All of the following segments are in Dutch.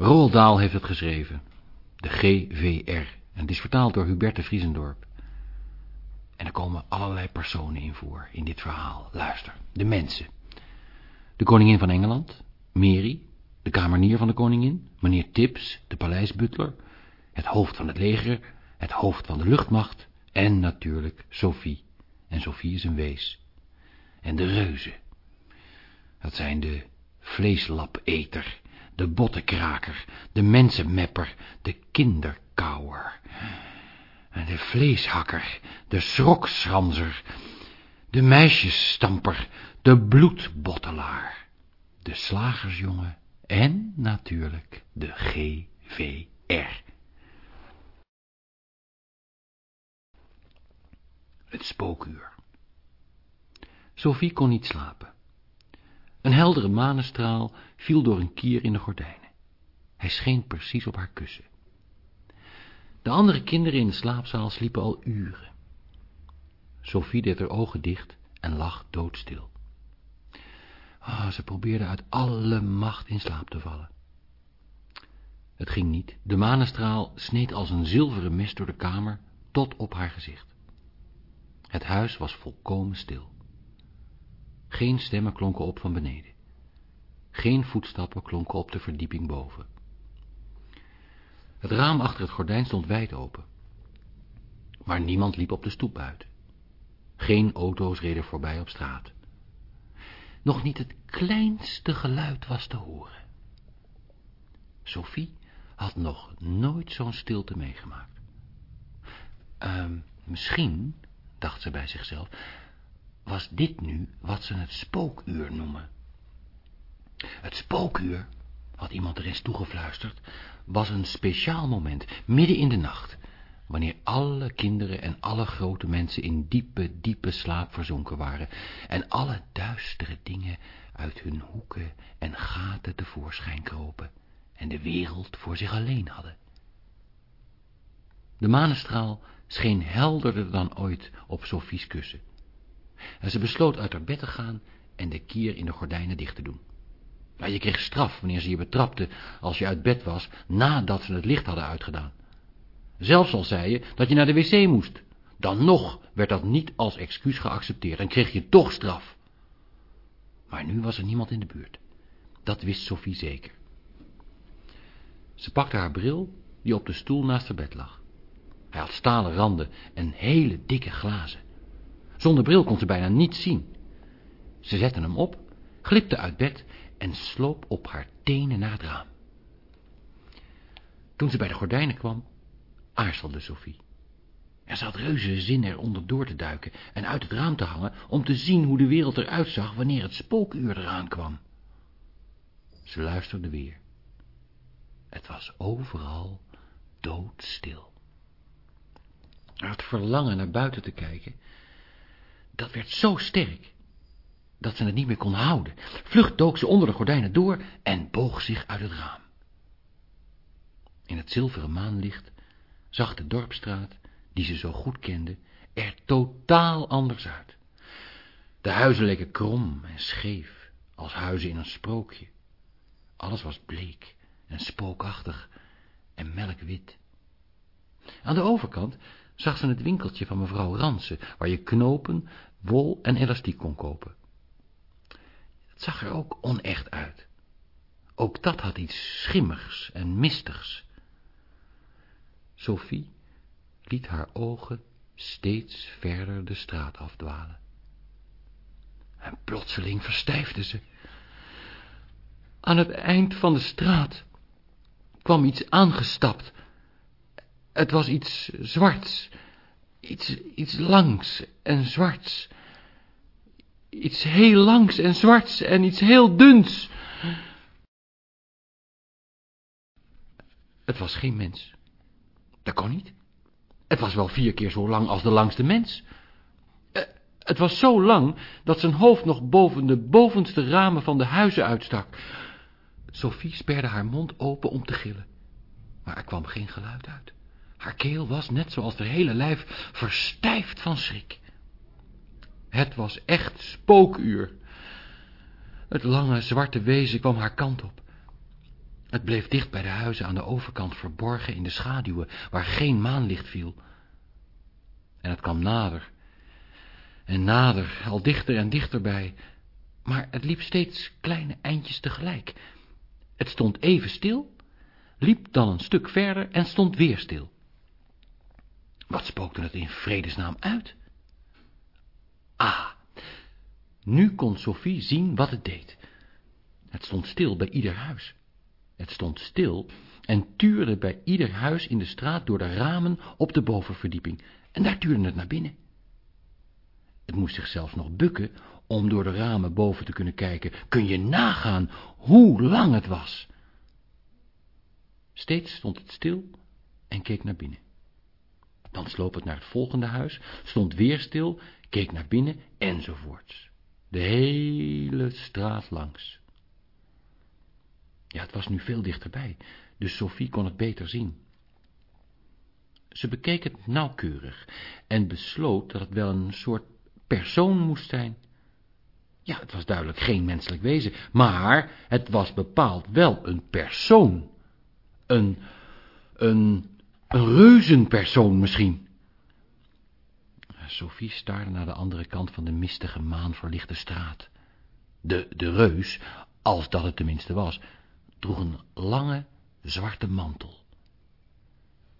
Roald Dahl heeft het geschreven. De GVR. En het is vertaald door Hubert Vriesendorp. En er komen allerlei personen in voor, in dit verhaal. Luister, de mensen. De koningin van Engeland, Mary, de kamernier van de koningin, meneer Tips, de paleisbutler, het hoofd van het leger, het hoofd van de luchtmacht en natuurlijk Sophie. En Sophie is een wees. En de reuzen. Dat zijn de vleeslapeter, de bottenkraker, de mensenmepper, de kinderkauwer, de vleeshakker, de schrokschranzer, de meisjesstamper, de bloedbottelaar, de slagersjongen en natuurlijk de GVR. Het spookuur. Sophie kon niet slapen. Een heldere manestraal viel door een kier in de gordijnen. Hij scheen precies op haar kussen. De andere kinderen in de slaapzaal sliepen al uren. Sophie deed haar ogen dicht en lag doodstil. Ah, ze probeerde uit alle macht in slaap te vallen. Het ging niet. De manestraal sneed als een zilveren mes door de kamer tot op haar gezicht. Het huis was volkomen stil. Geen stemmen klonken op van beneden. Geen voetstappen klonken op de verdieping boven. Het raam achter het gordijn stond wijd open. Maar niemand liep op de stoep buiten. Geen auto's reden voorbij op straat. Nog niet het kleinste geluid was te horen. Sophie had nog nooit zo'n stilte meegemaakt. Uh, misschien, dacht ze bij zichzelf, was dit nu wat ze het spookuur noemen. Het spookuur, had iemand er eens toegefluisterd, was een speciaal moment, midden in de nacht, wanneer alle kinderen en alle grote mensen in diepe, diepe slaap verzonken waren en alle duistere dingen uit hun hoeken en gaten tevoorschijn kropen en de wereld voor zich alleen hadden. De manestraal scheen helderder dan ooit op Sophie's kussen. En ze besloot uit haar bed te gaan en de kier in de gordijnen dicht te doen. Maar je kreeg straf wanneer ze je betrapte als je uit bed was nadat ze het licht hadden uitgedaan. Zelfs al zei je dat je naar de wc moest. Dan nog werd dat niet als excuus geaccepteerd en kreeg je toch straf. Maar nu was er niemand in de buurt. Dat wist Sophie zeker. Ze pakte haar bril, die op de stoel naast haar bed lag. Hij had stalen randen en hele dikke glazen. Zonder bril kon ze bijna niets zien. Ze zette hem op, glipte uit bed en sloop op haar tenen naar het raam. Toen ze bij de gordijnen kwam, aarzelde Sophie. Er zat reuze zin eronder door te duiken en uit het raam te hangen om te zien hoe de wereld eruit zag wanneer het spookuur eraan kwam. Ze luisterde weer. Het was overal doodstil. Het verlangen naar buiten te kijken, dat werd zo sterk, dat ze het niet meer kon houden. Vlug dook ze onder de gordijnen door en boog zich uit het raam. In het zilveren maanlicht zag de dorpstraat, die ze zo goed kende, er totaal anders uit. De huizen leken krom en scheef, als huizen in een sprookje. Alles was bleek en spookachtig en melkwit. Aan de overkant zag ze het winkeltje van mevrouw Ransen, waar je knopen, wol en elastiek kon kopen. Zag er ook onecht uit. Ook dat had iets schimmigs en mistigs. Sophie liet haar ogen steeds verder de straat afdwalen. En plotseling verstijfde ze. Aan het eind van de straat kwam iets aangestapt. Het was iets zwarts, iets, iets langs en zwarts. Iets heel langs en zwarts en iets heel duns. Het was geen mens. Dat kon niet. Het was wel vier keer zo lang als de langste mens. Eh, het was zo lang dat zijn hoofd nog boven de bovenste ramen van de huizen uitstak. Sophie sperde haar mond open om te gillen, maar er kwam geen geluid uit. Haar keel was, net zoals haar hele lijf, verstijfd van schrik. Het was echt spookuur. Het lange, zwarte wezen kwam haar kant op. Het bleef dicht bij de huizen aan de overkant verborgen in de schaduwen, waar geen maanlicht viel. En het kwam nader en nader, al dichter en dichterbij, maar het liep steeds kleine eindjes tegelijk. Het stond even stil, liep dan een stuk verder en stond weer stil. Wat spookte het in vredesnaam uit? Ah, nu kon Sophie zien wat het deed. Het stond stil bij ieder huis. Het stond stil en tuurde bij ieder huis in de straat door de ramen op de bovenverdieping, en daar tuurde het naar binnen. Het moest zichzelf nog bukken om door de ramen boven te kunnen kijken. Kun je nagaan hoe lang het was? Steeds stond het stil en keek naar binnen. Dan sloop het naar het volgende huis, stond weer stil, keek naar binnen, enzovoorts. De hele straat langs. Ja, het was nu veel dichterbij, dus Sophie kon het beter zien. Ze bekeek het nauwkeurig en besloot dat het wel een soort persoon moest zijn. Ja, het was duidelijk geen menselijk wezen, maar het was bepaald wel een persoon. Een, een, een reuzenpersoon misschien. Sophie staarde naar de andere kant van de mistige maanverlichte straat. De, de reus, als dat het tenminste was, droeg een lange, zwarte mantel.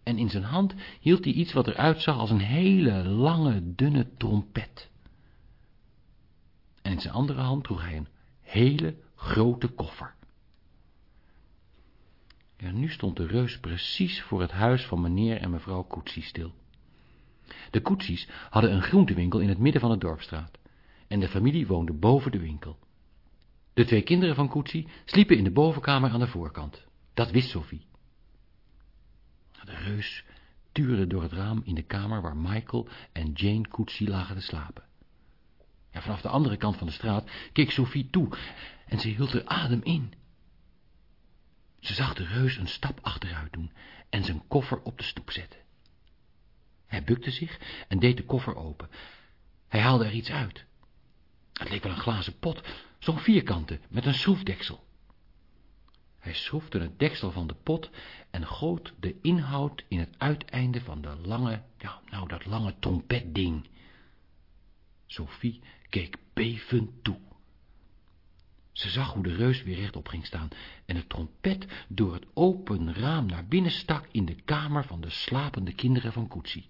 En in zijn hand hield hij iets wat eruit zag als een hele lange, dunne trompet. En in zijn andere hand droeg hij een hele grote koffer. Ja, nu stond de reus precies voor het huis van meneer en mevrouw Koetsie stil. De Koetsies hadden een groentewinkel in het midden van de dorpstraat, en de familie woonde boven de winkel. De twee kinderen van Koetsie sliepen in de bovenkamer aan de voorkant. Dat wist Sophie. De reus tuurde door het raam in de kamer waar Michael en Jane Koetsie lagen te slapen. Vanaf de andere kant van de straat keek Sophie toe en ze hield er adem in. Ze zag de reus een stap achteruit doen en zijn koffer op de stoep zetten. Hij bukte zich en deed de koffer open. Hij haalde er iets uit. Het leek wel een glazen pot, zo'n vierkante, met een schroefdeksel. Hij schroefde het deksel van de pot en goot de inhoud in het uiteinde van de lange, ja, nou dat lange trompetding. Sophie keek bevend toe. Ze zag hoe de reus weer rechtop ging staan en de trompet door het open raam naar binnen stak in de kamer van de slapende kinderen van Koetsie.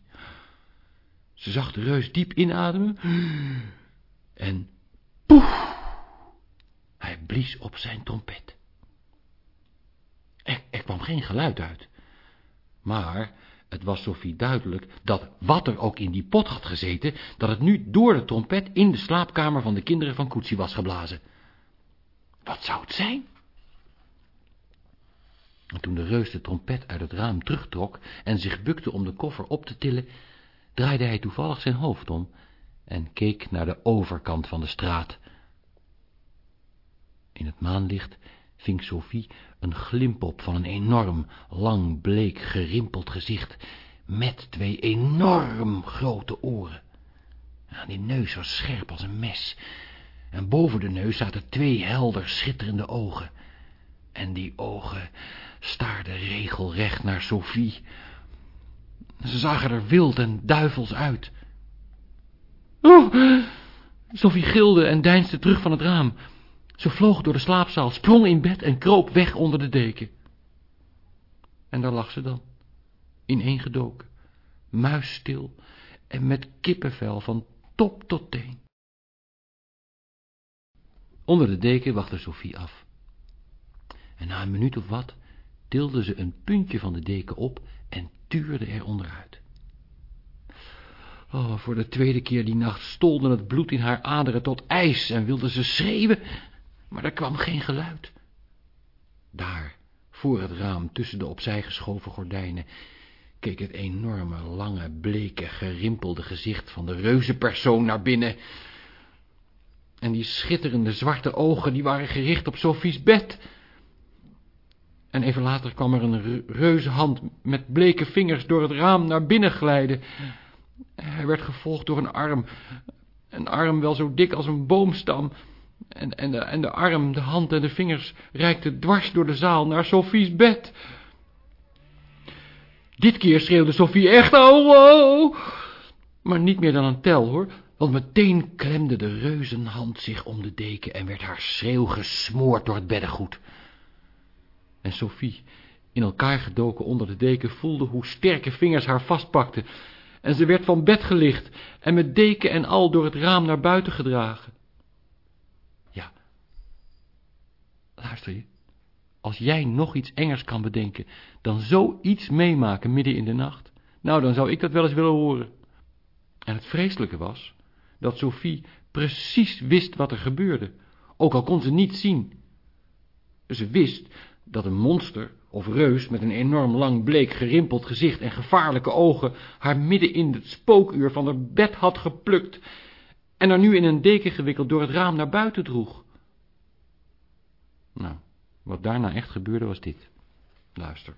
Ze zag de reus diep inademen en poef, hij blies op zijn trompet. Er, er kwam geen geluid uit, maar het was Sophie duidelijk dat wat er ook in die pot had gezeten, dat het nu door de trompet in de slaapkamer van de kinderen van Koetsie was geblazen. Wat zou het zijn? En toen de reus de trompet uit het raam terugtrok en zich bukte om de koffer op te tillen, draaide hij toevallig zijn hoofd om en keek naar de overkant van de straat. In het maanlicht ving Sophie een glimp op van een enorm, lang, bleek, gerimpeld gezicht, met twee enorm grote oren. Ja, die neus was scherp als een mes, en boven de neus zaten twee helder schitterende ogen. En die ogen staarden regelrecht naar Sophie. Ze zagen er wild en duivels uit. Oh! Sophie gilde en deinsde terug van het raam. Ze vloog door de slaapzaal, sprong in bed en kroop weg onder de deken. En daar lag ze dan, ineengedoken, muisstil en met kippenvel van top tot teen. Onder de deken wachtte Sophie af. En na een minuut of wat tilde ze een puntje van de deken op en tuurde er onderuit. Oh, voor de tweede keer die nacht stolde het bloed in haar aderen tot ijs en wilde ze schreeuwen, maar er kwam geen geluid. Daar, voor het raam, tussen de opzij geschoven gordijnen, keek het enorme, lange, bleke, gerimpelde gezicht van de reuzenpersoon naar binnen. En die schitterende zwarte ogen, die waren gericht op Sophie's bed. En even later kwam er een reuzenhand met bleke vingers door het raam naar binnen glijden. Hij werd gevolgd door een arm, een arm wel zo dik als een boomstam, En, en, de, en de arm, de hand en de vingers reikten dwars door de zaal naar Sophie's bed. Dit keer schreeuwde Sophie echt, oh, oh, maar niet meer dan een tel, hoor, want meteen klemde de reuzenhand zich om de deken en werd haar schreeuw gesmoord door het beddengoed. En Sophie, in elkaar gedoken onder de deken, voelde hoe sterke vingers haar vastpakten, en ze werd van bed gelicht en met deken en al door het raam naar buiten gedragen. Ja, luister je, als jij nog iets engers kan bedenken dan zoiets meemaken midden in de nacht, nou dan zou ik dat wel eens willen horen. En het vreselijke was dat Sophie precies wist wat er gebeurde, ook al kon ze niet zien. Ze wist dat een monster of reus met een enorm lang bleek gerimpeld gezicht en gevaarlijke ogen haar midden in het spookuur van haar bed had geplukt en haar nu in een deken gewikkeld door het raam naar buiten droeg. Nou, wat daarna echt gebeurde was dit. Luister.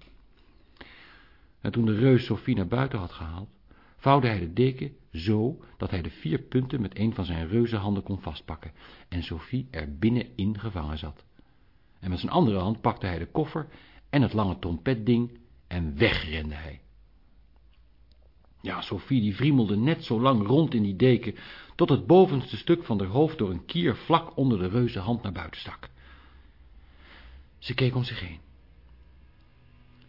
En toen de reus Sophie naar buiten had gehaald, vouwde hij de deken zo dat hij de vier punten met een van zijn reuzenhanden kon vastpakken en Sophie er binnenin gevangen zat. En met zijn andere hand pakte hij de koffer en het lange trompetding en wegrende hij. Ja, Sophie die vriemelde net zo lang rond in die deken, tot het bovenste stuk van haar hoofd door een kier vlak onder de reuze hand naar buiten stak. Ze keek om zich heen.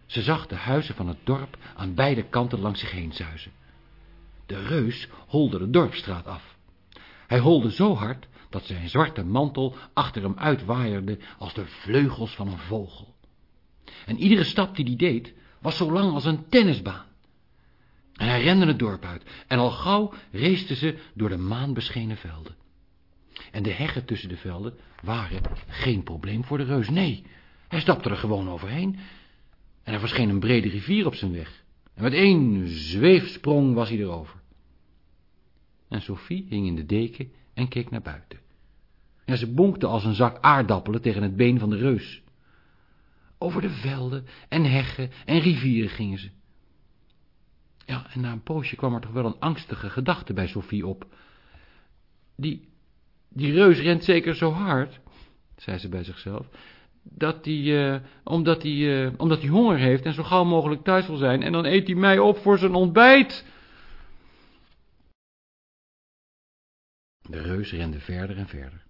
Ze zag de huizen van het dorp aan beide kanten langs zich heen zuizen. De reus holde de dorpstraat af. Hij holde zo hard dat zijn zwarte mantel achter hem uitwaaierde als de vleugels van een vogel. En iedere stap die hij deed, was zo lang als een tennisbaan. En hij rende het dorp uit, en al gauw reesten ze door de maanbeschenen velden. En de heggen tussen de velden waren geen probleem voor de reus, nee, hij stapte er gewoon overheen, en er verscheen een brede rivier op zijn weg, en met één zweefsprong was hij erover. En Sophie hing in de deken en keek naar buiten. En ze bonkte als een zak aardappelen tegen het been van de reus. Over de velden en heggen en rivieren gingen ze. Ja, en na een poosje kwam er toch wel een angstige gedachte bij Sophie op. Die, die reus rent zeker zo hard, zei ze bij zichzelf, dat hij, uh, omdat hij honger heeft en zo gauw mogelijk thuis wil zijn, en dan eet hij mij op voor zijn ontbijt. De reus rende verder en verder.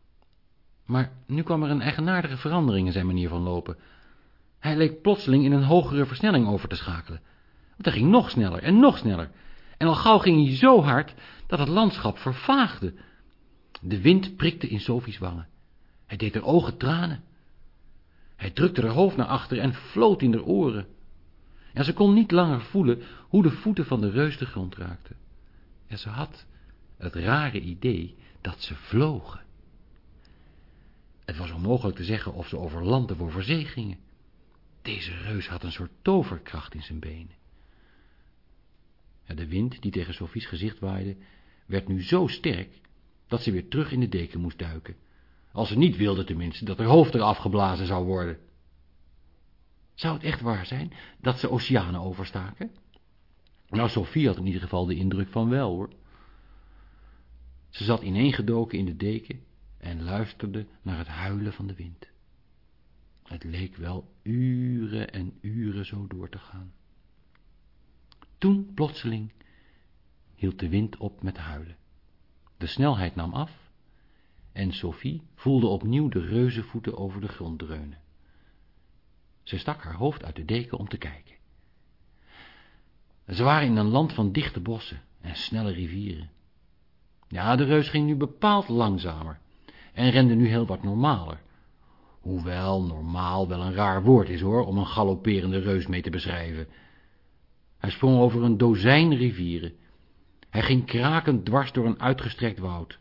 Maar nu kwam er een eigenaardige verandering in zijn manier van lopen. Hij leek plotseling in een hogere versnelling over te schakelen. Want hij ging nog sneller en nog sneller. En al gauw ging hij zo hard dat het landschap vervaagde. De wind prikte in Sophie's wangen. Hij deed haar ogen tranen. Hij drukte haar hoofd naar achter en floot in haar oren. En ze kon niet langer voelen hoe de voeten van de reus de grond raakten. En ze had het rare idee dat ze vlogen. Het was onmogelijk te zeggen of ze over land of over zee gingen. Deze reus had een soort toverkracht in zijn benen. de wind die tegen Sophie's gezicht waaide, werd nu zo sterk dat ze weer terug in de deken moest duiken. Als ze niet wilde tenminste dat haar hoofd er afgeblazen zou worden. Zou het echt waar zijn dat ze oceanen overstaken? Nou, Sophie had in ieder geval de indruk van wel, hoor. Ze zat ineengedoken in de deken en luisterde naar het huilen van de wind. Het leek wel uren en uren zo door te gaan. Toen, plotseling, hield de wind op met huilen. De snelheid nam af en Sophie voelde opnieuw de reuzenvoeten over de grond dreunen. Ze stak haar hoofd uit de deken om te kijken. Ze waren in een land van dichte bossen en snelle rivieren. Ja, de reus ging nu bepaald langzamer en rende nu heel wat normaler. Hoewel normaal wel een raar woord is hoor, om een galopperende reus mee te beschrijven. Hij sprong over een dozijn rivieren. Hij ging krakend dwars door een uitgestrekt woud,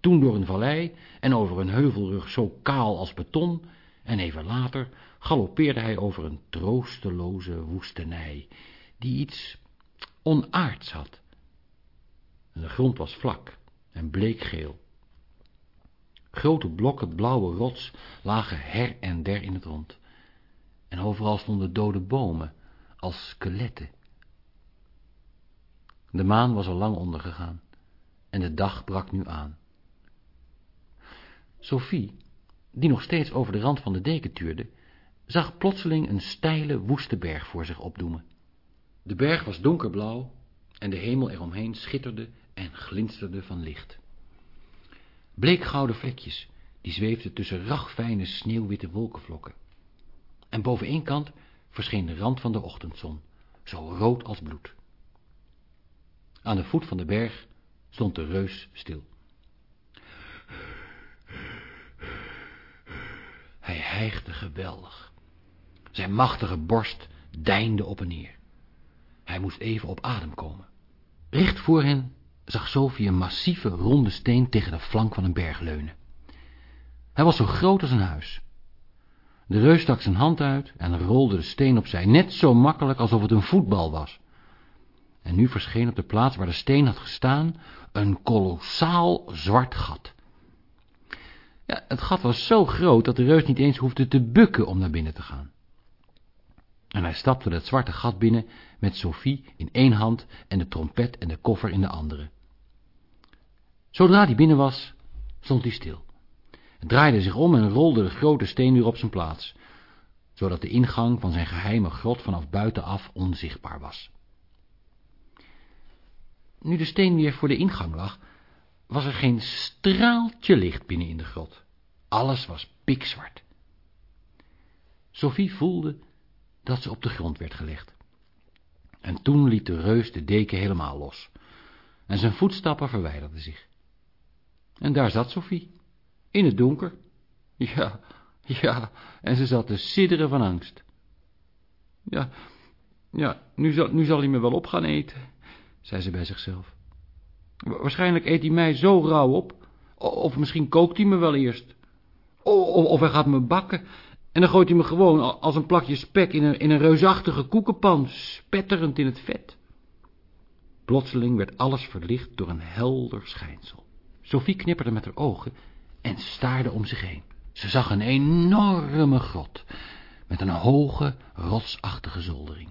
toen door een vallei en over een heuvelrug zo kaal als beton, en even later galoppeerde hij over een troosteloze woestenij, die iets onaards had. De grond was vlak en bleekgeel. Grote blokken blauwe rots lagen her en der in het rond. En overal stonden dode bomen, als skeletten. De maan was al lang ondergegaan en de dag brak nu aan. Sophie, die nog steeds over de rand van de deken tuurde, zag plotseling een steile, woeste berg voor zich opdoemen. De berg was donkerblauw en de hemel eromheen schitterde en glinsterde van licht. Bleekgouden vlekjes, die zweefden tussen ragfijne sneeuwwitte wolkenvlokken. En boven één kant verscheen de rand van de ochtendzon, zo rood als bloed. Aan de voet van de berg stond de reus stil. Hij hijgde geweldig. Zijn machtige borst deinde op en neer. Hij moest even op adem komen. Recht voor hen zag Sophie een massieve ronde steen tegen de flank van een berg leunen. Hij was zo groot als een huis. De reus stak zijn hand uit en rolde de steen opzij, net zo makkelijk alsof het een voetbal was. En nu verscheen op de plaats waar de steen had gestaan een kolossaal zwart gat. Ja, het gat was zo groot dat de reus niet eens hoefde te bukken om naar binnen te gaan. En hij stapte het zwarte gat binnen met Sophie in één hand en de trompet en de koffer in de andere. Zodra hij binnen was, stond hij stil. Draaide zich om en rolde de grote steen weer op zijn plaats, zodat de ingang van zijn geheime grot vanaf buitenaf onzichtbaar was. Nu de steen weer voor de ingang lag, was er geen straaltje licht binnen in de grot. Alles was pikzwart. Sophie voelde dat ze op de grond werd gelegd. En toen liet de reus de deken helemaal los, en zijn voetstappen verwijderden zich. En daar zat Sophie, in het donker. Ja, ja, en ze zat te sidderen van angst. Ja, ja, nu zal, nu zal hij me wel op gaan eten, zei ze bij zichzelf. Waarschijnlijk eet hij mij zo rauw op, of misschien kookt hij me wel eerst. Of, of hij gaat me bakken, en dan gooit hij me gewoon als een plakje spek in een, in een reusachtige koekenpan, spetterend in het vet. Plotseling werd alles verlicht door een helder schijnsel. Sophie knipperde met haar ogen en staarde om zich heen. Ze zag een enorme grot, met een hoge, rotsachtige zoldering.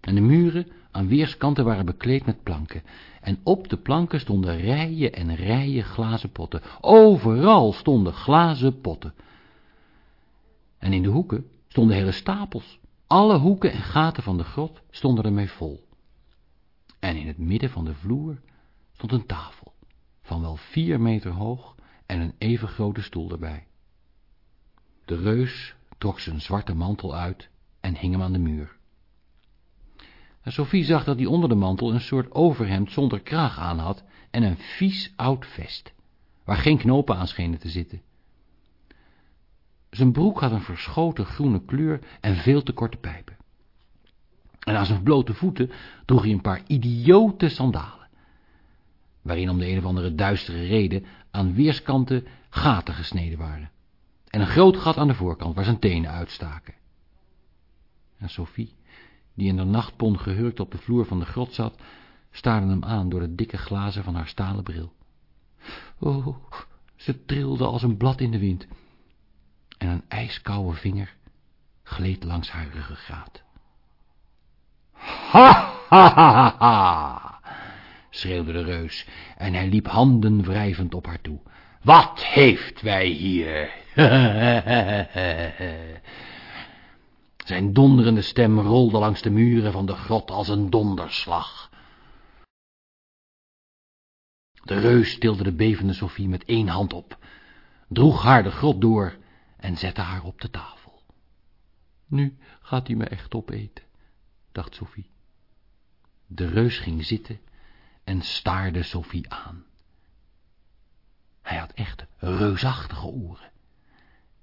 En de muren aan weerskanten waren bekleed met planken, en op de planken stonden rijen en rijen glazen potten. Overal stonden glazen potten. En in de hoeken stonden hele stapels. Alle hoeken en gaten van de grot stonden ermee vol. En in het midden van de vloer stond een tafel, van wel vier meter hoog en een even grote stoel erbij. De reus trok zijn zwarte mantel uit en hing hem aan de muur. Sophie zag dat hij onder de mantel een soort overhemd zonder kraag aan had en een vies oud vest, waar geen knopen aan schenen te zitten. Zijn broek had een verschoten groene kleur en veel te korte pijpen. En aan zijn blote voeten droeg hij een paar idiote sandalen, waarin om de een of andere duistere reden aan weerskanten gaten gesneden waren, en een groot gat aan de voorkant waar zijn tenen uitstaken. En Sophie, die in de nachtpon gehurkt op de vloer van de grot zat, staarde hem aan door de dikke glazen van haar stalen bril. Oh, ze trilde als een blad in de wind, en een ijskoude vinger gleed langs haar ruggengraat. Ha, ha, ha, ha, schreeuwde de reus, en hij liep handen wrijvend op haar toe. Wat heeft wij hier? Zijn donderende stem rolde langs de muren van de grot als een donderslag. De reus tilde de bevende Sophie met één hand op, droeg haar de grot door en zette haar op de tafel. Nu gaat hij me echt opeten, dacht Sophie. De reus ging zitten en staarde Sophie aan. Hij had echt reusachtige oren.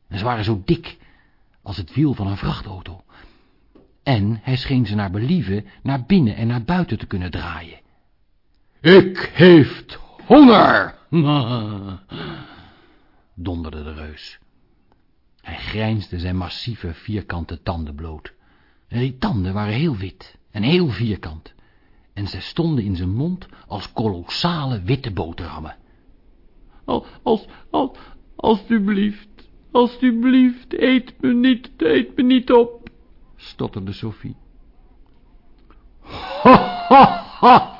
En ze waren zo dik als het wiel van een vrachtauto. En hij scheen ze naar believen naar binnen en naar buiten te kunnen draaien. Ik heeft honger, donderde de reus. Hij grijnsde zijn massieve vierkante tanden bloot. En die tanden waren heel wit en heel vierkant. En ze stonden in zijn mond als kolossale witte boterhammen. Als, als, als, alsjeblieft, alsjeblieft, eet me niet, eet me niet op, stotterde Sophie.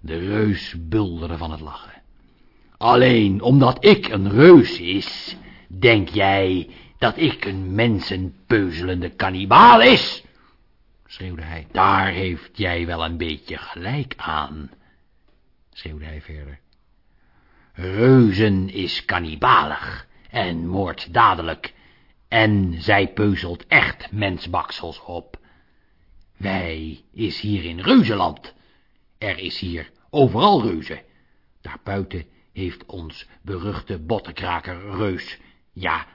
De reus bulderde van het lachen. Alleen omdat ik een reus is, denk jij dat ik een mensenpeuzelende kannibaal is? Schreeuwde hij. Daar heeft jij wel een beetje gelijk aan, schreeuwde hij verder. Reuzen is kannibalig en moorddadelijk, en zij peuzelt echt mensbaksels op. Wij is hier in Reuzenland. Er is hier overal reuzen. Daarbuiten heeft ons beruchte bottenkraker Reus, ja,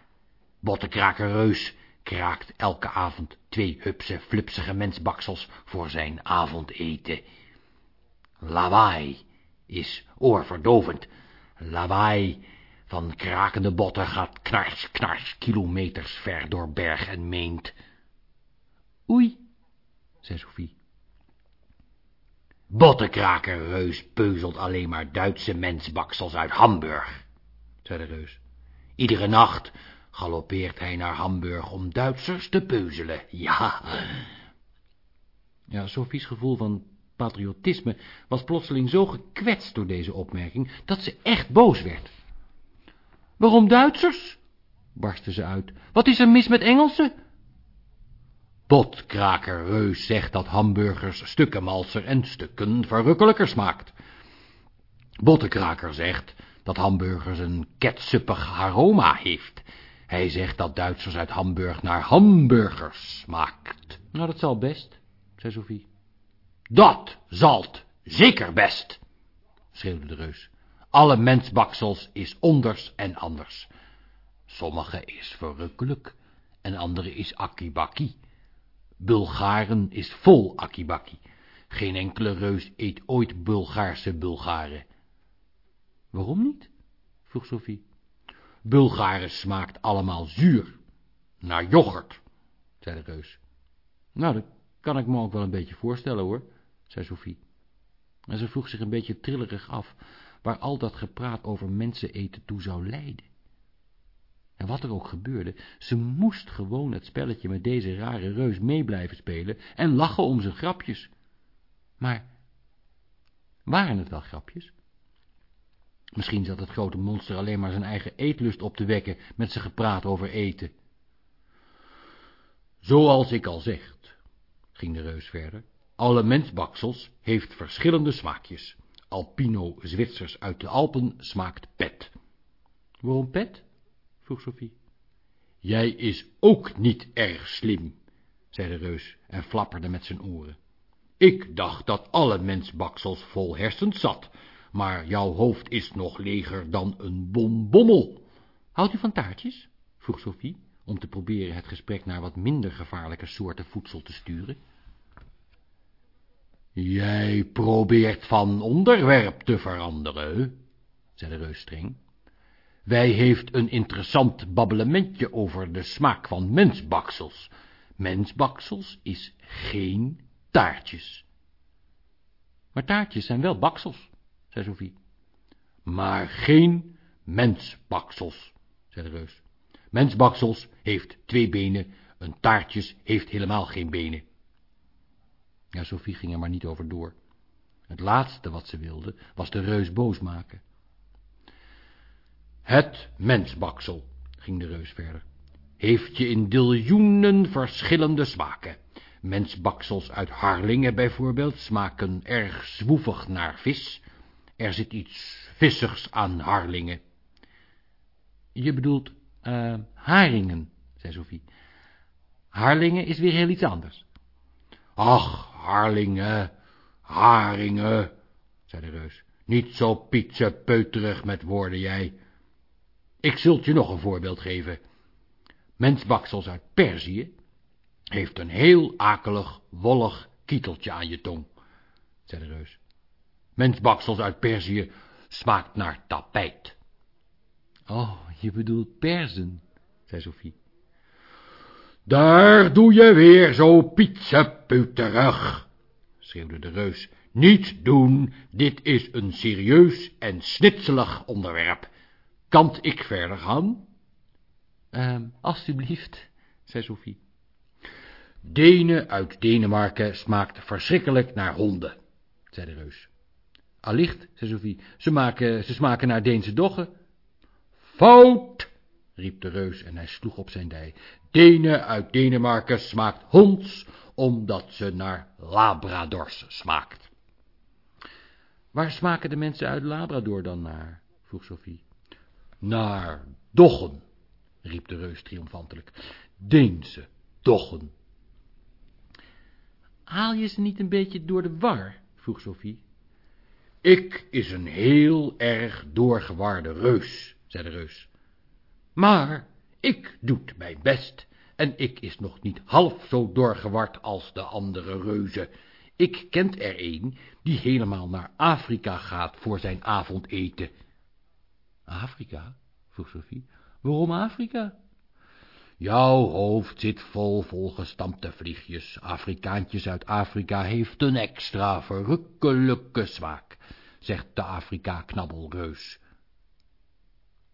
bottenkraker Reus kraakt elke avond twee hupse, flupsige mensbaksels voor zijn avondeten. Lawaai is oorverdovend. Lawaai van krakende botten gaat knars, knars, kilometers ver door berg en meent. Oei, zei Sophie. Bottenkraker Reus peuzelt alleen maar Duitse mensbaksels uit Hamburg, zei de reus. Iedere nacht galoppeert hij naar Hamburg om Duitsers te peuzelen, ja. Ja, Sophie's gevoel van patriotisme was plotseling zo gekwetst door deze opmerking, dat ze echt boos werd. Waarom Duitsers? barstte ze uit. Wat is er mis met Engelsen? Botkraker Reus zegt dat hamburgers stukken malser en stukken verrukkelijker smaakt. Bottenkraker zegt dat hamburgers een ketsuppig aroma heeft. Hij zegt dat Duitsers uit Hamburg naar hamburgers smaakt. Nou, dat zal best, zei Sophie. Dat zalt zeker best, schreeuwde de reus. Alle mensbaksels is onders en anders. Sommige is verrukkelijk en andere is akkibakkie. Bulgaren is vol akkibakkie. Geen enkele reus eet ooit Bulgaarse Bulgaren. Waarom niet? vroeg Sophie. Bulgaren smaakt allemaal zuur. Naar yoghurt, zei de reus. Nou, dat kan ik me ook wel een beetje voorstellen, hoor, zei Sophie. En ze vroeg zich een beetje trillerig af waar al dat gepraat over mensen eten toe zou leiden. En wat er ook gebeurde, ze moest gewoon het spelletje met deze rare reus mee blijven spelen en lachen om zijn grapjes. Maar waren het wel grapjes? Misschien zat het grote monster alleen maar zijn eigen eetlust op te wekken met zijn gepraat over eten. Zoals ik al zeg, ging de reus verder, alle mensbaksels heeft verschillende smaakjes. Alpino Zwitsers uit de Alpen smaakt pet. Waarom pet? vroeg Sophie. Jij is ook niet erg slim, zei de reus en flapperde met zijn oren. Ik dacht dat alle mensbaksels vol hersens zat, maar jouw hoofd is nog leger dan een bombommel. Houdt u van taartjes? vroeg Sophie, om te proberen het gesprek naar wat minder gevaarlijke soorten voedsel te sturen. Jij probeert van onderwerp te veranderen, zei de reus streng. Wij heeft een interessant babbelementje over de smaak van mensbaksels. Mensbaksels is geen taartjes. Maar taartjes zijn wel baksels, Sophie. Maar geen mensbaksels, zei de reus. Mensbaksels heeft twee benen, een taartjes heeft helemaal geen benen. Ja, Sophie ging er maar niet over door. Het laatste wat ze wilde, was de reus boos maken. Het mensbaksel, ging de reus verder, heeft je in diljoenen verschillende smaken. Mensbaksels uit Harlingen bijvoorbeeld smaken erg zwoevig naar vis. Er zit iets vissigs aan Harlingen. Je bedoelt, uh, haringen, zei Sophie. Harlingen is weer heel iets anders. Ach, Harlingen, haringen, zei de reus. Niet zo peuterig met woorden, jij. Ik zult je nog een voorbeeld geven. Mensbaksels uit Perzië heeft een heel akelig, wollig kieteltje aan je tong, zei de reus. Mensbaksels uit Perzië smaakt naar tapijt. Oh, je bedoelt perzen, zei Sophie. Daar doe je weer zo pietsepeuterig, schreeuwde de reus. Niet doen, dit is een serieus en snitselig onderwerp. Kant ik verder gaan? Uh, alstublieft, zei Sophie. Denen uit Denemarken smaakt verschrikkelijk naar honden, zei de reus. Allicht, zei Sophie, ze, maken, ze smaken naar Deense doggen. Fout, riep de reus en hij sloeg op zijn dij. Denen uit Denemarken smaakt honds, omdat ze naar Labradors smaakt. Waar smaken de mensen uit Labrador dan naar? vroeg Sophie. Naar doggen, riep de reus triomfantelijk. Deense doggen. Haal je ze niet een beetje door de war? vroeg Sophie. Ik is een heel erg doorgewarde reus, zei de reus. Maar ik doet mijn best, en ik is nog niet half zo doorgeward als de andere reuzen. Ik kent er een die helemaal naar Afrika gaat voor zijn avondeten. Afrika? vroeg Sophie. Waarom Afrika? Jouw hoofd zit vol volgestampte vliegjes. Afrikaantjes uit Afrika heeft een extra verrukkelijke smaak, zegt de Afrika-knabbelreus.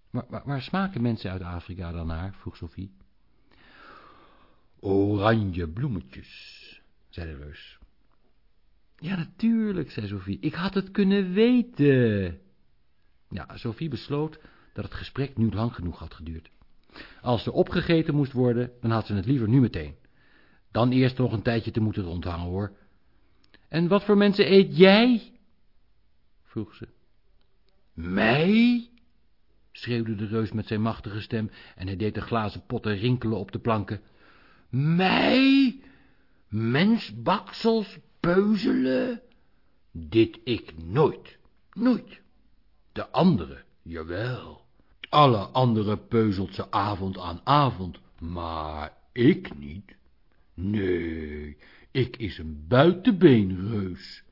Maar waar, waar, smaken mensen uit Afrika dan naar? vroeg Sophie. Oranje bloemetjes, zei de reus. Ja, natuurlijk, zei Sophie. Ik had het kunnen weten. Ja, Sophie besloot dat het gesprek nu lang genoeg had geduurd. Als er opgegeten moest worden, dan had ze het liever nu meteen. Dan eerst nog een tijdje te moeten rondhangen, hoor. En wat voor mensen eet jij? vroeg ze. Mij? schreeuwde de reus met zijn machtige stem, en hij deed de glazen potten rinkelen op de planken. Mij? Mensbaksels peuzelen? Dit ik nooit, nooit. De andere, jawel. Alle andere peuzelt ze avond aan avond, maar ik niet. Nee, ik is een buitenbeenreus.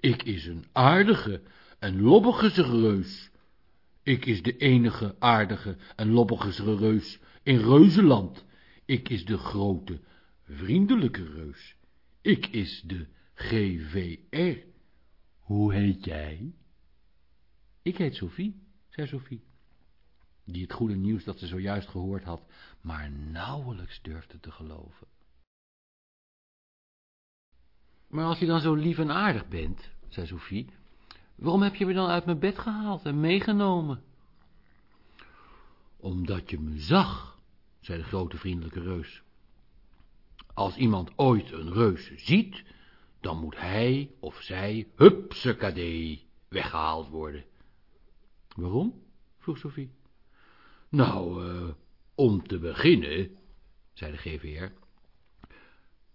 Ik is een aardige en lobbige reus. Ik is de enige aardige en lobbige reus in reuzenland. Ik is de grote, vriendelijke reus. Ik is de GVR. Hoe heet jij? Ik heet Sophie, zei Sophie die het goede nieuws dat ze zojuist gehoord had, maar nauwelijks durfde te geloven. Maar als je dan zo lief en aardig bent, zei Sophie, waarom heb je me dan uit mijn bed gehaald en meegenomen? Omdat je me zag, zei de grote vriendelijke reus. Als iemand ooit een reus ziet, dan moet hij of zij, hupsakadee, weggehaald worden. Waarom? vroeg Sophie. Nou, uh, om te beginnen, zei de GVR,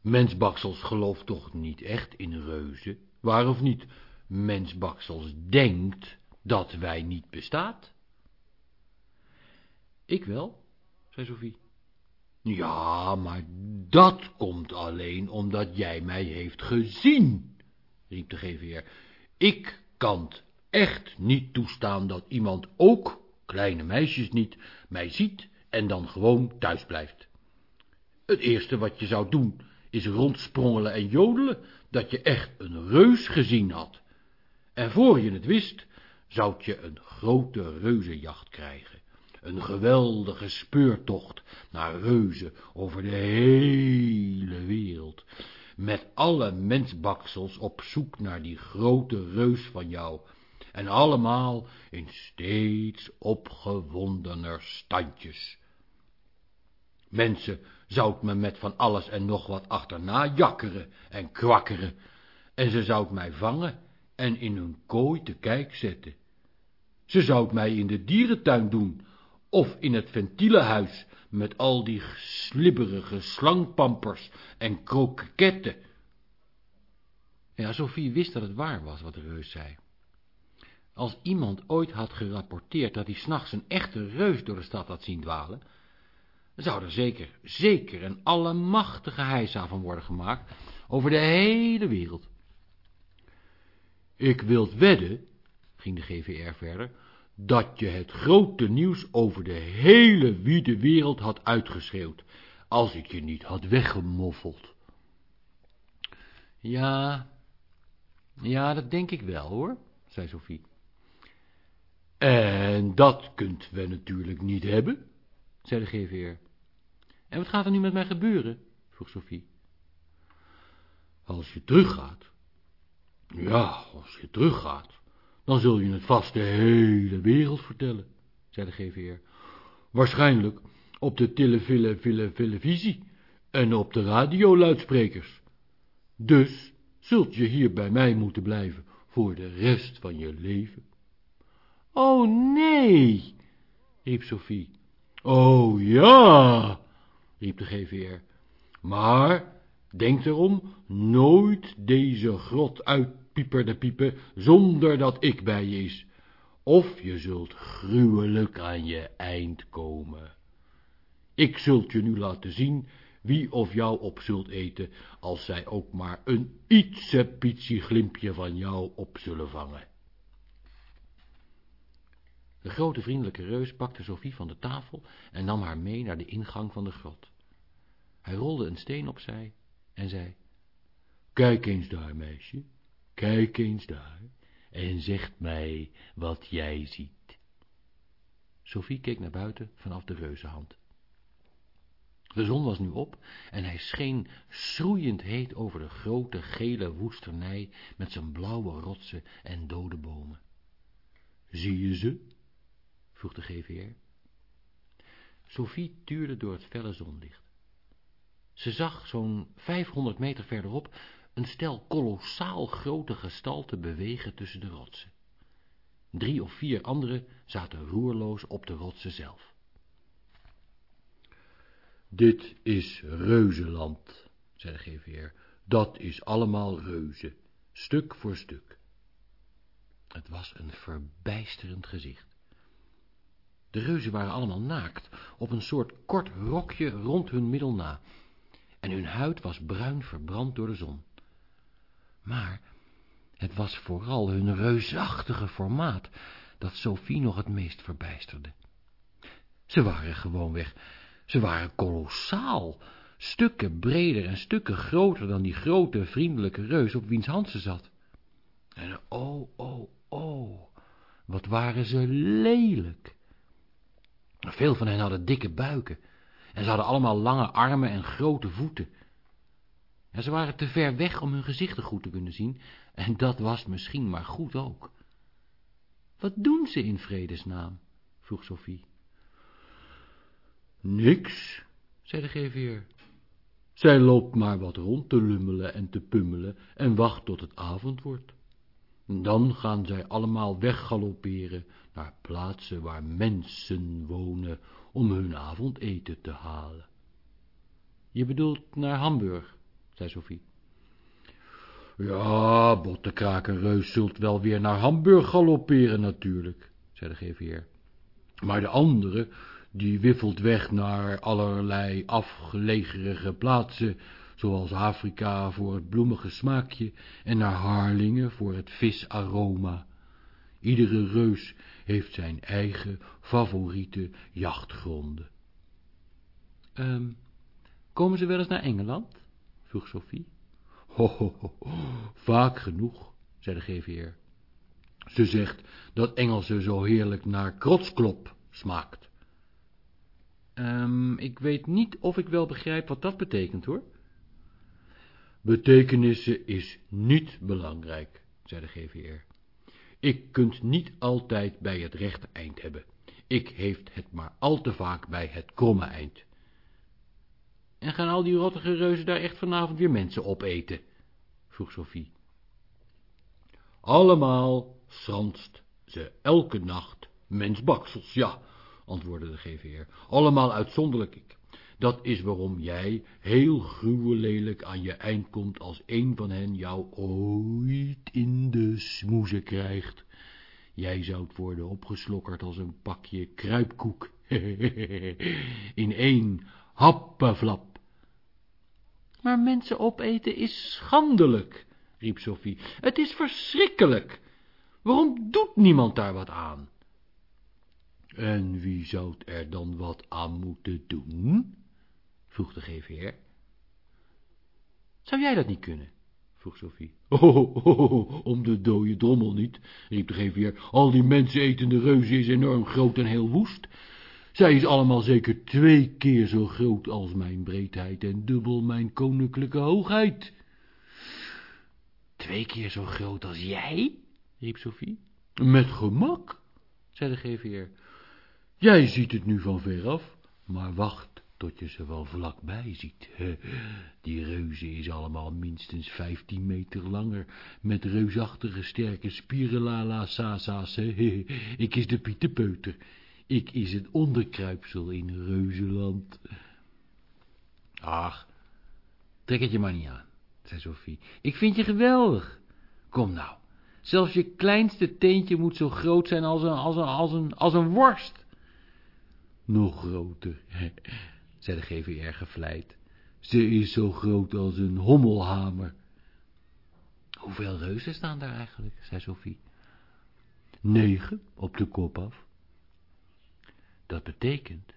Mensbaksels gelooft toch niet echt in reuzen, waar of niet? Mensbaksels denkt dat wij niet bestaat. Ik wel, zei Sophie. Ja, maar dat komt alleen omdat jij mij heeft gezien, riep de GVR. Ik kan echt niet toestaan dat iemand ook kleine meisjes niet, mij ziet en dan gewoon thuis blijft. Het eerste wat je zou doen, is rondsprongelen en jodelen, dat je echt een reus gezien had. En voor je het wist, zou je een grote reuzenjacht krijgen. Een geweldige speurtocht naar reuzen over de hele wereld. Met alle mensbaksels op zoek naar die grote reus van jou en allemaal in steeds opgewondener standjes. Mensen zout me met van alles en nog wat achterna jakkeren en kwakkeren, en ze zout mij vangen en in hun kooi te kijk zetten. Ze zout mij in de dierentuin doen, of in het ventielenhuis, met al die slibberige slangpampers en kroketten. Ja, Sophie wist dat het waar was wat de reus zei. Als iemand ooit had gerapporteerd dat hij s'nachts een echte reus door de stad had zien dwalen, zou er zeker, zeker een allemachtige heisa van worden gemaakt over de hele wereld. Ik wilt wedden, ging de GVR verder, dat je het grote nieuws over de hele wiede wereld had uitgeschreeuwd, als ik je niet had weggemoffeld. Ja, ja, dat denk ik wel, hoor, zei Sophie. En dat kunt we natuurlijk niet hebben, zei de GVR. En wat gaat er nu met mij gebeuren? vroeg Sophie. Als je teruggaat, Ja, als je teruggaat, dan zul je het vast de hele wereld vertellen, zei de GVR. Waarschijnlijk op de televisie en op de radioluidsprekers. Dus zult je hier bij mij moeten blijven voor de rest van je leven. Oh, nee, riep Sophie. Oh, ja, riep de GVR. Maar denk erom, nooit deze grot uitpieperde piepen zonder dat ik bij je is. Of je zult gruwelijk aan je eind komen. Ik zult je nu laten zien wie of jou op zult eten, als zij ook maar een ietsje glimpje van jou op zullen vangen. De grote vriendelijke reus pakte Sophie van de tafel en nam haar mee naar de ingang van de grot. Hij rolde een steen opzij en zei, Kijk eens daar, meisje, kijk eens daar, en zegt mij wat jij ziet. Sophie keek naar buiten vanaf de reuzenhand. De zon was nu op en hij scheen schroeiend heet over de grote gele woesternij met zijn blauwe rotsen en dode bomen. Zie je ze? Vroeg de GVR. Sophie tuurde door het felle zonlicht. Ze zag zo'n vijfhonderd meter verderop een stel kolossaal grote gestalten bewegen tussen de rotsen. Drie of vier anderen zaten roerloos op de rotsen zelf. Dit is reuzenland, zei de GVR. Dat is allemaal reuzen, stuk voor stuk. Het was een verbijsterend gezicht. De reuzen waren allemaal naakt, op een soort kort rokje rond hun middel na, en hun huid was bruin verbrand door de zon. Maar het was vooral hun reusachtige formaat dat Sophie nog het meest verbijsterde. Ze waren gewoonweg ze waren kolossaal, stukken breder en stukken groter dan die grote, vriendelijke reus op wiens hand ze zat. En oh, oh, oh, wat waren ze lelijk. Veel van hen hadden dikke buiken, en ze hadden allemaal lange armen en grote voeten. En ze waren te ver weg om hun gezichten goed te kunnen zien, en dat was misschien maar goed ook. Wat doen ze in vredesnaam? vroeg Sophie. Niks, zei de GVR. Zij loopt maar wat rond te lummelen en te pummelen en wacht tot het avond wordt. Dan gaan zij allemaal weggalopperen naar plaatsen waar mensen wonen om hun avondeten te halen. Je bedoelt naar Hamburg, zei Sophie. Ja, bottekrakenreus zult wel weer naar Hamburg galopperen natuurlijk, zei de GVR. Maar de anderen die wiffelt weg naar allerlei afgelegerige plaatsen, zoals Afrika voor het bloemige smaakje en naar Harlingen voor het visaroma. Iedere reus heeft zijn eigen favoriete jachtgronden. Um, komen ze wel eens naar Engeland? vroeg Sophie. Ho, ho, ho, vaak genoeg, zei de GVR. Ze zegt dat Engelsen zo heerlijk naar krotsklop smaakt. Um, ik weet niet of ik wel begrijp wat dat betekent, hoor. Betekenissen is niet belangrijk, zei de GVR. Ik kunt niet altijd bij het rechte eind hebben. Ik heeft het maar al te vaak bij het kromme eind. En gaan al die rottige reuzen daar echt vanavond weer mensen opeten? vroeg Sophie. Allemaal schanst ze elke nacht mensbaksels, ja, antwoordde de GVR, allemaal uitzonderlijk. Dat is waarom jij heel gruwelelijk aan je eind komt als een van hen jou ooit in de smoezen krijgt. Jij zoudt worden opgeslokkerd als een pakje kruipkoek. in één happenflap. Maar mensen opeten is schandelijk, riep Sophie. Het is verschrikkelijk. Waarom doet niemand daar wat aan? En wie zou er dan wat aan moeten doen? Vroeg de GVR. Zou jij dat niet kunnen? vroeg Sophie. Oh, om de dode drommel niet, riep de GVR. Al die mensenetende reuzen is enorm groot en heel woest. Zij is allemaal zeker twee keer zo groot als mijn breedheid en dubbel mijn koninklijke hoogheid. twee keer zo groot als jij? riep Sophie. Met gemak, zei de geveer. Jij ziet het nu van veraf, maar wacht tot je ze wel vlakbij ziet. Die reuze is allemaal minstens vijftien meter langer, met reusachtige sterke spieren, la sasa's. Ik is de Pieterpeuter, ik is het onderkruipsel in reuzenland. Ach, trek het je maar niet aan, zei Sophie. Ik vind je geweldig. Kom nou, zelfs je kleinste teentje moet zo groot zijn als een, als een, als een, als een worst. Nog groter, zei de GVR gevleid. Ze is zo groot als een hommelhamer. Hoeveel reuzen staan daar eigenlijk, zei Sophie. Negen op de kop af. Dat betekent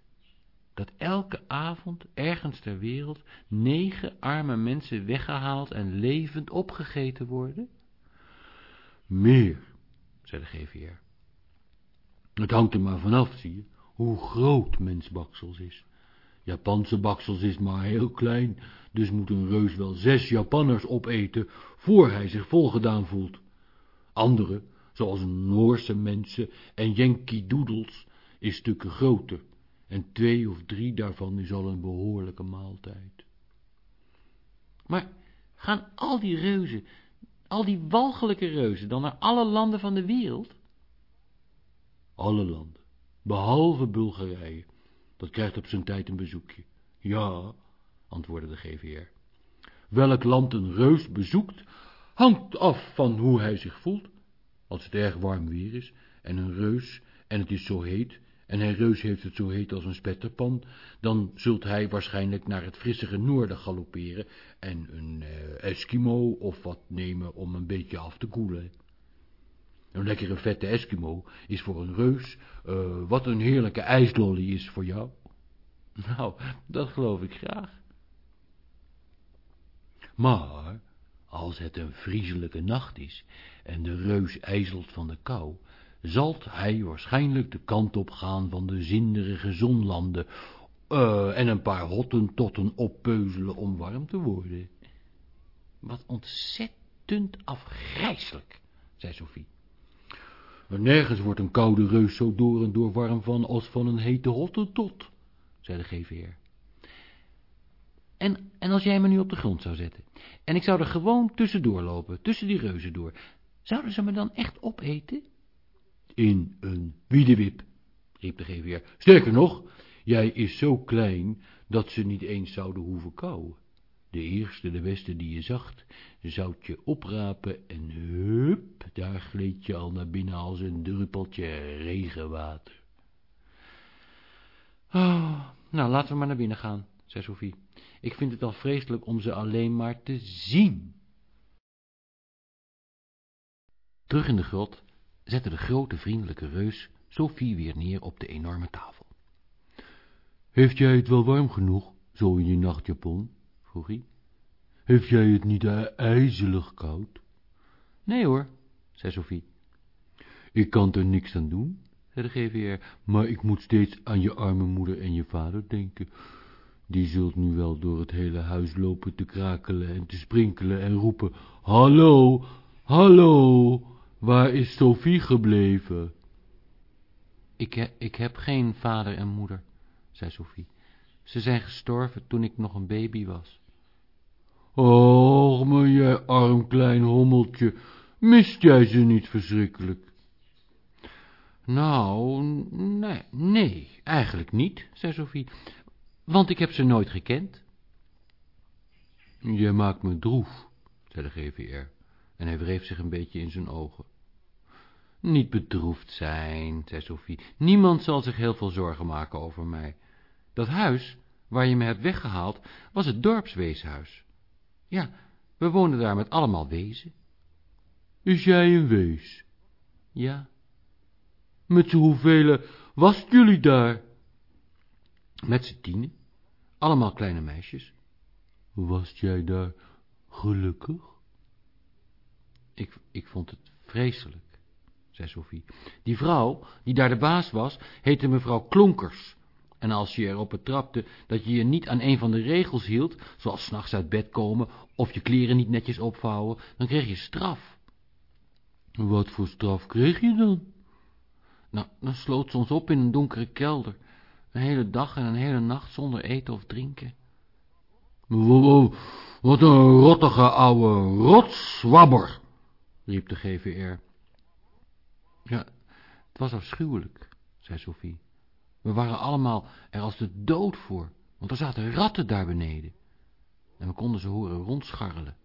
dat elke avond ergens ter wereld negen arme mensen weggehaald en levend opgegeten worden? Meer, zei de GVR. Het hangt er maar vanaf, zie je, hoe groot mens Baksels is. Japanse Baksels is maar heel klein, dus moet een reus wel zes Japanners opeten, voor hij zich volgedaan voelt. Andere, zoals Noorse mensen en Yankee Doodles, is stukken groter, en twee of drie daarvan is al een behoorlijke maaltijd. Maar gaan al die reuzen, al die walgelijke reuzen, dan naar alle landen van de wereld? Alle landen, behalve Bulgarije. Dat krijgt op zijn tijd een bezoekje. Ja, antwoordde de GVR. Welk land een reus bezoekt, hangt af van hoe hij zich voelt. Als het erg warm weer is, en een reus, en het is zo heet, en hij reus heeft het zo heet als een spetterpan, dan zult hij waarschijnlijk naar het frissige noorden galopperen en een uh, Eskimo of wat nemen om een beetje af te koelen. Een lekkere vette Eskimo is voor een reus uh, wat een heerlijke ijslolly is voor jou. Nou, dat geloof ik graag. Maar, als het een vriezelijke nacht is en de reus ijzelt van de kou, zalt hij waarschijnlijk de kant op gaan van de zinderige zonlanden, uh, en een paar hottentotten oppeuzelen om warm te worden. Wat ontzettend afgrijselijk, zei Sophie. Nergens wordt een koude reus zo door en door warm van als van een hete hottentot, zei de GVR. En, en als jij me nu op de grond zou zetten, en ik zou er gewoon tussendoor lopen, tussen die reuzen door, zouden ze me dan echt opeten? In een wiedewip, riep de GVR. Sterker nog, jij is zo klein dat ze niet eens zouden hoeven kauwen. De eerste, de beste die je zag, zou je oprapen en hup, daar gleed je al naar binnen als een druppeltje regenwater. Oh, nou, laten we maar naar binnen gaan, zei Sophie. Ik vind het al vreselijk om ze alleen maar te zien. Terug in de grot zette de grote vriendelijke reus Sophie weer neer op de enorme tafel. Heeft jij het wel warm genoeg, zo in je nachtjapon? Vroeg hij. Heeft jij het niet ijzelig koud? Nee hoor, zei Sophie. Ik kan er niks aan doen, zei de GVR, maar ik moet steeds aan je arme moeder en je vader denken. Die zult nu wel door het hele huis lopen te krakelen en te sprinkelen en roepen, Hallo, hallo, waar is Sophie gebleven? Ik, he, ik heb geen vader en moeder, zei Sophie. Ze zijn gestorven toen ik nog een baby was. Och, maar jij arm klein hommeltje, mist jij ze niet verschrikkelijk? Nou, nee, nee, eigenlijk niet, zei Sophie, want ik heb ze nooit gekend. Je maakt me droef, zei de GVR, en hij wreef zich een beetje in zijn ogen. Niet bedroefd zijn, zei Sophie, niemand zal zich heel veel zorgen maken over mij. Dat huis, waar je me hebt weggehaald, was het dorpsweeshuis. Ja, we woonden daar met allemaal wezen. Is jij een wees? Ja. Met z'n hoeveel was jullie daar? Met z'n tienen, allemaal kleine meisjes. Was jij daar gelukkig? Ik, ik vond het vreselijk, zei Sophie. Die vrouw, die daar de baas was, heette mevrouw Klonkers. En als je erop betrapte dat je je niet aan een van de regels hield, zoals s'nachts uit bed komen of je kleren niet netjes opvouwen, dan kreeg je straf. Wat voor straf kreeg je dan? Nou, dan sloot ze ons op in een donkere kelder, een hele dag en een hele nacht zonder eten of drinken. Wow, wat een rottige ouwe rotswabber, riep de GVR. Ja, het was afschuwelijk, zei Sophie. We waren allemaal er als de dood voor, want er zaten ratten daar beneden. En we konden ze horen rondscharrelen.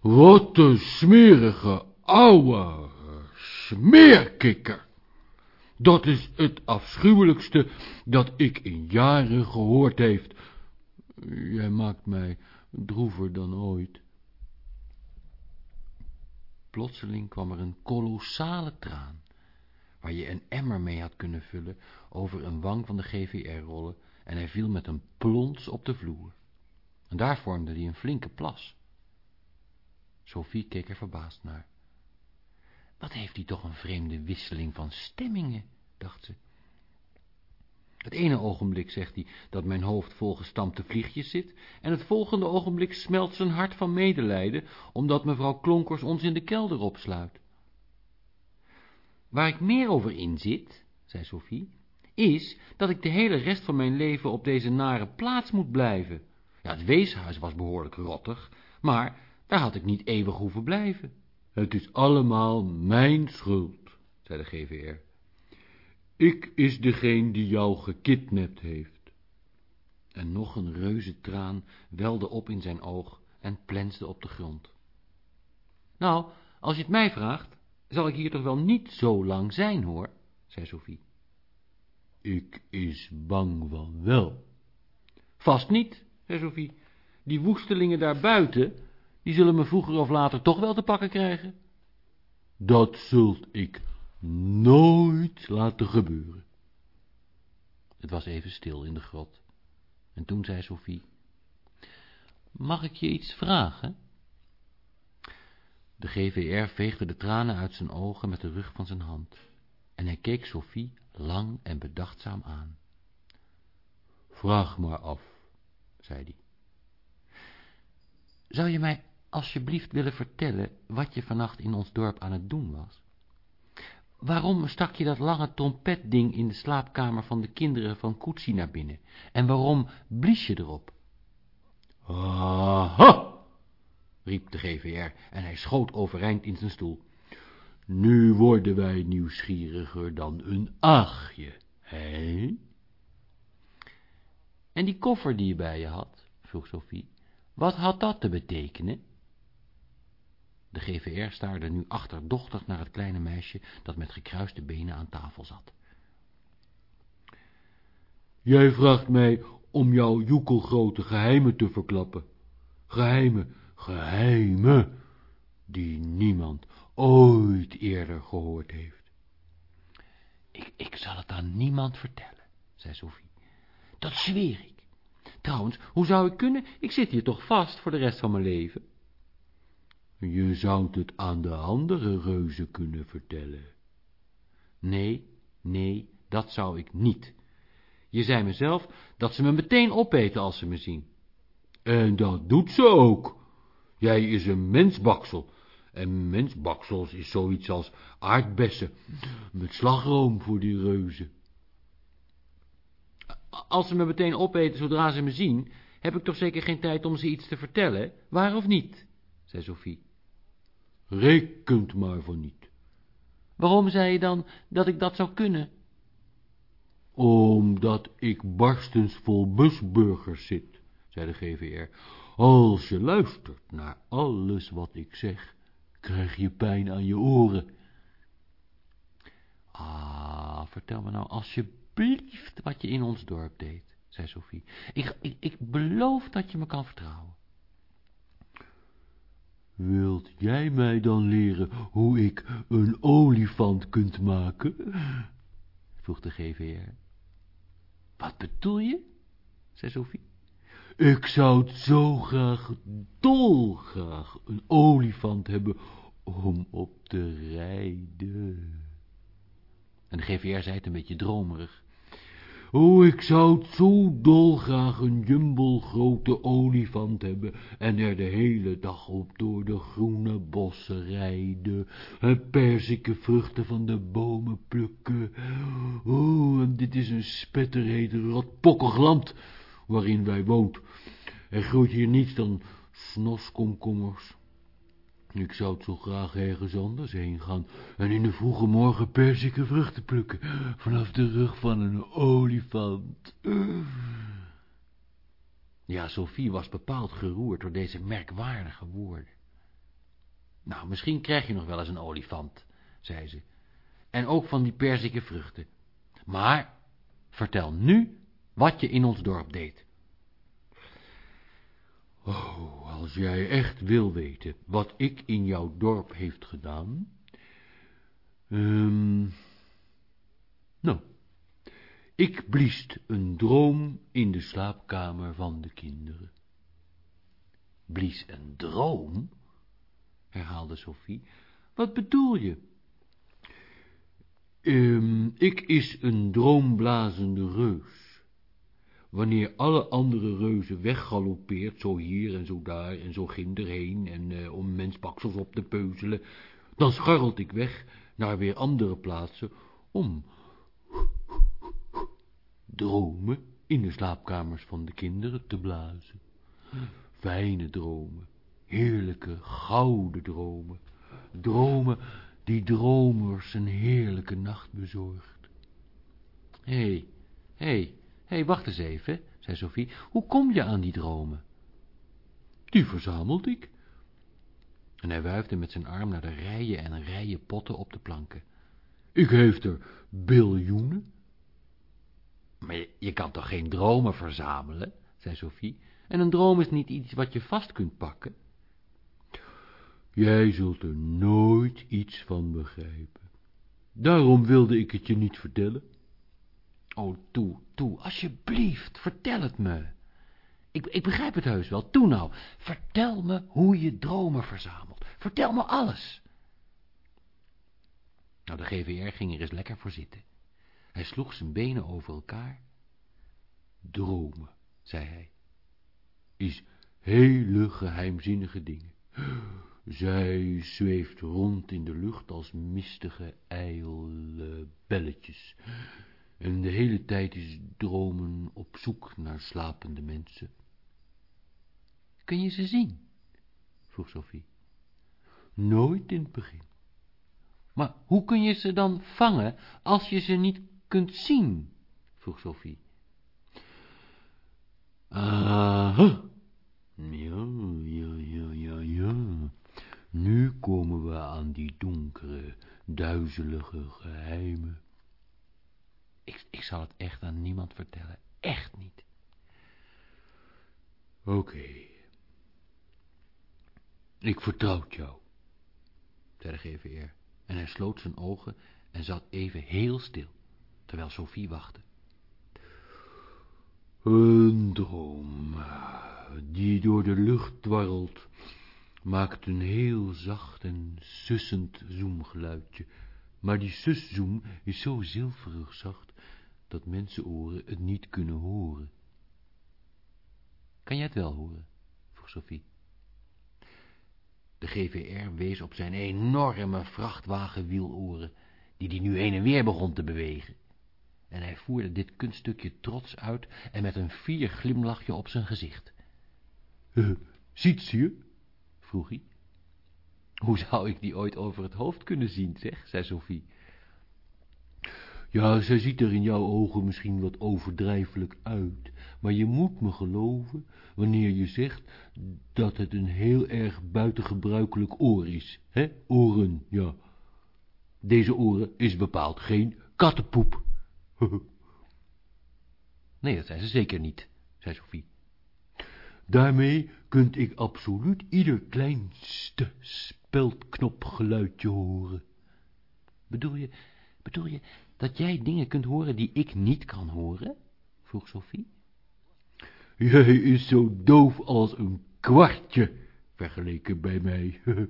Wat een smerige, ouwe smeerkikker. Dat is het afschuwelijkste dat ik in jaren gehoord heeft. Jij maakt mij droever dan ooit. Plotseling kwam er een kolossale traan waar je een emmer mee had kunnen vullen, over een wang van de GVR rollen, en hij viel met een plons op de vloer. En daar vormde hij een flinke plas. Sophie keek er verbaasd naar. Wat heeft hij toch een vreemde wisseling van stemmingen, dacht ze. Het ene ogenblik zegt hij dat mijn hoofd vol gestampte vliegjes zit, en het volgende ogenblik smelt zijn hart van medelijden, omdat mevrouw Klonkers ons in de kelder opsluit. Waar ik meer over inzit, zei Sophie, is dat ik de hele rest van mijn leven op deze nare plaats moet blijven. Ja, het weeshuis was behoorlijk rottig, maar daar had ik niet eeuwig hoeven blijven. Het is allemaal mijn schuld, zei de GVR. Ik is degene die jou gekidnapt heeft. En nog een reuze traan welde op in zijn oog en plensde op de grond. Nou, als je het mij vraagt, zal ik hier toch wel niet zo lang zijn, hoor, zei Sophie. Ik is bang van wel. Vast niet, zei Sophie. Die woestelingen daar buiten, die zullen me vroeger of later toch wel te pakken krijgen. Dat zult ik nooit laten gebeuren. Het was even stil in de grot. En toen zei Sophie, mag ik je iets vragen? De GVR veegde de tranen uit zijn ogen met de rug van zijn hand, en hij keek Sophie lang en bedachtzaam aan. Vraag maar af, zei hij. Zou je mij alsjeblieft willen vertellen wat je vannacht in ons dorp aan het doen was? Waarom stak je dat lange trompetding in de slaapkamer van de kinderen van Koetsie naar binnen? En waarom blies je erop? Aha! Riep de GVR en hij schoot overeind in zijn stoel. Nu worden wij nieuwsgieriger dan een aagje, hè? En die koffer die je bij je had, vroeg Sophie, wat had dat te betekenen? De GVR staarde nu achterdochtig naar het kleine meisje dat met gekruiste benen aan tafel zat. Jij vraagt mij om jouw joekelgrote geheimen te verklappen. Geheimen geheimen die niemand ooit eerder gehoord heeft. Ik, ik zal het aan niemand vertellen, zei Sophie. Dat zweer ik. Trouwens, hoe zou ik kunnen? Ik zit hier toch vast voor de rest van mijn leven. Je zou het aan de andere reuzen kunnen vertellen. Nee, nee, dat zou ik niet. Je zei mezelf dat ze me meteen opeten als ze me zien. En dat doet ze ook. Jij is een mensbaksel. En mensbaksels is zoiets als aardbessen, met slagroom voor die reuzen. Als ze me meteen opeten zodra ze me zien, heb ik toch zeker geen tijd om ze iets te vertellen, waar of niet, zei Sophie. Rekent maar voor niet. Waarom zei je dan dat ik dat zou kunnen? Omdat ik barstens vol busburgers zit, zei de GVR. Als je luistert naar alles wat ik zeg, krijg je pijn aan je oren. Ah, vertel me nou alsjeblieft wat je in ons dorp deed, zei Sophie. Ik, ik, ik beloof dat je me kan vertrouwen. Wilt jij mij dan leren hoe ik een olifant kunt maken? vroeg de GVR. Wat bedoel je? zei Sophie. Ik zou het zo graag, dolgraag, een olifant hebben om op te rijden. En de GVR zei het een beetje dromerig. Oh, ik zou het zo dolgraag een jumbo grote olifant hebben en er de hele dag op door de groene bossen rijden en perziken vruchten van de bomen plukken. Oh, en dit is een spetterheet rotpokkig land waarin wij woont. Er groeit hier niets dan snoskomkommers. Ik zou het zo graag ergens anders heen gaan en in de vroege morgen perziken vruchten plukken vanaf de rug van een olifant. Ja, Sophie was bepaald geroerd door deze merkwaardige woorden. Nou, misschien krijg je nog wel eens een olifant, zei ze, en ook van die perziken vruchten. Maar vertel nu wat je in ons dorp deed. Oh, als jij echt wil weten wat ik in jouw dorp heeft gedaan... Um, nou, ik bliest een droom in de slaapkamer van de kinderen. Blies een droom? herhaalde Sophie. Wat bedoel je? Um, ik is een droomblazende reus. Wanneer alle andere reuzen weggaloppeert, zo hier en zo daar en zo ginder heen, en uh, om mensbaksels op te peuzelen, dan scharrelt ik weg naar weer andere plaatsen om dromen in de slaapkamers van de kinderen te blazen. Fijne dromen, heerlijke gouden dromen, dromen die dromers een heerlijke nacht bezorgt. Hé, hey, hé, hey, hey, wacht eens even, zei Sophie, hoe kom je aan die dromen? Die verzamelde ik. En hij wuifde met zijn arm naar de rijen en rijen potten op de planken. Ik heeft er biljoenen. Maar je, je kan toch geen dromen verzamelen, zei Sophie, en een droom is niet iets wat je vast kunt pakken? Jij zult er nooit iets van begrijpen. Daarom wilde ik het je niet vertellen. Oh, toe, toe, alsjeblieft, vertel het me. Ik, ik begrijp het heus wel, toe nou. Vertel me hoe je dromen verzamelt. Vertel me alles. Nou, de GVR ging er eens lekker voor zitten. Hij sloeg zijn benen over elkaar. Dromen, zei hij, is hele geheimzinnige dingen. Zij zweeft rond in de lucht als mistige ijle belletjes en de hele tijd is dromen op zoek naar slapende mensen. Kun je ze zien? vroeg Sophie. Nooit in het begin. Maar hoe kun je ze dan vangen als je ze niet kunt zien? vroeg Sophie. Aha, ja, ja, ja, ja, ja. Nu komen we aan die donkere, duizelige geheimen. Ik, ik zal het echt aan niemand vertellen. Echt niet. Oké. Ik vertrouw jou, zei de GVR. En hij sloot zijn ogen en zat even heel stil, terwijl Sophie wachtte. Een droom, die door de lucht dwarrelt, maakt een heel zacht en sussend zoemgeluidje, maar die suszoem is zo zilverig zacht, dat mensenoren het niet kunnen horen. Kan jij het wel horen? vroeg Sophie. De GVR wees op zijn enorme vrachtwagenwieloren, die die nu heen en weer begon te bewegen. En hij voerde dit kunststukje trots uit en met een fier glimlachje op zijn gezicht. Uh, ziet ze je? vroeg hij. Hoe zou ik die ooit over het hoofd kunnen zien, zeg, zei Sophie. Ja, zij ziet er in jouw ogen misschien wat overdrijfelijk uit, maar je moet me geloven wanneer je zegt dat het een heel erg buitengebruikelijk oor is, hè? Oren, ja. Deze oren is bepaald geen kattenpoep. nee, dat zijn ze zeker niet, zei Sophie. Daarmee kunt ik absoluut ieder kleinste speldknopgeluidje horen. Bedoel je, bedoel je dat jij dingen kunt horen die ik niet kan horen? vroeg Sophie. Jij is zo doof als een kwartje, vergeleken bij mij.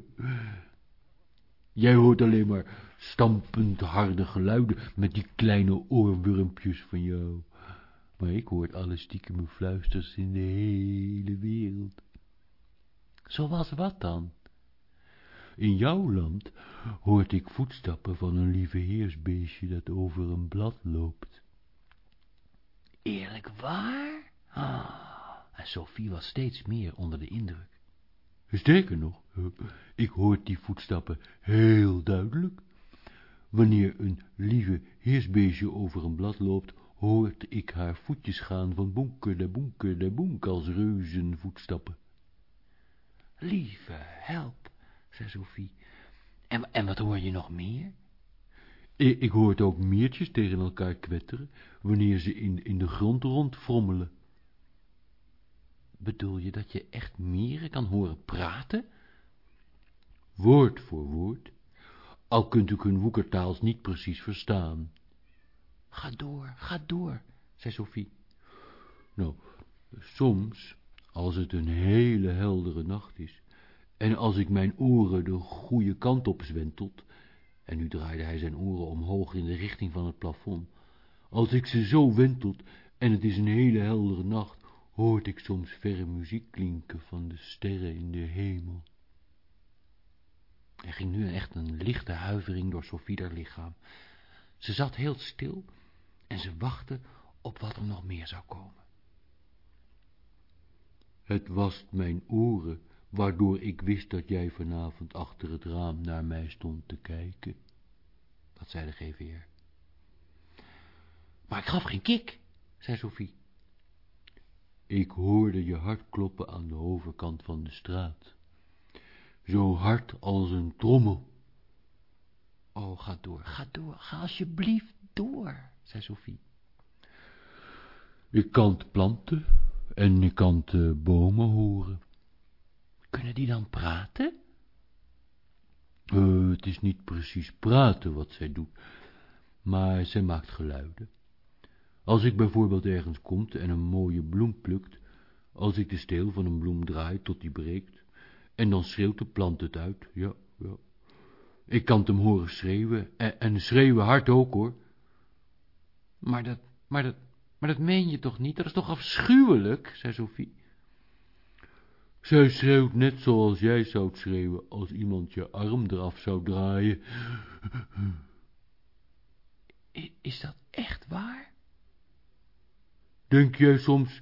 Jij hoort alleen maar stampend harde geluiden met die kleine oorwurmpjes van jou. maar ik hoort alle stiekeme fluisters in de hele wereld. Zoals wat dan? In jouw land hoort ik voetstappen van een lieve heersbeestje dat over een blad loopt. Eerlijk waar? Ah, en Sophie was steeds meer onder de indruk. Sterker nog, ik hoor die voetstappen heel duidelijk. Wanneer een lieve heersbeestje over een blad loopt, hoort ik haar voetjes gaan van bonker de bonker de bonk als reuzenvoetstappen. Lieve help, zei Sophie. En, en wat hoor je nog meer? Ik, ik hoor ook meertjes tegen elkaar kwetteren, wanneer ze in, in de grond rondfrommelen. Bedoel je dat je echt mieren kan horen praten? Woord voor woord, al kunt u hun woekertaals niet precies verstaan. Ga door, ga door, zei Sophie. Nou, soms, als het een hele heldere nacht is, en als ik mijn oren de goede kant op zwentelt, en nu draaide hij zijn oren omhoog in de richting van het plafond, als ik ze zo wentelt, en het is een hele heldere nacht, hoort ik soms verre muziek klinken van de sterren in de hemel. Er ging nu echt een lichte huivering door Sophie lichaam. Ze zat heel stil en ze wachtte op wat er nog meer zou komen. Het was mijn oren, waardoor ik wist dat jij vanavond achter het raam naar mij stond te kijken. Dat zei de GVR. Maar ik gaf geen kik, zei Sophie. Ik hoorde je hart kloppen aan de overkant van de straat. Zo hard als een trommel. Oh, ga door, ga door, ga alsjeblieft door, zei Sophie. Ik kan planten en ik kan de bomen horen. Kunnen die dan praten? Uh, het is niet precies praten wat zij doet, maar zij maakt geluiden. Als ik bijvoorbeeld ergens komt en een mooie bloem plukt, als ik de steel van een bloem draai tot die breekt, en dan schreeuwt de plant het uit, ja, ja. Ik kan het hem horen schreeuwen, en, en schreeuwen hard ook, hoor. Maar dat, maar dat, maar dat meen je toch niet? Dat is toch afschuwelijk, zei Sophie. Zij schreeuwt net zoals jij zou schreeuwen als iemand je arm eraf zou draaien. Is dat echt waar? Denk jij soms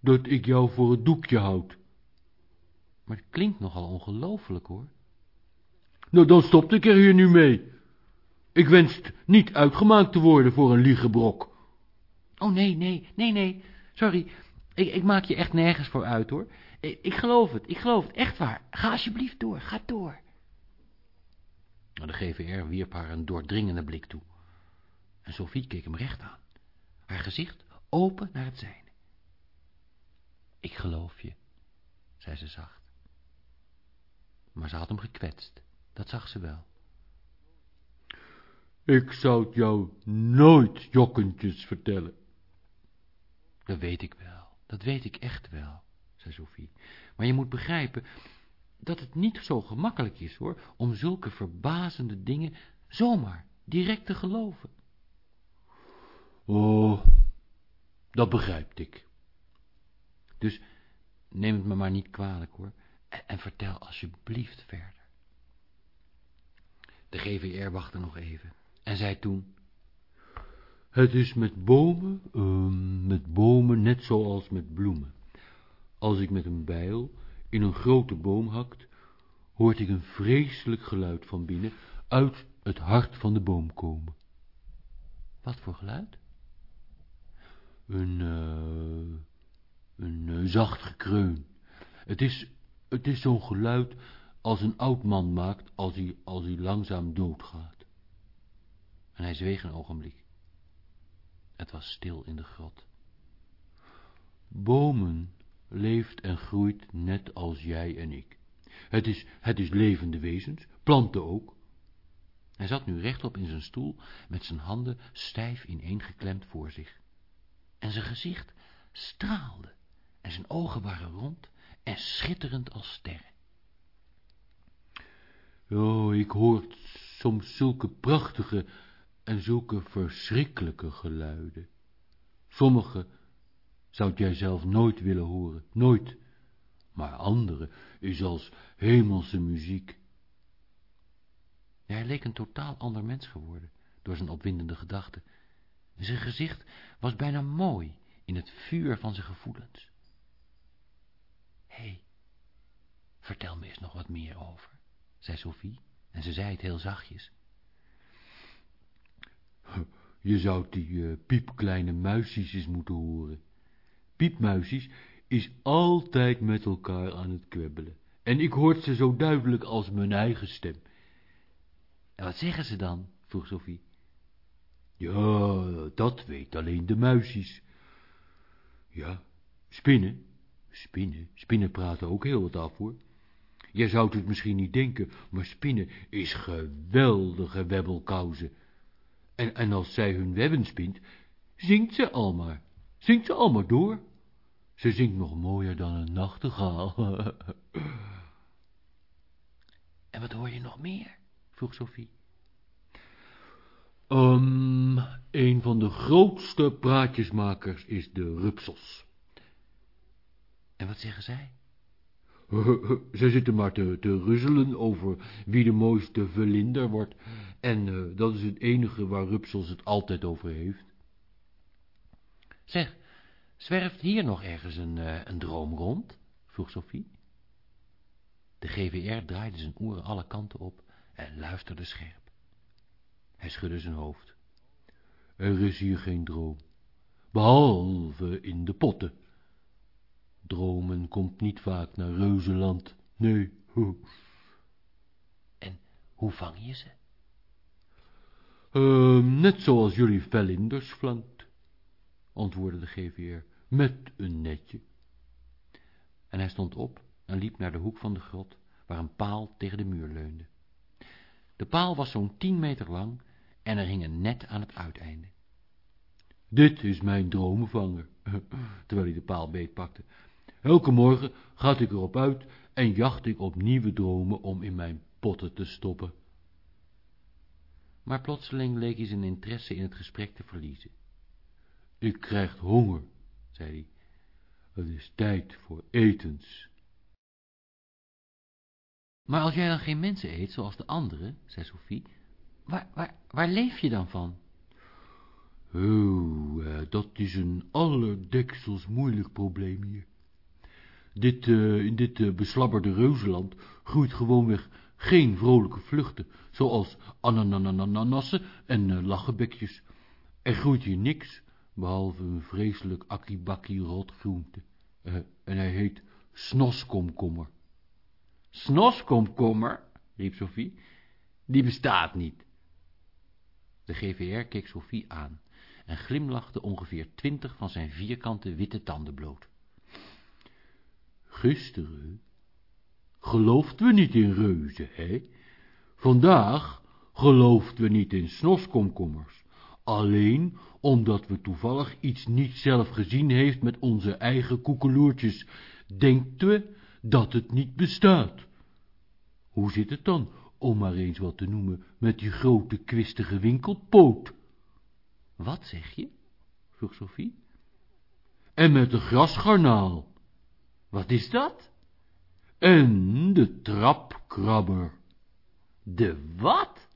dat ik jou voor het doekje houd? Maar het klinkt nogal ongelooflijk, hoor. Nou, dan stop ik er hier nu mee. Ik wenst niet uitgemaakt te worden voor een liegebrok. Oh, nee, nee, nee, nee. Sorry, ik, ik maak je echt nergens voor uit, hoor. Ik, ik geloof het, ik geloof het, echt waar. Ga alsjeblieft door, ga door. De GVR wierp haar een doordringende blik toe. En Sophie keek hem recht aan. Haar gezicht open naar het zijne. Ik geloof je, zei ze zacht. Maar ze had hem gekwetst, dat zag ze wel. Ik zou het jou nooit jokkentjes vertellen. Dat weet ik wel, dat weet ik echt wel, zei Sophie. Maar je moet begrijpen dat het niet zo gemakkelijk is, hoor, om zulke verbazende dingen zomaar direct te geloven. Oh, dat begrijp ik. Dus neem het me maar niet kwalijk, hoor, en, en vertel alsjeblieft verder. De GVR wachtte nog even en zei toen... Het is met bomen, uh, met bomen net zoals met bloemen. Als ik met een bijl in een grote boom hakt, hoort ik een vreselijk geluid van binnen uit het hart van de boom komen. Wat voor geluid? Een, uh, een uh, zacht gekreun. Het is, het is zo'n geluid als een oud man maakt als hij, als hij langzaam doodgaat. En hij zweeg een ogenblik. Het was stil in de grot. Bomen leeft en groeit net als jij en ik. Het is, het is levende wezens, planten ook. Hij zat nu rechtop in zijn stoel, met zijn handen stijf ineengeklemd voor zich. En zijn gezicht straalde, en zijn ogen waren rond en schitterend als sterren. Oh, ik hoor soms zulke prachtige en zulke verschrikkelijke geluiden. Sommige zou jij zelf nooit willen horen, nooit. Maar andere is als hemelse muziek. Hij leek een totaal ander mens geworden, door zijn opwindende gedachten. Zijn gezicht was bijna mooi in het vuur van zijn gevoelens. Hé, hey, vertel me eens nog wat meer over, zei Sophie, en ze zei het heel zachtjes. Je zou die uh, piepkleine muisjes eens moeten horen. Piepmuisjes is altijd met elkaar aan het kwebbelen. En ik hoort ze zo duidelijk als mijn eigen stem. En wat zeggen ze dan? vroeg Sophie. Ja, dat weet alleen de muisjes. Ja, spinnen, spinnen, spinnen praten ook heel wat af, hoor. Jij zou het misschien niet denken, maar spinnen is geweldige webbelkousen. En, en als zij hun webben spint, zingt ze al maar, zingt ze al maar door. Ze zingt nog mooier dan een nachtegaal. en wat hoor je nog meer? vroeg Sophie. Um, een van de grootste praatjesmakers is de rupsels. En wat zeggen zij? Ze zitten maar te, te ruzzelen over wie de mooiste vlinder wordt. En uh, dat is het enige waar Rupsels het altijd over heeft. Zeg, zwerft hier nog ergens een, uh, een droom rond? vroeg Sophie. De GVR draaide zijn oren alle kanten op en luisterde scherp. Hij schudde zijn hoofd. Er is hier geen droom, behalve in de potten. Dromen komt niet vaak naar Reuzenland, nee. En hoe vang je ze? Uh, net zoals jullie velinders flankt, antwoordde de GVR, met een netje. En hij stond op en liep naar de hoek van de grot, waar een paal tegen de muur leunde. De paal was zo'n tien meter lang en er hing een net aan het uiteinde. Dit is mijn dromenvanger, terwijl hij de paal beetpakte. Elke morgen gaat ik erop uit en jacht ik op nieuwe dromen om in mijn potten te stoppen. Maar plotseling leek hij zijn interesse in het gesprek te verliezen. Ik krijg honger, zei hij. Het is tijd voor etens. Maar als jij dan geen mensen eet, zoals de anderen, zei Sophie, waar, waar, waar leef je dan van? Oh, uh, dat is een allerdeksels moeilijk probleem hier. Dit, uh, in dit uh, beslabberde reuzenland groeit gewoonweg geen vrolijke vluchten, zoals ananananassen en uh, lachenbekjes. Er groeit hier niks, behalve een vreselijk akkibakkie rotgroente. en hij heet snoskomkommer. Snoskomkommer, riep Sophie, die bestaat niet. De GVR keek Sophie aan en glimlachte ongeveer twintig van zijn vierkante witte tanden bloot. Gisteren geloofden we niet in reuzen, hè? Vandaag geloofden we niet in snoskomkommers, alleen omdat we toevallig iets niet zelf gezien heeft met onze eigen koekeloertjes, denkt we dat het niet bestaat. Hoe zit het dan, om maar eens wat te noemen, met die grote kwistige winkelpoot? Wat zeg je? vroeg Sophie. En met de grasgarnaal. Wat is dat? En de trapkrabber. De wat?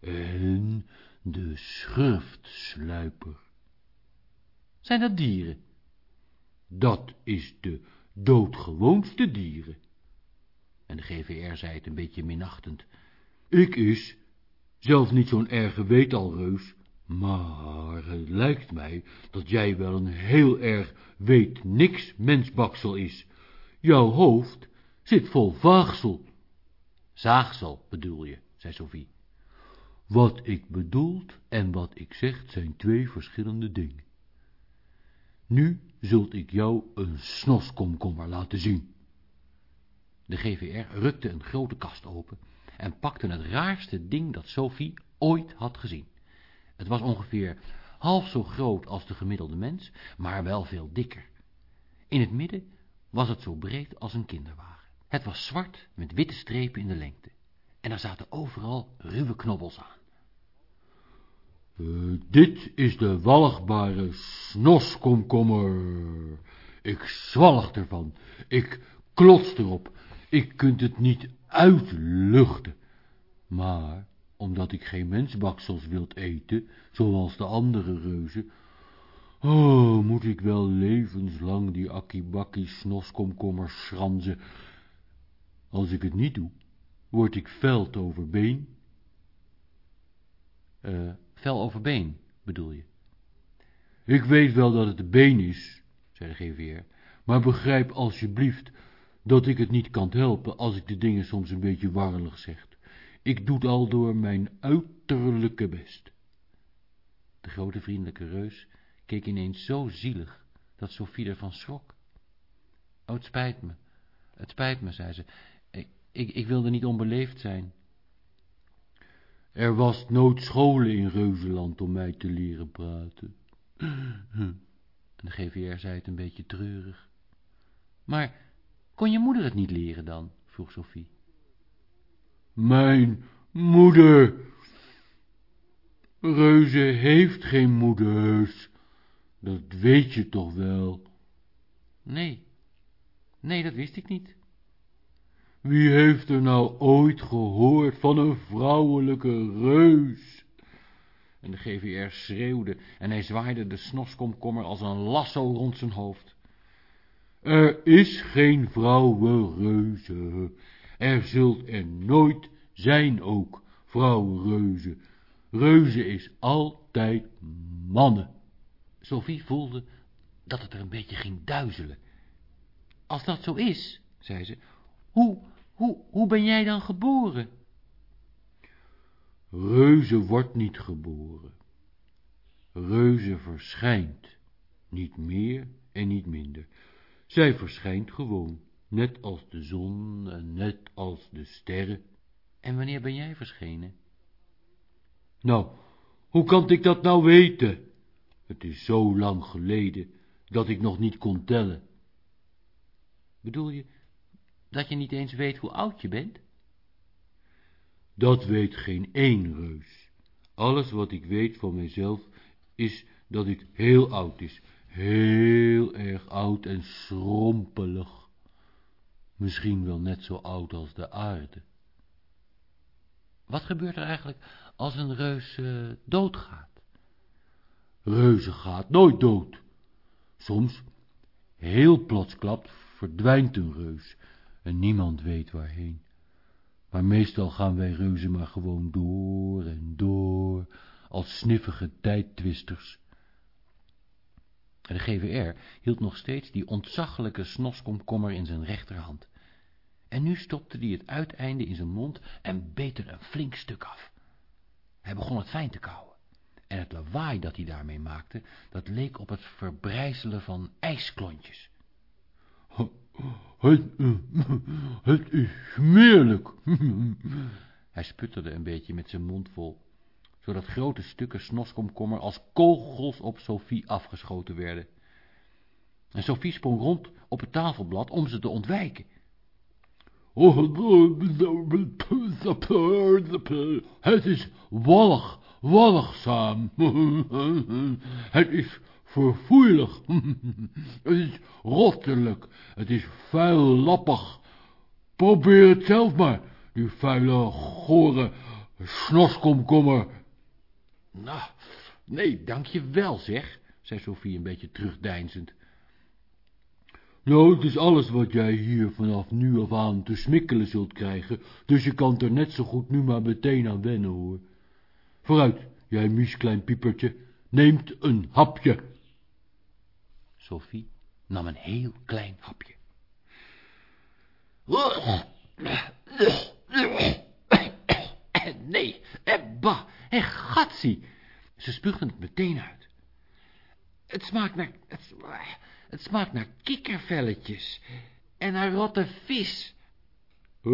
En de schurftsluiper. Zijn dat dieren? Dat is de doodgewoonste dieren. En de GVR zei het een beetje minachtend. Ik is zelf niet zo'n erge weetalreus, maar het lijkt mij dat jij wel een heel erg weet niks mensbaksel is. Jouw hoofd zit vol vaagsel. Zaagsel bedoel je, zei Sophie. Wat ik bedoelt en wat ik zeg zijn twee verschillende dingen. Nu zult ik jou een snoskomkommer laten zien. De GVR rukte een grote kast open en pakte het raarste ding dat Sophie ooit had gezien. Het was ongeveer half zo groot als de gemiddelde mens, maar wel veel dikker. In het midden was het zo breed als een kinderwagen. Het was zwart met witte strepen in de lengte. En er zaten overal ruwe knobbels aan. Uh, dit is de walgbare snoskomkommer. Ik zwalg ervan. Ik klots erop. Ik kunt het niet uitluchten. Maar, omdat ik geen mensbaksels wilt eten, zoals de andere reuzen, oh, moet ik wel levenslang die akkibakkie snoskomkommer schranzen. Als ik het niet doe, word ik veld over been. Uh, vel over been, bedoel je? Ik weet wel dat het de been is, zei de geveer, maar begrijp alsjeblieft dat ik het niet kan helpen als ik de dingen soms een beetje warrelig zeg. Ik doe al door mijn uiterlijke best. De grote vriendelijke reus keek ineens zo zielig, dat Sophie ervan schrok. Oh, het spijt me, het spijt me, zei ze. Ik, ik, ik wilde niet onbeleefd zijn. Er was nooit scholen in Reuzenland om mij te leren praten. En de GVR zei het een beetje treurig. Maar kon je moeder het niet leren dan? vroeg Sophie. Mijn moeder. Reuze heeft geen moeders. Dat weet je toch wel? Nee, nee, dat wist ik niet. Wie heeft er nou ooit gehoord van een vrouwelijke reus? En de GVR schreeuwde en hij zwaaide de snoskomkommer als een lasso rond zijn hoofd. Er is geen vrouwenreuze. Er zult er nooit zijn ook, vrouwenreuze. Reuze is altijd mannen. Sophie voelde dat het er een beetje ging duizelen. Als dat zo is, zei ze, hoe, hoe, hoe ben jij dan geboren? Reuze wordt niet geboren. Reuze verschijnt, niet meer en niet minder. Zij verschijnt gewoon, net als de zon en net als de sterren. En wanneer ben jij verschenen? Nou, hoe kan ik dat nou weten? Het is zo lang geleden, dat ik nog niet kon tellen. Bedoel je dat je niet eens weet hoe oud je bent? Dat weet geen één reus. Alles wat ik weet van mijzelf is dat ik heel oud is, heel erg oud en schrompelig. Misschien wel net zo oud als de aarde. Wat gebeurt er eigenlijk als een reus uh, doodgaat? Reuzen gaat nooit dood. Soms, heel plotsklapt, verdwijnt een reus en niemand weet waarheen. Maar meestal gaan wij reuzen maar gewoon door en door, als sniffige tijdtwisters. De GVR hield nog steeds die ontzaglijke snoskomkommer in zijn rechterhand. En nu stopte hij het uiteinde in zijn mond en beet er een flink stuk af. Hij begon het fijn te kauwen. En het lawaai dat hij daarmee maakte, dat leek op het verbrijzelen van ijsklontjes. Het, het is smeerlijk. Hij sputterde een beetje met zijn mond vol, zodat grote stukken snoskomkommer als kogels op Sophie afgeschoten werden. En Sophie sprong rond op het tafelblad om ze te ontwijken. Het is wallig, walligzaam. Het is verfoeilijk. Het is rottelijk. Het is vuillappig. Probeer het zelf maar, die vuile, gore snoskomkommer. Nou, nee, dank je wel, zeg, zei Sophie een beetje terugdeinzend. Nou, het is alles wat jij hier vanaf nu af aan te smikkelen zult krijgen, dus je kan er net zo goed nu maar meteen aan wennen, hoor. Vooruit, jij mies klein piepertje, neemt een hapje. Sophie nam een heel klein hapje. Nee, bah, en gatsie. Ze spuugde het meteen uit. Het smaakt naar, het, het smaakt naar kikkervelletjes en naar rotte vis.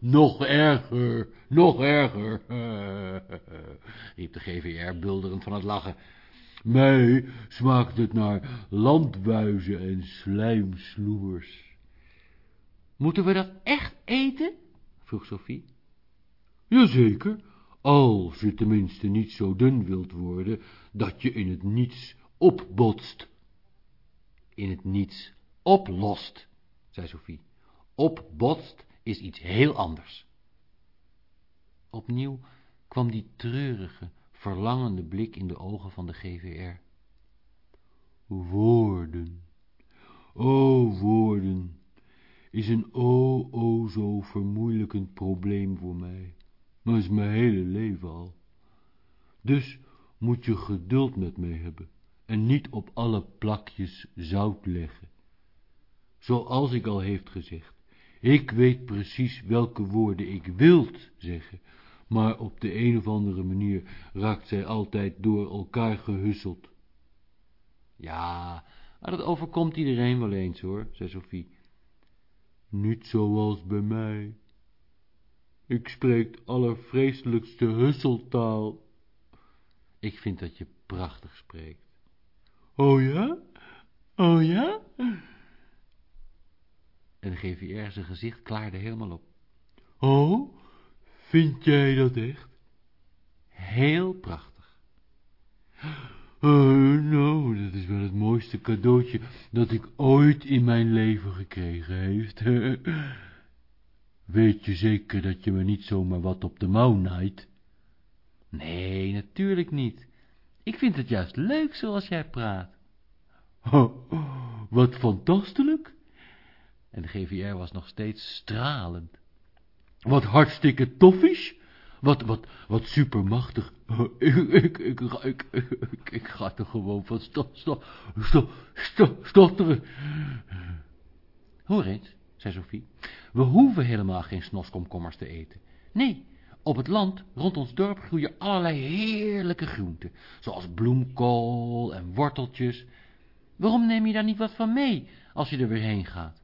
nog erger, nog erger, riep de GVR bulderend van het lachen. Mij smaakt het naar landbuizen en slijmsloers. Moeten we dat echt eten? vroeg Sophie. Jazeker, als je tenminste niet zo dun wilt worden, dat je in het niets opbotst. In het niets oplost, zei Sophie. Opbotst is iets heel anders. Opnieuw kwam die treurige, verlangende blik in de ogen van de GVR. Woorden, o woorden, is een o, o zo vermoeilijkend probleem voor mij, maar is mijn hele leven al. Dus moet je geduld met mij hebben en niet op alle plakjes zout leggen. Zoals ik al heeft gezegd, ik weet precies welke woorden ik wilt zeggen, maar op de een of andere manier raakt zij altijd door elkaar gehusseld. Ja, maar dat overkomt iedereen wel eens, hoor, zei Sophie. Niet zoals bij mij. Ik spreek allervreselijkste husseltaal. Ik vind dat je prachtig spreekt. Oh ja? Oh ja? En de GVR zijn gezicht klaarde helemaal op. Oh, vind jij dat echt? Heel prachtig. Oh, nou, dat is wel het mooiste cadeautje dat ik ooit in mijn leven gekregen heeft. Weet je zeker dat je me niet zomaar wat op de mouw naait? Nee, natuurlijk niet. Ik vind het juist leuk zoals jij praat. Oh, wat fantastelijk. En de GVR was nog steeds stralend. Wat hartstikke tof is. Wat, wat, wat supermachtig. Ik, ik, ik, ik, ik, ga er gewoon van stop, stop, stotteren. Hoor eens, zei Sophie, we hoeven helemaal geen snoskomkommers te eten. Nee, op het land rond ons dorp groeien allerlei heerlijke groenten, zoals bloemkool en worteltjes. Waarom neem je daar niet wat van mee, als je er weer heen gaat?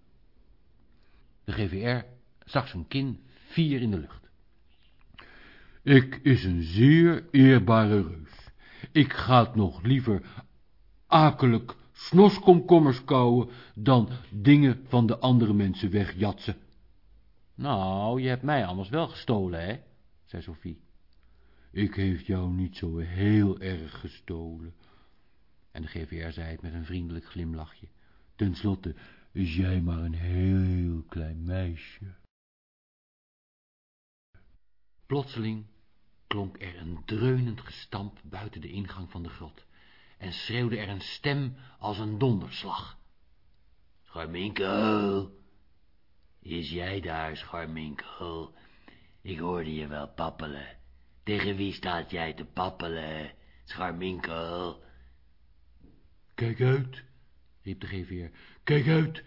De GVR zag zijn kin vier in de lucht. Ik is een zeer eerbare reus. Ik ga het nog liever akelijk snoskomkommers kauwen dan dingen van de andere mensen wegjatsen. Nou, je hebt mij anders wel gestolen, hè, zei Sophie. Ik heeft jou niet zo heel erg gestolen. En de GVR zei het met een vriendelijk glimlachje. Ten slotte is jij maar een heel klein meisje. Plotseling klonk er een dreunend gestamp buiten de ingang van de grot en schreeuwde er een stem als een donderslag. Scharminkel, is jij daar, Scharminkel? Ik hoorde je wel pappelen. Tegen wie staat jij te pappelen, Scharminkel? Kijk uit, riep de GVR. Kijk uit,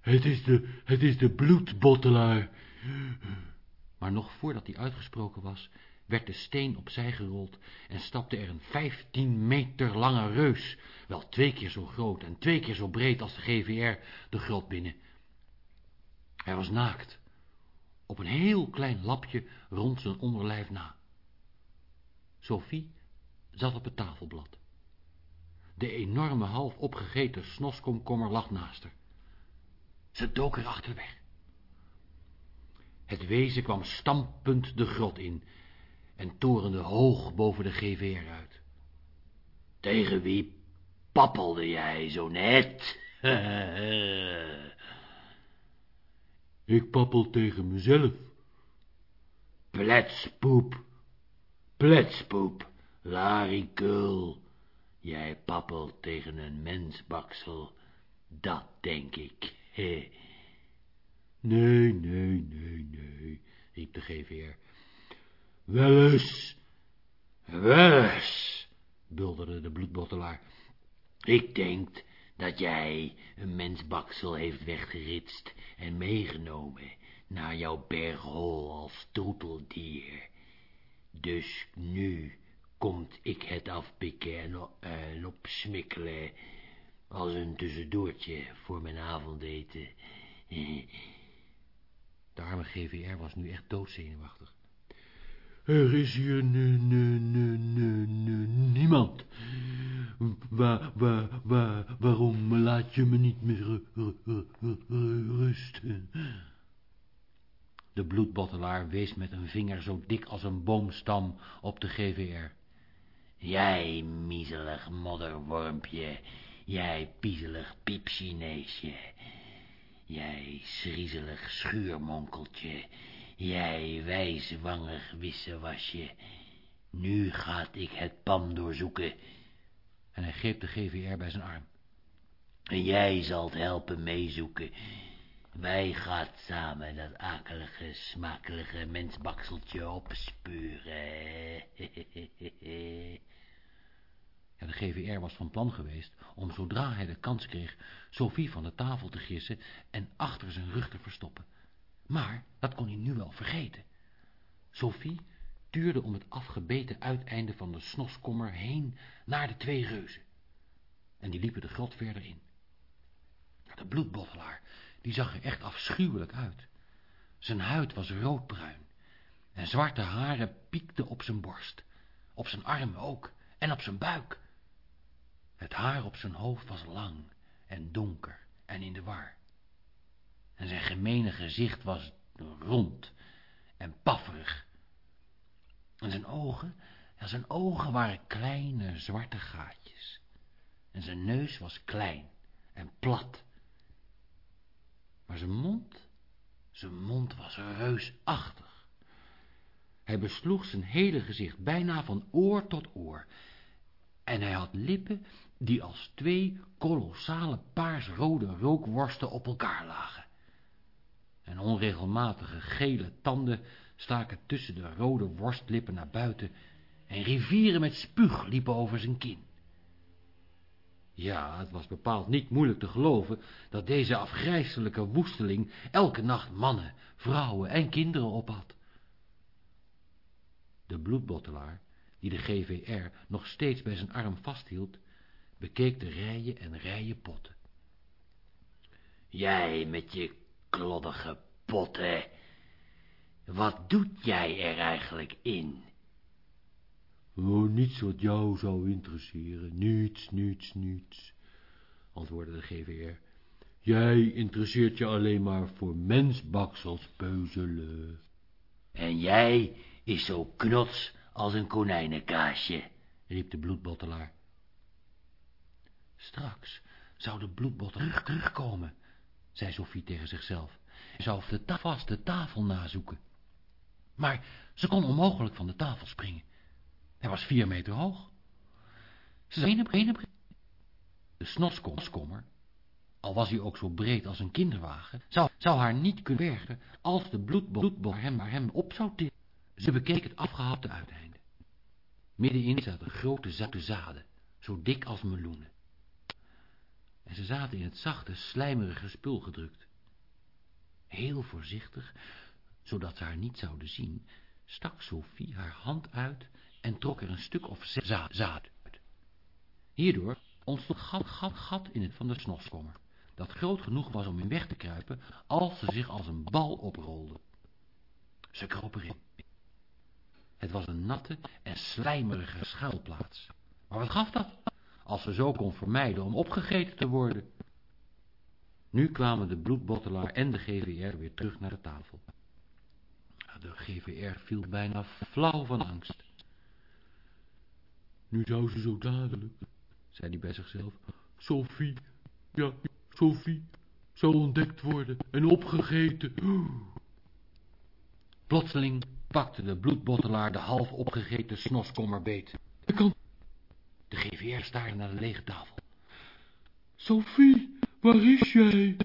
het is de, het is de bloedbottelaar. Maar nog voordat hij uitgesproken was, werd de steen opzij gerold en stapte er een vijftien meter lange reus, wel twee keer zo groot en twee keer zo breed als de GVR, de grot binnen. Hij was naakt, op een heel klein lapje rond zijn onderlijf na. Sophie zat op het tafelblad. De enorme half opgegeten snoskomkommer lag naast haar. Ze dook erachter weg. Het wezen kwam stampend de grot in en torende hoog boven de GVR uit. Tegen wie pappelde jij zo net? Ik pappel tegen mezelf. Pletspoep, pletspoep, larikul. Jij pappelt tegen een mensbaksel, dat denk ik. Nee, nee, nee, nee, riep de GVR. Wel eens, wel bulderde de bloedbottelaar. Ik denk dat jij een mensbaksel heeft weggeritst en meegenomen naar jouw berghol als troeteldier. Dus nu komt ik het afpikken en, en opsmikkelen als een tussendoortje voor mijn avondeten. De arme GVR was nu echt doodzenuwachtig. Er is hier niemand. Waar, waar, waar, waarom laat je me niet meer rusten? De bloedbottelaar wees met een vinger zo dik als een boomstam op de GVR. Jij miezelig modderwormpje, jij piezelig piepchineesje, jij schriezelig schuurmonkeltje, jij wijswangig wissewasje. Nu gaat ik het pam doorzoeken. En hij greep de GVR bij zijn arm. En jij zult helpen meezoeken. Wij gaat samen dat akelige, smakelige mensbakseltje opspeuren. De GVR was van plan geweest om, zodra hij de kans kreeg, Sophie van de tafel te gissen en achter zijn rug te verstoppen. Maar dat kon hij nu wel vergeten. Sophie tuurde om het afgebeten uiteinde van de snoskommer heen naar de twee reuzen. En die liepen de grot verder in. De bloedbottelaar, die zag er echt afschuwelijk uit. Zijn huid was roodbruin en zwarte haren piekten op zijn borst, op zijn armen ook en op zijn buik. Het haar op zijn hoofd was lang en donker en in de war. En zijn gemene gezicht was rond en pafferig. En zijn ogen, ja, zijn ogen waren kleine zwarte gaatjes. En zijn neus was klein en plat. Maar zijn mond, zijn mond was reusachtig. Hij besloeg zijn hele gezicht bijna van oor tot oor. En hij had lippen die als twee kolossale paarsrode rookworsten op elkaar lagen. En onregelmatige gele tanden staken tussen de rode worstlippen naar buiten en rivieren met spuug liepen over zijn kin. Ja, het was bepaald niet moeilijk te geloven dat deze afgrijselijke woesteling elke nacht mannen, vrouwen en kinderen ophad. De bloedbottelaar, die de GVR nog steeds bij zijn arm vasthield, bekeek de rijen en rijen potten. Jij met je kloddige potten, wat doet jij er eigenlijk in? Oh, niets wat jou zou interesseren. Niets, niets, niets, antwoordde de GVR. Jij interesseert je alleen maar voor mensbaksels peuzelen. En jij is zo knots als een konijnenkaasje, riep de bloedbottelaar. Straks zou de bloedbottelaar terugkomen, zei Sophie tegen zichzelf, en zou de ta vast de tafel nazoeken. Maar ze kon onmogelijk van de tafel springen. Hij was vier meter hoog. Ze zei op een De snotskommer, al was hij ook zo breed als een kinderwagen, zou, zou haar niet kunnen bergen als de bloedbol hem, hem op zou tillen. Ze bekeek het afgehapte uiteinde. Middenin zaten grote zoute zaden, zo dik als meloenen. En ze zaten in het zachte, slijmerige spul gedrukt. Heel voorzichtig, zodat ze haar niet zouden zien, stak Sophie haar hand uit en trok er een stuk of zaad uit. Hierdoor ontstond gat, gat, gat in het van de snoskommer, dat groot genoeg was om in weg te kruipen als ze zich als een bal oprolde. Ze kroop erin. Het was een natte en slijmerige schuilplaats. Maar wat gaf dat, als ze zo kon vermijden om opgegeten te worden? Nu kwamen de bloedbottelaar en de GVR weer terug naar de tafel. De GVR viel bijna flauw van angst. Nu zou ze zo dadelijk, zei hij bij zichzelf, Sophie, ja, Sophie, zou ontdekt worden en opgegeten. Plotseling pakte de bloedbottelaar de half opgegeten snoskommer beet. kan... De GVR staarde naar de lege tafel. Sophie, waar is jij?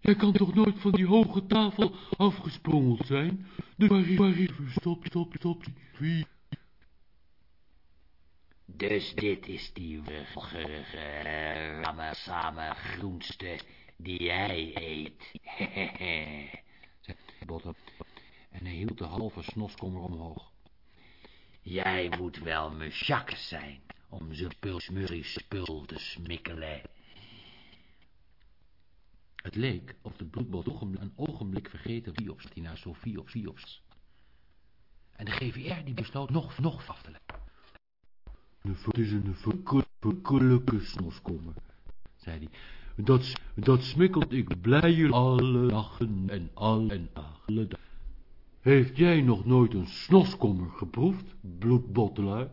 Jij kan toch nooit van die hoge tafel afgesprongen zijn? Dus waar is, waar is, stop, stop, stop, Sophie. Dus dit is die wurgerige, rammesame groenste die jij eet. Botten, en hij hield de halve snoskommer omhoog. Jij moet wel mesjakke zijn om zo'n pulsmurrie spul te smikkelen. Het leek of de bloedbot een ogenblik vergeten wie op die naar Sophie of Siops. En de GVR die besloot nog, nog af te leggen. Het is een verkullelijke snoskommer, zei hij. Dat, dat smikkelt ik blijer alle dagen en al en dag. Heeft jij nog nooit een snoskommer geproefd, bloedbottelaar?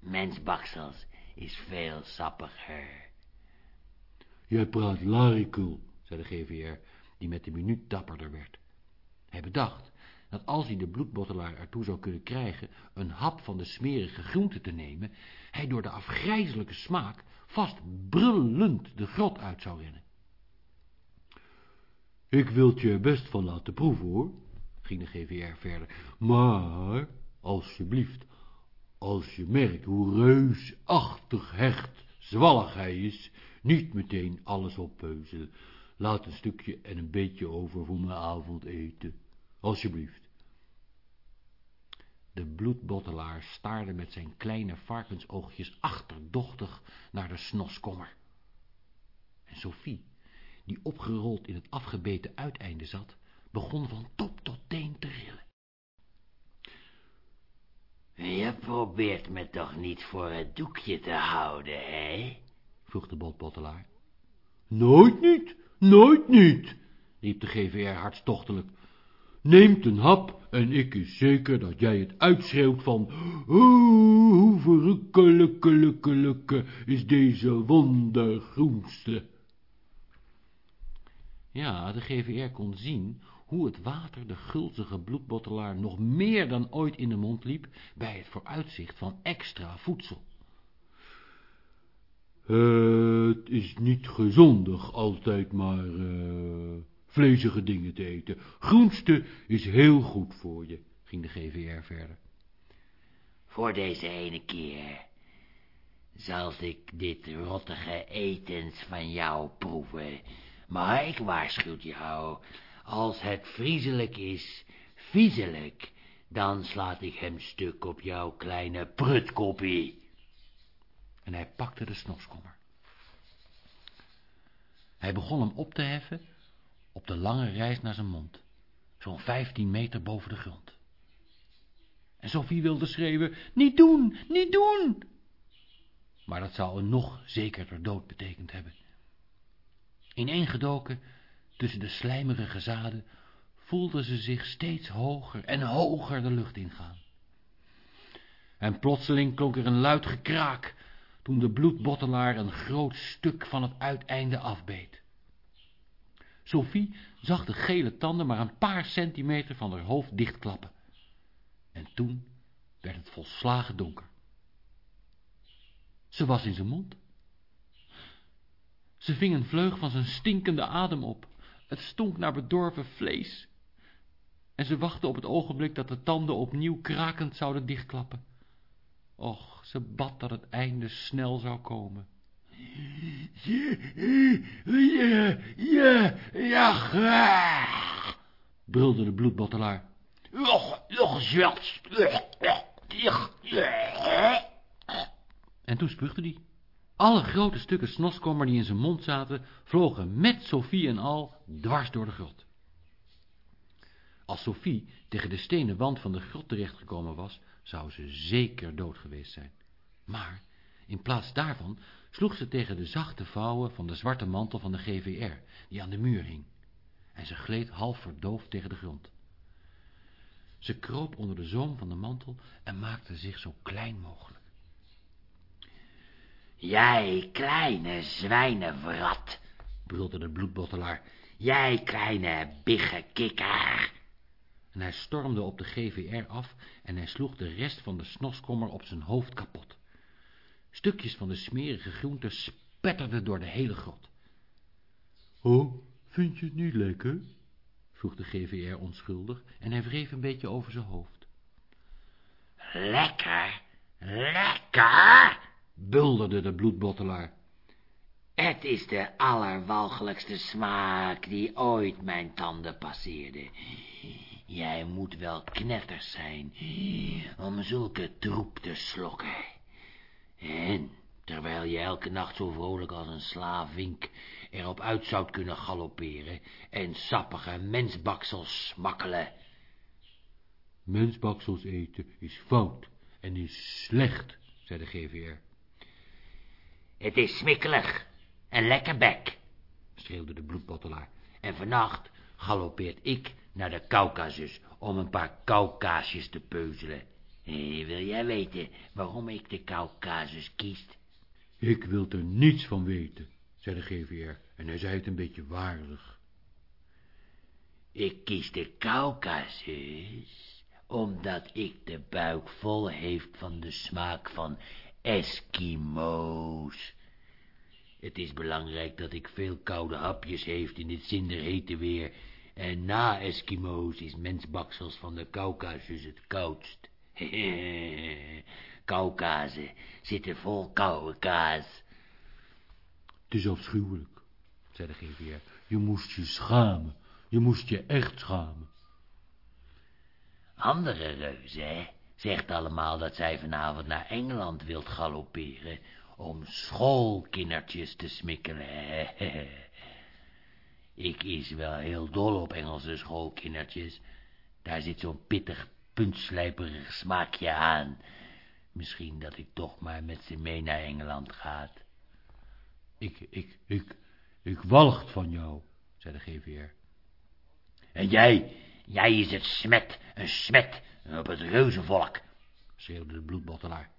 Mensbaksels is veel sappiger. Jij praat larikul, zei de GVR, die met de minuut dapperder werd. Hij bedacht dat als hij de bloedbottelaar ertoe zou kunnen krijgen een hap van de smerige groente te nemen, hij door de afgrijzelijke smaak vast brullend de grot uit zou rennen. Ik wil het je er best van laten proeven, hoor, ging de GVR verder, maar, alsjeblieft, als je merkt hoe reusachtig hecht zwallig hij is, niet meteen alles oppeuzelen. Laat een stukje en een beetje over voor mijn avondeten. Alsjeblieft. De bloedbottelaar staarde met zijn kleine varkensoogjes achterdochtig naar de snoskommer. En Sophie, die opgerold in het afgebeten uiteinde zat, begon van top tot teen te rillen. Je probeert me toch niet voor het doekje te houden, hè? vroeg de botbottelaar. Nooit niet, nooit niet, riep de GVR hartstochtelijk. Neemt een hap en ik is zeker dat jij het uitschreeuwt van... Oh, hoe verrukkelijke is deze wondergroenste. Ja, de GVR kon zien hoe het water de gulzige bloedbottelaar nog meer dan ooit in de mond liep bij het vooruitzicht van extra voedsel. Het is niet gezondig altijd maar uh, vlezige dingen te eten. Groenste is heel goed voor je, ging de GVR verder. Voor deze ene keer zal ik dit rottige etens van jou proeven, maar ik waarschuw jou, als het vriezelijk is, viezelijk, dan slaat ik hem stuk op jouw kleine prutkoppie en hij pakte de snoskommer. Hij begon hem op te heffen op de lange reis naar zijn mond, zo'n vijftien meter boven de grond. En Sophie wilde schreeuwen, niet doen, niet doen! Maar dat zou een nog zekerder dood betekend hebben. Ineengedoken tussen de slijmerige zaden voelde ze zich steeds hoger en hoger de lucht ingaan. En plotseling klonk er een luid gekraak toen de bloedbottelaar een groot stuk van het uiteinde afbeet. Sophie zag de gele tanden maar een paar centimeter van haar hoofd dichtklappen. En toen werd het volslagen donker. Ze was in zijn mond. Ze ving een vleug van zijn stinkende adem op. Het stonk naar bedorven vlees. En ze wachtte op het ogenblik dat de tanden opnieuw krakend zouden dichtklappen. Och, ze bad dat het einde snel zou komen. Ja, ja, ja, graag, brulde de bloedbottelaar. Nog, nog zwart. En toen spuugde hij. Alle grote stukken snoskommer die in zijn mond zaten, vlogen met Sophie en al dwars door de grot. Als Sophie tegen de stenen wand van de grot terechtgekomen was, zou ze zeker dood geweest zijn. Maar in plaats daarvan sloeg ze tegen de zachte vouwen van de zwarte mantel van de GVR, die aan de muur hing, en ze gleed half verdoofd tegen de grond. Ze kroop onder de zoom van de mantel en maakte zich zo klein mogelijk. Jij kleine zwijnenvrat, brulde de bloedbottelaar, jij kleine biggekikker en hij stormde op de GVR af en hij sloeg de rest van de snoskommer op zijn hoofd kapot. Stukjes van de smerige groente spetterden door de hele grot. Oh, vind je het niet lekker? vroeg de GVR onschuldig en hij wreef een beetje over zijn hoofd. Lekker, lekker, bulderde de bloedbottelaar. Het is de allerwalgelijkste smaak die ooit mijn tanden passeerde. Jij moet wel knetters zijn om zulke troep te slokken. En terwijl je elke nacht zo vrolijk als een slaafwink erop uit zou kunnen galopperen en sappige mensbaksels smakkelen. Mensbaksels eten is fout en is slecht, zei de GVR. Het is smikkelig en lekker bek, schreeuwde de bloedbottelaar. En vannacht galoppeert ik naar de Caucasus om een paar kaukaasjes te peuzelen. Eh, wil jij weten waarom ik de Caucasus kiest? Ik wil er niets van weten, zei de GVR, en hij zei het een beetje waardig. Ik kies de Caucasus omdat ik de buik vol heeft van de smaak van Eskimo's. Het is belangrijk dat ik veel koude hapjes heeft in dit zinderhete weer, en na Eskimo's is mensbaksels van de Caucasus het koudst. Kaukazen zitten vol koude kaas. Het is afschuwelijk, zei de GVR. Je moest je schamen. Je moest je echt schamen. Andere reuzen, hè, zegt allemaal dat zij vanavond naar Engeland wilt galopperen om schoolkindertjes te smikkelen. Ik is wel heel dol op Engelse schoolkindertjes. Daar zit zo'n pittig, puntslijperig smaakje aan. Misschien dat ik toch maar met ze mee naar Engeland gaat. Ik, ik, ik, ik walgt van jou, zei de GVR. En jij, jij is het smet, een smet op het reuzenvolk, schreeuwde de bloedbottelaar.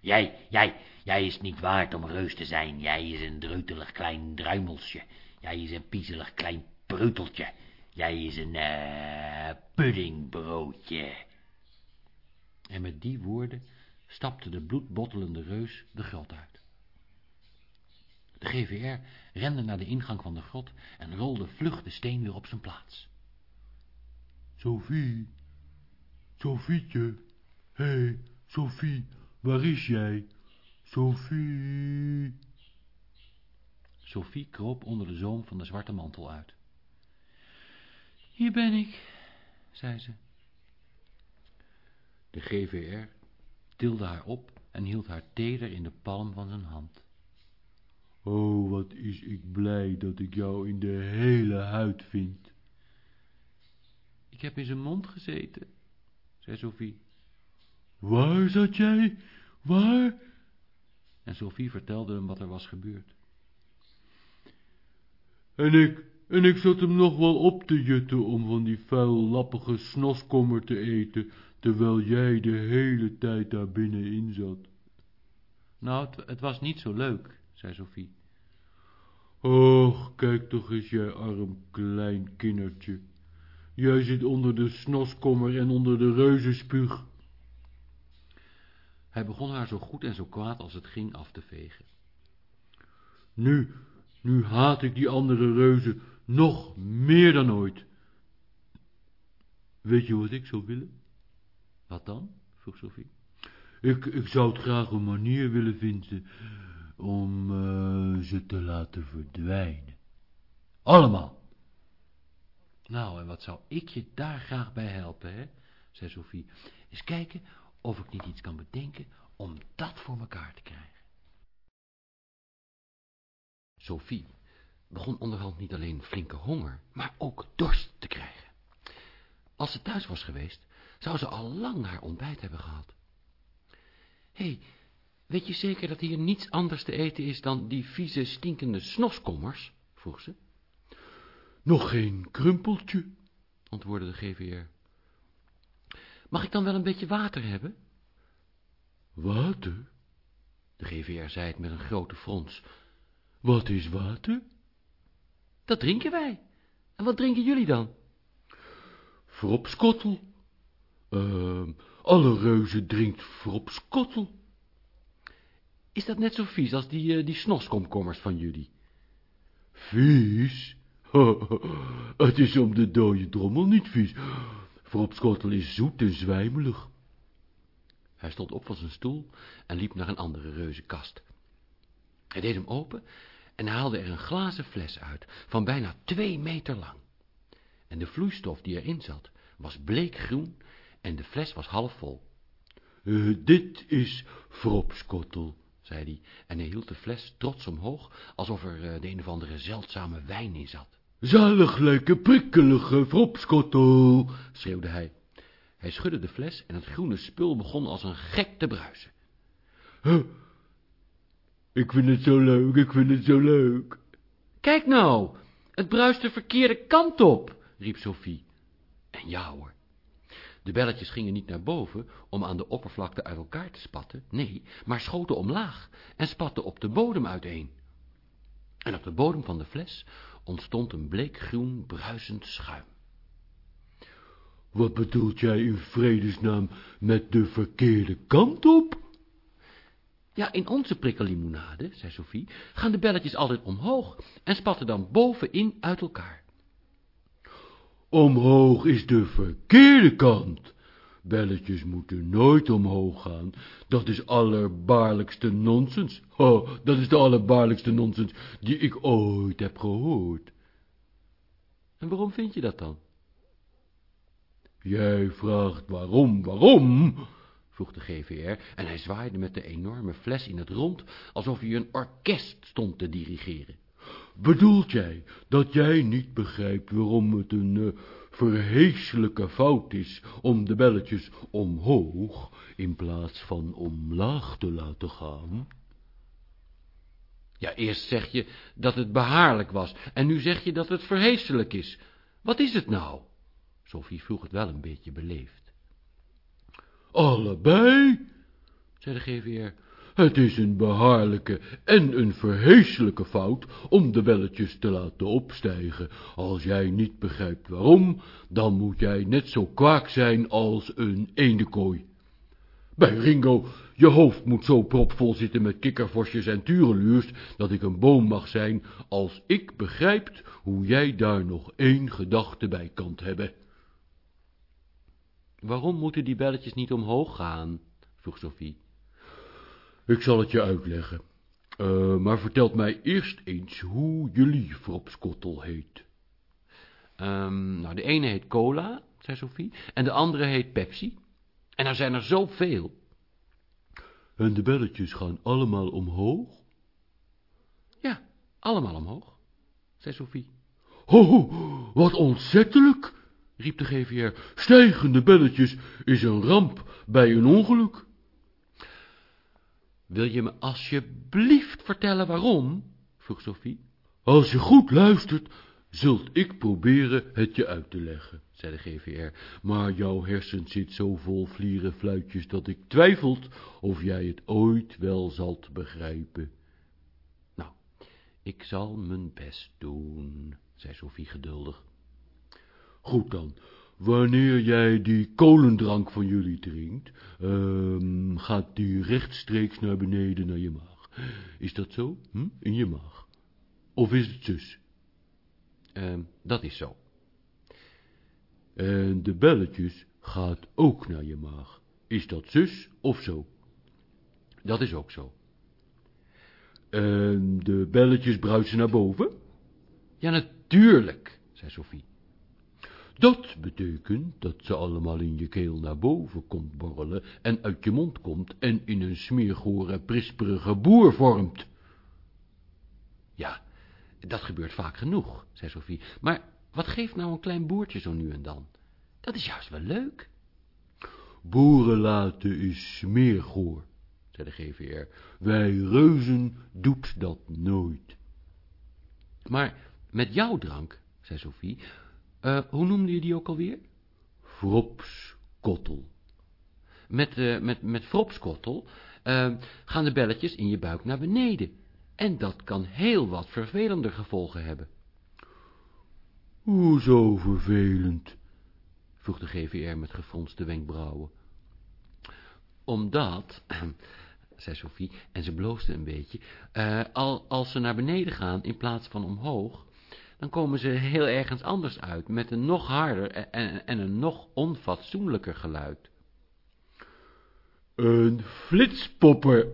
Jij, jij, jij is niet waard om reus te zijn. Jij is een dreutelig klein druimelsje. Jij is een piezelig klein preuteltje. Jij is een uh, puddingbroodje. En met die woorden stapte de bloedbottelende reus de grot uit. De GVR rende naar de ingang van de grot en rolde vlug de steen weer op zijn plaats. Sophie, Sofietje, hé, hey, Sophie, waar is jij? Sophie. Sophie kroop onder de zoom van de zwarte mantel uit. Hier ben ik, zei ze. De GVR tilde haar op en hield haar teder in de palm van zijn hand. Oh, wat is ik blij dat ik jou in de hele huid vind. Ik heb in zijn mond gezeten, zei Sophie. Waar zat jij? Waar? En Sophie vertelde hem wat er was gebeurd. En ik, en ik zat hem nog wel op te jutten om van die vuil lappige snoskommer te eten, terwijl jij de hele tijd daar binnenin zat. Nou, het, het was niet zo leuk, zei Sophie. Och, kijk toch eens, jij arm klein kindertje. Jij zit onder de snoskommer en onder de reuzenspuug. Hij begon haar zo goed en zo kwaad als het ging af te vegen. Nu, nu haat ik die andere reuzen nog meer dan ooit. Weet je wat ik zou willen? Wat dan? vroeg Sophie. Ik, ik zou het graag een manier willen vinden om uh, ze te laten verdwijnen. Allemaal. Nou, en wat zou ik je daar graag bij helpen, hè? zei Sophie. Eens kijken of ik niet iets kan bedenken om dat voor elkaar te krijgen. Sophie begon onderhand niet alleen flinke honger, maar ook dorst te krijgen. Als ze thuis was geweest, zou ze al lang haar ontbijt hebben gehad. Hé, hey, weet je zeker dat hier niets anders te eten is dan die vieze, stinkende snoskommers? vroeg ze. Nog geen krumpeltje, antwoordde de GVR. Mag ik dan wel een beetje water hebben? Water? De GVR zei het met een grote frons. Wat is water? Dat drinken wij. En wat drinken jullie dan? Fropskottel. Uh, alle reuzen drinkt fropskottel. Is dat net zo vies als die, uh, die snoskomkommers van jullie? Vies? het is om de dode drommel niet vies. Fropskottel is zoet en zwijmelig. Hij stond op van zijn stoel en liep naar een andere reuzenkast. Hij deed hem open en haalde er een glazen fles uit, van bijna twee meter lang. En de vloeistof die erin zat, was bleekgroen en de fles was half vol. Uh, dit is Fropskottel, zei hij, en hij hield de fles trots omhoog, alsof er uh, de een of andere zeldzame wijn in zat. Zalig lekker prikkelige Fropskottel, schreeuwde hij. Hij schudde de fles en het groene spul begon als een gek te bruisen. Huh. Ik vind het zo leuk, ik vind het zo leuk. Kijk nou, het bruist de verkeerde kant op, riep Sophie. En ja hoor. De belletjes gingen niet naar boven om aan de oppervlakte uit elkaar te spatten, nee, maar schoten omlaag en spatten op de bodem uiteen. En op de bodem van de fles ontstond een bleekgroen bruisend schuim. Wat bedoelt jij in vredesnaam met de verkeerde kant op? Ja, in onze prikkellimonade, zei Sophie, gaan de belletjes altijd omhoog en spatten dan bovenin uit elkaar. Omhoog is de verkeerde kant. Belletjes moeten nooit omhoog gaan. Dat is allerbaarlijkste nonsens. Oh, dat is de allerbaarlijkste nonsens die ik ooit heb gehoord. En waarom vind je dat dan? Jij vraagt waarom, waarom? vroeg de GVR en hij zwaaide met de enorme fles in het rond, alsof hij een orkest stond te dirigeren. Bedoelt jij dat jij niet begrijpt waarom het een uh, verheeslijke fout is om de belletjes omhoog in plaats van omlaag te laten gaan? Ja, eerst zeg je dat het behaarlijk was en nu zeg je dat het verheeselijk is. Wat is het nou? Sophie vroeg het wel een beetje beleefd. Allebei, zei de GVR. Het is een behaarlijke en een verheeslijke fout om de belletjes te laten opstijgen. Als jij niet begrijpt waarom, dan moet jij net zo kwaak zijn als een eendekooi. Bij Ringo, je hoofd moet zo propvol zitten met kikkervosjes en tureluurs, dat ik een boom mag zijn, als ik begrijpt hoe jij daar nog één gedachte bij kan hebben. Waarom moeten die belletjes niet omhoog gaan? vroeg Sophie. Ik zal het je uitleggen. Uh, maar vertelt mij eerst eens hoe jullie fropskottel heet. Um, nou, de ene heet cola, zei Sophie, en de andere heet Pepsi. En er zijn er zoveel. En de belletjes gaan allemaal omhoog? Ja, allemaal omhoog, zei Sophie. Ho, wat ontzettelijk, riep de GVR. Stijgende belletjes is een ramp bij een ongeluk. Wil je me alsjeblieft vertellen waarom? vroeg Sophie. Als je goed luistert, zult ik proberen het je uit te leggen, zei de GVR. Maar jouw hersen zit zo vol vlieren fluitjes dat ik twijfelt of jij het ooit wel zult begrijpen. Nou, ik zal mijn best doen, zei Sophie geduldig. Goed dan, Wanneer jij die kolendrank van jullie drinkt, uh, gaat die rechtstreeks naar beneden naar je maag. Is dat zo? Hm? In je maag. Of is het zus? Uh, dat is zo. En de belletjes gaat ook naar je maag. Is dat zus of zo? Dat is ook zo. En de belletjes bruisen naar boven? Ja, natuurlijk, zei Sophie. Dat betekent dat ze allemaal in je keel naar boven komt borrelen en uit je mond komt en in een smeergore, prisperige boer vormt. Ja, dat gebeurt vaak genoeg, zei Sophie. Maar wat geeft nou een klein boertje zo nu en dan? Dat is juist wel leuk. Boeren laten is smeergoor, zei de GVR. Wij reuzen doet dat nooit. Maar met jouw drank, zei Sophie, uh, hoe noemde je die ook alweer? Fropskottel. Met, uh, met, met fropskottel uh, gaan de belletjes in je buik naar beneden. En dat kan heel wat vervelender gevolgen hebben. Hoezo vervelend? vroeg de GVR met gefronste wenkbrauwen. Omdat, zei Sophie, en ze bloosde een beetje, al, als ze naar beneden gaan in plaats van omhoog, dan komen ze heel ergens anders uit, met een nog harder en, en een nog onfatsoenlijker geluid. Een flitspopper,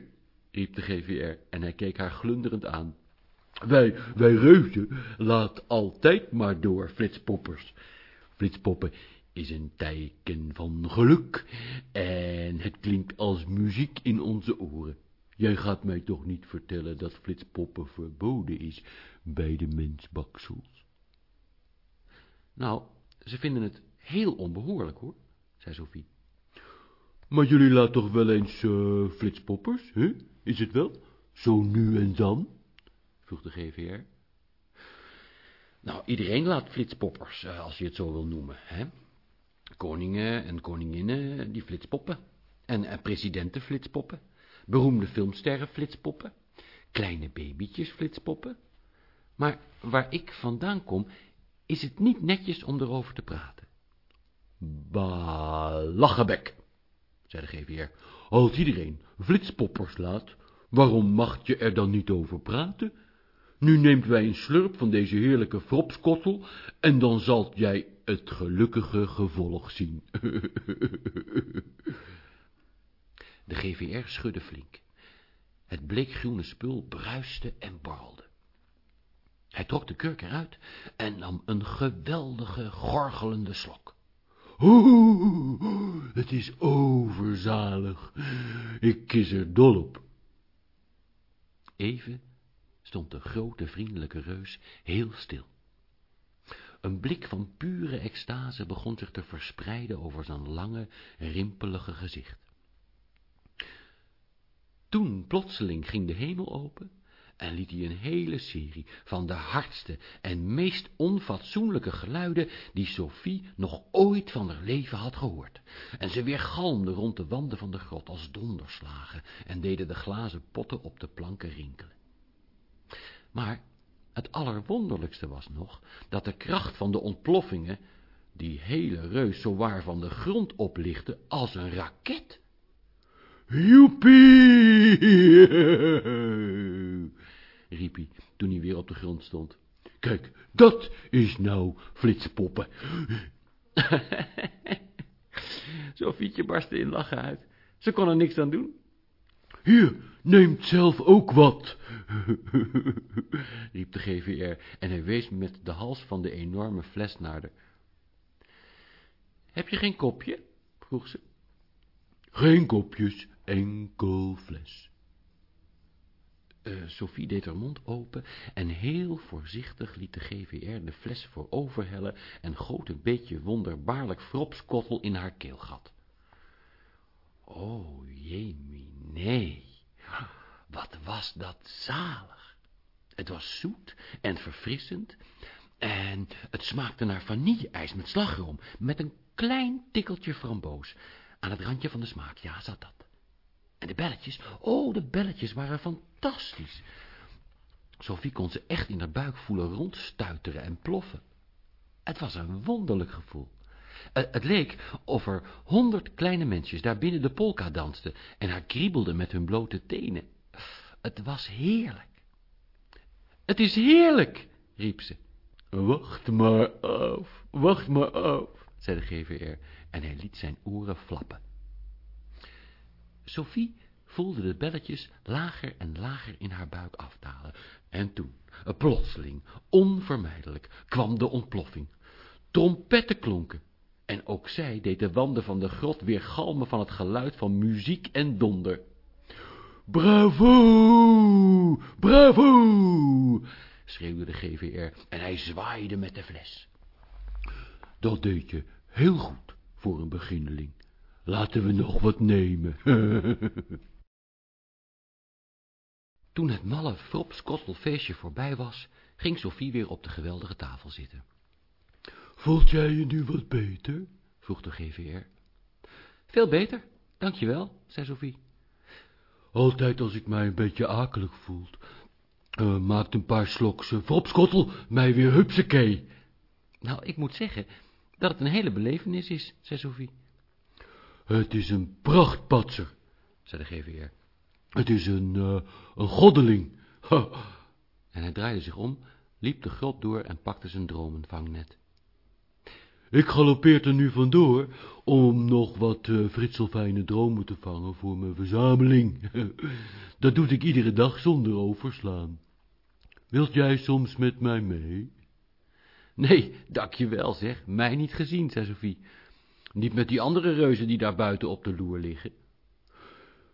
riep de GVR en hij keek haar glunderend aan. Wij, wij reuzen, laat altijd maar door, flitspoppers. Flitspoppen is een teken van geluk en het klinkt als muziek in onze oren. Jij gaat mij toch niet vertellen dat flitspoppen verboden is bij de mensbaksels? Nou, ze vinden het heel onbehoorlijk, hoor, zei Sophie. Maar jullie laten toch wel eens uh, flitspoppers, hè? Is het wel? Zo nu en dan? vroeg de GVR. Nou, iedereen laat flitspoppers, eh, als je het zo wil noemen, hè. Koningen en koninginnen, die flitspoppen. En, en presidenten flitspoppen. Beroemde filmsterren flitspoppen. Kleine babytjes flitspoppen. Maar waar ik vandaan kom, is het niet netjes om erover te praten. Bah, lachenbek, zei de GVR. Als iedereen flitspoppers laat, waarom mag je er dan niet over praten? Nu neemt wij een slurp van deze heerlijke fropskottel, en dan zult jij het gelukkige gevolg zien. De GVR schudde flink. Het bleekgroene spul bruiste en borrelde. Hij trok de kurk eruit en nam een geweldige, gorgelende slok. Oeh, het is overzalig. Ik kis er dol op. Even stond de grote vriendelijke reus heel stil. Een blik van pure extase begon zich te verspreiden over zijn lange, rimpelige gezicht. Toen plotseling ging de hemel open en liet hij een hele serie van de hardste en meest onfatsoenlijke geluiden die Sophie nog ooit van haar leven had gehoord. En ze weergalmden rond de wanden van de grot als donderslagen en deden de glazen potten op de planken rinkelen. Maar het allerwonderlijkste was nog, dat de kracht van de ontploffingen die hele reus zowaar van de grond oplichtte als een raket. Joepie! riep hij, toen hij weer op de grond stond. Kijk, dat is nou flitspoppen. Sofietje barstte in lachen uit. Ze kon er niks aan doen. Hier, neemt zelf ook wat, riep de GVR en hij wees met de hals van de enorme fles naar de. Heb je geen kopje? vroeg ze. Geen kopjes, enkel fles. Uh, Sophie deed haar mond open en heel voorzichtig liet de GVR de fles vooroverhellen en goot een beetje wonderbaarlijk fropskottel in haar keelgat. O, jemie, nee, wat was dat zalig. Het was zoet en verfrissend en het smaakte naar vanille-ijs met slagroom, met een klein tikkeltje framboos. Aan het randje van de smaak, ja, zat dat. En de belletjes, oh, de belletjes waren fantastisch. Sophie kon ze echt in haar buik voelen rondstuiteren en ploffen. Het was een wonderlijk gevoel. Het leek of er honderd kleine mensjes daar binnen de polka dansten en haar kriebelden met hun blote tenen. Het was heerlijk. Het is heerlijk, riep ze. Wacht maar af, wacht maar af, zei de GVR en hij liet zijn oren flappen. Sophie voelde de belletjes lager en lager in haar buik afdalen. En toen, plotseling, onvermijdelijk, kwam de ontploffing. Trompetten klonken. En ook zij deed de wanden van de grot weer galmen van het geluid van muziek en donder. Bravo! Bravo! schreeuwde de GVR en hij zwaaide met de fles. Dat deed je heel goed voor een beginneling. Laten we nog wat nemen. Toen het malle fropskottelfeestje voorbij was, ging Sophie weer op de geweldige tafel zitten. Voelt jij je nu wat beter? vroeg de GVR. Veel beter, dankjewel, zei Sophie. Altijd als ik mij een beetje akelig voel, uh, maakt een paar slokse fropskottel mij weer hupsakee. Nou, ik moet zeggen dat het een hele belevenis is, zei Sophie. Het is een prachtpatser, zei de GVR. Het is een, uh, een goddeling. Ha. En hij draaide zich om, liep de grot door en pakte zijn dromenvangnet. Ik galoppeer er nu vandoor om nog wat uh, fritselfijne dromen te vangen voor mijn verzameling. Dat doe ik iedere dag zonder overslaan. Wilt jij soms met mij mee? Nee, dankjewel zeg, mij niet gezien, zei Sophie. Niet met die andere reuzen die daar buiten op de loer liggen.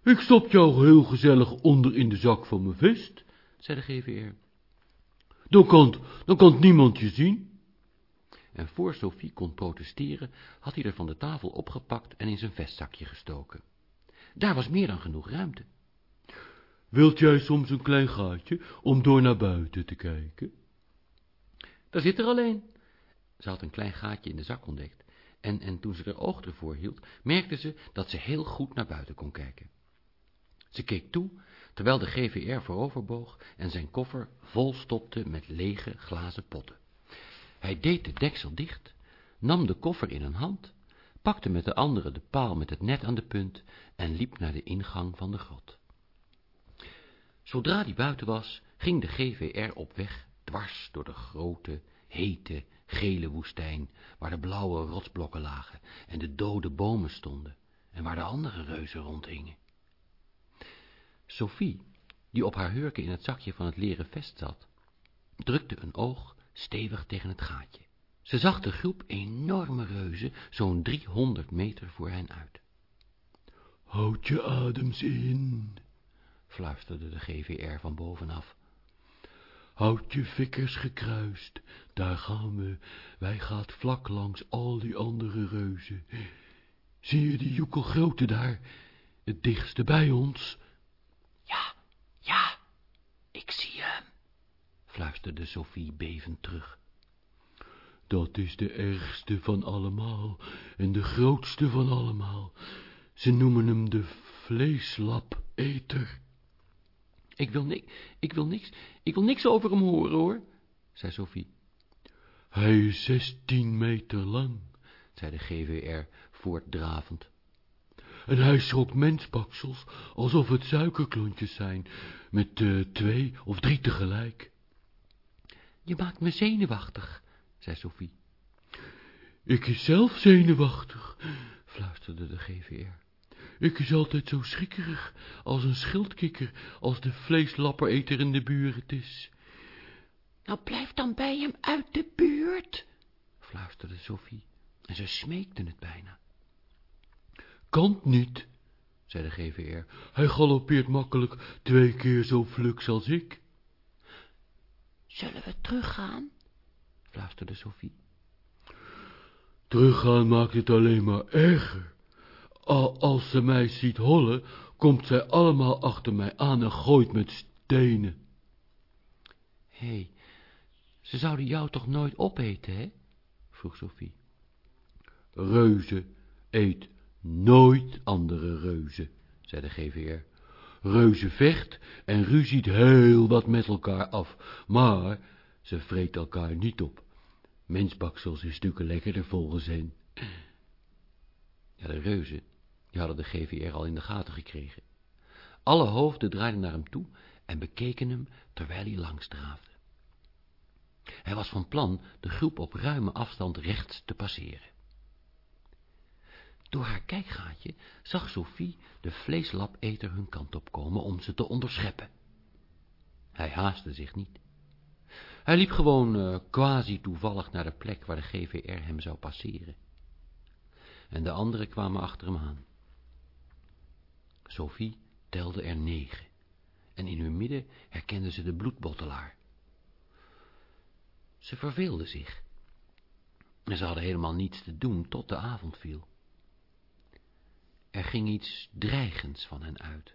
Ik stop jou heel gezellig onder in de zak van mijn vest, zei de GVR. Dan kan, dan kan niemand je zien. En voor Sophie kon protesteren, had hij er van de tafel opgepakt en in zijn vestzakje gestoken. Daar was meer dan genoeg ruimte. Wilt jij soms een klein gaatje om door naar buiten te kijken? Daar zit er alleen. Ze had een klein gaatje in de zak ontdekt, en, en toen ze er oog ervoor hield, merkte ze dat ze heel goed naar buiten kon kijken. Ze keek toe, terwijl de GVR vooroverboog en zijn koffer vol stopte met lege glazen potten. Hij deed de deksel dicht, nam de koffer in een hand, pakte met de andere de paal met het net aan de punt en liep naar de ingang van de grot. Zodra die buiten was, ging de GVR op weg dwars door de grote, hete, gele woestijn, waar de blauwe rotsblokken lagen en de dode bomen stonden, en waar de andere reuzen rondhingen. Sophie, die op haar hurken in het zakje van het leren vest zat, drukte een oog stevig tegen het gaatje. Ze zag de groep enorme reuzen zo'n driehonderd meter voor hen uit. Houd je adems in, fluisterde de GVR van bovenaf. Houd je vikkers gekruist, daar gaan we, wij gaat vlak langs al die andere reuzen. Zie je die joekelgrote daar, het dichtste bij ons? Ja, ja, ik zie hem, fluisterde Sophie bevend terug. Dat is de ergste van allemaal en de grootste van allemaal. Ze noemen hem de vleeslapeter. Ik wil, niks, ik wil niks, ik wil niks over hem horen, hoor, zei Sophie. Hij is zestien meter lang, zei de GVR voortdravend. En hij schrok mensbaksels alsof het suikerklontjes zijn, met uh, twee of drie tegelijk. Je maakt me zenuwachtig, zei Sophie. Ik is zelf zenuwachtig, fluisterde de GVR. Ik is altijd zo schrikkerig als een schildkikker, als de vleeslappereter in de buurt is. Nou, blijf dan bij hem uit de buurt, fluisterde Sophie, en ze smeekte het bijna. Kan niet, zei de GVR. Hij galoppeert makkelijk twee keer zo fluks als ik. Zullen we teruggaan? fluisterde Sophie. Teruggaan maakt het alleen maar erger. Als ze mij ziet hollen, komt zij allemaal achter mij aan en gooit met stenen. Hé, hey, ze zouden jou toch nooit opeten, hè? vroeg Sophie. Reuzen eet nooit andere reuzen, zei de GVR. Reuzen vecht en ruziet heel wat met elkaar af, maar ze vreet elkaar niet op. Mensbaksels is stukken lekkerder volgens hen. Ja, de reuzen, die hadden de GVR al in de gaten gekregen. Alle hoofden draaiden naar hem toe en bekeken hem terwijl hij langs draafde. Hij was van plan de groep op ruime afstand rechts te passeren. Door haar kijkgaatje zag Sophie de vleeslapeter hun kant op komen om ze te onderscheppen. Hij haastte zich niet. Hij liep gewoon uh, quasi toevallig naar de plek waar de GVR hem zou passeren. En de anderen kwamen achter hem aan. Sophie telde er negen, en in hun midden herkende ze de bloedbottelaar. Ze verveelden zich, en ze hadden helemaal niets te doen tot de avond viel. Er ging iets dreigends van hen uit,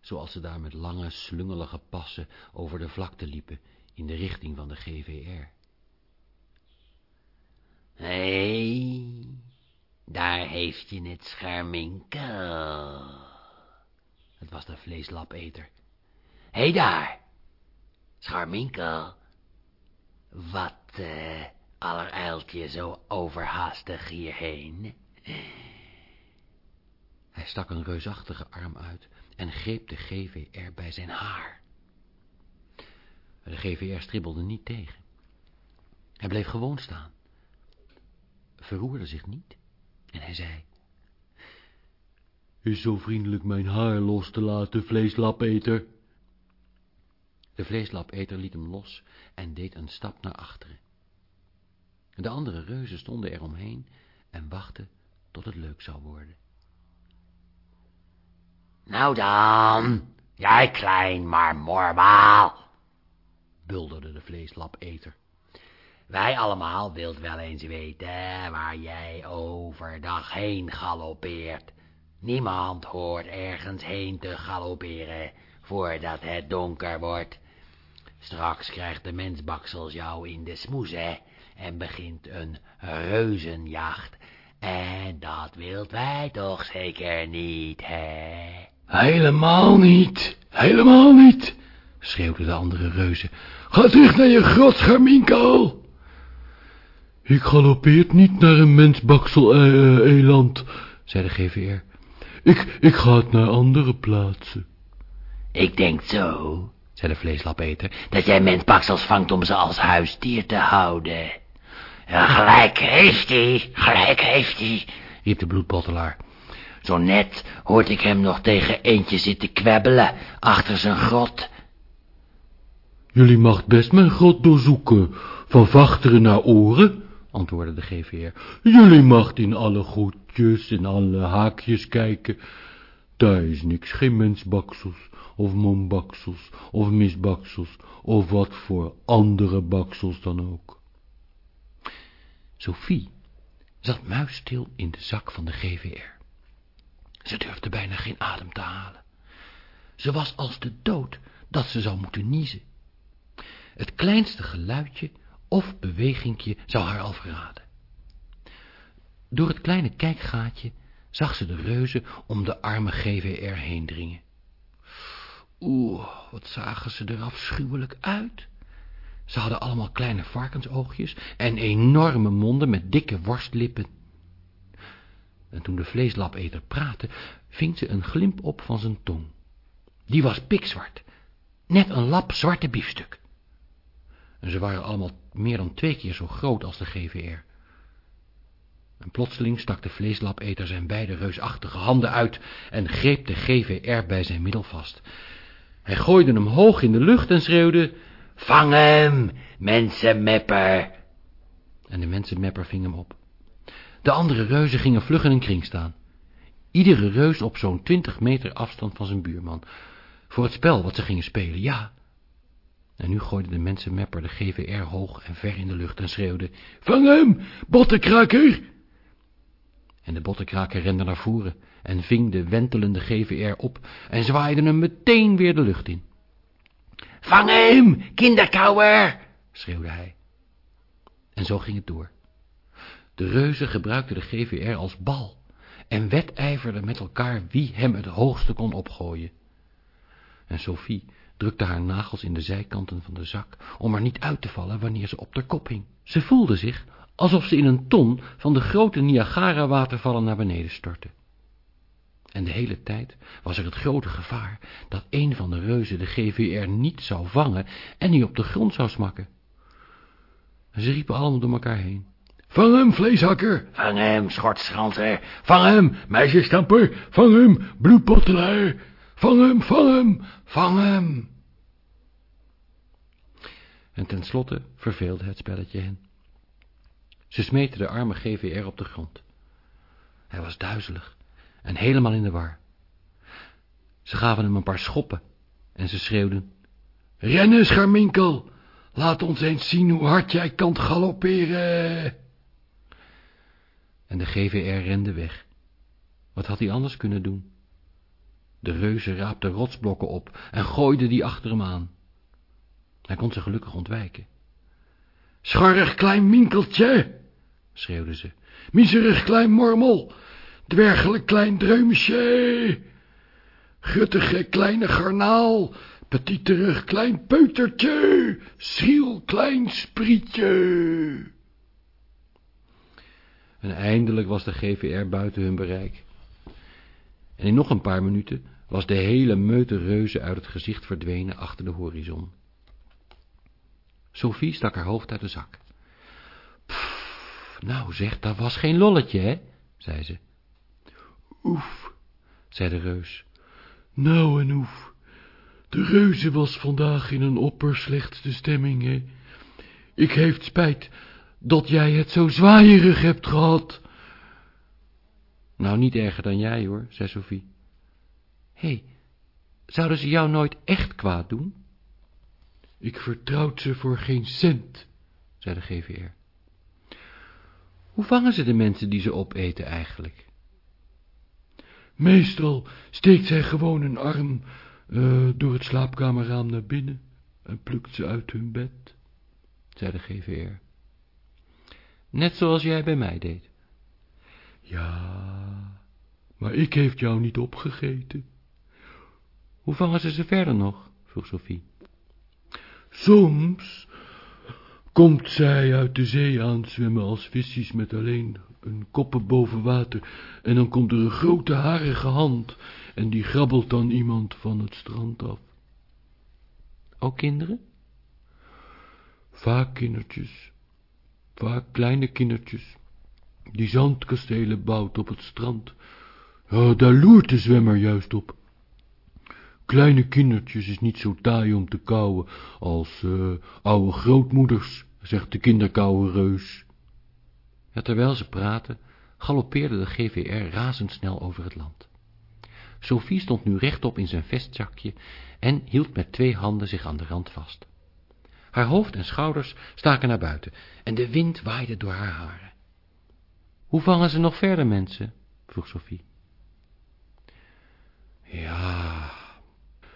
zoals ze daar met lange, slungelige passen over de vlakte liepen in de richting van de GVR. Hé, hey, daar heeft je het scherminkel. Het was de vleeslapeter. Hé hey daar, scharminkel. Wat uh, allerijlt je zo overhaastig hierheen? Hij stak een reusachtige arm uit en greep de GVR bij zijn haar. De GVR stribbelde niet tegen. Hij bleef gewoon staan, verroerde zich niet en hij zei... Is zo vriendelijk mijn haar los te laten, vleeslapeter? De vleeslapeter liet hem los en deed een stap naar achteren. De andere reuzen stonden er omheen en wachten tot het leuk zou worden. Nou dan, jij klein maar morbaal, bulderde de vleeslapeter. Wij allemaal wilt wel eens weten waar jij overdag heen galoppeert. Niemand hoort ergens heen te galopperen voordat het donker wordt. Straks krijgt de mensbaksels jou in de smoes, hè, en begint een reuzenjacht. En dat wilt wij toch zeker niet, hè? Helemaal niet, helemaal niet, schreeuwden de andere reuzen. Ga terug naar je grot. Ik galoppeert niet naar een mensbaksel-eland, zei de GVR. Ik, ik ga het naar andere plaatsen. Ik denk zo, zei de vleeslapeter, dat jij mensbaksels vangt om ze als huisdier te houden. Ja, gelijk heeft hij, gelijk heeft hij, riep de bloedbottelaar. Zo net hoort ik hem nog tegen eentje zitten kwebbelen achter zijn grot. Jullie mag best mijn grot doorzoeken, van vachteren naar oren, antwoordde de GVR. Jullie mag in alle goedjes en alle haakjes kijken. Daar is niks, geen mensbaksels, of monbaksels, of misbaksels, of wat voor andere baksels dan ook. Sophie zat muisstil in de zak van de GVR. Ze durfde bijna geen adem te halen. Ze was als de dood dat ze zou moeten niezen. Het kleinste geluidje of bewegingje zou haar al verraden. Door het kleine kijkgaatje zag ze de reuzen om de arme GVR heen dringen. Oeh, wat zagen ze er afschuwelijk uit. Ze hadden allemaal kleine varkensoogjes en enorme monden met dikke worstlippen. En toen de vleeslapeter praatte, ving ze een glimp op van zijn tong. Die was pikzwart, net een lap zwarte biefstuk. En ze waren allemaal meer dan twee keer zo groot als de GVR. En plotseling stak de vleeslapeter zijn beide reusachtige handen uit en greep de GVR bij zijn middel vast. Hij gooide hem hoog in de lucht en schreeuwde, Vang hem, mensenmepper. En de mensenmepper ving hem op. De andere reuzen gingen vlug in een kring staan. Iedere reus op zo'n twintig meter afstand van zijn buurman. Voor het spel wat ze gingen spelen, ja. En nu gooide de mensenmepper de GVR hoog en ver in de lucht en schreeuwde... Vang hem, bottenkraker! En de bottenkraker rende naar voren en ving de wentelende GVR op en zwaaide hem meteen weer de lucht in. Vang hem, kinderkouwer, schreeuwde hij. En zo ging het door. De reuzen gebruikten de GVR als bal en wedijverden met elkaar wie hem het hoogste kon opgooien. En Sophie drukte haar nagels in de zijkanten van de zak, om er niet uit te vallen wanneer ze op de kop hing. Ze voelde zich alsof ze in een ton van de grote Niagara-watervallen naar beneden stortte. En de hele tijd was er het grote gevaar dat een van de reuzen de GVR niet zou vangen en die op de grond zou smakken. En ze riepen allemaal door elkaar heen. Vang hem, vleeshakker! Vang hem, schortschanser! Vang hem, meisjestamper! Vang hem, bloedbottelaar! Vang hem, vang hem, vang hem! En tenslotte verveelde het spelletje hen. Ze smeten de arme GVR op de grond. Hij was duizelig en helemaal in de war. Ze gaven hem een paar schoppen en ze schreeuwden... Rennen, Scharminkel! Laat ons eens zien hoe hard jij kan galopperen! En de GVR rende weg. Wat had hij anders kunnen doen? De reuzen raapte rotsblokken op en gooide die achter hem aan. Hij kon ze gelukkig ontwijken. Scharrig klein minkeltje, schreeuwden ze. Miserig klein mormel, dwergelijk klein dreumesje, guttige kleine garnaal, petiterig klein peutertje, schriel klein sprietje. En eindelijk was de GVR buiten hun bereik. En in nog een paar minuten was de hele meute reuzen uit het gezicht verdwenen achter de horizon. Sophie stak haar hoofd uit de zak. Pff, nou zeg, dat was geen lolletje, hè, zei ze. Oef, zei de reus. Nou en oef, de reuze was vandaag in een opperslechtste stemming, hè. Ik heeft spijt dat jij het zo zwaaierig hebt gehad. Nou, niet erger dan jij, hoor, zei Sophie. Hé, hey, zouden ze jou nooit echt kwaad doen? Ik vertrouwt ze voor geen cent, zei de GVR. Hoe vangen ze de mensen die ze opeten eigenlijk? Meestal steekt zij gewoon een arm uh, door het slaapkamerraam naar binnen, en plukt ze uit hun bed, zei de GVR. Net zoals jij bij mij deed. Ja, maar ik heeft jou niet opgegeten. Hoe vangen ze ze verder nog? vroeg Sophie. Soms komt zij uit de zee aanzwemmen als visjes met alleen een koppen boven water, en dan komt er een grote harige hand, en die grabbelt dan iemand van het strand af. Ook kinderen? Vaak kindertjes, vaak kleine kindertjes, die zandkastelen bouwt op het strand. Ja, daar loert de zwemmer juist op. Kleine kindertjes is niet zo taai om te kauwen als uh, oude grootmoeders, zegt de kinderkouwe reus. Ja, terwijl ze praten, galoppeerde de GVR razendsnel over het land. Sophie stond nu rechtop in zijn vestzakje en hield met twee handen zich aan de rand vast. Haar hoofd en schouders staken naar buiten en de wind waaide door haar haren. Hoe vangen ze nog verder mensen? vroeg Sophie. Ja,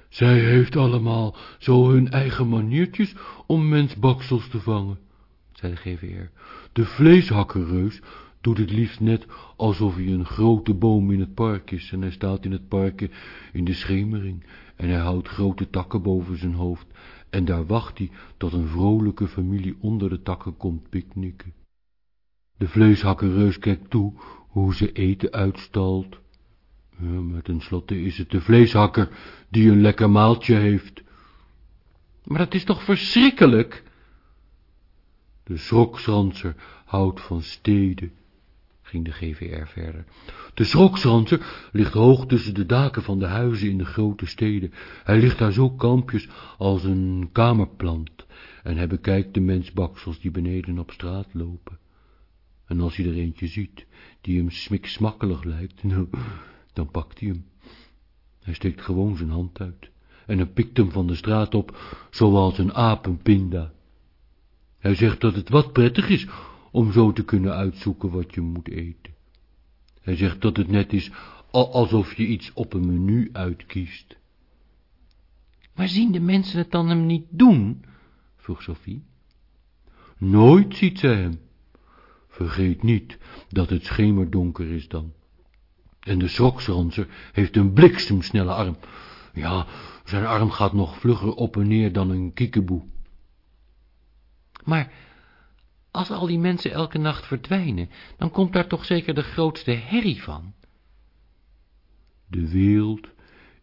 zij heeft allemaal zo hun eigen maniertjes om mensbaksels te vangen, zei de GVR. De vleeshakkerreus doet het liefst net alsof hij een grote boom in het park is en hij staat in het park in de schemering en hij houdt grote takken boven zijn hoofd en daar wacht hij tot een vrolijke familie onder de takken komt picknicken. De vleeshakkerreus kijkt toe hoe ze eten uitstalt. Ja, maar tenslotte is het de vleeshakker die een lekker maaltje heeft. Maar dat is toch verschrikkelijk? De schrokschranser houdt van steden, ging de GVR verder. De schrokschranser ligt hoog tussen de daken van de huizen in de grote steden. Hij ligt daar zo kampjes als een kamerplant en hij bekijkt de mensbaksels die beneden op straat lopen. En als hij er eentje ziet, die hem smiksmakkelig lijkt, nou, dan pakt hij hem. Hij steekt gewoon zijn hand uit en hij pikt hem van de straat op, zoals een aap een pinda. Hij zegt dat het wat prettig is om zo te kunnen uitzoeken wat je moet eten. Hij zegt dat het net is alsof je iets op een menu uitkiest. Maar zien de mensen het dan hem niet doen? vroeg Sophie. Nooit ziet zij hem. Vergeet niet dat het schemerdonker is dan. En de schroksranser heeft een bliksemsnelle arm. Ja, zijn arm gaat nog vlugger op en neer dan een kiekeboe. Maar als al die mensen elke nacht verdwijnen, dan komt daar toch zeker de grootste herrie van? De wereld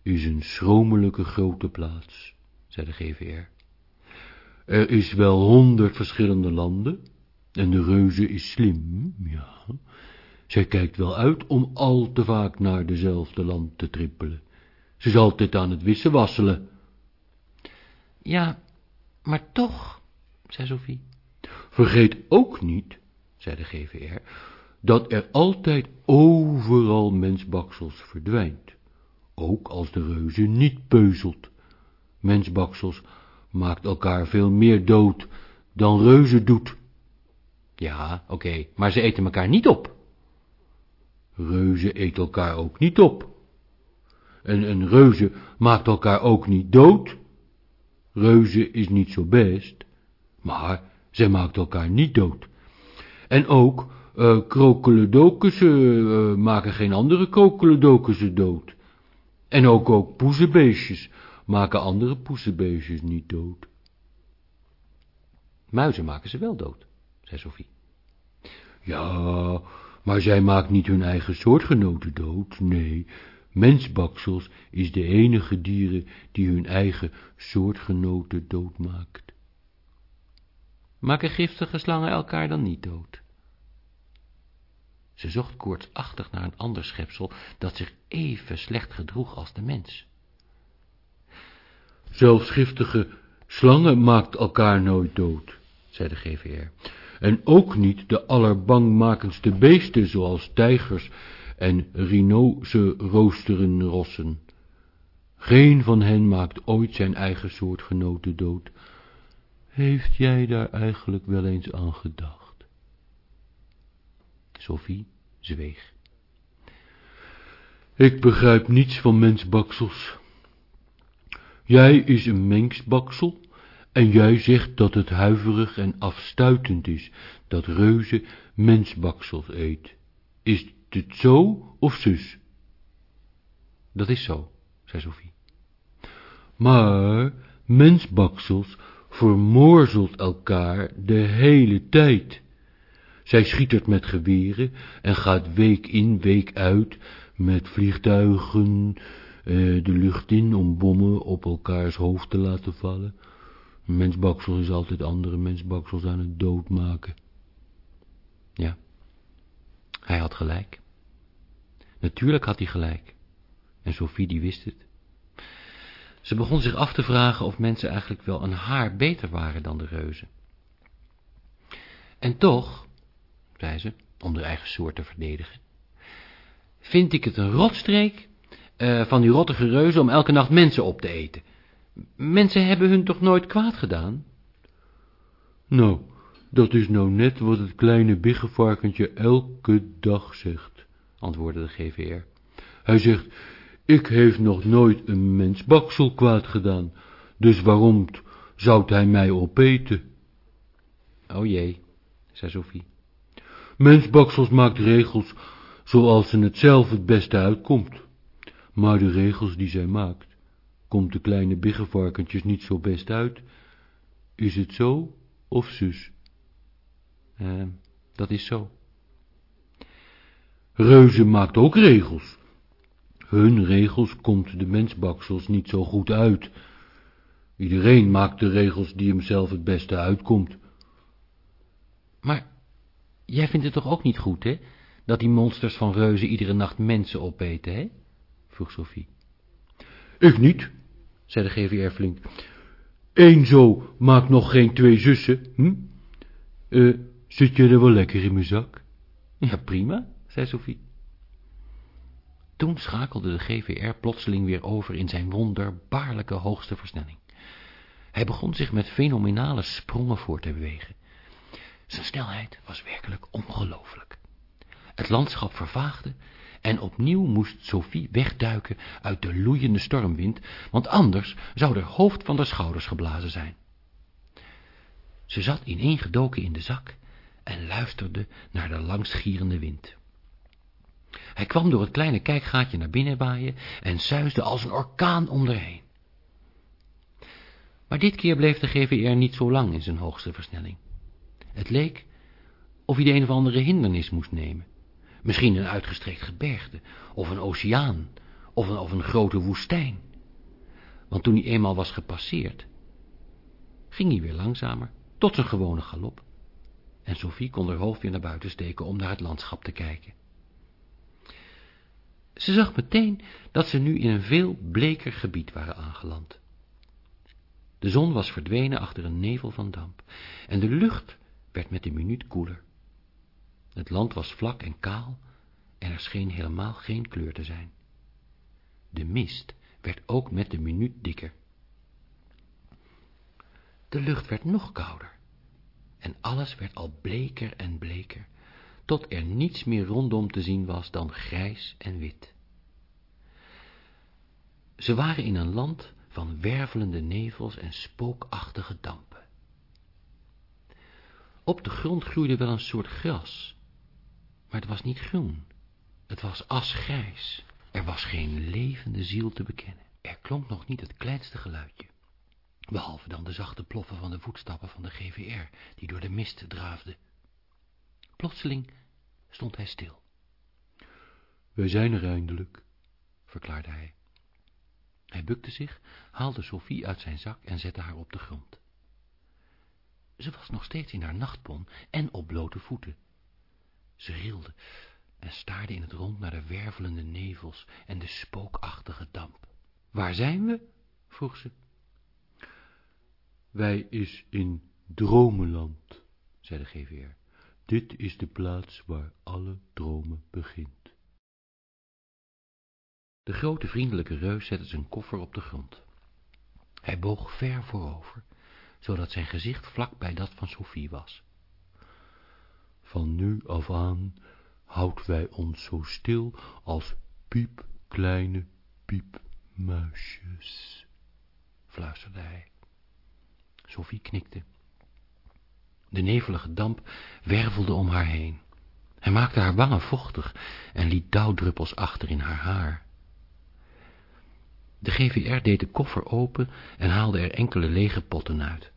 is een schromelijke grote plaats, zei de GVR. Er is wel honderd verschillende landen, en de reuze is slim, ja. Zij kijkt wel uit om al te vaak naar dezelfde land te trippelen. Ze is altijd aan het wissen wasselen. Ja, maar toch, zei Sophie. Vergeet ook niet, zei de GVR, dat er altijd overal mensbaksels verdwijnt. Ook als de reuze niet peuzelt. Mensbaksels maakt elkaar veel meer dood dan reuze doet. Ja, oké, maar ze eten elkaar niet op. Reuzen eten elkaar ook niet op. En een reuze maakt elkaar ook niet dood. Reuze is niet zo best, maar zij maakt elkaar niet dood. En ook uh, krokelendokussen uh, maken geen andere krokelendokussen dood. En ook ook poezenbeestjes maken andere poezenbeestjes niet dood. Muizen maken ze wel dood, zei Sophie. Ja, maar zij maakt niet hun eigen soortgenoten dood, nee. Mensbaksels is de enige dieren die hun eigen soortgenoten doodmaakt. Maken giftige slangen elkaar dan niet dood? Ze zocht koortsachtig naar een ander schepsel dat zich even slecht gedroeg als de mens. Zelfs giftige slangen maakt elkaar nooit dood, zei de GVR. En ook niet de allerbangmakendste beesten zoals tijgers en rhinoceroosteren Geen van hen maakt ooit zijn eigen soortgenoten dood, heeft jij daar eigenlijk wel eens aan gedacht? Sophie zweeg. Ik begrijp niets van mensbaksels. Jij is een mensbaksel En jij zegt dat het huiverig en afstuitend is, dat reuze mensbaksels eet. Is het zo of zus? Dat is zo, zei Sophie. Maar mensbaksels vermorzelt elkaar de hele tijd. Zij schietert met geweren en gaat week in, week uit met vliegtuigen eh, de lucht in om bommen op elkaars hoofd te laten vallen. Mensbaksel is altijd andere mensbaksels aan het doodmaken. Ja, hij had gelijk. Natuurlijk had hij gelijk. En Sophie die wist het. Ze begon zich af te vragen of mensen eigenlijk wel een haar beter waren dan de reuzen. En toch, zei ze, om de eigen soort te verdedigen, vind ik het een rotstreek uh, van die rottige reuzen om elke nacht mensen op te eten. Mensen hebben hun toch nooit kwaad gedaan? Nou, dat is nou net wat het kleine biggevarkentje elke dag zegt, antwoordde de GVR. Hij zegt, ik heeft nog nooit een mens baksel kwaad gedaan, dus waarom zou hij mij opeten? O jee, zei Sophie. Mensbaksels maakt regels zoals ze het zelf het beste uitkomt. Maar de regels die zij maakt, komt de kleine biggevarkentjes niet zo best uit. Is het zo of zus? Uh, dat is zo. Reuze maakt ook regels. Hun regels komt de mensbaksels niet zo goed uit. Iedereen maakt de regels die hem zelf het beste uitkomt. Maar jij vindt het toch ook niet goed, hè? Dat die monsters van reuzen iedere nacht mensen opeten, hè? vroeg Sophie. Ik niet, zei de GVR flink. Eén zo maakt nog geen twee zussen, hm? Uh, zit je er wel lekker in mijn zak? Ja, prima, zei Sophie. Toen schakelde de GVR plotseling weer over in zijn wonderbaarlijke hoogste versnelling. Hij begon zich met fenomenale sprongen voor te bewegen. Zijn snelheid was werkelijk ongelooflijk. Het landschap vervaagde en opnieuw moest Sophie wegduiken uit de loeiende stormwind, want anders zou haar hoofd van de schouders geblazen zijn. Ze zat ineengedoken in de zak en luisterde naar de langsgierende wind. Hij kwam door het kleine kijkgaatje naar binnen waaien en suisde als een orkaan om. Maar dit keer bleef de GVR niet zo lang in zijn hoogste versnelling. Het leek of hij de een of andere hindernis moest nemen. Misschien een uitgestrekt gebergte, of een oceaan, of een, of een grote woestijn. Want toen hij eenmaal was gepasseerd, ging hij weer langzamer, tot zijn gewone galop. En Sophie kon haar hoofd weer naar buiten steken om naar het landschap te kijken. Ze zag meteen dat ze nu in een veel bleker gebied waren aangeland. De zon was verdwenen achter een nevel van damp, en de lucht werd met de minuut koeler. Het land was vlak en kaal, en er scheen helemaal geen kleur te zijn. De mist werd ook met de minuut dikker. De lucht werd nog kouder, en alles werd al bleker en bleker, tot er niets meer rondom te zien was dan grijs en wit. Ze waren in een land van wervelende nevels en spookachtige dampen. Op de grond groeide wel een soort gras, maar het was niet groen. Het was asgrijs. Er was geen levende ziel te bekennen. Er klonk nog niet het kleinste geluidje. Behalve dan de zachte ploffen van de voetstappen van de GVR, die door de mist draafde. Plotseling stond hij stil. Wij zijn er eindelijk, verklaarde hij. Hij bukte zich, haalde Sophie uit zijn zak en zette haar op de grond. Ze was nog steeds in haar nachtpon en op blote voeten. Ze rilde en staarde in het rond naar de wervelende nevels en de spookachtige damp. Waar zijn we? vroeg ze. Wij is in Dromenland, zei de GVR. Dit is de plaats waar alle dromen begint. De grote vriendelijke reus zette zijn koffer op de grond. Hij boog ver voorover, zodat zijn gezicht vlak bij dat van Sophie was. Van nu af aan houdt wij ons zo stil als piepkleine piepmuisjes, fluisterde hij. Sophie knikte. De nevelige damp wervelde om haar heen. Hij maakte haar wangen vochtig en liet dauwdruppels achter in haar haar. De GVR deed de koffer open en haalde er enkele lege potten uit.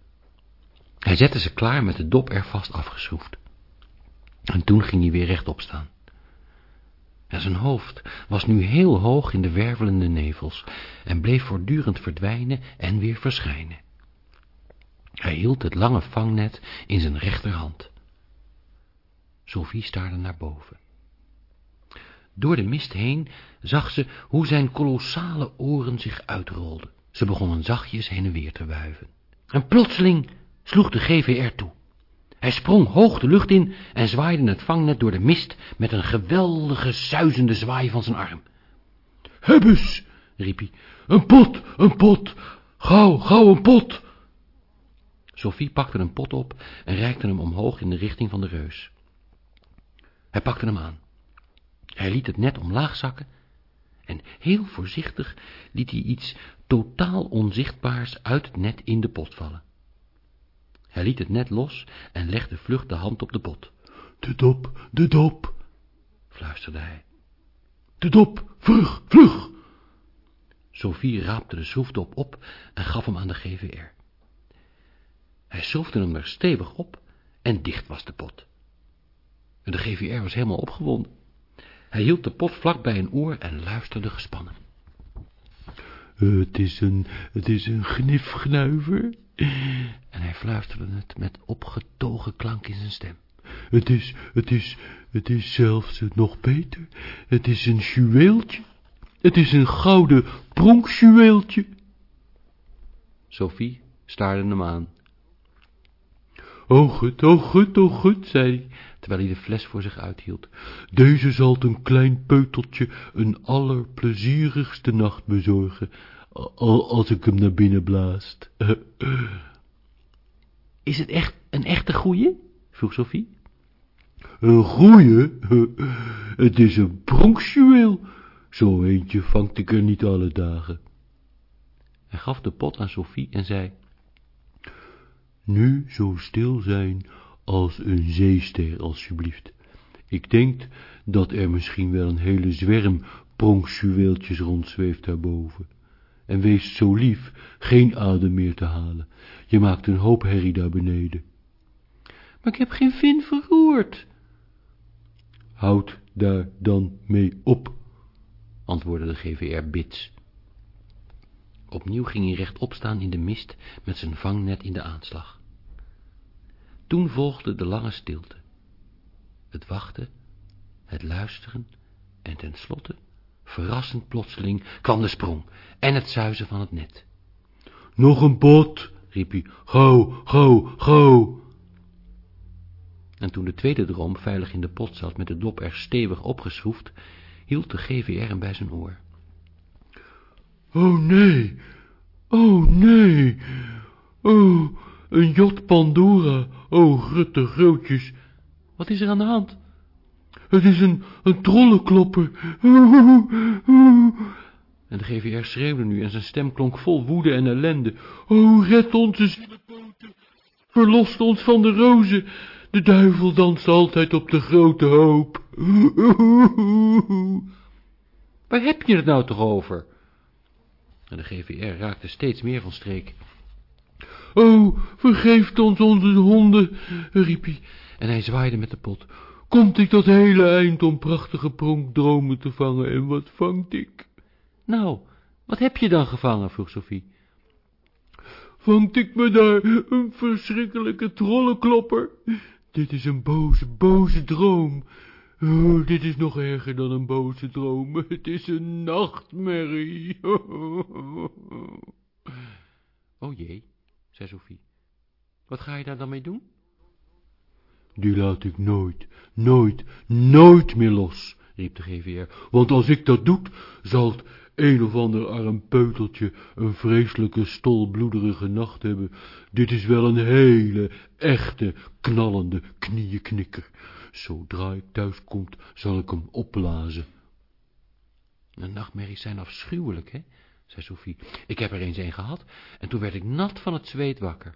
Hij zette ze klaar met de dop er vast afgeschroefd. En toen ging hij weer rechtop staan. En zijn hoofd was nu heel hoog in de wervelende nevels en bleef voortdurend verdwijnen en weer verschijnen. Hij hield het lange vangnet in zijn rechterhand. Sophie staarde naar boven. Door de mist heen zag ze hoe zijn kolossale oren zich uitrolden. Ze begonnen zachtjes heen en weer te wuiven. En plotseling sloeg de GVR toe. Hij sprong hoog de lucht in en zwaaide het vangnet door de mist met een geweldige zuizende zwaai van zijn arm. Hebbes, riep hij, een pot, een pot, gauw, gauw een pot. Sophie pakte een pot op en reikte hem omhoog in de richting van de reus. Hij pakte hem aan. Hij liet het net omlaag zakken en heel voorzichtig liet hij iets totaal onzichtbaars uit het net in de pot vallen. Hij liet het net los en legde vlug de hand op de pot. De dop, de dop, fluisterde hij. De dop, vlug, vlug. Sophie raapte de schroefdop op en gaf hem aan de GVR. Hij schroefde hem er stevig op en dicht was de pot. De GVR was helemaal opgewonden. Hij hield de pot vlak bij een oor en luisterde gespannen. Het is een, het is een gnifgnuiver. En hij fluisterde het met opgetogen klank in zijn stem. Het is, het is, het is zelfs nog beter. Het is een juweeltje. Het is een gouden pronkjuweeltje. Sophie staarde hem aan. O goed, o goed, o goed, zei hij, terwijl hij de fles voor zich uithield. Deze zal een klein peuteltje een allerplezierigste nacht bezorgen, als ik hem naar binnen blaast. Is het echt een echte goeie? vroeg Sophie. Een goeie? Het is een pronksjuweel. Zo eentje vangt ik er niet alle dagen. Hij gaf de pot aan Sophie en zei, Nu zo stil zijn als een zeester, alsjeblieft. Ik denk dat er misschien wel een hele zwerm pronksjuweeltjes rondzweeft daarboven. En wees zo lief geen adem meer te halen. Je maakt een hoop herrie daar beneden. Maar ik heb geen vin verroerd. Houd daar dan mee op, antwoordde de GVR bits. Opnieuw ging hij rechtop staan in de mist met zijn vangnet in de aanslag. Toen volgde de lange stilte, het wachten, het luisteren en tenslotte, verrassend plotseling, kwam de sprong en het zuizen van het net. Nog een pot, riep hij, gauw, gauw, gauw. En toen de tweede droom veilig in de pot zat met de dop er stevig opgeschroefd, hield de GVR hem bij zijn oor. Oh nee, oh nee, oh, een jot Pandora, oh rutte grootjes. Wat is er aan de hand? Het is een, een trollenklopper. En de GVR schreeuwde nu en zijn stem klonk vol woede en ellende. Oh, red onze zielepoten. Verlost ons van de rozen. De duivel danst altijd op de grote hoop. Waar heb je het nou toch over? En de GVR raakte steeds meer van streek. Oh, vergeeft ons onze honden, riep hij, en hij zwaaide met de pot. Komt ik dat hele eind om prachtige pronkdromen te vangen, en wat vangt ik? Nou, wat heb je dan gevangen, vroeg Sophie. Vangt ik me daar een verschrikkelijke trollenklopper? Dit is een boze, boze droom. Oh, dit is nog erger dan een boze droom. Het is een nachtmerrie. Oh jee, zei Sophie. Wat ga je daar dan mee doen? Die laat ik nooit, nooit, nooit meer los, riep de GVR. Want als ik dat doe, zal een of ander arm peuteltje een vreselijke stolbloederige nacht hebben. Dit is wel een hele, echte, knallende knieënknikker. Zodra ik thuis komt, zal ik hem opblazen. De nachtmerries zijn afschuwelijk, hè, zei Sophie. Ik heb er eens een gehad, en toen werd ik nat van het zweet wakker.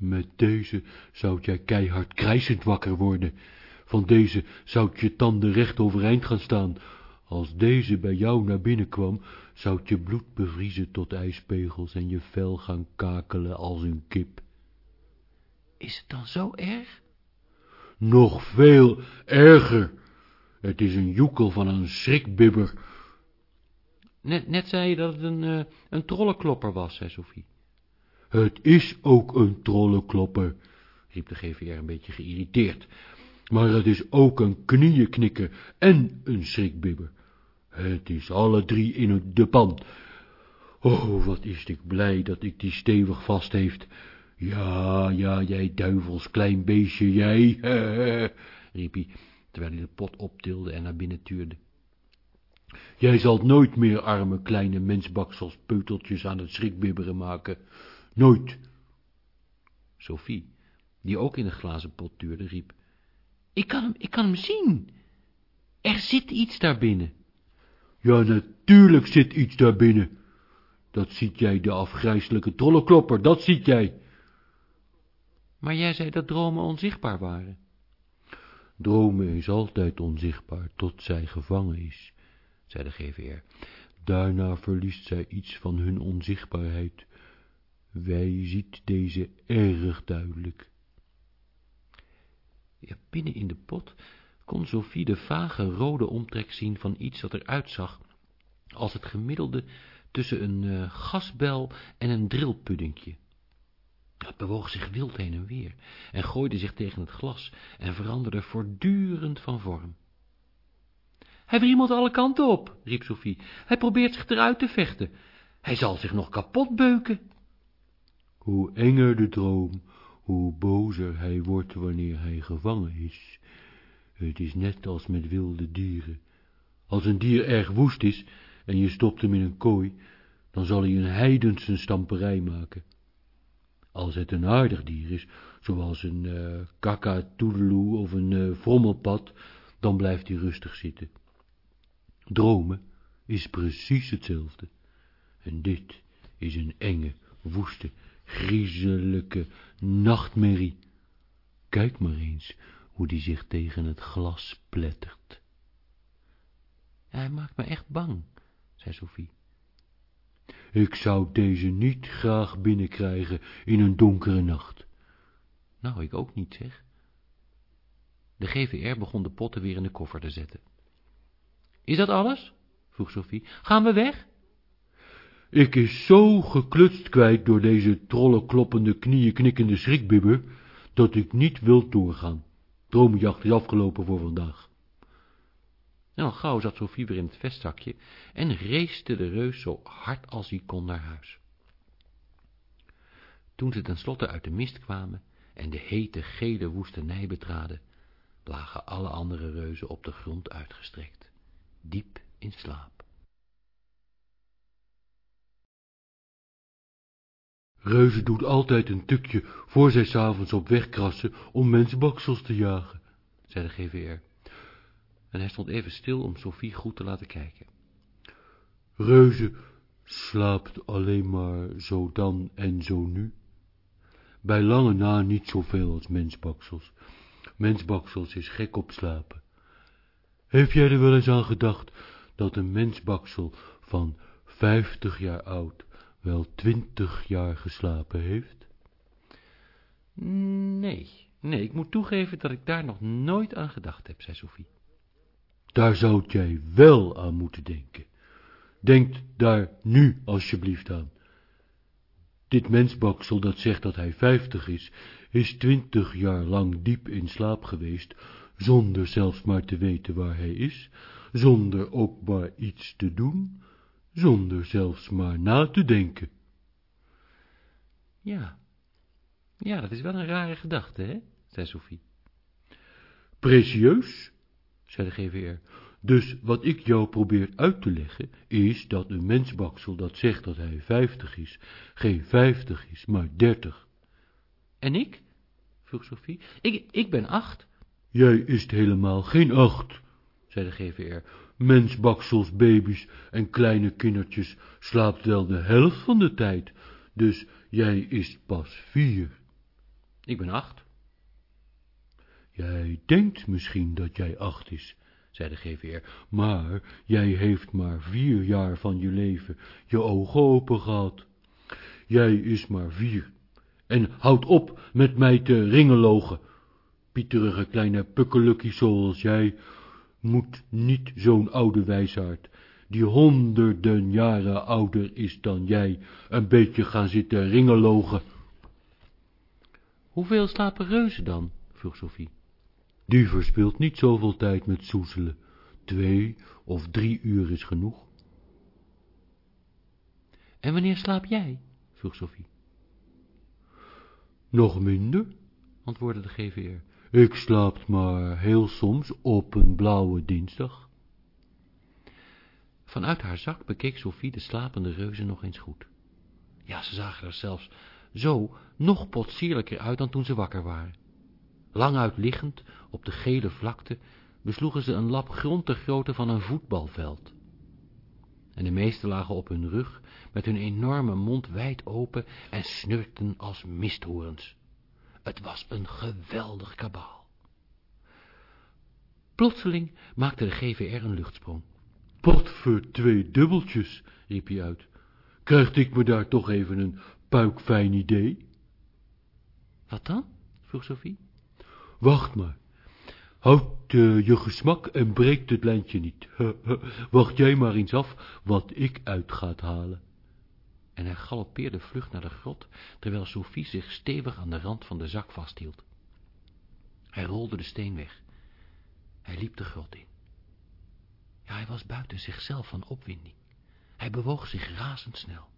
Met deze zou jij keihard krijsend wakker worden. Van deze zou je tanden recht overeind gaan staan. Als deze bij jou naar binnen kwam, zou je bloed bevriezen tot ijspegels en je vel gaan kakelen als een kip. Is het dan zo erg? Nog veel erger. Het is een joekel van een schrikbibber. Net, net zei je dat het een, uh, een trollenklopper was, zei Sophie. Het is ook een trollenklopper, riep de GVR een beetje geïrriteerd. Maar het is ook een knieënknikker en een schrikbibber. Het is alle drie in de pan. Oh, wat is ik blij dat ik die stevig vast heeft. Ja, ja, jij duivels klein beestje, jij, riep hij, terwijl hij de pot optilde en naar binnen tuurde. Jij zal nooit meer arme kleine mensbaksels peuteltjes aan het schrikbibberen maken. Nooit. Sophie, die ook in de glazen pot tuurde, riep. Ik kan hem, ik kan hem zien. Er zit iets daar binnen. Ja, natuurlijk zit iets daar binnen. Dat ziet jij, de afgrijselijke trollenklopper, dat ziet jij. Maar jij zei dat dromen onzichtbaar waren. Dromen is altijd onzichtbaar, tot zij gevangen is, zei de GVR. Daarna verliest zij iets van hun onzichtbaarheid. Wij ziet deze erg duidelijk. Ja, binnen in de pot kon Sophie de vage rode omtrek zien van iets dat eruit zag als het gemiddelde tussen een uh, gasbel en een drillpuddingje. Het bewoog zich wild heen en weer en gooide zich tegen het glas en veranderde voortdurend van vorm. Hij wriemelt alle kanten op, riep Sophie. Hij probeert zich eruit te vechten. Hij zal zich nog kapot beuken. Hoe enger de droom, hoe bozer hij wordt wanneer hij gevangen is. Het is net als met wilde dieren. Als een dier erg woest is en je stopt hem in een kooi, dan zal hij een heidense stamperij maken. Als het een aardig dier is, zoals een uh, kakatoedeloe of een uh, vrommelpad, dan blijft hij rustig zitten. Dromen is precies hetzelfde. En dit is een enge, woeste, griezelijke nachtmerrie. Kijk maar eens hoe die zich tegen het glas plettert. Hij maakt me echt bang, zei Sophie. Ik zou deze niet graag binnenkrijgen in een donkere nacht. Nou, ik ook niet, zeg. De GVR begon de potten weer in de koffer te zetten. Is dat alles? vroeg Sophie. Gaan we weg? Ik is zo geklutst kwijt door deze trollenkloppende, knieën knikkende schrikbibber, dat ik niet wil doorgaan. Dromenjacht is afgelopen voor vandaag. Nou, gauw zat Sophie weer in het vestzakje en reeste de reus zo hard als hij kon naar huis. Toen ze tenslotte uit de mist kwamen en de hete, gele woestenij betraden, lagen alle andere reuzen op de grond uitgestrekt, diep in slaap. Reuze doet altijd een tukje voor zij s'avonds op weg krassen om mensbaksels te jagen, zei de GVR en hij stond even stil om Sophie goed te laten kijken. Reuze slaapt alleen maar zo dan en zo nu. Bij lange na niet zoveel als mensbaksels. Mensbaksels is gek op slapen. Heeft jij er wel eens aan gedacht dat een mensbaksel van vijftig jaar oud wel twintig jaar geslapen heeft? Nee, nee, ik moet toegeven dat ik daar nog nooit aan gedacht heb, zei Sophie. Daar zou jij wel aan moeten denken. Denk daar nu alsjeblieft aan. Dit mensbaksel dat zegt dat hij vijftig is, is twintig jaar lang diep in slaap geweest, zonder zelfs maar te weten waar hij is, zonder ook maar iets te doen, zonder zelfs maar na te denken. Ja, ja, dat is wel een rare gedachte, hè, zei Sophie. Precieus, zei de GVR. Dus wat ik jou probeer uit te leggen, is dat een mensbaksel dat zegt dat hij vijftig is, geen vijftig is, maar dertig. En ik? vroeg Sophie. Ik, ik ben acht. Jij is helemaal geen acht, zei de GVR. Mensbaksels, baby's en kleine kindertjes slaapt wel de helft van de tijd, dus jij is pas vier. Ik ben acht. Jij denkt misschien dat jij acht is, zei de GVR, maar jij heeft maar vier jaar van je leven je ogen open gehad. Jij is maar vier. En houd op met mij te ringelogen. Pieterige kleine pukkelukkie zoals jij moet niet zo'n oude wijsaard, die honderden jaren ouder is dan jij, een beetje gaan zitten ringelogen. Hoeveel slapen reuzen dan? vroeg Sophie. Die verspilt niet zoveel tijd met soezelen. Twee of drie uur is genoeg. En wanneer slaap jij? vroeg Sophie. Nog minder, antwoordde de GVR. Ik slaap maar heel soms op een blauwe dinsdag. Vanuit haar zak bekeek Sophie de slapende reuzen nog eens goed. Ja, ze zagen er zelfs zo nog potsierlijker uit dan toen ze wakker waren. Languit liggend op de gele vlakte besloegen ze een lap grond te grootte van een voetbalveld. En de meesten lagen op hun rug met hun enorme mond wijd open en snurkten als misthoorns. Het was een geweldig kabaal. Plotseling maakte de GVR een luchtsprong. Pot voor twee dubbeltjes, riep hij uit. Krijgt ik me daar toch even een puikfijn idee? Wat dan? vroeg Sophie. Wacht maar. Houd uh, je gesmak en breekt het lijntje niet. Wacht jij maar eens af wat ik uit gaat halen. En hij galoppeerde vlug naar de grot, terwijl Sophie zich stevig aan de rand van de zak vasthield. Hij rolde de steen weg. Hij liep de grot in. Ja, hij was buiten zichzelf van opwinding. Hij bewoog zich razendsnel.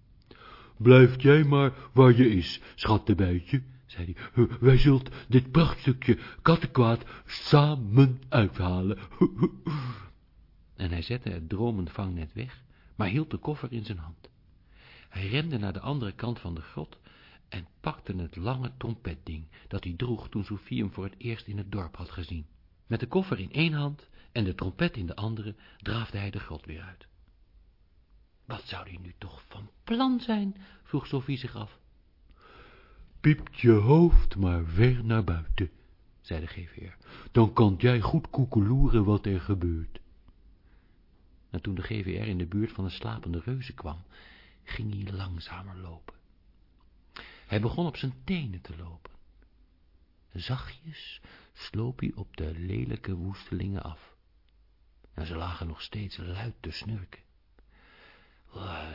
Blijf jij maar waar je is, schattenbijtje, zei hij. Wij zult dit prachtstukje kattenkwaad samen uithalen. En hij zette het dromend vangnet weg, maar hield de koffer in zijn hand. Hij rende naar de andere kant van de grot en pakte het lange trompetding dat hij droeg toen Sophie hem voor het eerst in het dorp had gezien. Met de koffer in één hand en de trompet in de andere draafde hij de grot weer uit. Wat zou hij nu toch van plan zijn? vroeg Sophie zich af. Piept je hoofd maar ver naar buiten, zei de GVR. Dan kan jij goed koekeloeren wat er gebeurt. En toen de GVR in de buurt van de slapende reuzen kwam, ging hij langzamer lopen. Hij begon op zijn tenen te lopen. Zachtjes sloop hij op de lelijke woestelingen af. En ze lagen nog steeds luid te snurken.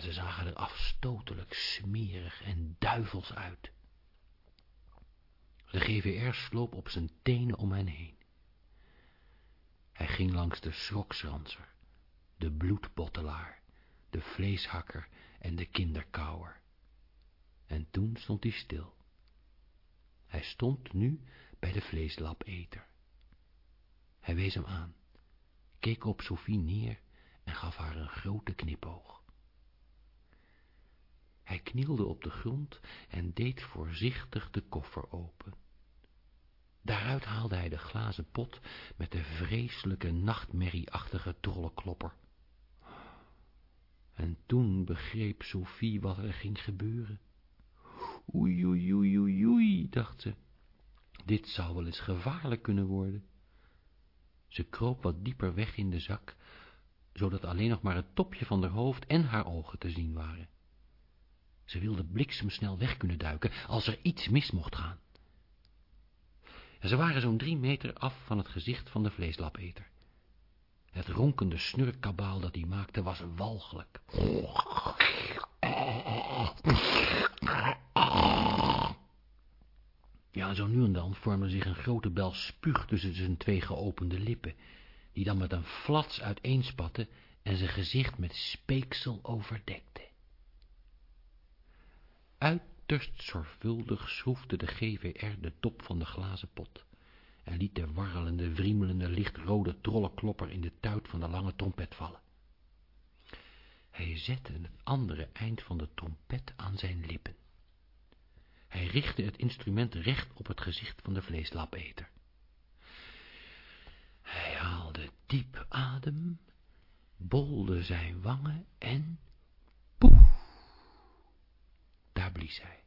Ze zagen er afstotelijk, smerig en duivels uit. De GVR sloop op zijn tenen om hen heen. Hij ging langs de schroksranser, de bloedbottelaar, de vleeshakker en de kinderkauwer. En toen stond hij stil. Hij stond nu bij de vleeslapeter. Hij wees hem aan, keek op Sophie neer en gaf haar een grote knipoog. Hij knielde op de grond en deed voorzichtig de koffer open. Daaruit haalde hij de glazen pot met de vreselijke nachtmerrieachtige trollenklopper. En toen begreep Sophie wat er ging gebeuren. Oei, oei, oei, oei, dacht ze. Dit zou wel eens gevaarlijk kunnen worden. Ze kroop wat dieper weg in de zak, zodat alleen nog maar het topje van haar hoofd en haar ogen te zien waren. Ze wilde bliksemsnel weg kunnen duiken, als er iets mis mocht gaan. En ze waren zo'n drie meter af van het gezicht van de vleeslapeter. Het ronkende snurkkabaal dat hij maakte was walgelijk. Ja, zo nu en dan vormde zich een grote bel spuug tussen zijn twee geopende lippen, die dan met een flats uiteenspatte en zijn gezicht met speeksel overdekte. Uiterst zorgvuldig schroefde de GVR de top van de glazen pot en liet de warrelende, wriemelende, lichtrode trollenklopper in de tuit van de lange trompet vallen. Hij zette het andere eind van de trompet aan zijn lippen. Hij richtte het instrument recht op het gezicht van de vleeslapeter. Hij haalde diep adem, bolde zijn wangen en... poef! Daar blies hij.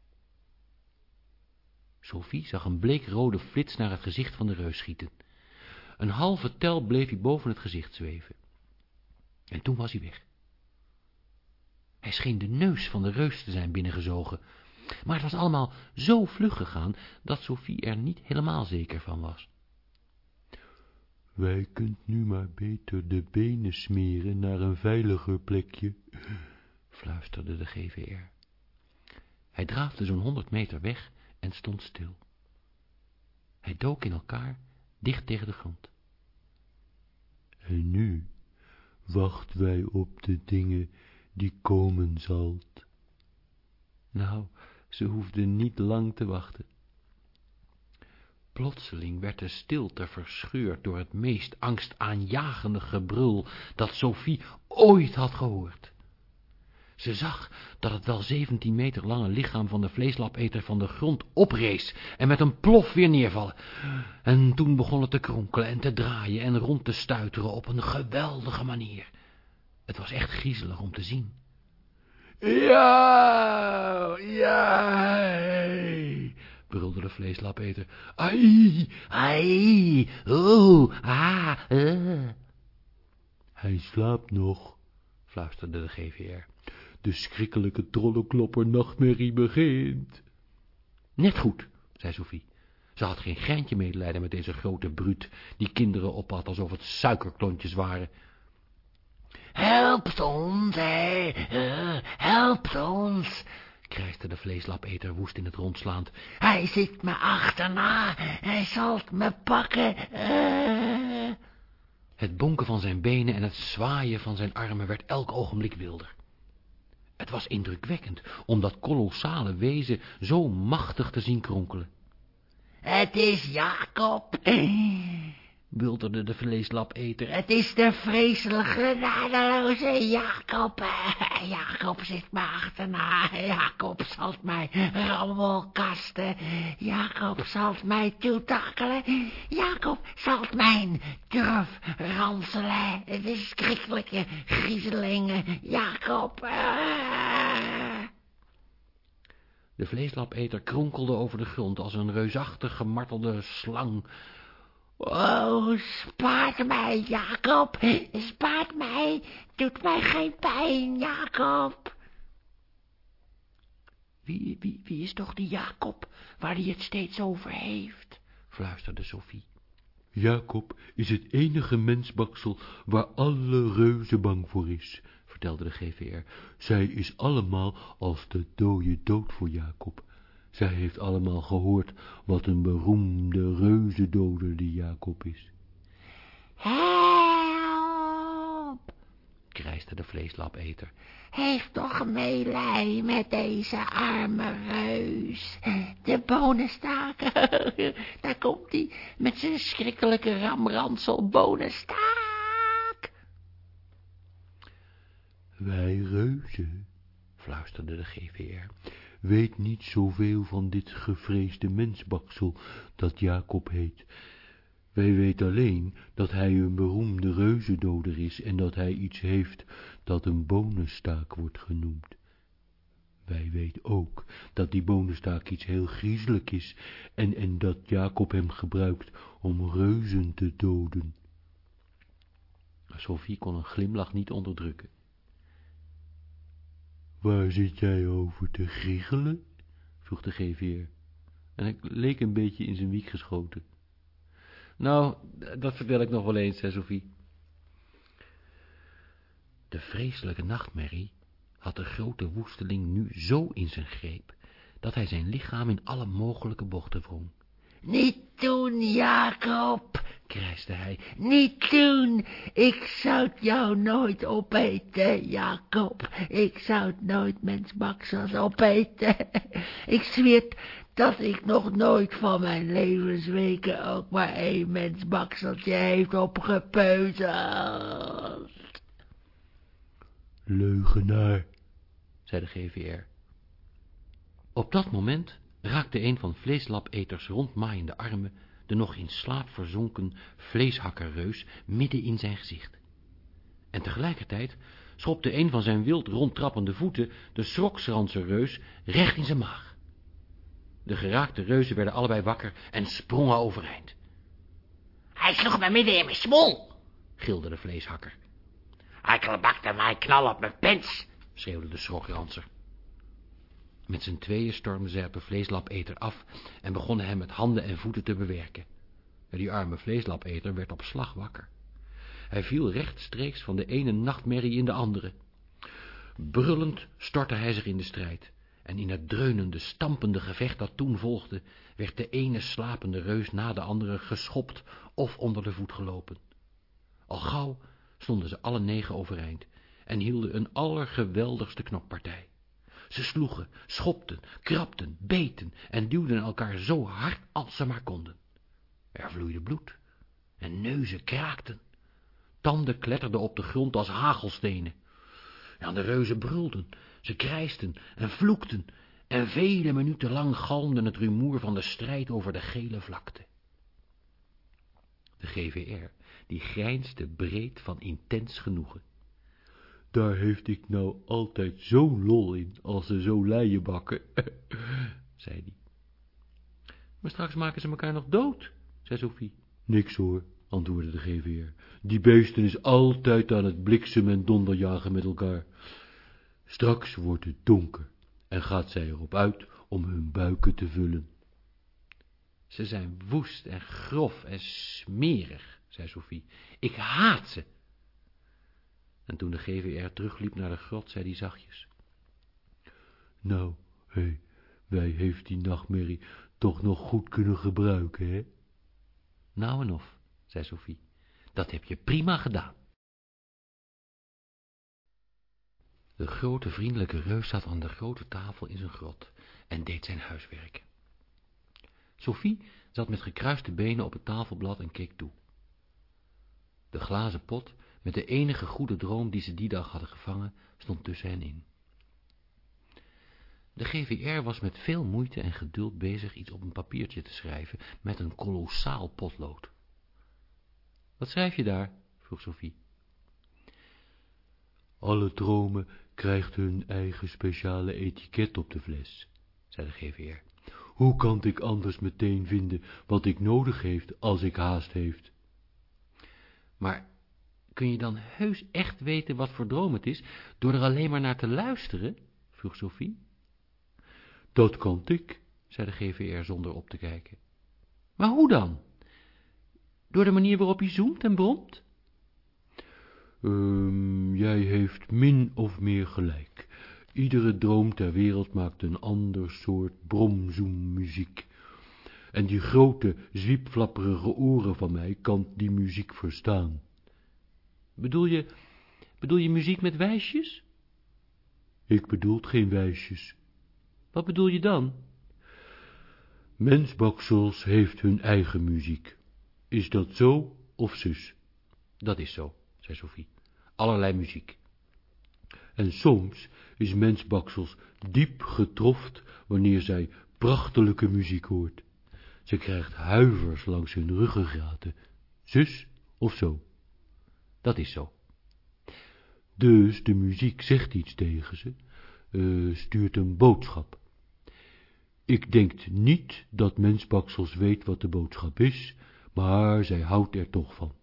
Sophie zag een bleekrode flits naar het gezicht van de reus schieten. Een halve tel bleef hij boven het gezicht zweven. En toen was hij weg. Hij scheen de neus van de reus te zijn binnengezogen, maar het was allemaal zo vlug gegaan, dat Sophie er niet helemaal zeker van was. Wij kunt nu maar beter de benen smeren naar een veiliger plekje, fluisterde de GVR. Hij draafde zo'n honderd meter weg en stond stil. Hij dook in elkaar, dicht tegen de grond. En nu wacht wij op de dingen die komen zalt. Nou, ze hoefde niet lang te wachten. Plotseling werd de stilte verscheurd door het meest angstaanjagende gebrul dat Sophie ooit had gehoord. Ze zag dat het wel zeventien meter lange lichaam van de vleeslapeter van de grond oprees en met een plof weer neervallen. En toen begon het te kronkelen en te draaien en rond te stuiteren op een geweldige manier. Het was echt griezelig om te zien. Ja, ja, brulde de vleeslapeter. Ai, ai, oh, ah, uh. Hij slaapt nog, fluisterde de GVR. De schrikkelijke trollenklopper nachtmerrie begint. Net goed, zei Sophie. Ze had geen geintje medelijden met deze grote bruut, die kinderen ophad alsof het suikerklontjes waren. Helpt ons, hé, uh, helpt ons, krijste de vleeslapeter woest in het rondslaand. Hij zit me achterna, hij zal me pakken. Uh. Het bonken van zijn benen en het zwaaien van zijn armen werd elk ogenblik wilder. Het was indrukwekkend om dat kolossale wezen zo machtig te zien kronkelen. Het is Jacob, bulderde de vleeslapeter. Het is de vreselijke, genadeloze Jacob. Jacob zit me achterna. Jacob zal mij rammelkasten. Jacob zal mij toetakkelen. Jacob zal mijn durf ranselen. De schrikkelijke griezelingen. Jacob. De vleeslapeter kronkelde over de grond als een reusachtig gemartelde slang Oh, spaart mij, Jacob. Spaart mij. Doet mij geen pijn, Jacob. Wie, wie, wie is toch die Jacob, waar hij het steeds over heeft? fluisterde Sophie. Jacob is het enige mensbaksel waar alle reuzen bang voor is, vertelde de GVR. Zij is allemaal als de dode dood voor Jacob. Zij heeft allemaal gehoord wat een beroemde reuzendoder die Jacob is. Help, krijste de vleeslapeter. Heeft toch meelij met deze arme reus. De bonenstaak, daar komt hij met zijn schrikkelijke ramransel bonenstaak. Wij reuzen, fluisterde de GVR, weet niet zoveel van dit gevreesde mensbaksel dat Jacob heet. Wij weten alleen dat hij een beroemde reuzendoder is en dat hij iets heeft dat een bonenstaak wordt genoemd. Wij weten ook dat die bonenstaak iets heel griezelig is en, en dat Jacob hem gebruikt om reuzen te doden. Sophie kon een glimlach niet onderdrukken. Waar zit jij over te giechelen? vroeg de GVR. En ik leek een beetje in zijn wiek geschoten. Nou, dat vertel ik nog wel eens, zei Sophie. De vreselijke nachtmerrie had de grote woesteling nu zo in zijn greep, dat hij zijn lichaam in alle mogelijke bochten wrong. Niet doen, Jacob, krijste hij. Niet doen. Ik zou jou nooit opeten, Jacob. Ik zou nooit mensbaksels opeten. Ik zweer dat ik nog nooit van mijn levensweken ook maar één mensbakseltje heeft opgepeuzeld. Leugenaar, zei de GVR. Op dat moment raakte een van vleeslapeters rondmaaiende armen de nog in slaap verzonken vleeshakkerreus midden in zijn gezicht. En tegelijkertijd schopte een van zijn wild rondtrappende voeten de schroksranse reus recht in zijn maag. De geraakte reuzen werden allebei wakker en sprongen overeind. Hij sloeg me midden in mijn smol. Gilde de vleeshakker. Hij klabakte mij knal op mijn pens. Schreeuwde de schrokranser. Met z'n tweeën stormden zij vleeslapeter af en begonnen hem met handen en voeten te bewerken. Die arme vleeslapeter werd op slag wakker. Hij viel rechtstreeks van de ene nachtmerrie in de andere. Brullend stortte hij zich in de strijd, en in het dreunende, stampende gevecht dat toen volgde, werd de ene slapende reus na de andere geschopt of onder de voet gelopen. Al gauw stonden ze alle negen overeind en hielden een allergeweldigste knokpartij. Ze sloegen, schopten, krabden, beten en duwden elkaar zo hard als ze maar konden. Er vloeide bloed en neuzen kraakten. Tanden kletterden op de grond als hagelstenen. Ja, de reuzen brulden, ze krijsten en vloekten, en vele minuten lang galmde het rumoer van de strijd over de gele vlakte. De GVR, die grijnsde breed van intens genoegen. Daar heeft ik nou altijd zo'n lol in, als ze zo leien bakken, zei hij. Maar straks maken ze elkaar nog dood, zei Sophie. Niks hoor, antwoordde de GVR. Die beesten is altijd aan het bliksem en donderjagen met elkaar. Straks wordt het donker en gaat zij erop uit om hun buiken te vullen. Ze zijn woest en grof en smerig, zei Sophie. Ik haat ze. En toen de GVR terugliep naar de grot, zei hij zachtjes. Nou, hé, hey, wij heeft die nachtmerrie toch nog goed kunnen gebruiken, hè? Nou en of, zei Sophie, dat heb je prima gedaan. De grote vriendelijke reus zat aan de grote tafel in zijn grot en deed zijn huiswerk. Sophie zat met gekruiste benen op het tafelblad en keek toe. De glazen pot, met de enige goede droom die ze die dag hadden gevangen, stond tussen hen in. De GVR was met veel moeite en geduld bezig iets op een papiertje te schrijven met een kolossaal potlood. Wat schrijf je daar? vroeg Sophie. Alle dromen krijgt hun eigen speciale etiket op de fles, zei de GVR. Hoe kan ik anders meteen vinden wat ik nodig heeft als ik haast heeft? Maar kun je dan heus echt weten wat voor droom het is, door er alleen maar naar te luisteren? vroeg Sophie. Dat kan ik, zei de GVR zonder op te kijken. Maar hoe dan? Door de manier waarop je zoemt en bromt? Um, jij heeft min of meer gelijk. Iedere droom ter wereld maakt een ander soort bromzoemmuziek. En die grote, zwiepflapperige oren van mij kan die muziek verstaan. Bedoel je, bedoel je muziek met wijsjes? Ik bedoel geen wijsjes. Wat bedoel je dan? Mensbaksels heeft hun eigen muziek. Is dat zo of zus? Dat is zo, zei Sophie. Allerlei muziek. En soms is mensbaksels diep getroft wanneer zij prachtelijke muziek hoort. Ze krijgt huivers langs hun ruggengraten. Zus of zo? Dat is zo. Dus de muziek zegt iets tegen ze, uh, stuurt een boodschap. Ik denk niet dat mensbaksels weet wat de boodschap is, maar zij houdt er toch van.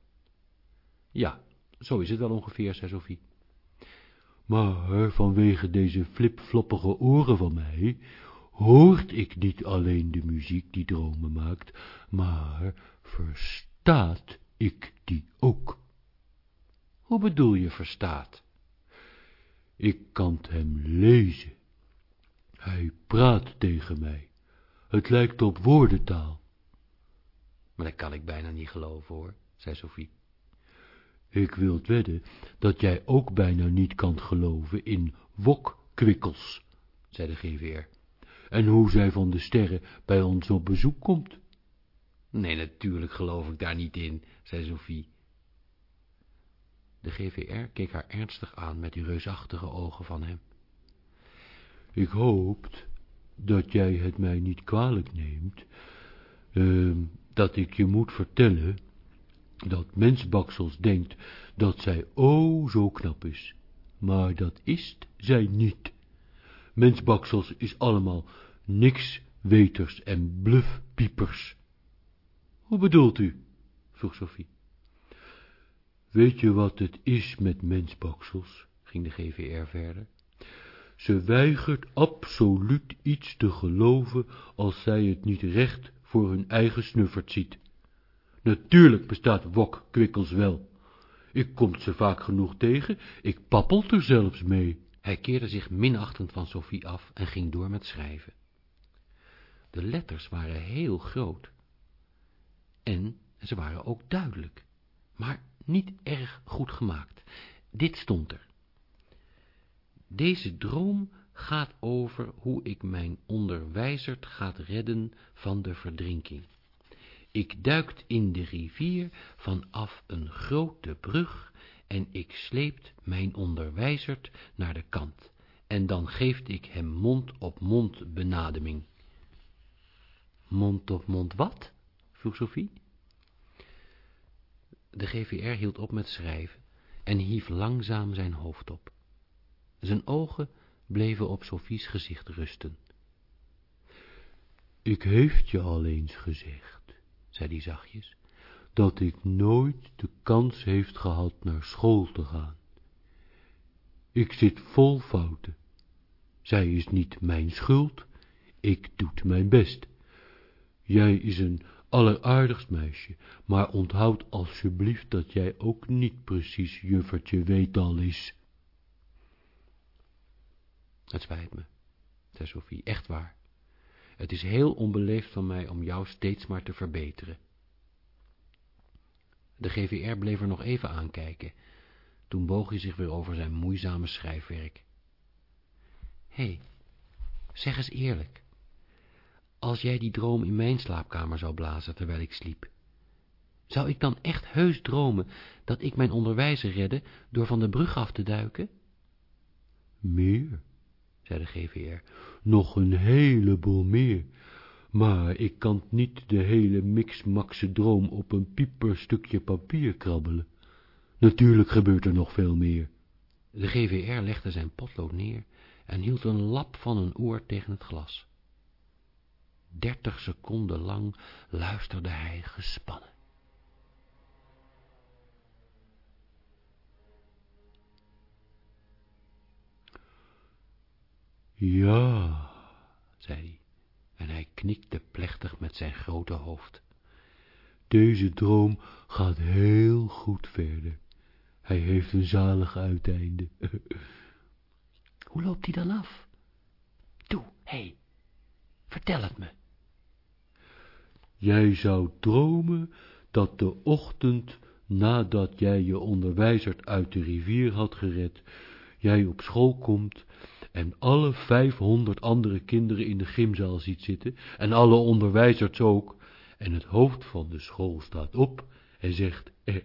Ja, zo is het wel ongeveer, zei Sophie. Maar vanwege deze flipfloppige oren van mij, hoort ik niet alleen de muziek die dromen maakt, maar verstaat ik die ook. Hoe bedoel je verstaat? Ik kan hem lezen. Hij praat tegen mij. Het lijkt op woordentaal. Maar dat kan ik bijna niet geloven, hoor, zei Sophie. Ik wil wedden dat jij ook bijna niet kan geloven in wokkwikkels, zei de GVR. En hoe zij van de sterren bij ons op bezoek komt. Nee, natuurlijk geloof ik daar niet in, zei Sophie. De GVR keek haar ernstig aan met die reusachtige ogen van hem. Ik hoop dat jij het mij niet kwalijk neemt, uh, dat ik je moet vertellen dat mensbaksels denkt dat zij o zo knap is, maar dat is zij niet. Mensbaksels is allemaal niks weters en bluffpiepers. Hoe bedoelt u? vroeg Sophie. Weet je wat het is met mensbaksels? ging de GVR verder. Ze weigert absoluut iets te geloven als zij het niet recht voor hun eigen snuffert ziet. Natuurlijk bestaat wok kwikkels wel. Ik kom ze vaak genoeg tegen, ik pappelt er zelfs mee. Hij keerde zich minachtend van Sophie af en ging door met schrijven. De letters waren heel groot. En ze waren ook duidelijk, maar niet erg goed gemaakt. Dit stond er. Deze droom gaat over hoe ik mijn onderwijzerd gaat redden van de verdrinking. Ik duikt in de rivier vanaf een grote brug en ik sleept mijn onderwijzerd naar de kant, en dan geeft ik hem mond-op-mond benademing. Mond-op-mond wat? vroeg Sophie. De GVR hield op met schrijven en hief langzaam zijn hoofd op. Zijn ogen bleven op Sophie's gezicht rusten. Ik heeft je al eens gezegd, zei hij zachtjes, dat ik nooit de kans heeft gehad naar school te gaan. Ik zit vol fouten. Zij is niet mijn schuld, ik doet mijn best. Jij is een alleraardigst meisje, maar onthoud alsjeblieft dat jij ook niet precies juffertje weet al is. Het spijt me, zei Sophie, echt waar. Het is heel onbeleefd van mij om jou steeds maar te verbeteren. De GVR bleef er nog even aankijken. Toen boog hij zich weer over zijn moeizame schrijfwerk. Hé, hey, zeg eens eerlijk. Als jij die droom in mijn slaapkamer zou blazen terwijl ik sliep, zou ik dan echt heus dromen dat ik mijn onderwijzer redde door van de brug af te duiken? Meer, zei de GVR, nog een heleboel meer. Maar ik kan niet de hele mixmaxe droom op een pieperstukje papier krabbelen. Natuurlijk gebeurt er nog veel meer. De GVR legde zijn potlood neer en hield een lap van een oor tegen het glas. Dertig seconden lang luisterde hij gespannen. Ja, zei hij, en hij knikte plechtig met zijn grote hoofd. Deze droom gaat heel goed verder. Hij heeft een zalig uiteinde. Hoe loopt hij dan af? Toe, hé, hey, vertel het me. Jij zou dromen dat de ochtend nadat jij je onderwijzer uit de rivier had gered, jij op school komt en alle vijfhonderd andere kinderen in de gymzaal ziet zitten, en alle onderwijzers ook, en het hoofd van de school staat op en zegt, eh,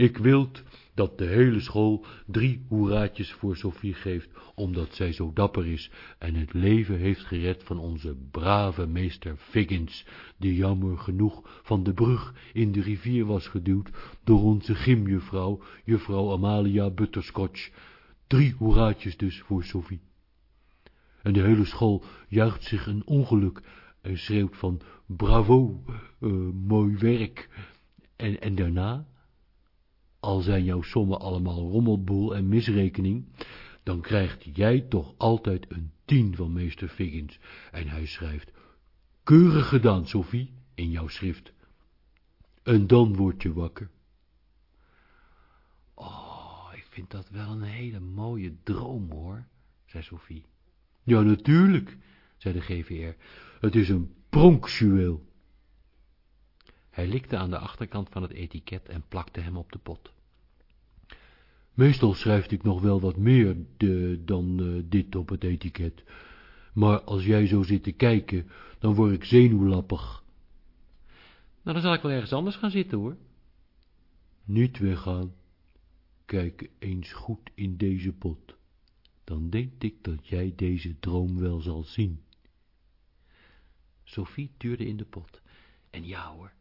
ik wilt dat de hele school drie hoeraatjes voor Sophie geeft, omdat zij zo dapper is en het leven heeft gered van onze brave meester Figgins, die jammer genoeg van de brug in de rivier was geduwd door onze gymjuffrouw, juffrouw Amalia Butterscotch. Drie hoeraatjes dus voor Sophie. En de hele school juicht zich een ongeluk en schreeuwt van bravo, uh, mooi werk. En, en daarna, al zijn jouw sommen allemaal rommelboel en misrekening, dan krijgt jij toch altijd een tien van meester Figgins. En hij schrijft, keurig gedaan, Sophie, in jouw schrift. En dan word je wakker. Oh, ik vind dat wel een hele mooie droom, hoor, zei Sophie. Ja, natuurlijk, zei de GVR. Het is een pronkjuweel. Hij likte aan de achterkant van het etiket en plakte hem op de pot. Meestal schrijf ik nog wel wat meer de, dan uh, dit op het etiket. Maar als jij zo zit te kijken, dan word ik zenuwlappig. Nou, dan zal ik wel ergens anders gaan zitten, hoor. Niet weggaan. Kijk eens goed in deze pot. Dan denk ik dat jij deze droom wel zal zien. Sophie tuurde in de pot. En ja, hoor.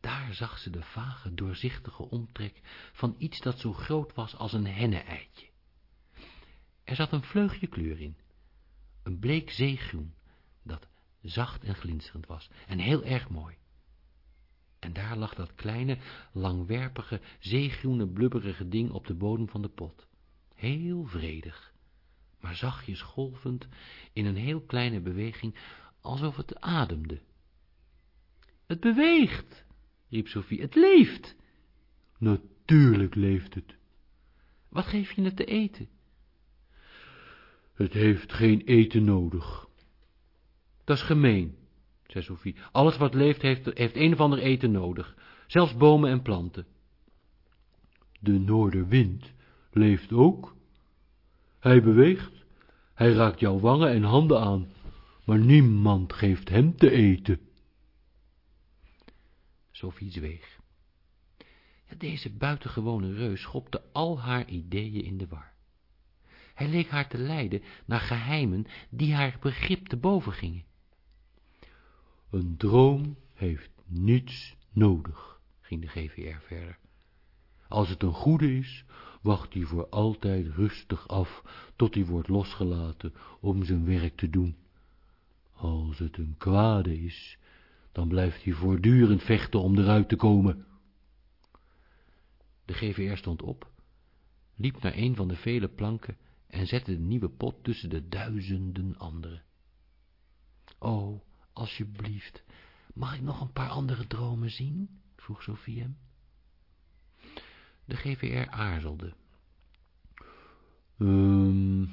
Daar zag ze de vage, doorzichtige omtrek van iets dat zo groot was als een henne-eitje. Er zat een vleugje kleur in, een bleek zeegroen, dat zacht en glinsterend was en heel erg mooi. En daar lag dat kleine, langwerpige, zeegroene, blubberige ding op de bodem van de pot. Heel vredig, maar zachtjes golvend in een heel kleine beweging, alsof het ademde. Het beweegt, riep Sophie, het leeft. Natuurlijk leeft het. Wat geef je het te eten? Het heeft geen eten nodig. Dat is gemeen, zei Sophie. Alles wat leeft heeft, heeft een of ander eten nodig, zelfs bomen en planten. De noorderwind leeft ook. Hij beweegt, hij raakt jouw wangen en handen aan, maar niemand geeft hem te eten. Sophie zweeg. Deze buitengewone reus schopte al haar ideeën in de war. Hij leek haar te leiden naar geheimen die haar begrip te boven gingen. Een droom heeft niets nodig, ging de GVR verder. Als het een goede is, wacht hij voor altijd rustig af, tot hij wordt losgelaten om zijn werk te doen. Als het een kwade is, dan blijft hij voortdurend vechten om eruit te komen. De GVR stond op, liep naar een van de vele planken en zette de nieuwe pot tussen de duizenden andere. O, alsjeblieft, mag ik nog een paar andere dromen zien? vroeg Sophie hem. De GVR aarzelde. Um,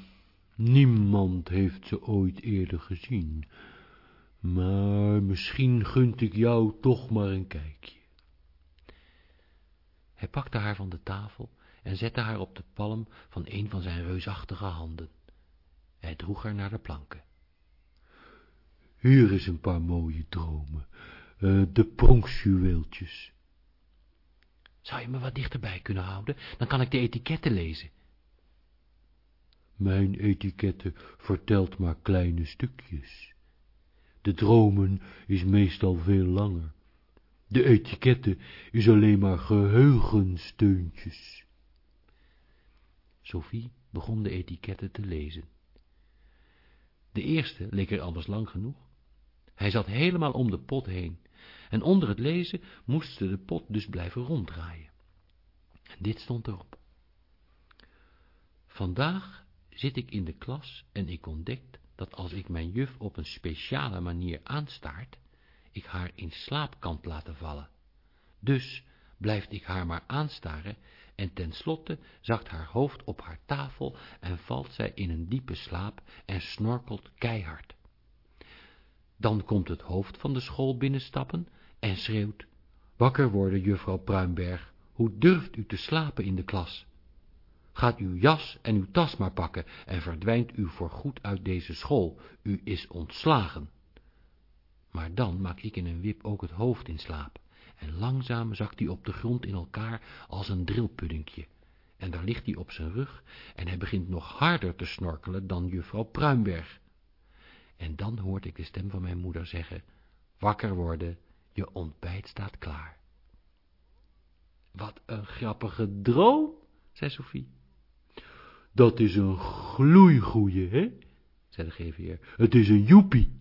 niemand heeft ze ooit eerder gezien, maar misschien gunt ik jou toch maar een kijkje. Hij pakte haar van de tafel en zette haar op de palm van een van zijn reusachtige handen. Hij droeg haar naar de planken. Hier is een paar mooie dromen, uh, de pronksjuweeltjes. Zou je me wat dichterbij kunnen houden? Dan kan ik de etiketten lezen. Mijn etiketten vertelt maar kleine stukjes. De dromen is meestal veel langer. De etiketten is alleen maar geheugensteuntjes. Sophie begon de etiketten te lezen. De eerste leek er anders lang genoeg. Hij zat helemaal om de pot heen, en onder het lezen moest de pot dus blijven ronddraaien. En dit stond erop. Vandaag zit ik in de klas en ik ontdek dat als ik mijn juf op een speciale manier aanstaart, ik haar in slaap kan laten vallen. Dus blijft ik haar maar aanstaren en tenslotte zakt haar hoofd op haar tafel en valt zij in een diepe slaap en snorkelt keihard. Dan komt het hoofd van de school binnenstappen en schreeuwt, wakker worden, juffrouw Pruimberg, hoe durft u te slapen in de klas? Gaat uw jas en uw tas maar pakken en verdwijnt u voorgoed uit deze school, u is ontslagen. Maar dan maak ik in een wip ook het hoofd in slaap, en langzaam zakt hij op de grond in elkaar als een drillpuddingje, en daar ligt hij op zijn rug, en hij begint nog harder te snorkelen dan juffrouw Pruimberg. En dan hoort ik de stem van mijn moeder zeggen, wakker worden, je ontbijt staat klaar. Wat een grappige droom, zei Sophie. Dat is een gloeigoeie, hè, zei de GVR. Het is een joepie.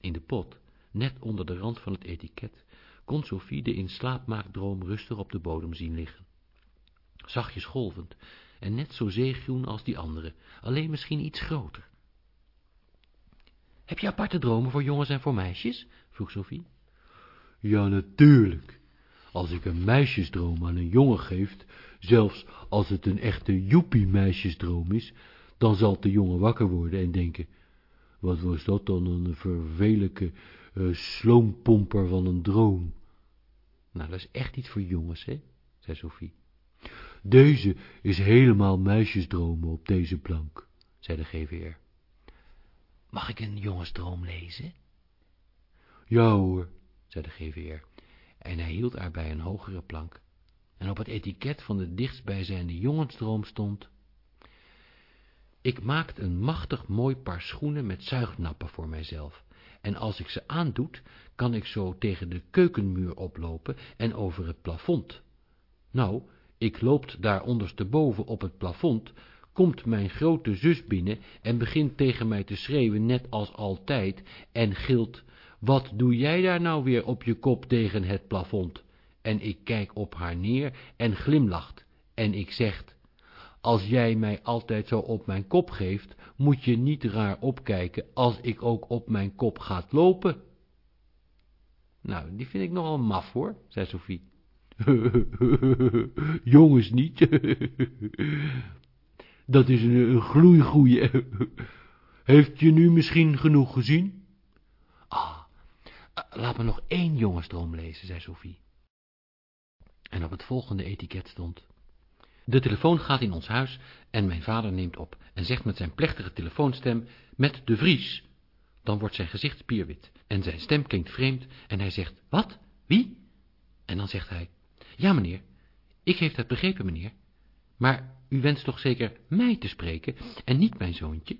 In de pot, net onder de rand van het etiket, kon Sophie de in slaapmaakdroom rustig op de bodem zien liggen. Zachtjes golvend en net zo zeegroen als die andere, alleen misschien iets groter. Heb je aparte dromen voor jongens en voor meisjes? vroeg Sophie. Ja, natuurlijk. Als ik een meisjesdroom aan een jongen geef, zelfs als het een echte joepie meisjesdroom is, dan zal de jongen wakker worden en denken, wat was dat dan, een vervelelijke uh, sloompomper van een droom. Nou, dat is echt iets voor jongens, hè, zei Sophie. Deze is helemaal meisjesdromen op deze plank, zei de GVR. Mag ik een jongensdroom lezen? Ja hoor, zei de GVR, en hij hield haar bij een hogere plank. En op het etiket van de dichtstbijzijnde jongensdroom stond... Ik maakte een machtig mooi paar schoenen met zuignappen voor mijzelf, en als ik ze aandoet, kan ik zo tegen de keukenmuur oplopen en over het plafond. Nou, ik loopt daar ondersteboven op het plafond, komt mijn grote zus binnen en begint tegen mij te schreeuwen, net als altijd, en gilt, wat doe jij daar nou weer op je kop tegen het plafond? En ik kijk op haar neer en glimlacht, en ik zeg, als jij mij altijd zo op mijn kop geeft, moet je niet raar opkijken als ik ook op mijn kop gaat lopen. Nou, die vind ik nogal maf hoor, zei Sophie. Jongens niet. Dat is een, een gloeigoeie. Heeft je nu misschien genoeg gezien? Ah, eh, laat me nog één jongensdroom lezen, zei Sophie. En op het volgende etiket stond... De telefoon gaat in ons huis en mijn vader neemt op en zegt met zijn plechtige telefoonstem met de Vries. Dan wordt zijn gezicht spierwit en zijn stem klinkt vreemd en hij zegt, wat? Wie? En dan zegt hij, ja meneer, ik heeft het begrepen meneer, maar u wenst toch zeker mij te spreken en niet mijn zoontje?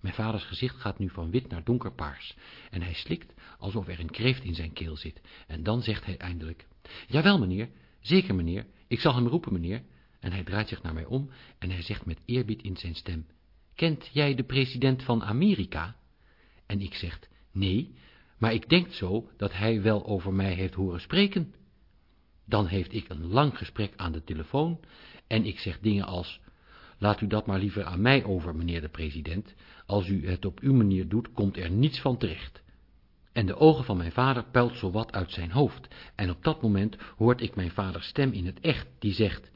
Mijn vaders gezicht gaat nu van wit naar donkerpaars en hij slikt alsof er een kreeft in zijn keel zit en dan zegt hij eindelijk, jawel meneer, zeker meneer, ik zal hem roepen meneer, en hij draait zich naar mij om en hij zegt met eerbied in zijn stem, kent jij de president van Amerika? En ik zeg, nee, maar ik denk zo dat hij wel over mij heeft horen spreken. Dan heeft ik een lang gesprek aan de telefoon en ik zeg dingen als, laat u dat maar liever aan mij over, meneer de president, als u het op uw manier doet, komt er niets van terecht. En de ogen van mijn vader puilt zo wat uit zijn hoofd, en op dat moment hoort ik mijn vaders stem in het echt, die zegt,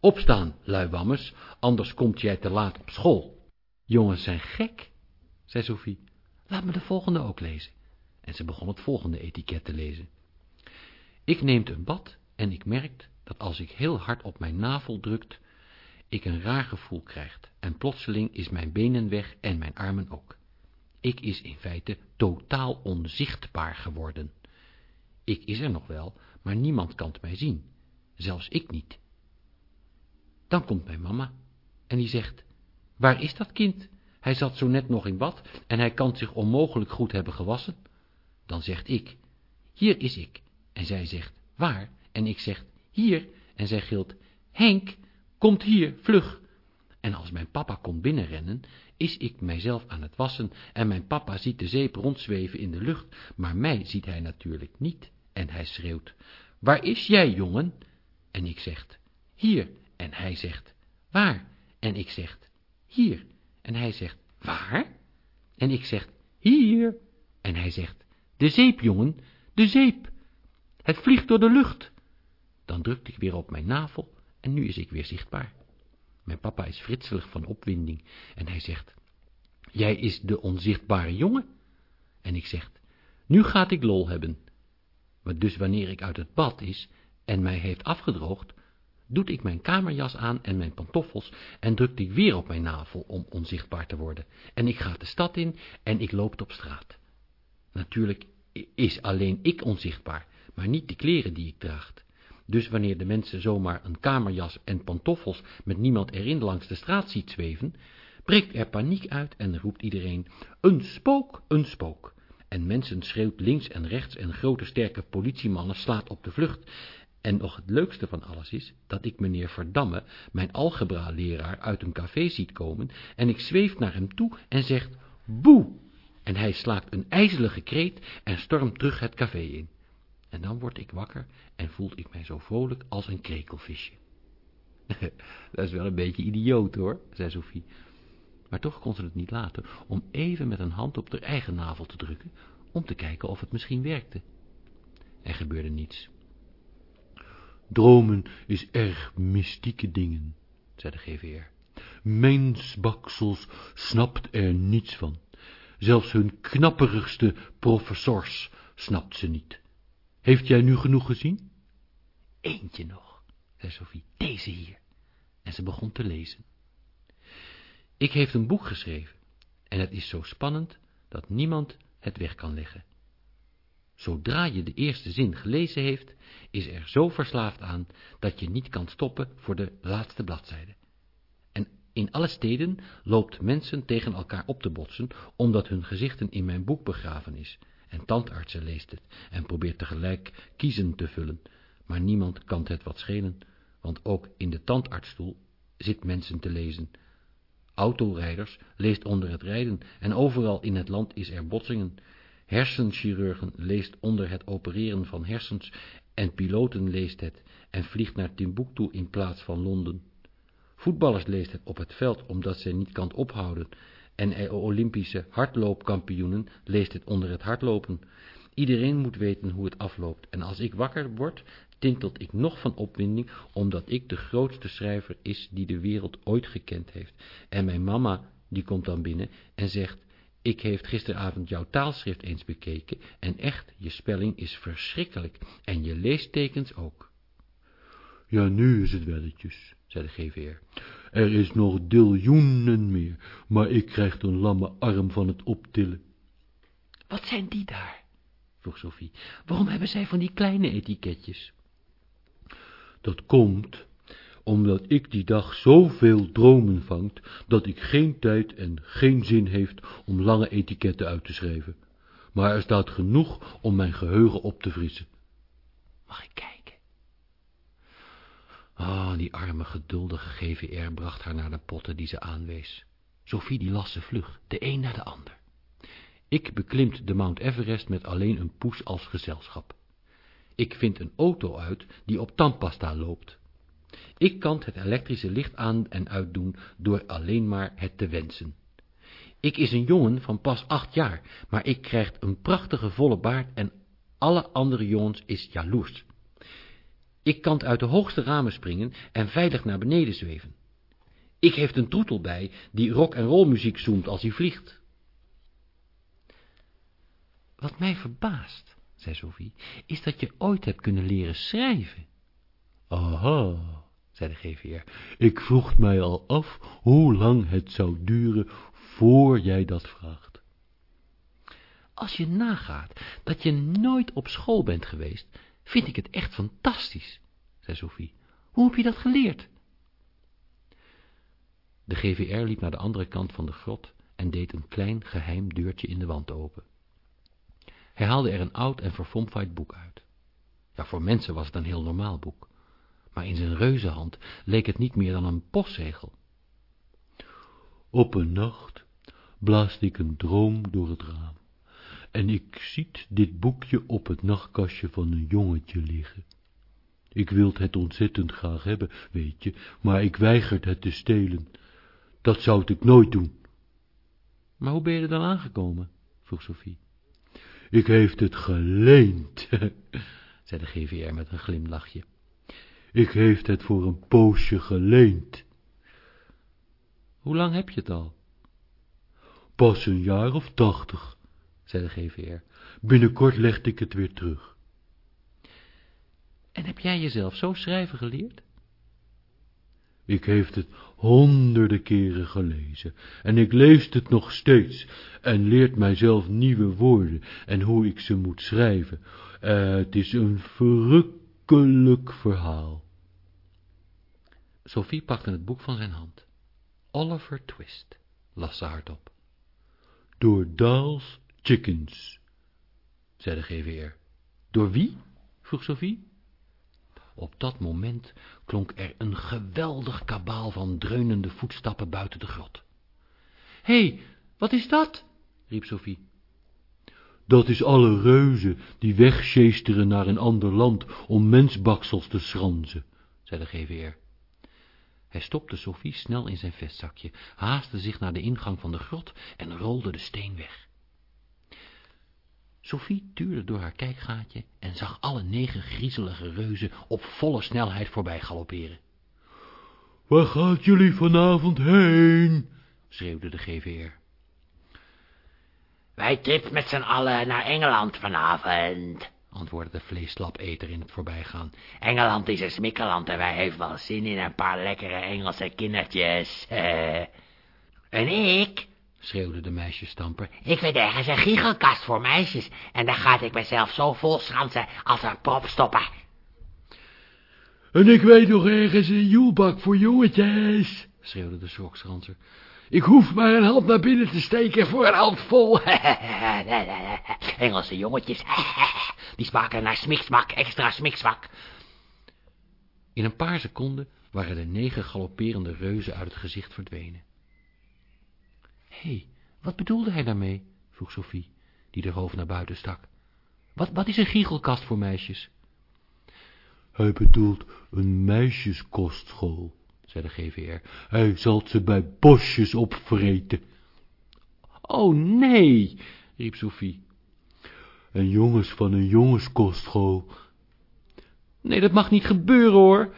Opstaan, luiwammers, anders komt jij te laat op school. Jongens zijn gek, zei Sophie. Laat me de volgende ook lezen. En ze begon het volgende etiket te lezen. Ik neemt een bad en ik merkt dat als ik heel hard op mijn navel drukt, ik een raar gevoel krijg en plotseling is mijn benen weg en mijn armen ook. Ik is in feite totaal onzichtbaar geworden. Ik is er nog wel, maar niemand kan mij zien, zelfs ik niet. Dan komt mijn mama en die zegt, waar is dat kind? Hij zat zo net nog in bad en hij kan zich onmogelijk goed hebben gewassen. Dan zegt ik, hier is ik. En zij zegt, waar? En ik zeg, hier. En zij gilt, Henk, komt hier, vlug. En als mijn papa komt binnenrennen, is ik mijzelf aan het wassen en mijn papa ziet de zeep rondzweven in de lucht, maar mij ziet hij natuurlijk niet. En hij schreeuwt, waar is jij, jongen? En ik zeg, hier. En hij zegt, waar? En ik zeg, hier. En hij zegt, waar? En ik zeg, hier. En hij zegt, de zeep, jongen, de zeep. Het vliegt door de lucht. Dan drukt ik weer op mijn navel en nu is ik weer zichtbaar. Mijn papa is fritselig van opwinding en hij zegt, jij is de onzichtbare jongen? En ik zeg, nu gaat ik lol hebben. Maar dus wanneer ik uit het bad is en mij heeft afgedroogd, doet ik mijn kamerjas aan en mijn pantoffels en drukt ik weer op mijn navel om onzichtbaar te worden. En ik ga de stad in en ik loop op straat. Natuurlijk is alleen ik onzichtbaar, maar niet de kleren die ik draag. Dus wanneer de mensen zomaar een kamerjas en pantoffels met niemand erin langs de straat ziet zweven, breekt er paniek uit en roept iedereen, een spook, een spook. En mensen schreeuwt links en rechts en grote sterke politiemannen slaat op de vlucht en nog het leukste van alles is, dat ik meneer Verdamme, mijn algebra-leraar, uit een café ziet komen, en ik zweef naar hem toe en zeg, boe! En hij slaakt een ijzelige kreet en stormt terug het café in. En dan word ik wakker en voelt ik mij zo vrolijk als een krekelvisje. dat is wel een beetje idioot hoor, zei Sophie. Maar toch kon ze het niet laten om even met een hand op haar eigen navel te drukken, om te kijken of het misschien werkte. Er gebeurde niets. Dromen is erg mystieke dingen, zei de GVR. Mensbaksels snapt er niets van. Zelfs hun knapperigste professors snapt ze niet. Heeft jij nu genoeg gezien? Eentje nog, zei Sophie, deze hier. En ze begon te lezen. Ik heeft een boek geschreven, en het is zo spannend dat niemand het weg kan leggen. Zodra je de eerste zin gelezen heeft, is er zo verslaafd aan, dat je niet kan stoppen voor de laatste bladzijde. En in alle steden loopt mensen tegen elkaar op te botsen, omdat hun gezichten in mijn boek begraven is. En tandartsen leest het en probeert tegelijk kiezen te vullen, maar niemand kan het wat schelen, want ook in de tandartsstoel zit mensen te lezen. Autorijders leest onder het rijden en overal in het land is er botsingen. Hersenchirurgen leest onder het opereren van hersens en piloten leest het en vliegt naar Timbuktu in plaats van Londen. Voetballers leest het op het veld omdat zij niet kan ophouden en Olympische hardloopkampioenen leest het onder het hardlopen. Iedereen moet weten hoe het afloopt en als ik wakker word, tintelt ik nog van opwinding, omdat ik de grootste schrijver is die de wereld ooit gekend heeft. En mijn mama, die komt dan binnen en zegt, ik heeft gisteravond jouw taalschrift eens bekeken, en echt, je spelling is verschrikkelijk, en je leestekens ook. Ja, nu is het welletjes, zei de GVR. Er is nog diljoenen meer, maar ik krijg een lamme arm van het optillen. Wat zijn die daar? vroeg Sophie. Waarom hebben zij van die kleine etiketjes? Dat komt omdat ik die dag zoveel dromen vangt, dat ik geen tijd en geen zin heeft om lange etiketten uit te schrijven. Maar er staat genoeg om mijn geheugen op te vriezen. Mag ik kijken? Ah, die arme, geduldige GVR bracht haar naar de potten die ze aanwees. Sophie die las ze vlug, de een na de ander. Ik beklimt de Mount Everest met alleen een poes als gezelschap. Ik vind een auto uit die op tandpasta loopt. Ik kan het elektrische licht aan en uitdoen door alleen maar het te wensen. Ik is een jongen van pas acht jaar, maar ik krijg een prachtige volle baard en alle andere jongens is jaloers. Ik kan uit de hoogste ramen springen en veilig naar beneden zweven. Ik heeft een troetel bij die rock en roll muziek zoemt als hij vliegt. Wat mij verbaast, zei Sophie, is dat je ooit hebt kunnen leren schrijven. Aha, zei de GVR, ik vroeg mij al af hoe lang het zou duren voor jij dat vraagt. Als je nagaat dat je nooit op school bent geweest, vind ik het echt fantastisch, zei Sophie. Hoe heb je dat geleerd? De GVR liep naar de andere kant van de grot en deed een klein geheim deurtje in de wand open. Hij haalde er een oud en verfomfaaid boek uit. Ja, voor mensen was het een heel normaal boek, maar in zijn reuzenhand leek het niet meer dan een postzegel. Op een nacht blaast ik een droom door het raam, en ik ziet dit boekje op het nachtkastje van een jongetje liggen. Ik wilt het ontzettend graag hebben, weet je, maar ik weigert het te stelen. Dat zou ik nooit doen. Maar hoe ben je er dan aangekomen? vroeg Sophie. Ik heeft het geleend, zei de GVR met een glimlachje. Ik heeft het voor een poosje geleend. Hoe lang heb je het al? Pas een jaar of tachtig, zei de GVR. Binnenkort legde ik het weer terug. En heb jij jezelf zo schrijven geleerd? Ik heeft het honderden keren gelezen, en ik lees het nog steeds, en leert mijzelf nieuwe woorden, en hoe ik ze moet schrijven. Uh, het is een verrukkelijk verhaal. Sophie pakte het boek van zijn hand. Oliver Twist, las ze hardop. Door Daal's Chickens, zei de GVR. Door wie? vroeg Sophie. Op dat moment klonk er een geweldig kabaal van dreunende voetstappen buiten de grot. Hé, hey, wat is dat? riep Sophie. Dat is alle reuzen die wegsjeesteren naar een ander land om mensbaksels te schranzen, zei de GVR. Hij stopte Sophie snel in zijn vestzakje, haastte zich naar de ingang van de grot en rolde de steen weg. Sophie tuurde door haar kijkgaatje en zag alle negen griezelige reuzen op volle snelheid voorbij galopperen. Waar gaat jullie vanavond heen? schreeuwde de GVR. Wij trip met z'n allen naar Engeland vanavond, antwoordde de vleeslapeter in het voorbijgaan. Engeland is een smikkeland en wij heeft wel zin in een paar lekkere Engelse kindertjes. en ik, schreeuwde de meisjesstamper. Ik weet ergens een gigelkast voor meisjes, en daar gaat ik mezelf zo vol schansen als een prop stoppen. En ik weet nog ergens een joelbak voor jongetjes, schreeuwde de schokschranser. Ik hoef maar een hand naar binnen te steken voor een hand vol. Engelse jongetjes, die smaken naar smiksmak, extra smiksmak. In een paar seconden waren de negen galopperende reuzen uit het gezicht verdwenen. Hé, hey, wat bedoelde hij daarmee? vroeg Sophie, die haar hoofd naar buiten stak. Wat, wat is een giechelkast voor meisjes? Hij bedoelt een meisjeskostschool, zei de GVR. Hij zal ze bij bosjes opvreten. Oh, nee, riep Sophie. En jongens van een jongenskostschool. Nee, dat mag niet gebeuren, hoor.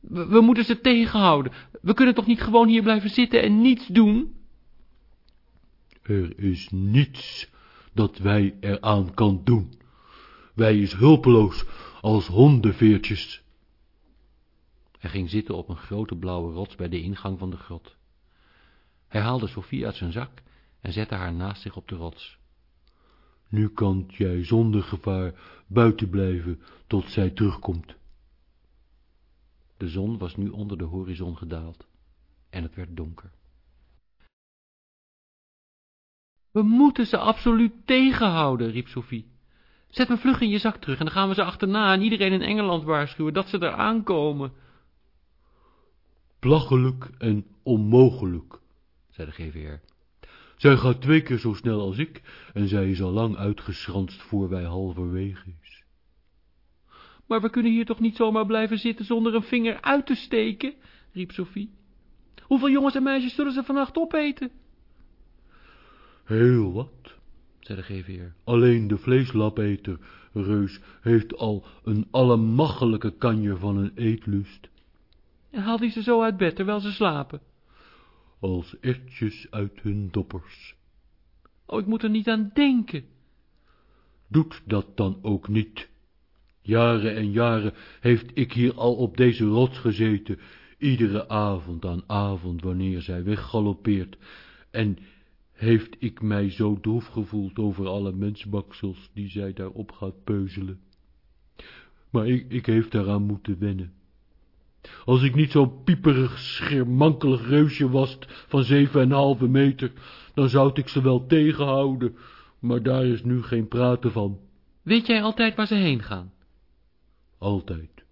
We, we moeten ze tegenhouden. We kunnen toch niet gewoon hier blijven zitten en niets doen? Er is niets dat wij eraan kan doen. Wij is hulpeloos als hondenveertjes. Hij ging zitten op een grote blauwe rots bij de ingang van de grot. Hij haalde Sophie uit zijn zak en zette haar naast zich op de rots. Nu kan jij zonder gevaar buiten blijven tot zij terugkomt. De zon was nu onder de horizon gedaald en het werd donker. We moeten ze absoluut tegenhouden, riep Sophie. Zet me vlug in je zak terug en dan gaan we ze achterna en iedereen in Engeland waarschuwen dat ze er aankomen. Belachelijk en onmogelijk, zei de GVR. Zij gaat twee keer zo snel als ik en zij is al lang uitgeschranst voor wij halverwege is. Maar we kunnen hier toch niet zomaar blijven zitten zonder een vinger uit te steken, riep Sophie. Hoeveel jongens en meisjes zullen ze vannacht opeten? Heel wat, zei de GVR. Alleen de vleeslapeter, reus, heeft al een allemachelijke kanje van een eetlust. En haalt hij ze zo uit bed terwijl ze slapen? Als ertjes uit hun doppers. Oh, ik moet er niet aan denken. Doet dat dan ook niet. Jaren en jaren heeft ik hier al op deze rots gezeten, iedere avond aan avond wanneer zij weggaloppeert, en heeft ik mij zo droef gevoeld over alle mensbaksels die zij daarop gaat peuzelen. Maar ik, ik heeft daaraan moeten wennen. Als ik niet zo'n pieperig, schirmankelig reusje was van zeven en een halve meter, dan zou ik ze wel tegenhouden, maar daar is nu geen praten van. Weet jij altijd waar ze heen gaan? Altijd.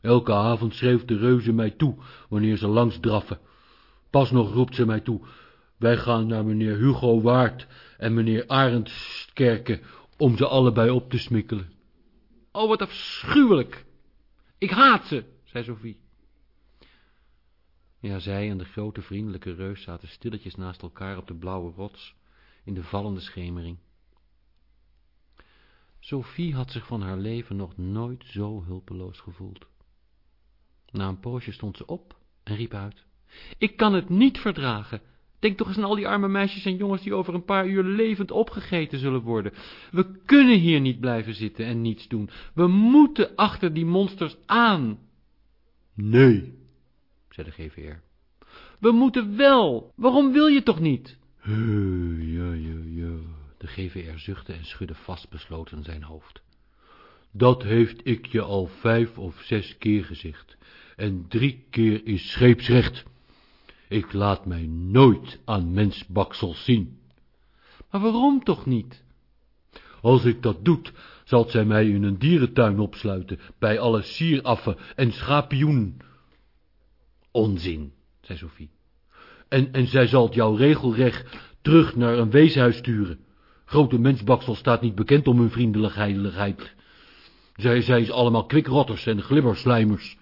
Elke avond schreef de reuze mij toe, wanneer ze langs draffen. Pas nog roept ze mij toe, wij gaan naar meneer Hugo Waard en meneer Arendskerke om ze allebei op te smikkelen. Oh, wat afschuwelijk. Ik haat ze, zei Sophie. Ja, zij en de grote vriendelijke reus zaten stilletjes naast elkaar op de blauwe rots in de vallende schemering. Sophie had zich van haar leven nog nooit zo hulpeloos gevoeld. Na een poosje stond ze op en riep uit. Ik kan het niet verdragen. Denk toch eens aan al die arme meisjes en jongens die over een paar uur levend opgegeten zullen worden. We kunnen hier niet blijven zitten en niets doen. We moeten achter die monsters aan. Nee, zei de GVR. We moeten wel. Waarom wil je toch niet? Uh, ja, ja, ja. De GVR zuchtte en schudde vastbesloten zijn hoofd. Dat heeft ik je al vijf of zes keer gezegd. En drie keer is scheepsrecht. Ik laat mij nooit aan mensbaksels zien. Maar waarom toch niet? Als ik dat doet, zal zij mij in een dierentuin opsluiten, bij alle sieraffen en schapioenen. Onzin, zei Sophie. En, en zij zal jou regelrecht terug naar een weeshuis sturen. Grote mensbaksel staat niet bekend om hun vriendelijkheid. Zij, zij is allemaal kwikrotters en glibberslijmers.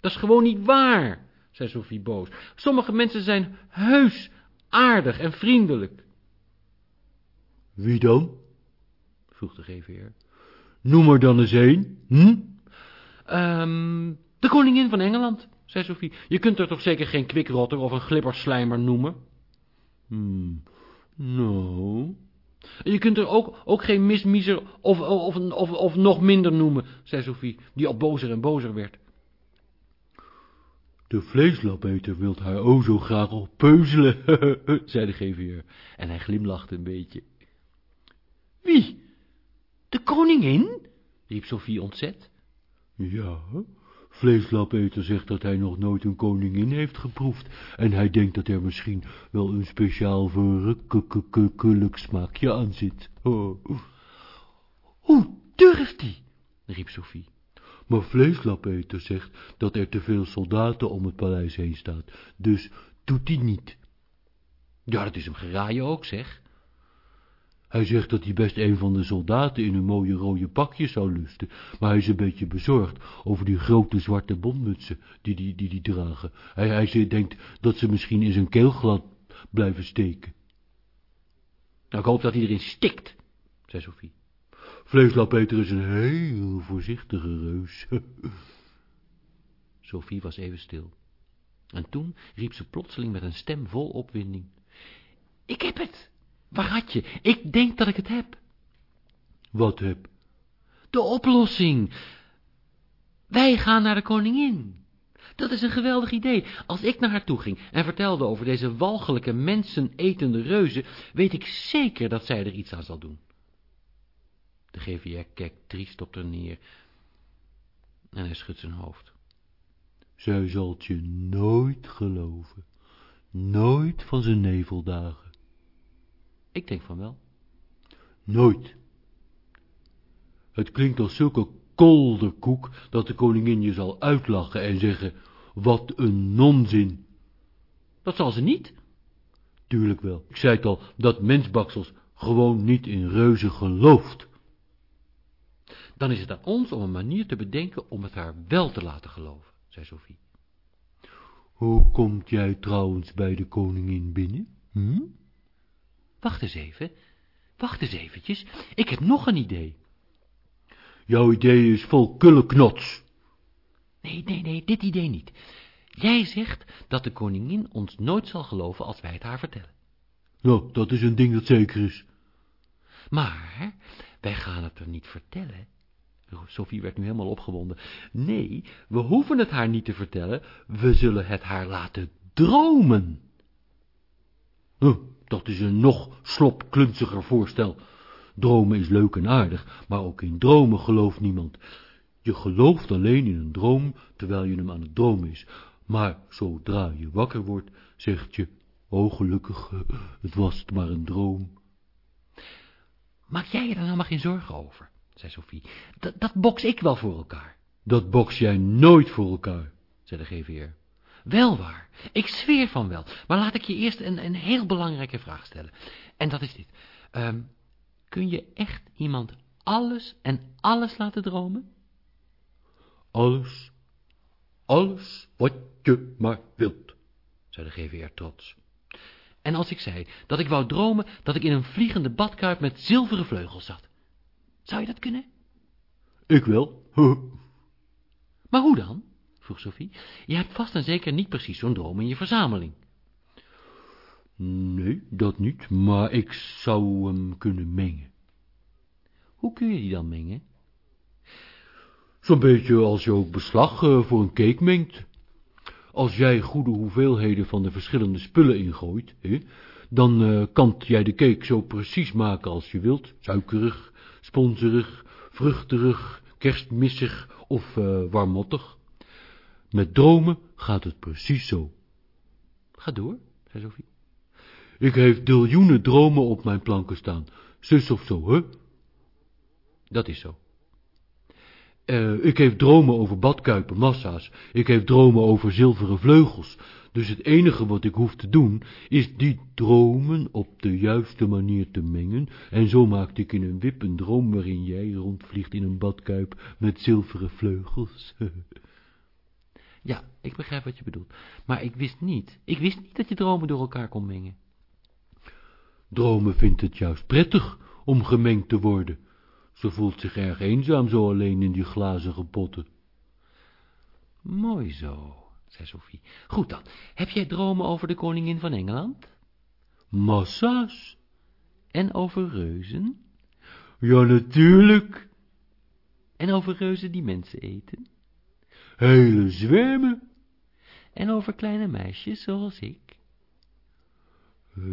Dat is gewoon niet waar, zei Sophie boos. Sommige mensen zijn heus aardig en vriendelijk. Wie dan? vroeg de GVR. Noem er dan eens een, hm? Um, de koningin van Engeland, zei Sophie. Je kunt er toch zeker geen kwikrotter of een glibberslijmer noemen? Hmm, nou... Je kunt er ook, ook geen mismiezer of, of, of, of nog minder noemen, zei Sophie, die al bozer en bozer werd. De vleeslapeter wilt haar o zo graag al peuzelen, zei de GVR, en hij glimlachte een beetje. Wie? De koningin? riep Sophie ontzet. Ja, Vleeslapeter zegt dat hij nog nooit een koningin heeft geproefd, en hij denkt dat er misschien wel een speciaal verrukkelijk smaakje aan zit. Oh. Hoe durft hij? riep Sophie. Maar vleeslapeter zegt dat er te veel soldaten om het paleis heen staan, dus doet hij niet. Ja, dat is hem geraaien ook, zeg. Hij zegt dat hij best een van de soldaten in een mooie rode pakje zou lusten, maar hij is een beetje bezorgd over die grote zwarte bondmutsen die die, die, die dragen. Hij, hij denkt dat ze misschien in zijn keelglad blijven steken. Nou, ik hoop dat hij erin stikt, zei Sophie. Vleeslapeter is een heel voorzichtige reus. Sophie was even stil. En toen riep ze plotseling met een stem vol opwinding. Ik heb het! Waar had je? Ik denk dat ik het heb. Wat heb? De oplossing. Wij gaan naar de koningin. Dat is een geweldig idee. Als ik naar haar toe ging en vertelde over deze walgelijke mensenetende reuzen, weet ik zeker dat zij er iets aan zal doen. De GVR kijkt triest op haar neer en hij schudt zijn hoofd. Zij zal het je nooit geloven, nooit van zijn neveldagen. Ik denk van wel. Nooit. Het klinkt als zulke kolderkoek dat de koningin je zal uitlachen en zeggen, wat een nonzin. Dat zal ze niet. Tuurlijk wel. Ik zei het al, dat mensbaksels gewoon niet in reuzen gelooft. Dan is het aan ons om een manier te bedenken om het haar wel te laten geloven, zei Sophie. Hoe komt jij trouwens bij de koningin binnen? Hm? Wacht eens even, wacht eens eventjes, ik heb nog een idee. Jouw idee is vol kulleknots. Nee, nee, nee, dit idee niet. Jij zegt dat de koningin ons nooit zal geloven als wij het haar vertellen. Nou, dat is een ding dat zeker is. Maar wij gaan het er niet vertellen. Sophie werd nu helemaal opgewonden. Nee, we hoeven het haar niet te vertellen. We zullen het haar laten dromen. Oh, dat is een nog slopklunziger voorstel. Dromen is leuk en aardig, maar ook in dromen gelooft niemand. Je gelooft alleen in een droom, terwijl je hem aan het dromen is. Maar zodra je wakker wordt, zegt je, oh gelukkig, het was maar een droom. Maak jij je daar nou maar geen zorgen over, zei Sophie. Dat, boks ik wel voor elkaar. Dat boks jij nooit voor elkaar, zei de GVR. Wel waar, ik zweer van wel. Maar laat ik je eerst een, een heel belangrijke vraag stellen. En dat is dit. Um, kun je echt iemand alles en alles laten dromen? Alles, alles wat je maar wilt, zei de GVR trots. En als ik zei dat ik wou dromen dat ik in een vliegende badkuip met zilveren vleugels zat, zou je dat kunnen? Ik wel. maar hoe dan? vroeg Sophie. Je hebt vast en zeker niet precies zo'n droom in je verzameling. Nee, dat niet, maar ik zou hem kunnen mengen. Hoe kun je die dan mengen? Zo'n beetje als je ook beslag uh, voor een cake mengt. Als jij goede hoeveelheden van de verschillende spullen ingooit, hè, dan uh, kant jij de cake zo precies maken als je wilt. Suikerig, sponserig, vruchterig, kerstmissig of uh, warmottig. Met dromen gaat het precies zo. Ga door, zei Sophie. Ik heb biljoenen dromen op mijn planken staan. Zus of zo, hè? Dat is zo. Uh, ik heb dromen over badkuipen, massa's. Ik heb dromen over zilveren vleugels. Dus het enige wat ik hoef te doen, is die dromen op de juiste manier te mengen. En zo maakte ik in een wip een droom waarin jij rondvliegt in een badkuip met zilveren vleugels. ja, ik begrijp wat je bedoelt. Maar ik wist niet, ik wist niet dat je dromen door elkaar kon mengen. Dromen vindt het juist prettig om gemengd te worden. Ze voelt zich erg eenzaam zo alleen in die glazige potten. Mooi zo, zei Sophie. Goed dan, heb jij dromen over de koningin van Engeland? Massa's. En over reuzen? Ja, natuurlijk. En over reuzen die mensen eten? Hele zwermen. En over kleine meisjes zoals ik?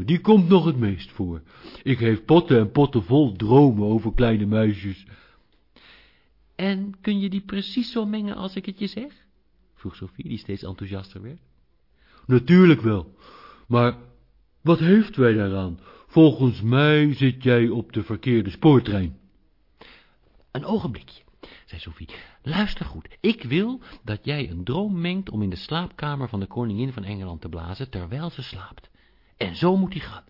Die komt nog het meest voor. Ik heb potten en potten vol dromen over kleine meisjes. En kun je die precies zo mengen als ik het je zeg? Vroeg Sophie, die steeds enthousiaster werd. Natuurlijk wel, maar wat heeft wij daaraan? Volgens mij zit jij op de verkeerde spoortrein. Een ogenblikje. zei Sophie, luister goed. Ik wil dat jij een droom mengt om in de slaapkamer van de koningin van Engeland te blazen, terwijl ze slaapt. En zo moet hij gaan.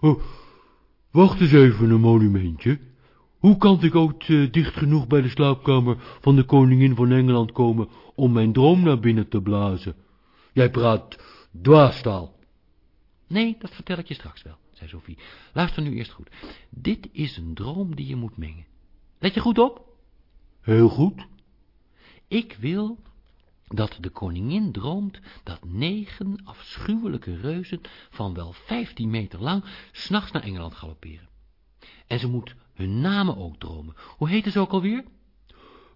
Oh, wacht eens even een monumentje. Hoe kan ik ooit uh, dicht genoeg bij de slaapkamer van de koningin van Engeland komen om mijn droom naar binnen te blazen? Jij praat dwaastaal. Nee, dat vertel ik je straks wel, zei Sophie. Luister nu eerst goed. Dit is een droom die je moet mengen. Let je goed op? Heel goed. Ik wil dat de koningin droomt dat negen afschuwelijke reuzen van wel vijftien meter lang s'nachts naar Engeland galopperen. En ze moet hun namen ook dromen. Hoe heten ze ook alweer?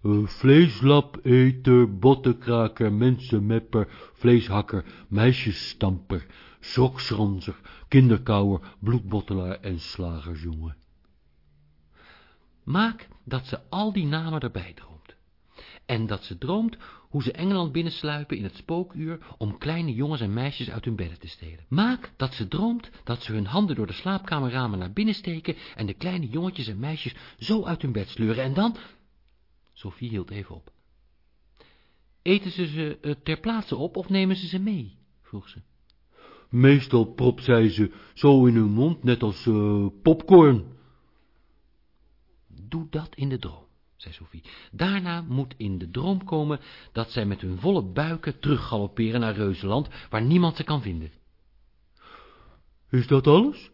Uh, vleeslap, eter, bottenkraker, mensenmepper, vleeshakker, meisjesstamper, schroksronzer, kinderkouwer, bloedbottelaar en slagersjongen. Maak dat ze al die namen erbij droomt. En dat ze droomt hoe ze Engeland binnensluipen in het spookuur om kleine jongens en meisjes uit hun bedden te stelen. Maak dat ze droomt dat ze hun handen door de slaapkamerramen naar binnen steken en de kleine jongetjes en meisjes zo uit hun bed sleuren en dan... Sophie hield even op. Eten ze ze eh, ter plaatse op of nemen ze ze mee? vroeg ze. Meestal prop zij ze zo in hun mond, net als uh, popcorn. Doe dat in de droom, zei Sophie. Daarna moet in de droom komen dat zij met hun volle buiken teruggalopperen naar Reuzenland, waar niemand ze kan vinden. Is dat alles?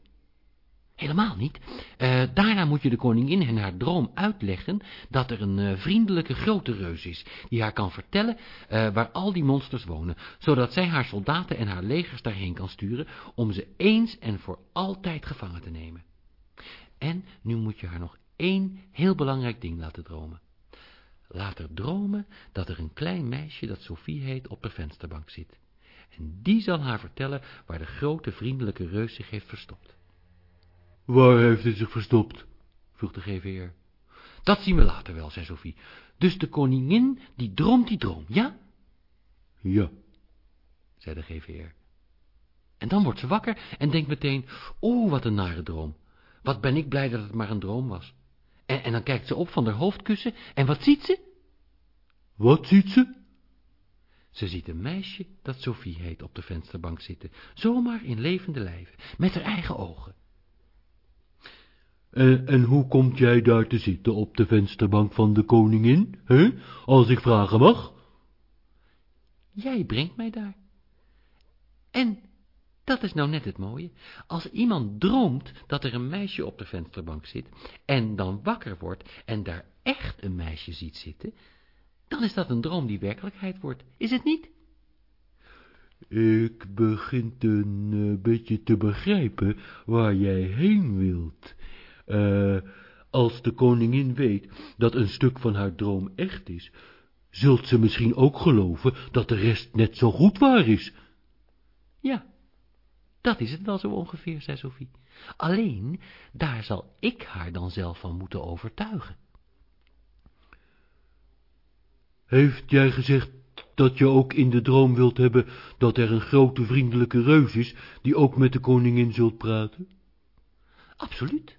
Helemaal niet. Uh, daarna moet je de koningin in haar droom uitleggen dat er een uh, vriendelijke grote reus is, die haar kan vertellen uh, waar al die monsters wonen, zodat zij haar soldaten en haar legers daarheen kan sturen om ze eens en voor altijd gevangen te nemen. En nu moet je haar nog één heel belangrijk ding laten dromen. Laat haar dromen dat er een klein meisje dat Sophie heet op de vensterbank zit. En die zal haar vertellen waar de grote vriendelijke reus zich heeft verstopt. Waar heeft hij zich verstopt? vroeg de GVR. Dat zien we later wel, zei Sophie. Dus de koningin, die droomt die droom, ja? Ja, zei de GVR. En dan wordt ze wakker en denkt meteen, oeh, wat een nare droom. Wat ben ik blij dat het maar een droom was. En, en dan kijkt ze op van haar hoofdkussen en wat ziet ze? Wat ziet ze? Ze ziet een meisje dat Sophie heet op de vensterbank zitten, zomaar in levende lijven, met haar eigen ogen. En, en hoe komt jij daar te zitten op de vensterbank van de koningin, hè, als ik vragen mag? Jij brengt mij daar. En dat is nou net het mooie. Als iemand droomt dat er een meisje op de vensterbank zit, en dan wakker wordt en daar echt een meisje ziet zitten, dan is dat een droom die werkelijkheid wordt, is het niet? Ik begin een uh, beetje te begrijpen waar jij heen wilt. Uh, als de koningin weet dat een stuk van haar droom echt is, zult ze misschien ook geloven dat de rest net zo goed waar is. Ja, dat is het wel zo ongeveer, zei Sophie. Alleen, daar zal ik haar dan zelf van moeten overtuigen. Heeft jij gezegd dat je ook in de droom wilt hebben dat er een grote vriendelijke reus is, die ook met de koningin zult praten? Absoluut.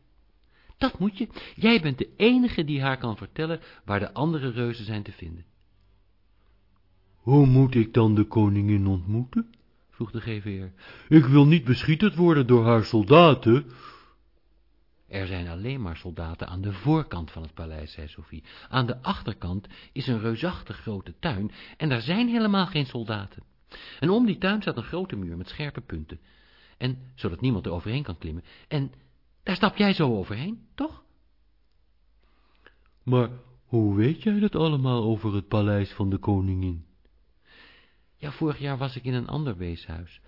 Dat moet je. Jij bent de enige die haar kan vertellen waar de andere reuzen zijn te vinden. Hoe moet ik dan de koningin ontmoeten? Vroeg de GVR. Ik wil niet beschieterd worden door haar soldaten. Er zijn alleen maar soldaten aan de voorkant van het paleis, zei Sophie. Aan de achterkant is een reusachtig grote tuin en daar zijn helemaal geen soldaten. En om die tuin staat een grote muur met scherpe punten. En, zodat niemand er overheen kan klimmen. En daar stap jij zo overheen, toch? Maar hoe weet jij dat allemaal over het paleis van de koningin? Ja, vorig jaar was ik in een ander weeshuis.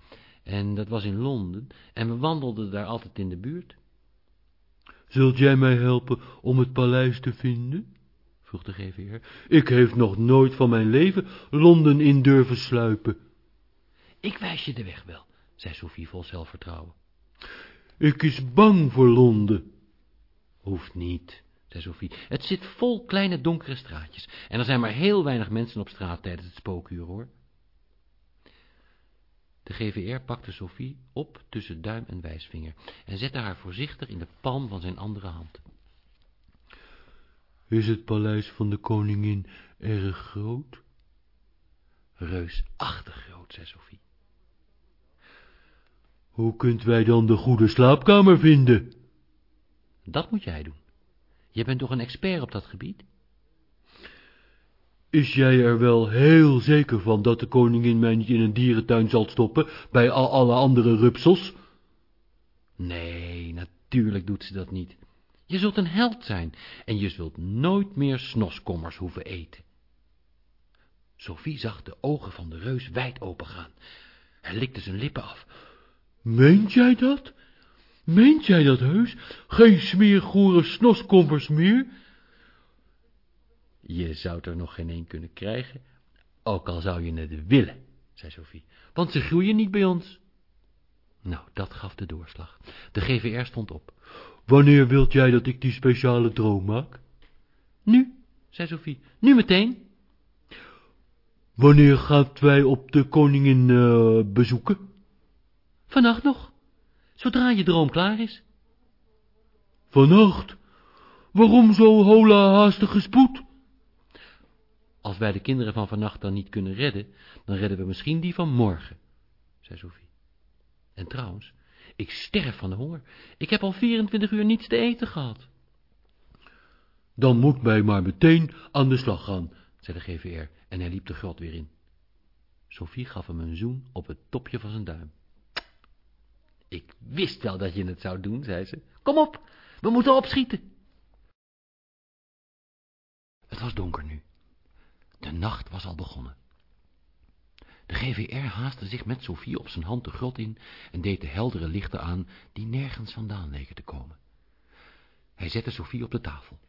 En dat was in Londen. En we wandelden daar altijd in de buurt. Zult jij mij helpen om het paleis te vinden? vroeg de GVR. Ik heeft nog nooit van mijn leven Londen in durven sluipen. Ik wijs je de weg wel, zei Sophie vol zelfvertrouwen. Ik is bang voor Londen. Hoeft niet, zei Sophie. Het zit vol kleine donkere straatjes. En er zijn maar heel weinig mensen op straat tijdens het spookuur, hoor. De GVR pakte Sophie op tussen duim en wijsvinger en zette haar voorzichtig in de palm van zijn andere hand. Is het paleis van de koningin erg groot? Reusachtig groot, zei Sophie. Hoe kunt wij dan de goede slaapkamer vinden? Dat moet jij doen. Je bent toch een expert op dat gebied? Is jij er wel heel zeker van dat de koningin mij niet in een dierentuin zal stoppen, bij al alle andere rupsels? Nee, natuurlijk doet ze dat niet. Je zult een held zijn en je zult nooit meer snoskommers hoeven eten. Sophie zag de ogen van de reus wijd opengaan. Hij likte zijn lippen af. Meent jij dat? Meent jij dat heus? Geen smeergoere snoskommers meer? Je zou er nog geen een kunnen krijgen, ook al zou je het willen, zei Sophie, want ze groeien niet bij ons. Nou, dat gaf de doorslag. De GVR stond op. Wanneer wilt jij dat ik die speciale droom maak? Nu, zei Sophie, nu meteen. Wanneer gaat wij op de koningin uh, bezoeken? Vannacht nog, zodra je droom klaar is. Vannacht? Waarom zo hola haastige spoed? Als wij de kinderen van vannacht dan niet kunnen redden, dan redden we misschien die van morgen, zei Sophie. En trouwens, ik sterf van de honger. Ik heb al 24 uur niets te eten gehad. Dan moet wij maar meteen aan de slag gaan, zei de GVR, en hij liep de grot weer in. Sophie gaf hem een zoen op het topje van zijn duim. Ik wist wel dat je het zou doen, zei ze. Kom op, we moeten opschieten. Het was donker nu. De nacht was al begonnen. De GVR haastte zich met Sophie op zijn hand de grot in en deed de heldere lichten aan die nergens vandaan leken te komen. Hij zette Sophie op de tafel.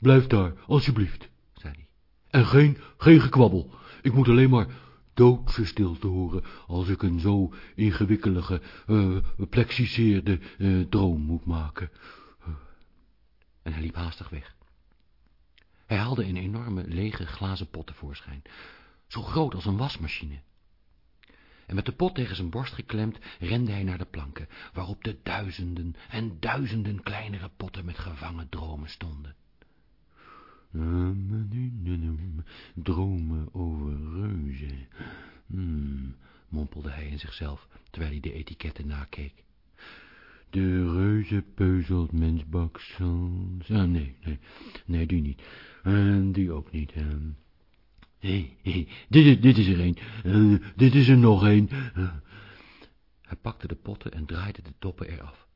Blijf daar, alsjeblieft, zei hij. En geen, geen gekwabbel. Ik moet alleen maar doodse stilte horen als ik een zo ingewikkelige, uh, plexiseerde uh, droom moet maken. En hij liep haastig weg. Hij haalde een enorme lege glazen pot tevoorschijn, zo groot als een wasmachine. En met de pot tegen zijn borst geklemd rende hij naar de planken, waarop de duizenden en duizenden kleinere potten met gevangen dromen stonden. Dromen over reuzen, hmm, mompelde hij in zichzelf, terwijl hij de etiketten nakeek. De reuzenpeuzelt mensbaksels. Ah, nee, nee, nee, die niet. En die ook niet. Hé, hé, dit, dit is er een. Uh, dit is er nog een. Uh. Hij pakte de potten en draaide de doppen eraf.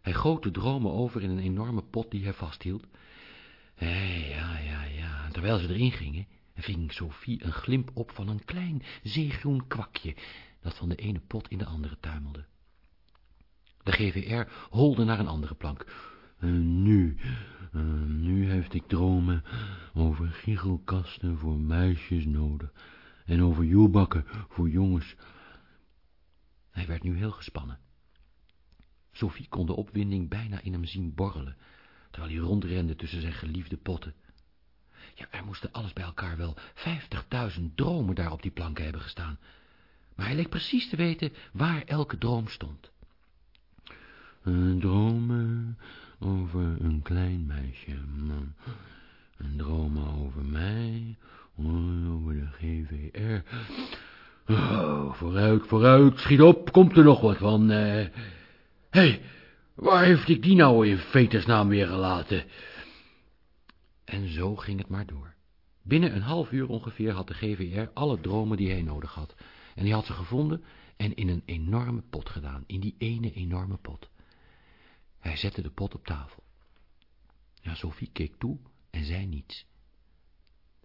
Hij goot de dromen over in een enorme pot die hij vasthield. Hé, ja, ja, ja. Terwijl ze erin gingen, ving Sophie een glimp op van een klein zeegroen kwakje, dat van de ene pot in de andere tuimelde. De GVR holde naar een andere plank. En nu, uh, nu heeft ik dromen over giechelkasten voor meisjes nodig en over joelbakken voor jongens. Hij werd nu heel gespannen. Sophie kon de opwinding bijna in hem zien borrelen, terwijl hij rondrende tussen zijn geliefde potten. Ja, er moesten alles bij elkaar wel vijftigduizend dromen daar op die planken hebben gestaan, maar hij leek precies te weten waar elke droom stond. Dromen over een klein meisje. En dromen over mij, over de GVR. Oh, vooruit, vooruit, schiet op, komt er nog wat van. Hé, uh... hey, waar heeft ik die nou in vetersnaam weer gelaten? En zo ging het maar door. Binnen een half uur ongeveer had de GVR alle dromen die hij nodig had. En hij had ze gevonden en in een enorme pot gedaan, in die ene enorme pot. Hij zette de pot op tafel. Ja, Sophie keek toe en zei niets.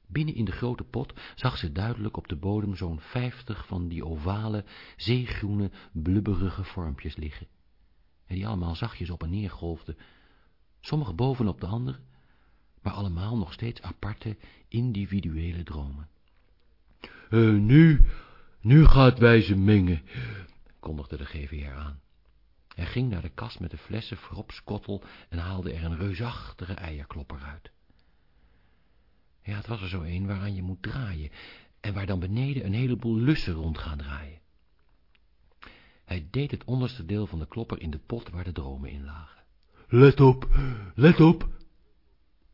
Binnen in de grote pot zag ze duidelijk op de bodem zo'n vijftig van die ovale, zeegroene, blubberige vormpjes liggen. En die allemaal zachtjes op en neer golfden, sommige bovenop de andere, maar allemaal nog steeds aparte, individuele dromen. Uh, nu, nu gaat wij ze mengen, kondigde de GVR aan. Hij ging naar de kast met de flessen fropskottel en haalde er een reusachtige eierklopper uit. Ja, het was er zo een waaraan je moet draaien en waar dan beneden een heleboel lussen rond gaan draaien. Hij deed het onderste deel van de klopper in de pot waar de dromen in lagen. Let op, let op.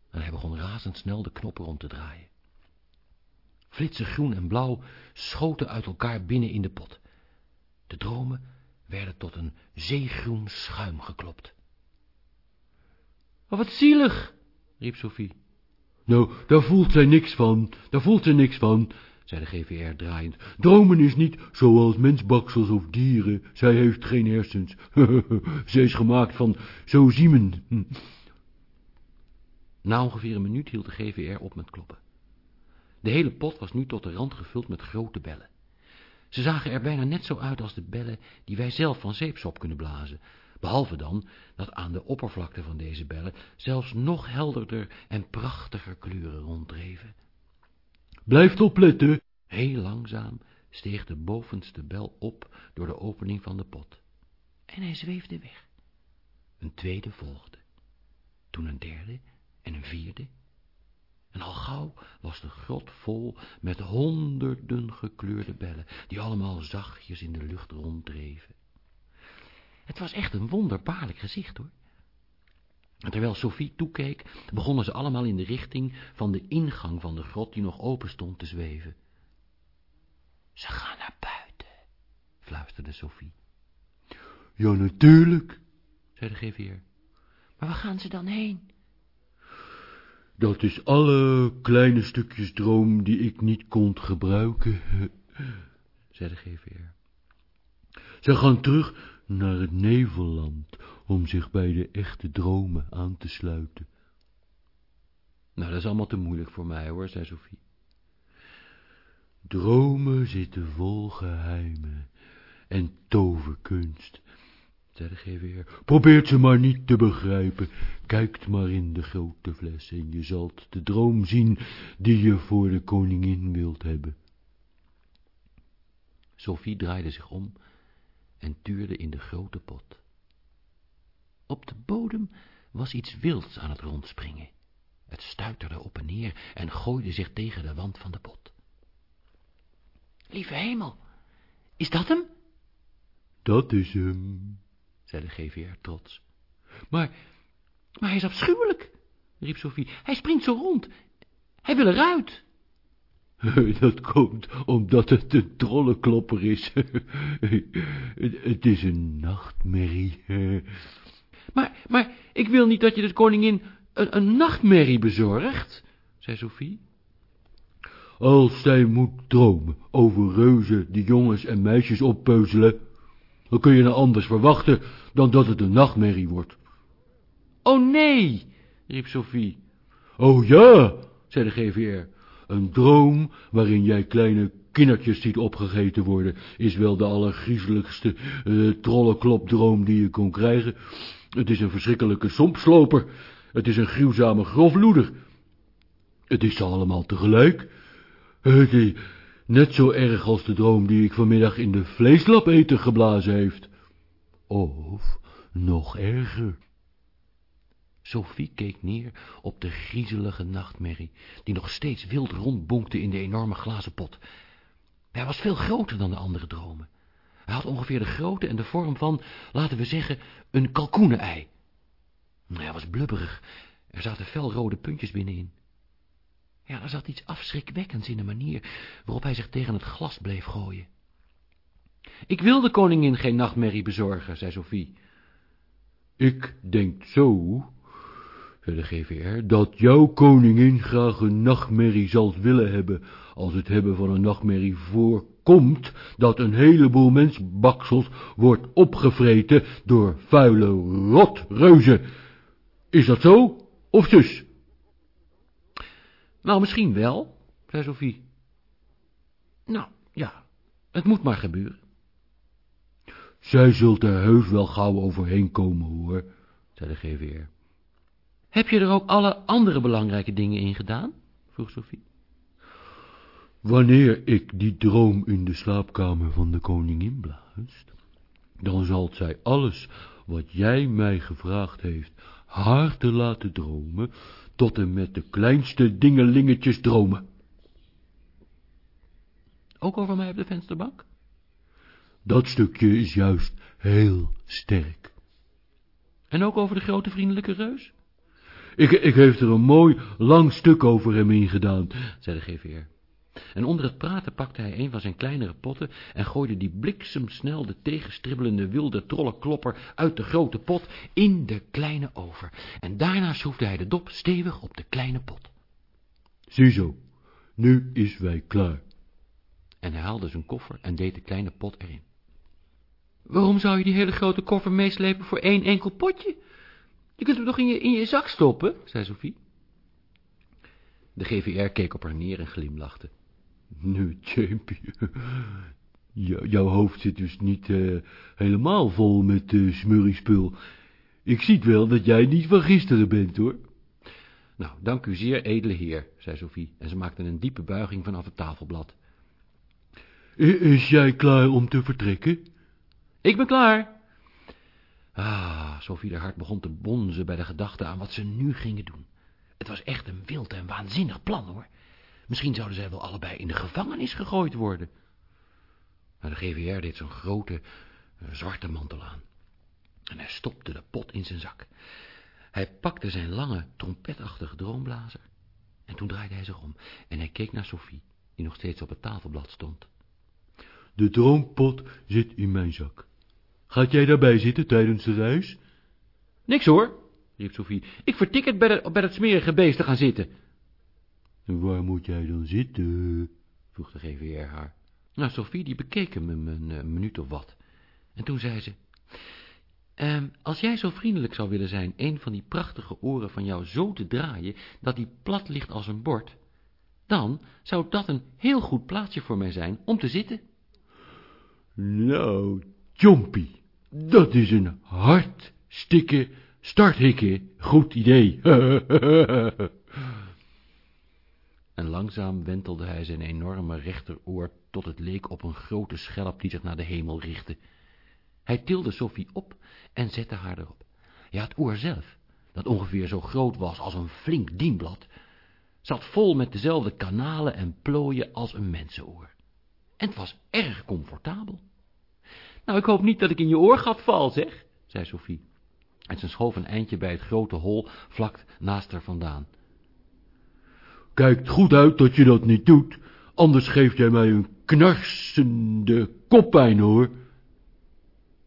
en hij begon razendsnel de knoppen om te draaien. Flitsen groen en blauw schoten uit elkaar binnen in de pot. De dromen werden tot een zeegroen schuim geklopt. Oh, wat zielig, riep Sophie. Nou, daar voelt zij niks van, daar voelt zij niks van, zei de GVR draaiend. Dromen is niet zoals mensbaksels of dieren, zij heeft geen hersens. zij is gemaakt van zoozimen. Na ongeveer een minuut hield de GVR op met kloppen. De hele pot was nu tot de rand gevuld met grote bellen. Ze zagen er bijna net zo uit als de bellen die wij zelf van zeepsop kunnen blazen, behalve dan dat aan de oppervlakte van deze bellen zelfs nog helderder en prachtiger kleuren ronddreven. Blijf opletten! Heel langzaam steeg de bovenste bel op door de opening van de pot. En hij zweefde weg. Een tweede volgde. Toen een derde en een vierde. Al gauw was de grot vol met honderden gekleurde bellen, die allemaal zachtjes in de lucht ronddreven. Het was echt een wonderbaarlijk gezicht, hoor. En terwijl Sophie toekeek, begonnen ze allemaal in de richting van de ingang van de grot die nog open stond te zweven. Ze gaan naar buiten, fluisterde Sophie. Ja, natuurlijk, zei de geveer. Maar waar gaan ze dan heen? Dat is alle kleine stukjes droom die ik niet kon gebruiken, zei de geveer. Ze gaan terug naar het nevelland om zich bij de echte dromen aan te sluiten. Nou, dat is allemaal te moeilijk voor mij, hoor, zei Sophie. Dromen zitten vol geheimen en toverkunst, de GVR. Probeert ze maar niet te begrijpen. Kijkt maar in de grote fles en je zult de droom zien die je voor de koningin wilt hebben. Sophie draaide zich om en tuurde in de grote pot. Op de bodem was iets wilds aan het rondspringen. Het stuiterde op en neer en gooide zich tegen de wand van de pot. Lieve hemel, is dat hem? Dat is hem, zei de GVR trots. Maar, maar hij is afschuwelijk, riep Sophie. Hij springt zo rond. Hij wil eruit. Dat komt omdat het een trollenklopper is. Het is een nachtmerrie. Maar, maar ik wil niet dat je de koningin een, een nachtmerrie bezorgt, zei Sophie. Als zij moet dromen over reuzen die jongens en meisjes oppeuzelen, dan kun je nou anders verwachten dan dat het een nachtmerrie wordt. Oh nee, riep Sophie. Oh ja, zei de GVR. Een droom waarin jij kleine kindertjes ziet opgegeten worden, is wel de allergriezeligste uh, trollenklopdroom die je kon krijgen. Het is een verschrikkelijke sompsloper. Het is een gruwzame grofloeder. Het is ze allemaal tegelijk. Het is net zo erg als de droom die ik vanmiddag in de vleeslapeter geblazen heeft. Of nog erger. Sophie keek neer op de griezelige nachtmerrie, die nog steeds wild rondbonkte in de enorme glazen pot. Hij was veel groter dan de andere dromen. Hij had ongeveer de grootte en de vorm van, laten we zeggen, een kalkoenenei. Hij was blubberig, er zaten felrode puntjes binnenin. Ja, er zat iets afschrikwekkends in de manier waarop hij zich tegen het glas bleef gooien. Ik wil de koningin geen nachtmerrie bezorgen, zei Sophie. Ik denk zo, zei de GVR, dat jouw koningin graag een nachtmerrie zal willen hebben, als het hebben van een nachtmerrie voorkomt dat een heleboel mensbaksels wordt opgevreten door vuile rotreuzen. Is dat zo, of zus? Nou, misschien wel, zei Sophie. Nou, ja, het moet maar gebeuren. Zij zult er heus wel gauw overheen komen, hoor, zei de GVR. Heb je er ook alle andere belangrijke dingen in gedaan? vroeg Sophie. Wanneer ik die droom in de slaapkamer van de koningin blaast, dan zal zij alles wat jij mij gevraagd heeft haar te laten dromen, tot en met de kleinste dingelingetjes dromen. Ook over mij op de vensterbank? Dat stukje is juist heel sterk. En ook over de grote vriendelijke reus? Ik, ik heeft er een mooi, lang stuk over hem ingedaan, zei de GVR. En onder het praten pakte hij een van zijn kleinere potten en gooide die bliksemsnel de tegenstribbelende wilde trollenklopper uit de grote pot in de kleine over. En daarna schroefde hij de dop stevig op de kleine pot. Ziezo, nu is wij klaar. En hij haalde zijn koffer en deed de kleine pot erin. Waarom zou je die hele grote koffer meeslepen voor één enkel potje? Je kunt hem toch in je, zak stoppen, zei Sophie. De GVR keek op haar neer en glimlachte. Nu, Jampie, jouw hoofd zit dus niet uh, helemaal vol met uh, smurriespul. Ik zie wel dat jij niet van gisteren bent, hoor. Nou, dank u zeer, edele heer, zei Sophie, en ze maakte een diepe buiging vanaf het tafelblad. Is jij klaar om te vertrekken? Ik ben klaar. Ah, Sophie haar hart begon te bonzen bij de gedachte aan wat ze nu gingen doen. Het was echt een wild en waanzinnig plan, hoor. Misschien zouden zij wel allebei in de gevangenis gegooid worden. Maar de GVR deed zo'n grote, uh, zwarte mantel aan. En hij stopte de pot in zijn zak. Hij pakte zijn lange, trompetachtige droomblazer. En toen draaide hij zich om en hij keek naar Sophie, die nog steeds op het tafelblad stond. De droompot zit in mijn zak. Gaat jij daarbij zitten tijdens de reis? Niks hoor, riep Sophie. Ik vertik het bij, de, bij het smerige beest te gaan zitten. En waar moet jij dan zitten? vroeg de GVR haar. Nou, Sophie die bekeek hem een, een, een minuut of wat. En toen zei ze... Um, als jij zo vriendelijk zou willen zijn een van die prachtige oren van jou zo te draaien, dat die plat ligt als een bord, dan zou dat een heel goed plaatsje voor mij zijn om te zitten. Nou, Jompie, dat is een hartstikke starthikke goed idee. en langzaam wentelde hij zijn enorme rechteroor tot het leek op een grote schelp die zich naar de hemel richtte. Hij tilde Sophie op en zette haar erop. Ja, het oor zelf, dat ongeveer zo groot was als een flink dienblad, zat vol met dezelfde kanalen en plooien als een mensenoor. En het was erg comfortabel. Nou, ik hoop niet dat ik in je oorgat val, zeg, zei Sophie. En ze schoof een eindje bij het grote hol vlak naast haar vandaan. Kijkt goed uit dat je dat niet doet, anders geeft jij mij een knarsende koppijn, hoor.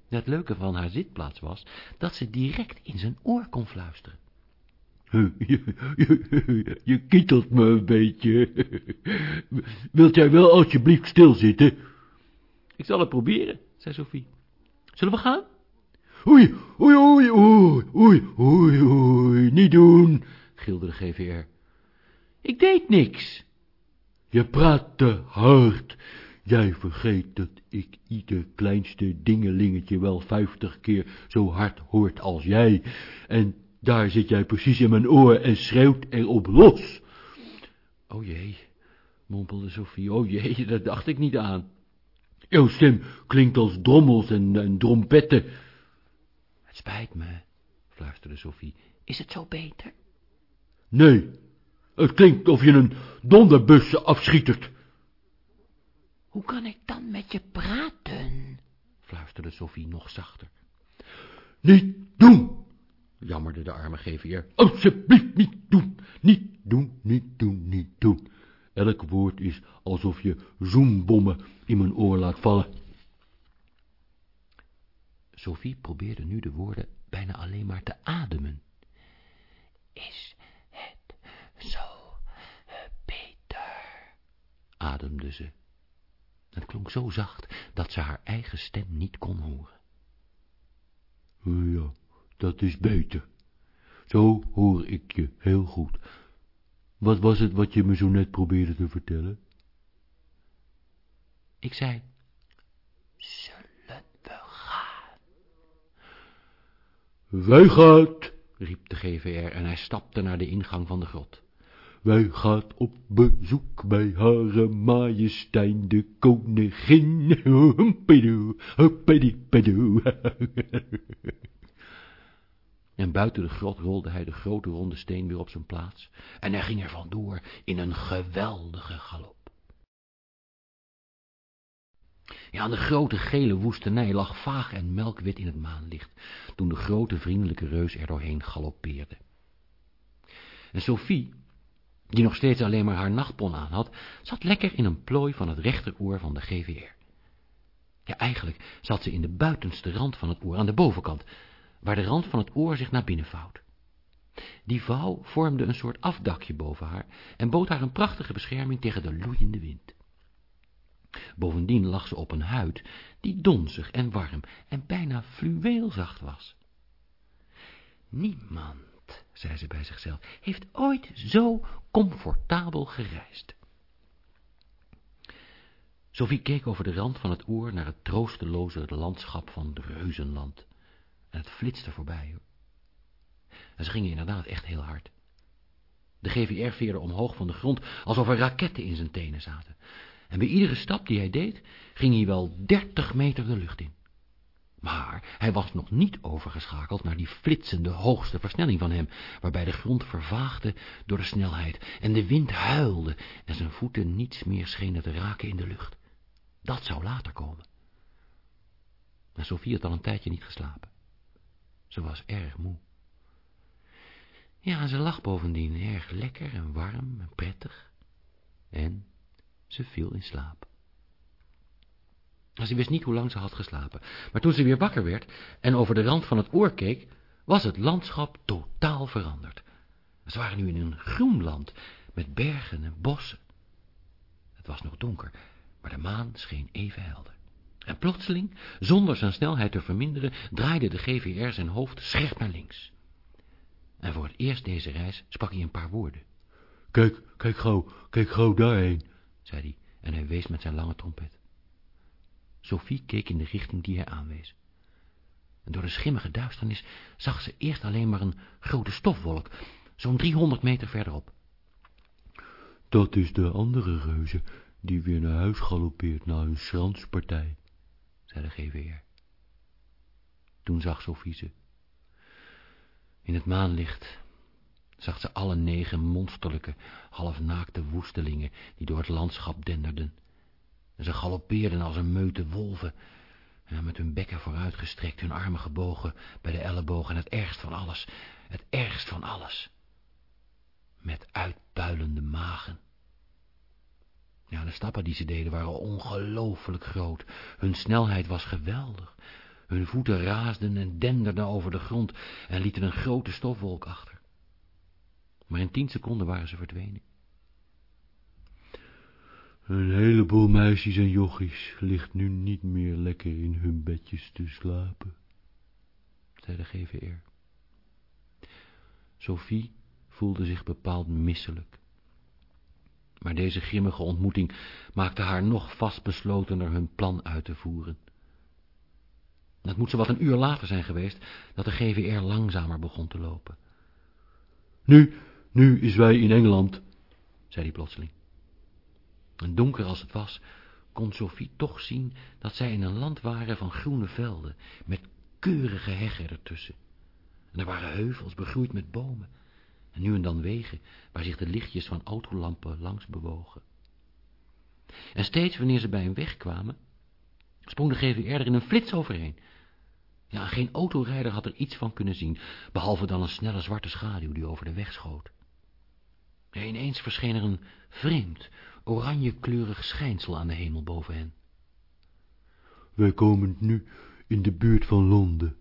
Het leuke van haar zitplaats was dat ze direct in zijn oor kon fluisteren. Je, je, je kietelt me een beetje. Wilt jij wel alsjeblieft stilzitten? Ik zal het proberen, zei Sophie. Zullen we gaan? Oei, oei, oei, oei, oei, oei, oei, niet doen, gilde de GVR. Ik deed niks. Je praat te hard. Jij vergeet dat ik ieder kleinste dingelingetje wel vijftig keer zo hard hoort als jij. En daar zit jij precies in mijn oor en schreeuwt erop los. O jee, mompelde Sophie, o jee, daar dacht ik niet aan. Jouw stem klinkt als drommels en, en trompetten. Het spijt me, fluisterde Sophie. Is het zo beter? Nee, het klinkt of je een donderbusje afschietert. Hoe kan ik dan met je praten? fluisterde Sophie nog zachter. Niet doen, jammerde de arme GVR. Alsjeblieft niet doen, niet doen, niet doen, niet doen. Elk woord is alsof je zoembommen in mijn oor laat vallen. Sophie probeerde nu de woorden bijna alleen maar te ademen. Is het zo beter? ademde ze. Het klonk zo zacht dat ze haar eigen stem niet kon horen. Ja, dat is beter. Zo hoor ik je heel goed. Wat was het wat je me zo net probeerde te vertellen? Ik zei, zullen we gaan? Wij gaat, riep de GVR en hij stapte naar de ingang van de grot. Wij gaat op bezoek bij Hare Majesteit de Koningin. En buiten de grot rolde hij de grote ronde steen weer op zijn plaats, en hij ging er vandoor in een geweldige galop. Ja, de grote gele woestenij lag vaag en melkwit in het maanlicht, toen de grote vriendelijke reus er doorheen galoppeerde. En Sophie, die nog steeds alleen maar haar nachtpon aan had, zat lekker in een plooi van het rechteroor van de GVR. Ja, eigenlijk zat ze in de buitenste rand van het oor, aan de bovenkant, waar de rand van het oor zich naar binnen vouwt. Die vouw vormde een soort afdakje boven haar en bood haar een prachtige bescherming tegen de loeiende wind. Bovendien lag ze op een huid die donzig en warm en bijna fluweelzacht was. Niemand, zei ze bij zichzelf, heeft ooit zo comfortabel gereisd. Sophie keek over de rand van het oer naar het troosteloze landschap van Reuzenland. En het flitste voorbij. En ze gingen inderdaad echt heel hard. De GVR veerde omhoog van de grond, alsof er raketten in zijn tenen zaten. En bij iedere stap die hij deed, ging hij wel dertig meter de lucht in. Maar hij was nog niet overgeschakeld naar die flitsende hoogste versnelling van hem, waarbij de grond vervaagde door de snelheid en de wind huilde en zijn voeten niets meer schenen te raken in de lucht. Dat zou later komen. Maar Sophie had al een tijdje niet geslapen. Ze was erg moe. Ja, ze lag bovendien erg lekker en warm en prettig. En ze viel in slaap. Ze wist niet hoe lang ze had geslapen, maar toen ze weer wakker werd en over de rand van het oor keek, was het landschap totaal veranderd. Ze waren nu in een groen land, met bergen en bossen. Het was nog donker, maar de maan scheen even helder. En plotseling, zonder zijn snelheid te verminderen, draaide de GVR zijn hoofd scherp naar links. En voor het eerst deze reis sprak hij een paar woorden. Kijk, kijk gauw, kijk gauw daarheen, zei hij, en hij wees met zijn lange trompet. Sophie keek in de richting die hij aanwees. En door de schimmige duisternis zag ze eerst alleen maar een grote stofwolk, zo'n driehonderd meter verderop. Dat is de andere reuze die weer naar huis galoppeert na hun schranspartij, zei de. Toen zag Sophie ze. In het maanlicht zag ze alle negen monsterlijke, halfnaakte woestelingen die door het landschap denderden. En ze galoppeerden als een meute wolven, en met hun bekken vooruitgestrekt, hun armen gebogen bij de ellebogen, en het ergst van alles, het ergst van alles, met uitpuilende magen. Ja, de stappen die ze deden waren ongelooflijk groot. Hun snelheid was geweldig. Hun voeten raasden en denderden over de grond en lieten een grote stofwolk achter. Maar in tien seconden waren ze verdwenen. Een heleboel meisjes en jochies ligt nu niet meer lekker in hun bedjes te slapen, zei de GVR. Sophie voelde zich bepaald misselijk. Maar deze grimmige ontmoeting maakte haar nog vastbeslotener hun plan uit te voeren. Het moet zo wat een uur later zijn geweest dat de GVR langzamer begon te lopen. Nu, nu is wij in Engeland, zei hij plotseling. En donker als het was, kon Sophie toch zien dat zij in een land waren van groene velden, met keurige heggen ertussen. En er waren heuvels begroeid met bomen, en nu en dan wegen waar zich de lichtjes van autolampen langs bewogen. En steeds wanneer ze bij een weg kwamen, sprong de GVR er in een flits overheen. Ja, geen autorijder had er iets van kunnen zien, behalve dan een snelle zwarte schaduw die over de weg schoot. En ineens verscheen er een vreemd, oranjekleurig schijnsel aan de hemel boven hen. Wij komen nu in de buurt van Londen.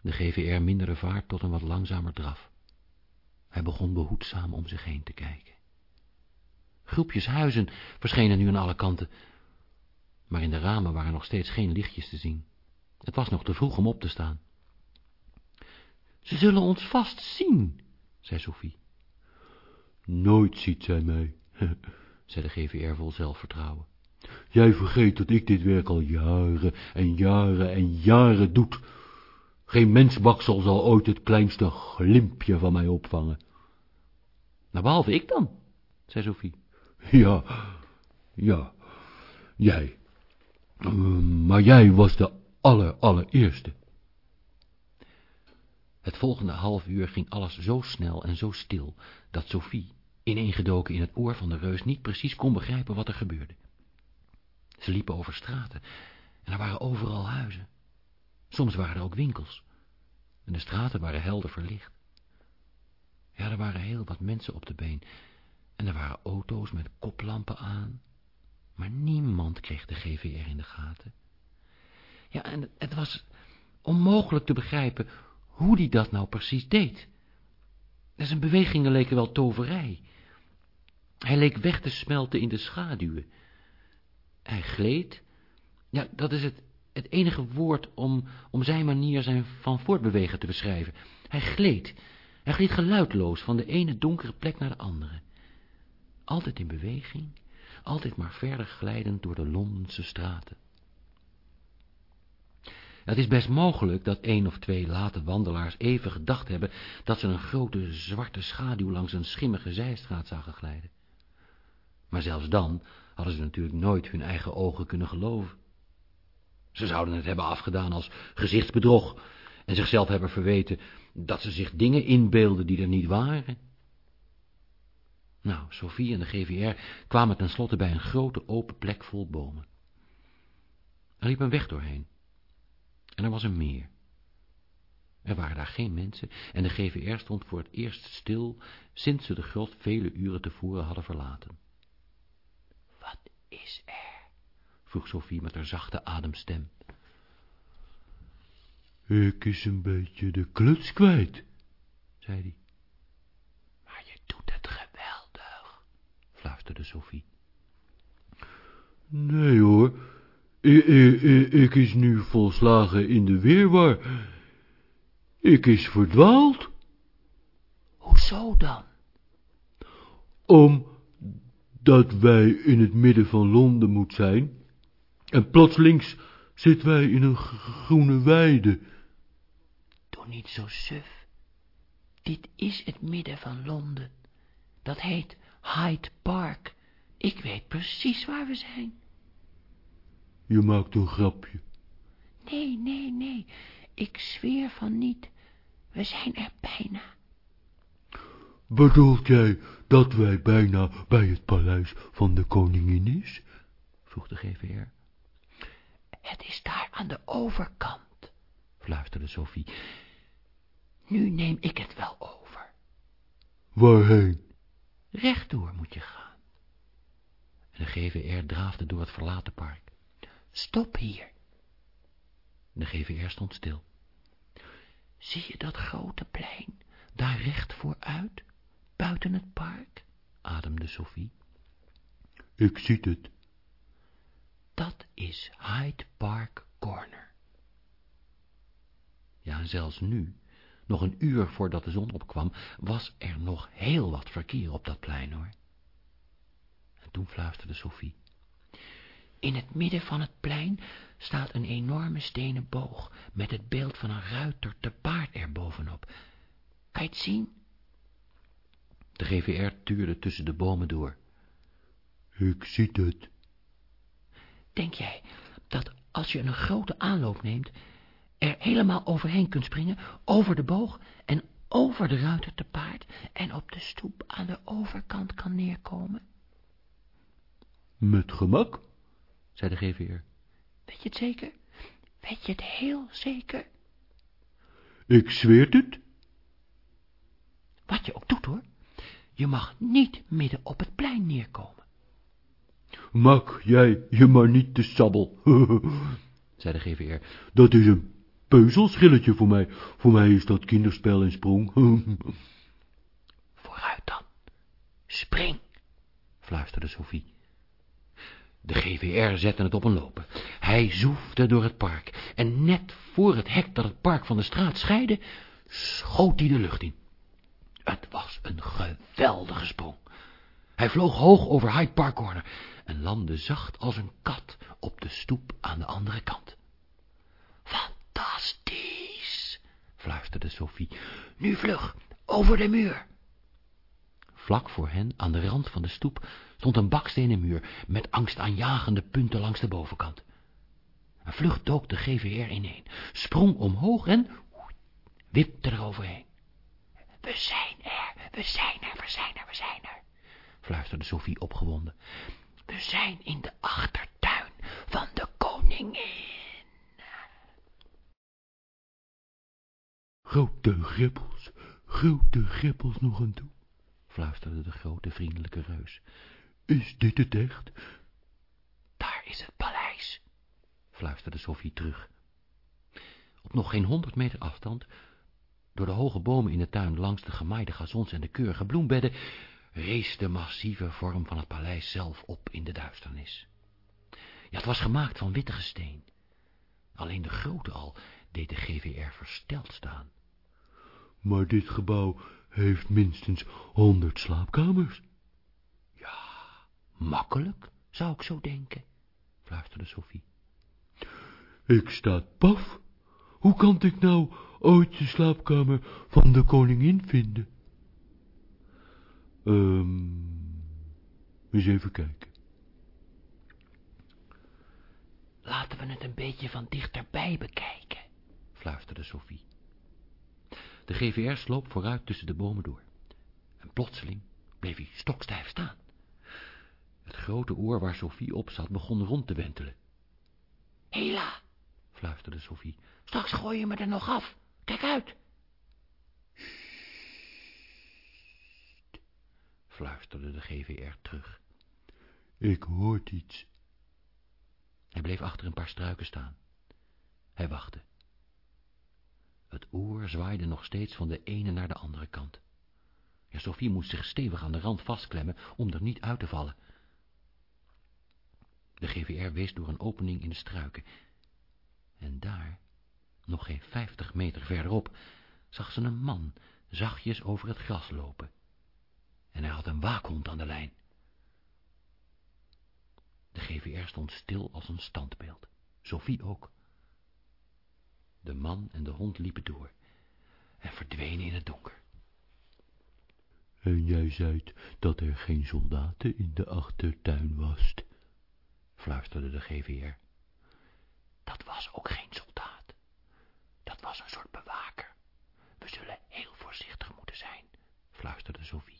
De GVR minderde vaart tot een wat langzamer draf. Hij begon behoedzaam om zich heen te kijken. Groepjes huizen verschenen nu aan alle kanten, maar in de ramen waren nog steeds geen lichtjes te zien. Het was nog te vroeg om op te staan. Ze zullen ons vast zien, zei Sophie. Nooit ziet zij mij, zei de GVR vol zelfvertrouwen. Jij vergeet dat ik dit werk al jaren en jaren en jaren doet. Geen mensbaksel zal ooit het kleinste glimpje van mij opvangen. Nou, behalve ik dan, zei Sophie. Ja, ja, jij. Maar jij was de aller, allereerste. Het volgende half uur ging alles zo snel en zo stil, dat Sophie, ineengedoken in het oor van de reus, niet precies kon begrijpen wat er gebeurde. Ze liepen over straten en er waren overal huizen. Soms waren er ook winkels en de straten waren helder verlicht. Ja, er waren heel wat mensen op de been. En er waren auto's met koplampen aan. Maar niemand kreeg de GVR in de gaten. Ja, en het was onmogelijk te begrijpen hoe die dat nou precies deed. Zijn bewegingen leken wel toverij. Hij leek weg te smelten in de schaduwen. Hij gleed. Ja, dat is het, het enige woord om, om zijn manier zijn van voortbewegen te beschrijven. Hij gleed. Hij gleed geluidloos van de ene donkere plek naar de andere. Altijd in beweging, altijd maar verder glijdend door de Londense straten. Het is best mogelijk dat een of twee late wandelaars even gedacht hebben dat ze een grote zwarte schaduw langs een schimmige zijstraat zagen glijden. Maar zelfs dan hadden ze natuurlijk nooit hun eigen ogen kunnen geloven. Ze zouden het hebben afgedaan als gezichtsbedrog en zichzelf hebben verweten dat ze zich dingen inbeelden die er niet waren. Nou, Sophie en de GVR kwamen tenslotte bij een grote open plek vol bomen. Er liep een weg doorheen. En er was een meer. Er waren daar geen mensen en de GVR stond voor het eerst stil sinds ze de grot vele uren tevoren hadden verlaten. Wat is er? Vroeg Sophie met haar zachte ademstem. Ik is een beetje de kluts kwijt, zei hij. Maar je doet het geweldig, fluisterde Sophie. Nee hoor, ik, ik, ik is nu volslagen in de weerwar. Ik is verdwaald. Hoezo dan? Omdat wij in het midden van Londen moet zijn. En plotselings zitten wij in een groene weide. Doe niet zo suf. Dit is het midden van Londen. Dat heet Hyde Park. Ik weet precies waar we zijn. Je maakt een grapje. Nee, nee, nee. Ik zweer van niet. We zijn er bijna. Bedoelt jij dat wij bijna bij het paleis van de koningin is? vroeg de GVR. Het is daar aan de overkant, fluisterde Sophie. Nu neem ik het wel over. Waarheen? Rechtdoor moet je gaan. En de GVR draafde door het verlaten park. Stop hier. De GVR stond stil. Zie je dat grote plein, daar recht vooruit, buiten het park? ademde Sophie. Ik zie het. Dat is Hyde Park Corner. Ja, zelfs nu, nog een uur voordat de zon opkwam, was er nog heel wat verkeer op dat plein, hoor. En toen fluisterde Sophie. In het midden van het plein staat een enorme stenen boog met het beeld van een ruiter te paard erbovenop. Kan je het zien? De GVR tuurde tussen de bomen door. Ik zie het. Denk jij dat als je een grote aanloop neemt, er helemaal overheen kunt springen, over de boog en over de ruiter te paard en op de stoep aan de overkant kan neerkomen? Met gemak, zei de GVR. Weet je het zeker? Weet je het heel zeker? Ik zweer het. Wat je ook doet, hoor. Je mag niet midden op het plein neerkomen. Maak jij je maar niet te sabbel, zei de GVR. Dat is een peuzelschilletje voor mij. Voor mij is dat kinderspel en sprong. Vooruit dan. Spring, fluisterde Sophie. De GVR zette het op een lopen. Hij zoefde door het park en net voor het hek dat het park van de straat scheidde, schoot hij de lucht in. Het was een geweldige sprong. Hij vloog hoog over Hyde Park Corner en landde zacht als een kat op de stoep aan de andere kant. Fantastisch, fluisterde Sophie. Nu vlug, over de muur. Vlak voor hen, aan de rand van de stoep, stond een bakstenen muur met angstaanjagende punten langs de bovenkant. Een vlug dook de GVR ineen, sprong omhoog en wipte er overheen. We zijn er, we zijn er, we zijn er, we zijn er, fluisterde Sophie opgewonden. We zijn in de achtertuin van de koningin. Grote greppels, grote greppels nog aan toe, fluisterde de grote vriendelijke reus. Is dit het echt? Daar is het paleis, fluisterde Sophie terug. Op nog geen honderd meter afstand, door de hoge bomen in de tuin langs de gemaaide gazons en de keurige bloembedden, rees de massieve vorm van het paleis zelf op in de duisternis. Ja, het was gemaakt van witte steen. Alleen de grootte al deed de GVR versteld staan. Maar dit gebouw heeft minstens honderd slaapkamers. Ja, makkelijk, zou ik zo denken, fluisterde Sophie. Ik sta paf. Hoe kan ik nou ooit de slaapkamer van de koningin vinden? Ehm, um, eens even kijken. Laten we het een beetje van dichterbij bekijken, fluisterde Sophie. De GVR sloop vooruit tussen de bomen door. En plotseling bleef hij stokstijf staan. Het grote oor waar Sophie op zat begon rond te wentelen. Hela, fluisterde Sophie, straks gooi je me er nog af. Kijk uit. Fluisterde de GVR terug. Ik hoort iets. Hij bleef achter een paar struiken staan. Hij wachtte. Het oor zwaaide nog steeds van de ene naar de andere kant. Ja, Sophie moest zich stevig aan de rand vastklemmen om er niet uit te vallen. De GVR wees door een opening in de struiken. En daar, nog geen vijftig meter verderop, zag ze een man zachtjes over het gras lopen. En hij had een waakhond aan de lijn. De GVR stond stil als een standbeeld. Sophie ook. De man en de hond liepen door en verdwenen in het donker. En jij zei dat er geen soldaten in de achtertuin was, fluisterde de GVR. Dat was ook geen soldaat. Dat was een soort bewaker. We zullen heel voorzichtig moeten zijn, fluisterde Sophie.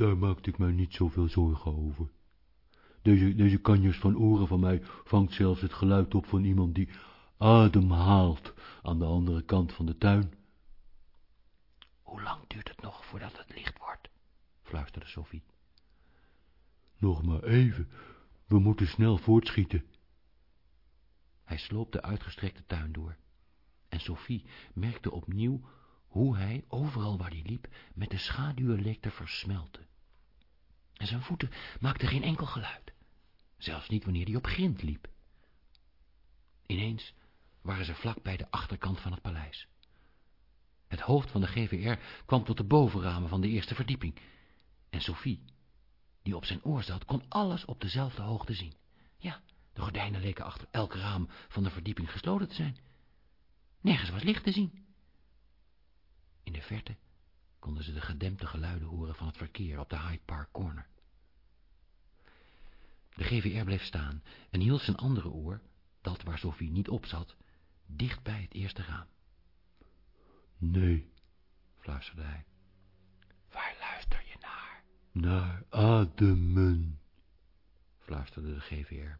Daar maakte ik mij niet zoveel zorgen over. Deze, deze kanjers van oren van mij vangt zelfs het geluid op van iemand die ademhaalt aan de andere kant van de tuin. Hoe lang duurt het nog voordat het licht wordt? fluisterde Sophie. Nog maar even, we moeten snel voortschieten. Hij sloop de uitgestrekte tuin door, en Sophie merkte opnieuw hoe hij, overal waar hij liep, met de schaduwen leek te versmelten. En zijn voeten maakten geen enkel geluid, zelfs niet wanneer hij op grind liep. Ineens waren ze vlak bij de achterkant van het paleis. Het hoofd van de GVR kwam tot de bovenramen van de eerste verdieping, en Sophie, die op zijn oor zat, kon alles op dezelfde hoogte zien. Ja, de gordijnen leken achter elk raam van de verdieping gesloten te zijn. Nergens was licht te zien. In de verte konden ze de gedempte geluiden horen van het verkeer op de Hyde Park Corner. De GVR bleef staan en hield zijn andere oor, dat waar Sophie niet op zat, dicht bij het eerste raam. Nee, fluisterde hij. Waar luister je naar? Naar ademen, fluisterde de GVR.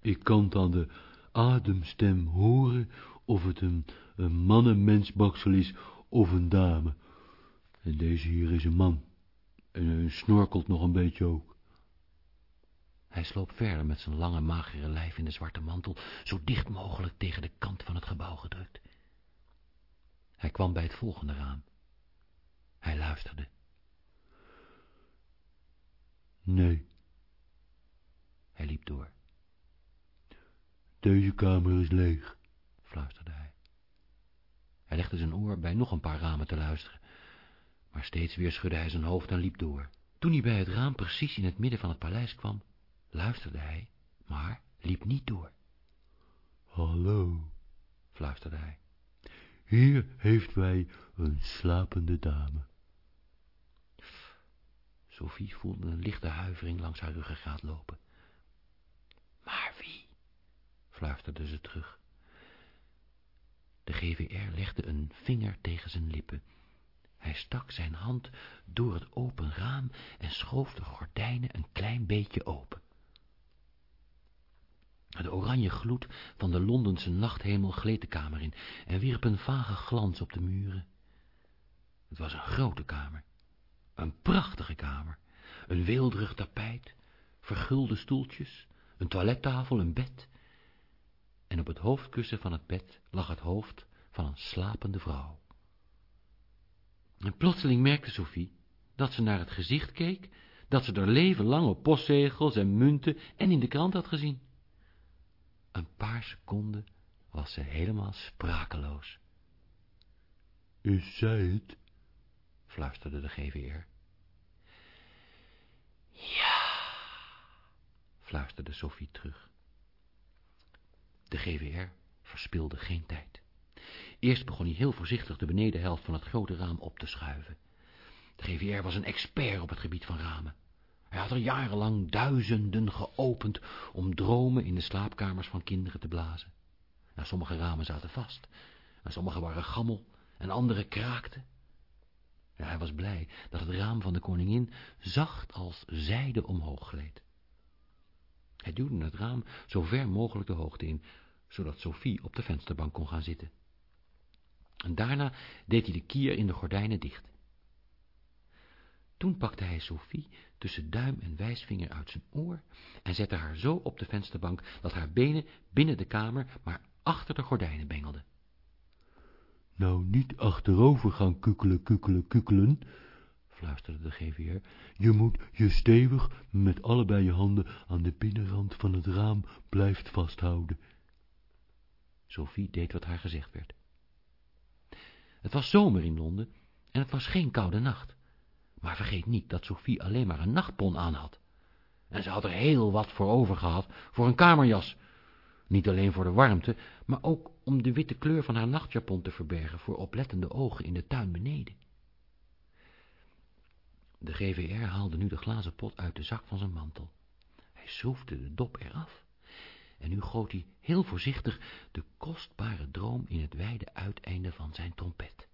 Ik kan aan de ademstem horen of het een, een mannenmensbaksel is of een dame. En deze hier is een man. En hij snorkelt nog een beetje ook. Hij sloop verder met zijn lange, magere lijf in de zwarte mantel, zo dicht mogelijk tegen de kant van het gebouw gedrukt. Hij kwam bij het volgende raam. Hij luisterde. Nee. Hij liep door. Deze kamer is leeg, fluisterde hij. Hij legde zijn oor bij nog een paar ramen te luisteren, maar steeds weer schudde hij zijn hoofd en liep door. Toen hij bij het raam precies in het midden van het paleis kwam, luisterde hij, maar liep niet door. Hallo, fluisterde hij. Hier heeft wij een slapende dame. Sophie voelde een lichte huivering langs haar ruggengraat lopen. Maar wie? fluisterde ze terug. De GVR legde een vinger tegen zijn lippen. Hij stak zijn hand door het open raam en schoof de gordijnen een klein beetje open. De oranje gloed van de Londense nachthemel gleed de kamer in en wierp een vage glans op de muren. Het was een grote kamer, een prachtige kamer, een weelderig tapijt, vergulde stoeltjes, een toilettafel, een bed, en op het hoofdkussen van het bed lag het hoofd van een slapende vrouw. En plotseling merkte Sophie dat ze naar het gezicht keek, dat ze er leven lang op postzegels en munten en in de krant had gezien. Een paar seconden was ze helemaal sprakeloos. Is zij het? fluisterde de GVR. Ja, fluisterde Sophie terug. De GVR verspilde geen tijd. Eerst begon hij heel voorzichtig de benedenhelft van het grote raam op te schuiven. De GVR was een expert op het gebied van ramen. Hij had er jarenlang duizenden geopend om dromen in de slaapkamers van kinderen te blazen. Nou, sommige ramen zaten vast, en sommige waren gammel, en andere kraakten. Hij was blij dat het raam van de koningin zacht als zijde omhoog gleed. Hij duwde het raam zo ver mogelijk de hoogte in, zodat Sophie op de vensterbank kon gaan zitten. En daarna deed hij de kier in de gordijnen dicht. Toen pakte hij Sophie tussen duim en wijsvinger uit zijn oor en zette haar zo op de vensterbank dat haar benen binnen de kamer, maar achter de gordijnen bengelden. Nou, niet achterover gaan kukelen, kukelen, kukelen, fluisterde de GVR. Je moet je stevig met allebei je handen aan de binnenrand van het raam blijft vasthouden. Sophie deed wat haar gezegd werd. Het was zomer in Londen en het was geen koude nacht. Maar vergeet niet dat Sophie alleen maar een nachtpon aan had. En ze had er heel wat voor over gehad voor een kamerjas. Niet alleen voor de warmte, maar ook om de witte kleur van haar nachtjapon te verbergen voor oplettende ogen in de tuin beneden. De GVR haalde nu de glazen pot uit de zak van zijn mantel. Hij schroefde de dop eraf en nu goot hij heel voorzichtig de kostbare droom in het wijde uiteinde van zijn trompet.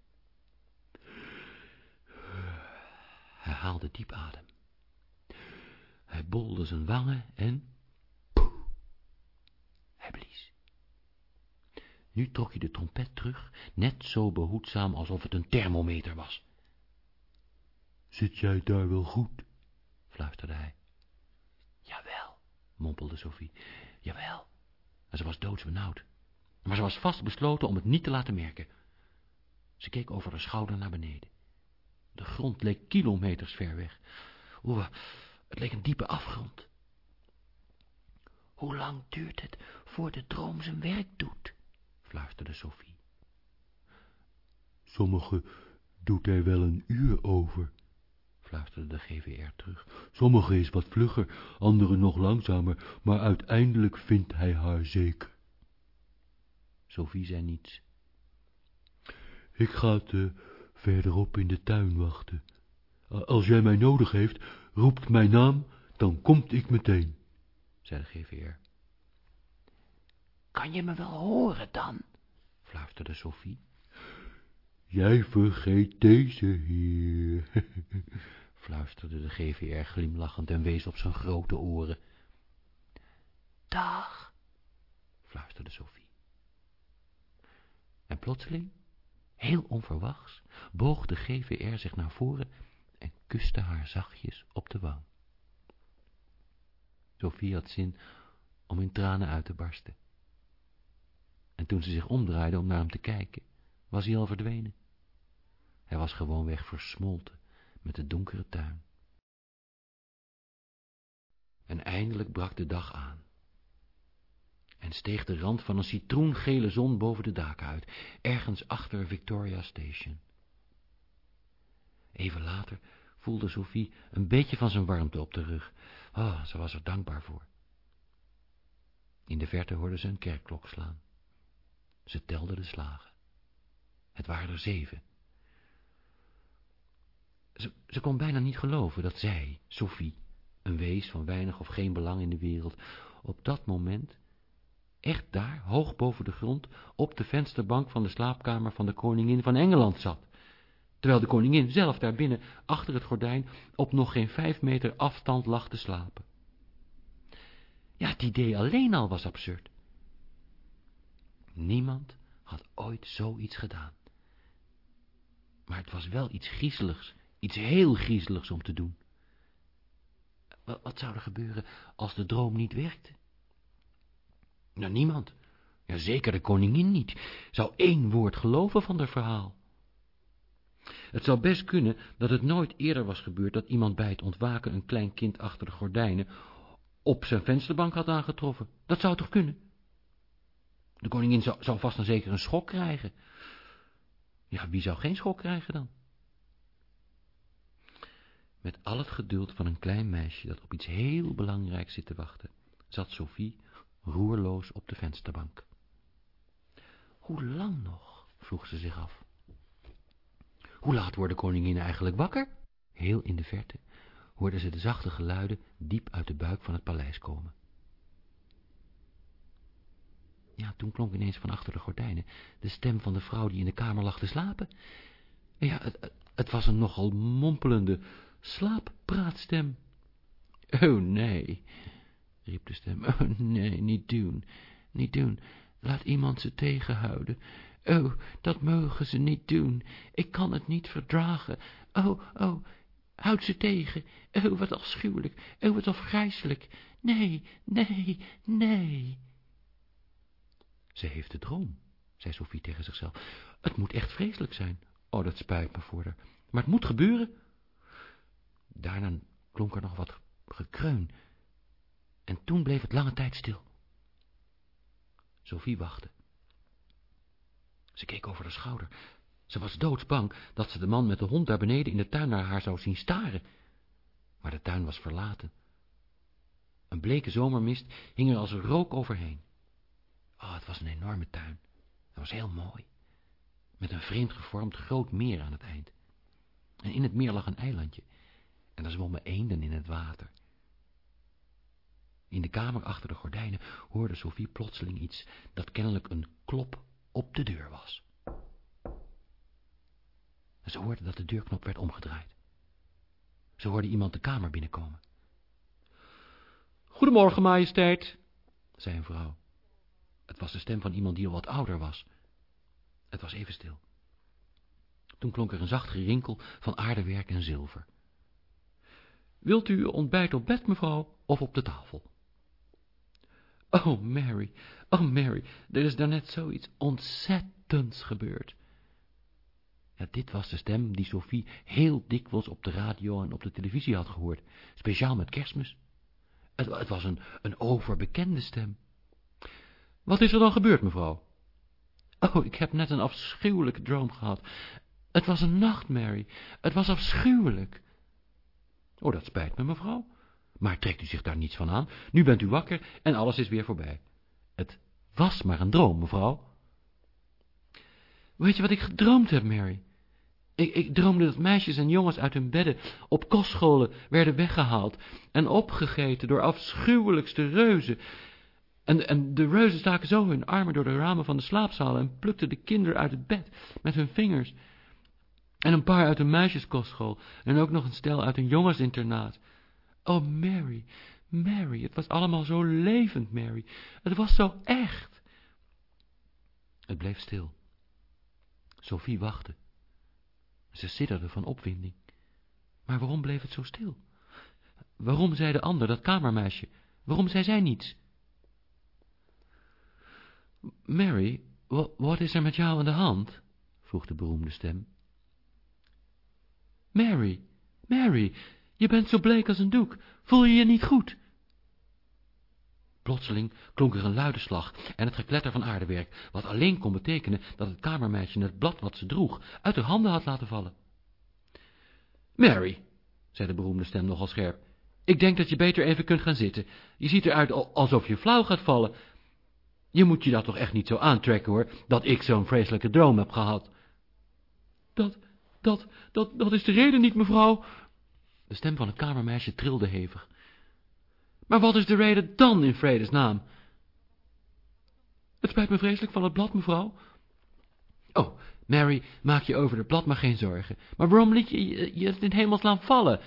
Hij haalde diep adem. Hij bolde zijn wangen en... Hij blies. Nu trok hij de trompet terug, net zo behoedzaam alsof het een thermometer was. Zit jij daar wel goed? fluisterde hij. Jawel, mompelde Sophie. Jawel. En ze was doodsbenauwd. Maar ze was vast besloten om het niet te laten merken. Ze keek over haar schouder naar beneden. De grond leek kilometers ver weg. Oeh, het leek een diepe afgrond. Hoe lang duurt het voor de droom zijn werk doet? fluisterde Sophie. Sommige doet hij wel een uur over, fluisterde de GVR terug. Sommige is wat vlugger, andere nog langzamer, maar uiteindelijk vindt hij haar zeker. Sophie zei niets. Ik ga te verderop in de tuin wachten. Als jij mij nodig heeft, roept mijn naam, dan komt ik meteen, zei de GVR. Kan je me wel horen dan? fluisterde Sophie. Jij vergeet deze hier, fluisterde de GVR glimlachend en wees op zijn grote oren. Dag, fluisterde Sophie. En plotseling, heel onverwachts, boog de GVR zich naar voren en kuste haar zachtjes op de wang. Sophie had zin om in tranen uit te barsten. En toen ze zich omdraaide om naar hem te kijken, was hij al verdwenen. Hij was gewoonweg versmolten met de donkere tuin. En eindelijk brak de dag aan. En steeg de rand van een citroengele zon boven de daken uit, ergens achter Victoria Station. Even later voelde Sophie een beetje van zijn warmte op de rug. Ah, ze was er dankbaar voor. In de verte hoorde ze een kerkklok slaan. Ze telde de slagen. Het waren er zeven. Ze, ze kon bijna niet geloven dat zij, Sophie, een wees van weinig of geen belang in de wereld, op dat moment, echt daar, hoog boven de grond, op de vensterbank van de slaapkamer van de koningin van Engeland zat, terwijl de koningin zelf daar binnen, achter het gordijn, op nog geen vijf meter afstand lag te slapen. Ja, het idee alleen al was absurd. Niemand had ooit zoiets gedaan. Maar het was wel iets griezeligs, iets heel griezeligs om te doen. Wat, zou er gebeuren als de droom niet werkte? Nou, niemand. Ja, zeker de koningin niet. Zou één woord geloven van haar verhaal. Het zou best kunnen dat het nooit eerder was gebeurd dat iemand bij het ontwaken een klein kind achter de gordijnen op zijn vensterbank had aangetroffen. Dat zou toch kunnen? De koningin zou, zou vast en zeker een schok krijgen. Ja, wie zou geen schok krijgen dan? Met al het geduld van een klein meisje dat op iets heel belangrijks zit te wachten, zat Sophie roerloos op de vensterbank. Hoe lang nog? vroeg ze zich af. Hoe laat wordt de koningin eigenlijk wakker? Heel in de verte hoorde ze de zachte geluiden diep uit de buik van het paleis komen. Ja, toen klonk ineens van achter de gordijnen de stem van de vrouw die in de kamer lag te slapen. Ja, het, het was een nogal mompelende slaappraatstem. Oh, nee, riep de stem. Oh, nee, niet doen, niet doen. Laat iemand ze tegenhouden. Oh, dat mogen ze niet doen. Ik kan het niet verdragen. Oh, oh, houd ze tegen. Oh, wat afschuwelijk. Oh, wat afgrijselijk. Nee, nee, nee. Ze heeft de droom, zei Sophie tegen zichzelf. Het moet echt vreselijk zijn. Oh, dat spijt me voor haar. Maar het moet gebeuren. Daarna klonk er nog wat gekreun. En toen bleef het lange tijd stil. Sophie wachtte. Ze keek over de schouder. Ze was doodsbang dat ze de man met de hond daar beneden in de tuin naar haar zou zien staren. Maar de tuin was verlaten. Een bleke zomermist hing er als rook overheen. Oh, het was een enorme tuin. Dat was heel mooi. Met een vreemd gevormd groot meer aan het eind. En in het meer lag een eilandje. En daar zwommen eenden in het water. In de kamer achter de gordijnen hoorde Sophie plotseling iets dat kennelijk een klop op de deur was. Ze hoorde dat de deurknop werd omgedraaid. Ze hoorde iemand de kamer binnenkomen. Goedemorgen, majesteit, zei een vrouw. Het was de stem van iemand die al wat ouder was. Het was even stil. Toen klonk er een zacht gerinkel van aardewerk en zilver. Wilt u ontbijt op bed, mevrouw, of op de tafel? Oh, Mary, oh, Mary, er is daarnet zoiets ontzettends gebeurd. Dit was de stem die Sophie heel dikwijls op de radio en op de televisie had gehoord, speciaal met kerstmis. Het, het was een, een overbekende stem. Wat is er dan gebeurd, mevrouw? Oh, ik heb net een afschuwelijke droom gehad. Het was een nachtmerrie. Het was afschuwelijk. Oh, dat spijt me, mevrouw. Maar trekt u zich daar niets van aan. Nu bent u wakker en alles is weer voorbij. Het was maar een droom, mevrouw. Weet je wat ik gedroomd heb, Mary? Ik, ik droomde dat meisjes en jongens uit hun bedden op kostscholen werden weggehaald en opgegeten door afschuwelijkste reuzen. En, en de reuzen staken zo hun armen door de ramen van de slaapzalen en plukten de kinderen uit het bed met hun vingers. En een paar uit een meisjeskostschool en ook nog een stel uit een jongensinternaat. Oh, Mary, Mary, het was allemaal zo levend, Mary. Het was zo echt. Het bleef stil. Sophie wachtte. Ze sidderde van opwinding. Maar waarom bleef het zo stil? Waarom zei de ander, dat kamermeisje, waarom zei zij niets? Mary, wat is er met jou aan de hand? vroeg de beroemde stem. Mary, Mary, je bent zo bleek als een doek. Voel je je niet goed? Plotseling klonk er een luide slag en het gekletter van aardewerk, wat alleen kon betekenen dat het kamermeisje het blad wat ze droeg uit haar handen had laten vallen. Mary, zei de beroemde stem nogal scherp, ik denk dat je beter even kunt gaan zitten. Je ziet eruit alsof je flauw gaat vallen. Je moet je dat toch echt niet zo aantrekken, hoor, dat ik zo'n vreselijke droom heb gehad. Dat, dat, dat, dat is de reden niet, mevrouw. De stem van het kamermeisje trilde hevig. Maar wat is de reden dan in vredesnaam? Het spijt me vreselijk van het blad, mevrouw. Oh, Mary, maak je over het blad maar geen zorgen. Maar waarom liet je je het in hemelsnaam vallen?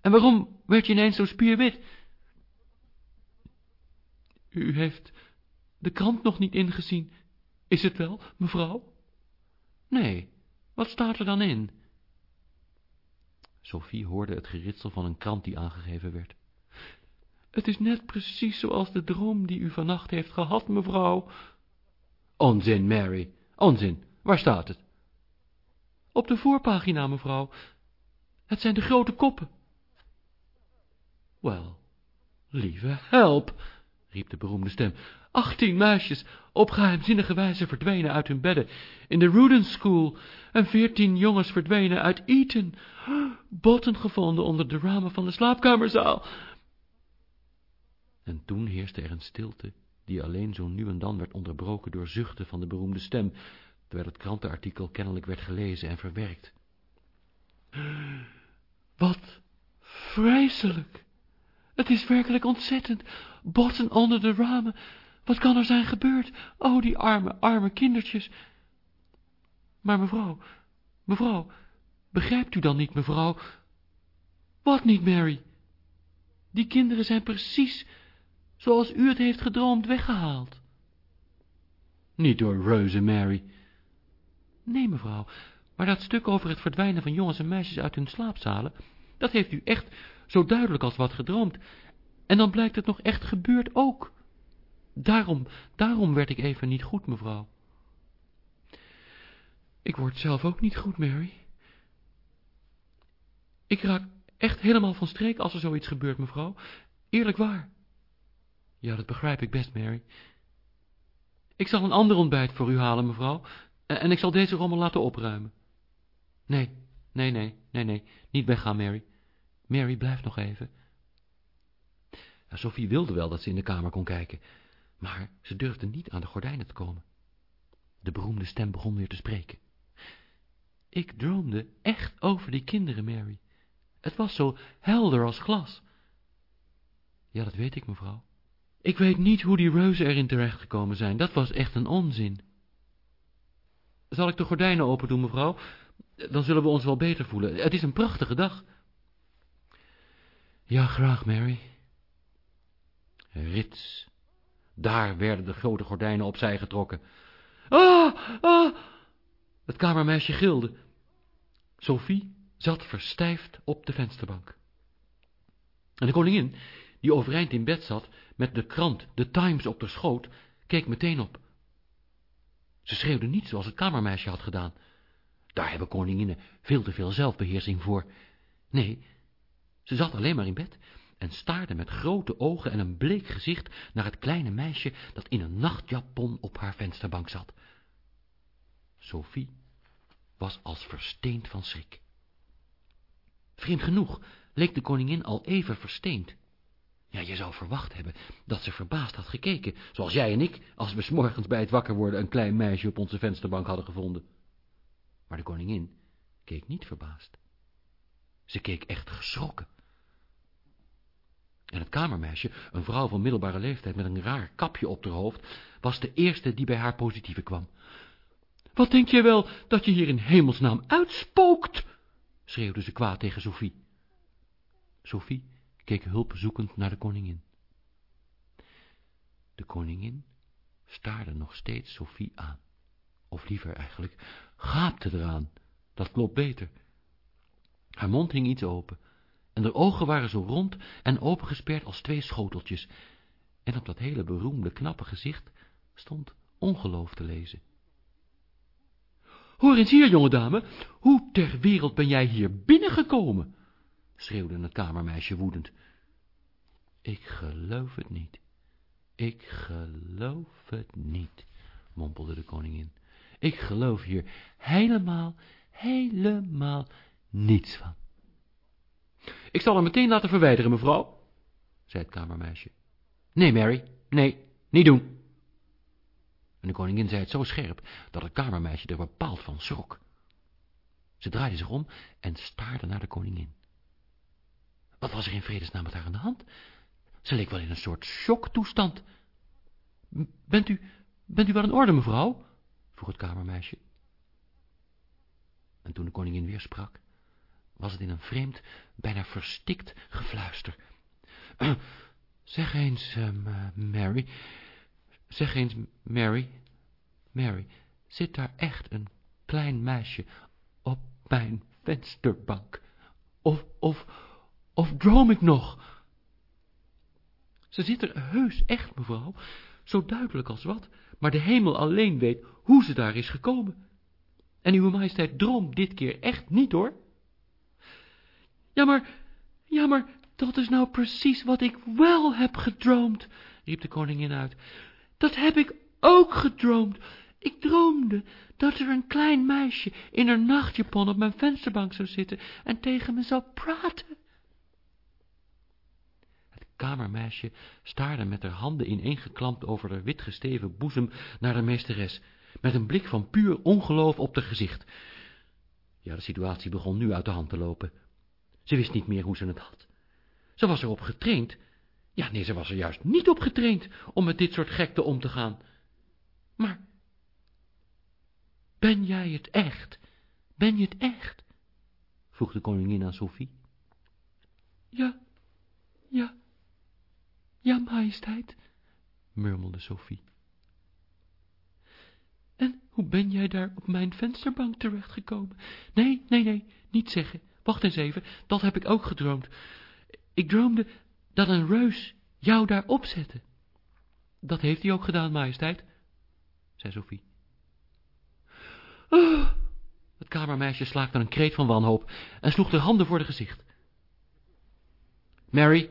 En waarom werd je ineens zo spierwit? U heeft de krant nog niet ingezien, is het wel, mevrouw? Nee, wat staat er dan in? Sophie hoorde het geritsel van een krant die aangegeven werd. Het is net precies zoals de droom die u vannacht heeft gehad, mevrouw. Onzin, Mary, onzin. Waar staat het? Op de voorpagina, mevrouw. Het zijn de grote koppen. Wel, lieve help, riep de beroemde stem. Achttien meisjes op geheimzinnige wijze verdwenen uit hun bedden in de Ruden School en veertien jongens verdwenen uit Eton. Botten gevonden onder de ramen van de slaapkamerzaal. En toen heerste er een stilte, die alleen zo nu en dan werd onderbroken door zuchten van de beroemde stem, terwijl het krantenartikel kennelijk werd gelezen en verwerkt. Wat vreselijk! Het is werkelijk ontzettend. Botten onder de ramen. Wat kan er zijn gebeurd? Oh, die arme, arme kindertjes. Maar mevrouw, mevrouw, begrijpt u dan niet, mevrouw? Wat niet, Mary? Die kinderen zijn precies zoals u het heeft gedroomd weggehaald. Niet door reuze, Mary. Nee, mevrouw, maar dat stuk over het verdwijnen van jongens en meisjes uit hun slaapzalen, dat heeft u echt zo duidelijk als wat gedroomd. En dan blijkt het nog echt gebeurd ook. Daarom, daarom werd ik even niet goed, mevrouw. Ik word zelf ook niet goed, Mary. Ik raak echt helemaal van streek als er zoiets gebeurt, mevrouw. Eerlijk waar. Ja, dat begrijp ik best, Mary. Ik zal een ander ontbijt voor u halen, mevrouw, en ik zal deze rommel laten opruimen. Nee, nee, nee, nee, nee, niet weggaan, Mary. Mary, blijf nog even. Sophie wilde wel dat ze in de kamer kon kijken, maar ze durfde niet aan de gordijnen te komen. De beroemde stem begon weer te spreken. Ik droomde echt over die kinderen, Mary. Het was zo helder als glas. Ja, dat weet ik, mevrouw. Ik weet niet hoe die reuzen erin terechtgekomen zijn. Dat was echt een onzin. Zal ik de gordijnen open doen, mevrouw? Dan zullen we ons wel beter voelen. Het is een prachtige dag. Ja, graag, Mary. Rits. Daar werden de grote gordijnen opzij getrokken. Ah, ah! Het kamermeisje gilde. Sophie zat verstijfd op de vensterbank. En de koningin, die overeind in bed zat, met de krant, de Times op de schoot, keek meteen op. Ze schreeuwde niet zoals het kamermeisje had gedaan. Daar hebben koninginnen veel te veel zelfbeheersing voor. Nee, ze zat alleen maar in bed en staarde met grote ogen en een bleek gezicht naar het kleine meisje dat in een nachtjapon op haar vensterbank zat. Sophie was als versteend van schrik. Vreemd genoeg leek de koningin al even versteend. Ja, je zou verwacht hebben dat ze verbaasd had gekeken, zoals jij en ik, als we s morgens bij het wakker worden een klein meisje op onze vensterbank hadden gevonden. Maar de koningin keek niet verbaasd. Ze keek echt geschrokken. En het kamermeisje, een vrouw van middelbare leeftijd met een raar kapje op haar hoofd, was de eerste die bij haar positieve kwam. Wat denk je wel dat je hier in hemelsnaam uitspookt? schreeuwde ze kwaad tegen Sophie. Sophie keek hulpzoekend naar de koningin. De koningin staarde nog steeds Sophie aan. Of liever eigenlijk, gaapte eraan. Dat klopt beter. Haar mond hing iets open, en de ogen waren zo rond en opengesperd als twee schoteltjes, en op dat hele beroemde, knappe gezicht stond ongeloof te lezen. Hoor eens hier, jonge dame, hoe ter wereld ben jij hier binnengekomen? schreeuwde het kamermeisje woedend. Ik geloof het niet, ik geloof het niet, mompelde de koningin. Ik geloof hier helemaal, helemaal niets van. Ik zal hem meteen laten verwijderen, mevrouw, zei het kamermeisje. Nee, Mary, nee, niet doen. En de koningin zei het zo scherp, dat het kamermeisje er bepaald van schrok. Ze draaide zich om en staarde naar de koningin. Wat was er in vredesnaam met haar aan de hand? Ze leek wel in een soort shocktoestand. Bent u, bent u wel in orde, mevrouw? vroeg het kamermeisje. En toen de koningin weer sprak, was het in een vreemd, bijna verstikt gefluister. Zeg eens, um, Mary, zeg eens, Mary, Mary, zit daar echt een klein meisje op mijn vensterbank? Of, of, of droom ik nog? Ze zit er heus echt, mevrouw, zo duidelijk als wat, maar de hemel alleen weet hoe ze daar is gekomen. En uw majesteit droomt dit keer echt niet, hoor. Ja, maar, ja, maar, dat is nou precies wat ik wel heb gedroomd, riep de koningin uit. Dat heb ik ook gedroomd. Ik droomde dat er een klein meisje in een nachtjapon op mijn vensterbank zou zitten en tegen me zou praten. Het kamermeisje staarde met haar handen ineengeklampt over haar witgesteven boezem naar de meesteres, met een blik van puur ongeloof op haar gezicht. Ja, de situatie begon nu uit de hand te lopen. Ze wist niet meer hoe ze het had. Ze was erop getraind. Ja, nee, ze was er juist niet op getraind om met dit soort gekte om te gaan. Maar, ben jij het echt? Ben je het echt? vroeg de koningin aan Sophie. Ja, ja, ja, majesteit, murmelde Sophie. En hoe ben jij daar op mijn vensterbank terechtgekomen? Nee, nee, nee, niet zeggen. Wacht eens even, dat heb ik ook gedroomd. Ik droomde dat een reus jou daar opzette. Dat heeft hij ook gedaan, majesteit, zei Sophie. Oh, het kamermeisje slaakte een kreet van wanhoop en sloeg de handen voor de gezicht. Mary,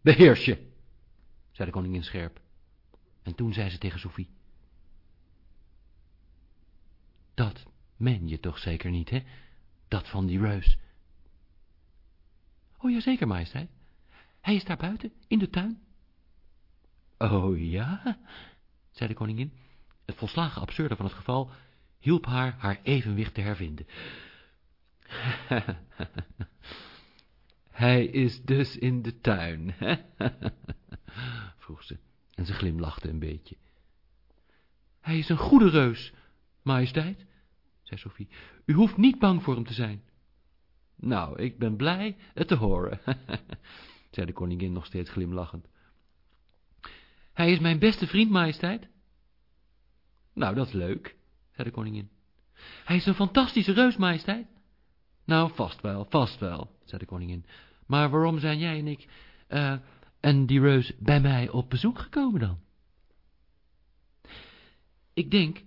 beheers je, zei de koningin scherp. En toen zei ze tegen Sophie. Dat meen je toch zeker niet, hè? Dat van die reus. Oh, ja, zeker, majesteit. Hij is daar buiten, in de tuin. Oh, ja, zei de koningin. Het volslagen absurde van het geval hielp haar haar evenwicht te hervinden. Hij is dus in de tuin, vroeg ze, en ze glimlachte een beetje. Hij is een goede reus, majesteit, zei Sophie. U hoeft niet bang voor hem te zijn. Nou, ik ben blij het te horen, zei de koningin nog steeds glimlachend. Hij is mijn beste vriend, majesteit. Nou, dat is leuk, zei de koningin. Hij is een fantastische reus, majesteit. Nou, vast wel, vast wel, zei de koningin. Maar waarom zijn jij en ik uh, en die reus bij mij op bezoek gekomen dan? Ik denk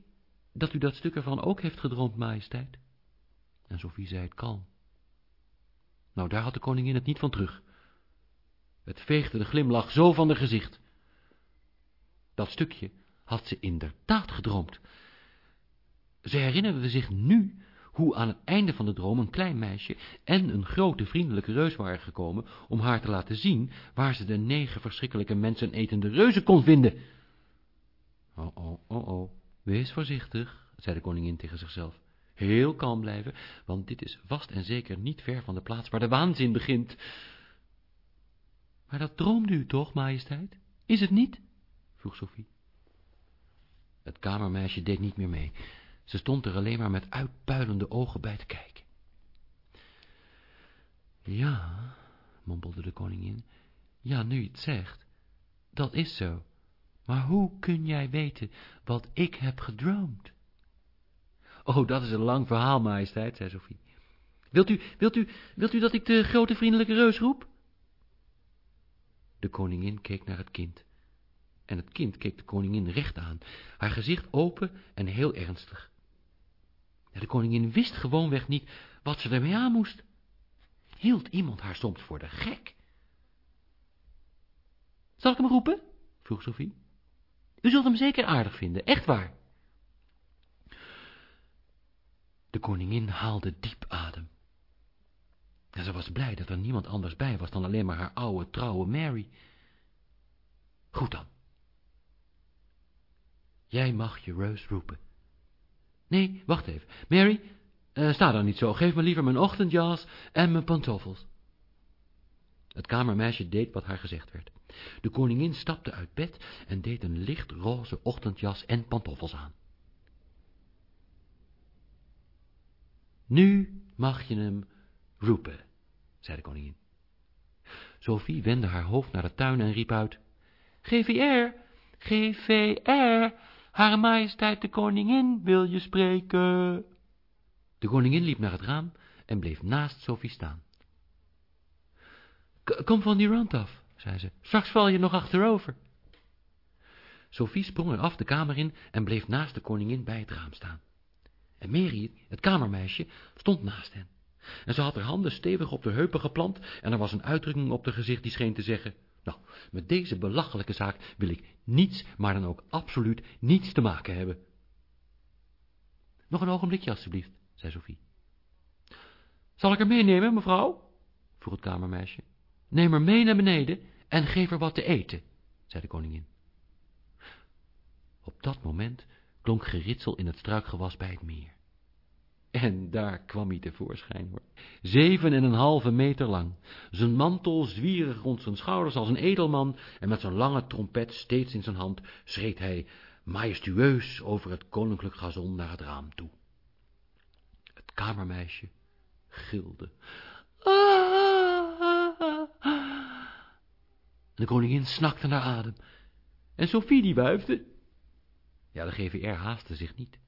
dat u dat stuk ervan ook heeft gedroomd, majesteit. En Sophie zei het kalm. Nou, daar had de koningin het niet van terug. Het veegde de glimlach zo van haar gezicht. Dat stukje had ze inderdaad gedroomd. Ze herinnerde zich nu hoe aan het einde van de droom een klein meisje en een grote vriendelijke reus waren gekomen om haar te laten zien waar ze de negen verschrikkelijke mensen etende reuzen kon vinden. Oh, oh, oh, oh, wees voorzichtig, zei de koningin tegen zichzelf. Heel kalm blijven, want dit is vast en zeker niet ver van de plaats waar de waanzin begint. Maar dat droomde u toch, majesteit? Is het niet? vroeg Sophie. Het kamermeisje deed niet meer mee. Ze stond er alleen maar met uitpuilende ogen bij te kijken. Ja, mompelde de koningin, ja, nu je het zegt, dat is zo. Maar hoe kun jij weten wat ik heb gedroomd? Oh, dat is een lang verhaal, majesteit, zei Sophie. Wilt u, wilt u, wilt u dat ik de grote vriendelijke reus roep? De koningin keek naar het kind. En het kind keek de koningin recht aan, haar gezicht open en heel ernstig. De koningin wist gewoonweg niet wat ze ermee aan moest. Hield iemand haar soms voor de gek? Zal ik hem roepen? vroeg Sophie. U zult hem zeker aardig vinden, echt waar. De koningin haalde diep adem. En ze was blij dat er niemand anders bij was dan alleen maar haar oude, trouwe Mary. Goed dan. Jij mag je Rose roepen. Nee, wacht even. Mary, uh, sta dan niet zo. Geef me liever mijn ochtendjas en mijn pantoffels. Het kamermeisje deed wat haar gezegd werd. De koningin stapte uit bed en deed een licht roze ochtendjas en pantoffels aan. Nu mag je hem roepen, zei de koningin. Sophie wendde haar hoofd naar de tuin en riep uit, GVR, GVR, Hare Majesteit de Koningin wil je spreken. De koningin liep naar het raam en bleef naast Sophie staan. Kom van die rand af, zei ze, straks val je nog achterover. Sophie sprong er af de kamer in en bleef naast de koningin bij het raam staan. En Mary, het kamermeisje, stond naast hen. En ze had haar handen stevig op de heupen geplant en er was een uitdrukking op haar gezicht die scheen te zeggen, nou, met deze belachelijke zaak wil ik niets, maar dan ook absoluut niets te maken hebben. Nog een ogenblikje, alstublieft, zei Sophie. Zal ik er meenemen, mevrouw? vroeg het kamermeisje. Neem haar mee naar beneden en geef haar wat te eten, zei de koningin. Op dat moment klonk geritsel in het struikgewas bij het meer. En daar kwam hij tevoorschijn, hoor. Zeven en een halve meter lang, zijn mantel zwierig rond zijn schouders als een edelman, en met zijn lange trompet steeds in zijn hand, schreed hij majestueus over het koninklijk gazon naar het raam toe. Het kamermeisje gilde. De koningin snakte naar adem, en Sophie die wuifde. Ja, de GVR haastte zich niet.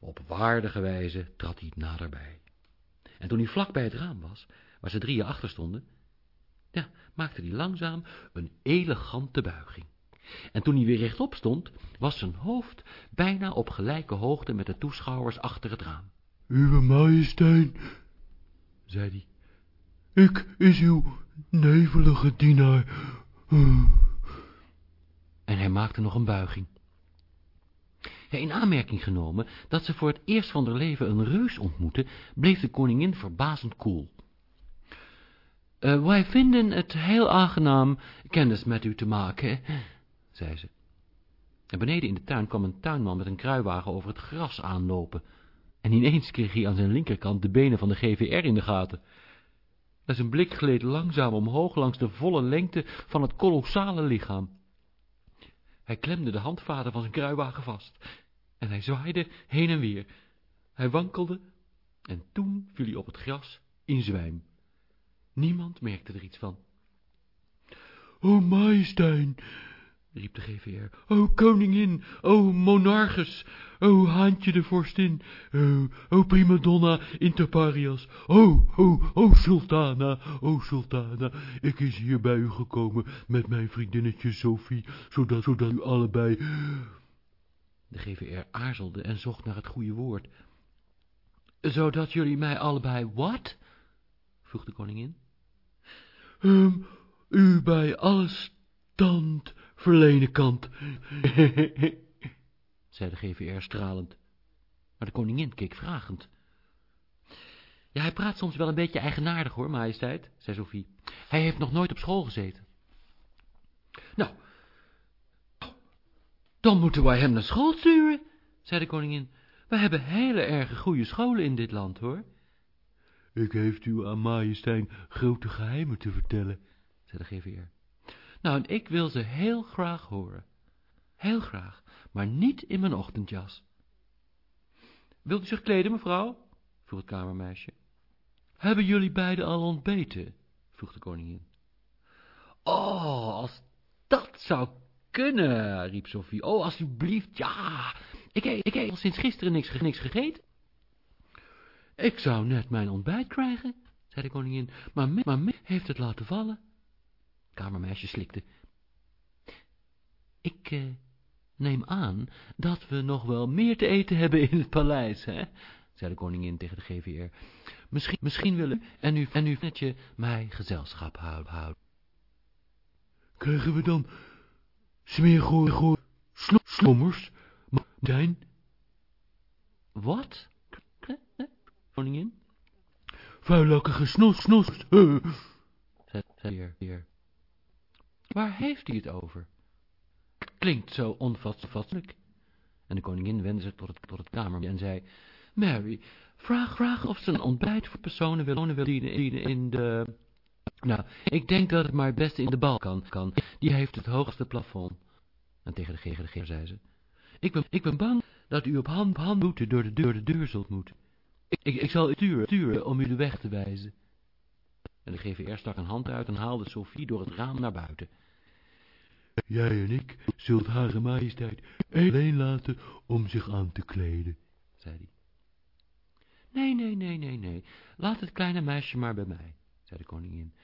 Op waardige wijze trad hij naderbij. En toen hij vlak bij het raam was, waar ze drieën achter stonden, ja, maakte hij langzaam een elegante buiging. En toen hij weer rechtop stond, was zijn hoofd bijna op gelijke hoogte met de toeschouwers achter het raam. Uwe majesteit, zei hij, ik is uw nevelige dienaar. En hij maakte nog een buiging in aanmerking genomen dat ze voor het eerst van haar leven een reus ontmoette, bleef de koningin verbazend koel. Uh, wij vinden het heel aangenaam kennis met u te maken, zei ze. En beneden in de tuin kwam een tuinman met een kruiwagen over het gras aanlopen. En ineens kreeg hij aan zijn linkerkant de benen van de GVR in de gaten. En zijn blik gleed langzaam omhoog langs de volle lengte van het kolossale lichaam. Hij klemde de handvader van zijn kruiwagen vast en hij zwaaide heen en weer. Hij wankelde en toen viel hij op het gras in zwijm. Niemand merkte er iets van. O majesteit, riep de GVR, o koningin, o monarchus, o haantje de vorstin, o, o primadonna inter parias, o, o, o sultana, o sultana, ik is hier bij u gekomen met mijn vriendinnetje Sophie, zodat, zodat u allebei... De GVR aarzelde en zocht naar het goede woord. Zodat jullie mij allebei wat? vroeg de koningin. Um, u bij alles stand verlenen kant, zei de GVR stralend. Maar de koningin keek vragend. Ja, hij praat soms wel een beetje eigenaardig, hoor, majesteit, zei Sophie. Hij heeft nog nooit op school gezeten. Nou, dan moeten wij hem naar school sturen, zei de koningin. We hebben hele erge goede scholen in dit land, hoor. Ik heeft u aan majesteit grote geheimen te vertellen, zei de GVR. Nou, en ik wil ze heel graag horen. Heel graag, maar niet in mijn ochtendjas. Wilt u zich kleden, mevrouw? vroeg het kamermeisje. Hebben jullie beiden al ontbeten? vroeg de koningin. Oh, als dat zou kunnen, riep Sophie. Oh, alsjeblieft, ja. Ik, ik heb al sinds gisteren niks, niks gegeten. Ik zou net mijn ontbijt krijgen, zei de koningin, maar me, maar me heeft het laten vallen. Kamermeisje slikte. Ik uh, neem aan dat we nog wel meer te eten hebben in het paleis, hè, zei de koningin tegen de GVR. Misschien, misschien willen en u, en u netje mij gezelschap houden. Krijgen we dan smeergooi, gooi, slommers, Martijn. Wat? Koningin? Vuilakkige snos, snos, Weer, weer. Waar heeft hij het over? Klinkt zo onvatelijk. En de koningin wendde zich tot het, tot het en zei, Mary, vraag, vraag of ze een ontbijt voor personen willen, willen dienen in de nou, ik denk dat het maar het beste in de balkan kan. Die heeft het hoogste plafond. En tegen de GGG zei ze. Ik ben, ik ben bang dat u op hand, hand door de, deur, de deur zult moeten. Ik, ik, ik zal u sturen om u de weg te wijzen. En de GVR stak een hand uit en haalde Sophie door het raam naar buiten. jij en ik zult hare majesteit alleen laten om zich aan te kleden, zei hij. Nee, nee, nee, nee, nee, laat het kleine meisje maar bij mij, zei de koningin.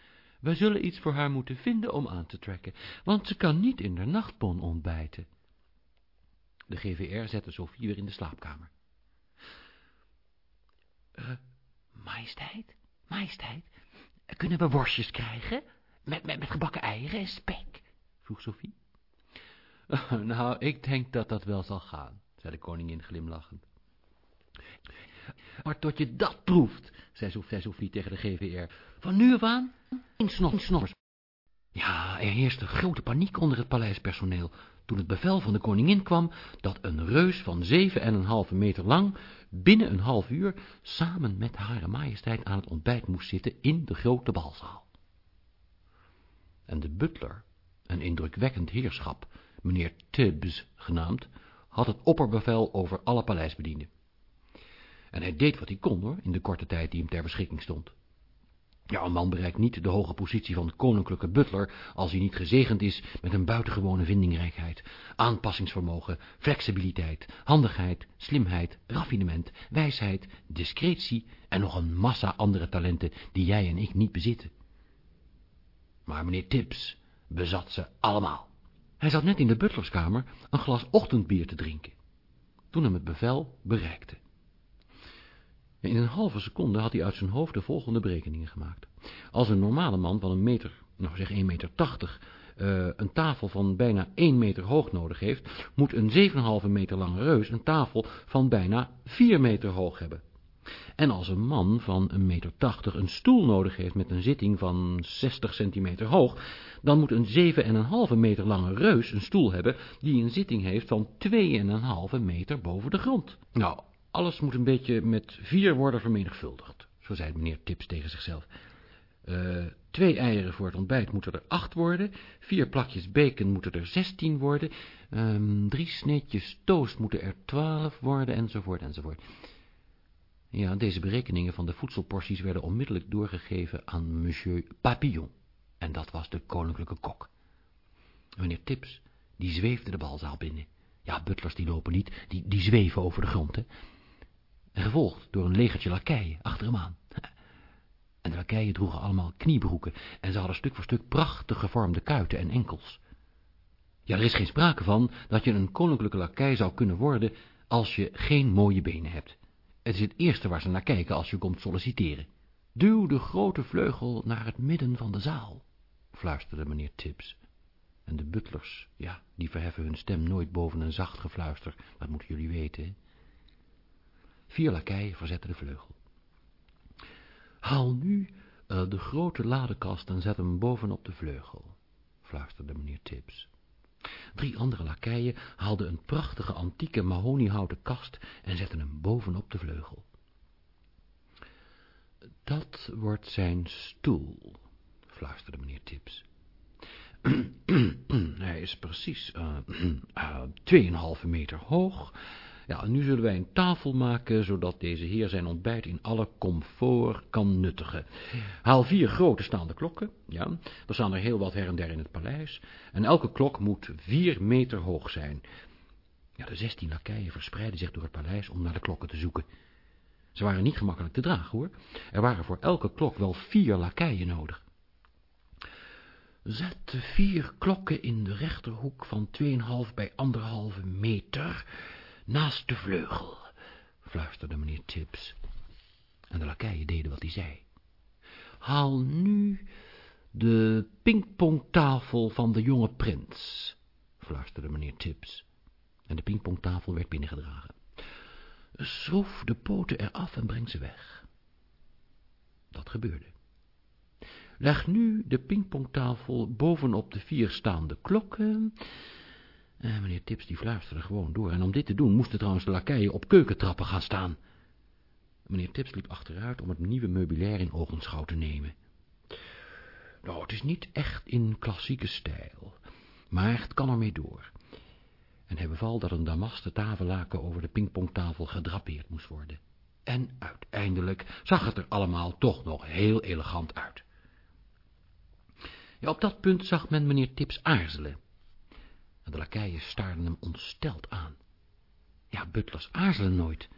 Wij zullen iets voor haar moeten vinden om aan te trekken, want ze kan niet in de nachtbon ontbijten. De GVR zette Sophie weer in de slaapkamer. Uh, majesteit, majesteit, kunnen we worstjes krijgen? Met, met, met gebakken eieren en spek? vroeg Sophie. nou, ik denk dat dat wel zal gaan, zei de koningin glimlachend. Maar tot je dat proeft, zei Sophie tegen de GVR, van nu af aan, in snommers. Ja, er heerste grote paniek onder het paleispersoneel, toen het bevel van de koningin kwam dat een reus van zeven en een halve meter lang binnen een half uur samen met hare majesteit aan het ontbijt moest zitten in de grote balzaal. En de butler, een indrukwekkend heerschap, meneer Tibbs genaamd, had het opperbevel over alle paleisbedienden. En hij deed wat hij kon, hoor, in de korte tijd die hem ter beschikking stond. Ja, een man bereikt niet de hoge positie van koninklijke butler als hij niet gezegend is met een buitengewone vindingrijkheid, aanpassingsvermogen, flexibiliteit, handigheid, slimheid, raffinement, wijsheid, discretie en nog een massa andere talenten die jij en ik niet bezitten. Maar meneer Tips bezat ze allemaal. Hij zat net in de butlerskamer een glas ochtendbier te drinken, toen hem het bevel bereikte. In een halve seconde had hij uit zijn hoofd de volgende berekeningen gemaakt. Als een normale man van een meter, nou zeg 1,80 meter, uh, een tafel van bijna 1 meter hoog nodig heeft, moet een 7,5 meter lange reus een tafel van bijna 4 meter hoog hebben. En als een man van een meter tachtig een stoel nodig heeft met een zitting van 60 centimeter hoog, dan moet een 7,5 meter lange reus een stoel hebben die een zitting heeft van 2,5 meter boven de grond. Nou, alles moet een beetje met vier worden vermenigvuldigd, zo zei meneer Tips tegen zichzelf. Uh, twee eieren voor het ontbijt moeten er acht worden, vier plakjes bacon moeten er zestien worden, um, drie sneetjes toast moeten er twaalf worden, enzovoort, enzovoort. Ja, deze berekeningen van de voedselporties werden onmiddellijk doorgegeven aan monsieur Papillon, en dat was de koninklijke kok. Meneer Tips, die zweefde de balzaal binnen. Ja, butlers die lopen niet, die, die zweven over de grond, hè gevolgd door een legertje lakeien achter hem aan. En de lakeien droegen allemaal kniebroeken en ze hadden stuk voor stuk prachtig gevormde kuiten en enkels. Ja, er is geen sprake van dat je een koninklijke lakei zou kunnen worden als je geen mooie benen hebt. Het is het eerste waar ze naar kijken als je komt solliciteren. Duw de grote vleugel naar het midden van de zaal, fluisterde meneer Tibbs. En de butlers, ja, die verheffen hun stem nooit boven een zacht gefluister, dat moeten jullie weten, Vier lakeien verzetten de vleugel. Haal nu uh, de grote ladekast en zet hem bovenop de vleugel, fluisterde meneer Tibbs. Drie andere lakeien haalden een prachtige antieke mahoniehouten kast en zetten hem bovenop de vleugel. Dat wordt zijn stoel, fluisterde meneer Tibbs. Hij is precies uh, uh, tweeënhalve meter hoog ja, nu zullen wij een tafel maken, zodat deze heer zijn ontbijt in alle comfort kan nuttigen. Haal vier grote staande klokken, ja, er staan er heel wat her en der in het paleis, en elke klok moet vier meter hoog zijn. Ja, de zestien lakeien verspreidden zich door het paleis om naar de klokken te zoeken. Ze waren niet gemakkelijk te dragen, hoor. Er waren voor elke klok wel vier lakeien nodig. Zet de vier klokken in de rechterhoek van 2,5 bij anderhalve meter naast de vleugel, fluisterde meneer Tibbs. En de lakeien deden wat hij zei. Haal nu de pingpongtafel van de jonge prins, fluisterde meneer Tibbs. En de pingpongtafel werd binnengedragen. Schroef de poten eraf en breng ze weg. Dat gebeurde. Leg nu de pingpongtafel bovenop de vier staande klokken eh, meneer Tips die fluisterde gewoon door. En om dit te doen moesten trouwens de lakeien op keukentrappen gaan staan. Meneer Tips liep achteruit om het nieuwe meubilair in ogenschouw te nemen. Nou, het is niet echt in klassieke stijl, maar het kan ermee door. En hij beval dat een damasten tafellaken over de pingpongtafel gedrapeerd moest worden. En uiteindelijk zag het er allemaal toch nog heel elegant uit. Ja, op dat punt zag men meneer Tips aarzelen. En de lakeien staarden hem ontsteld aan. Ja, butlers aarzelen nooit.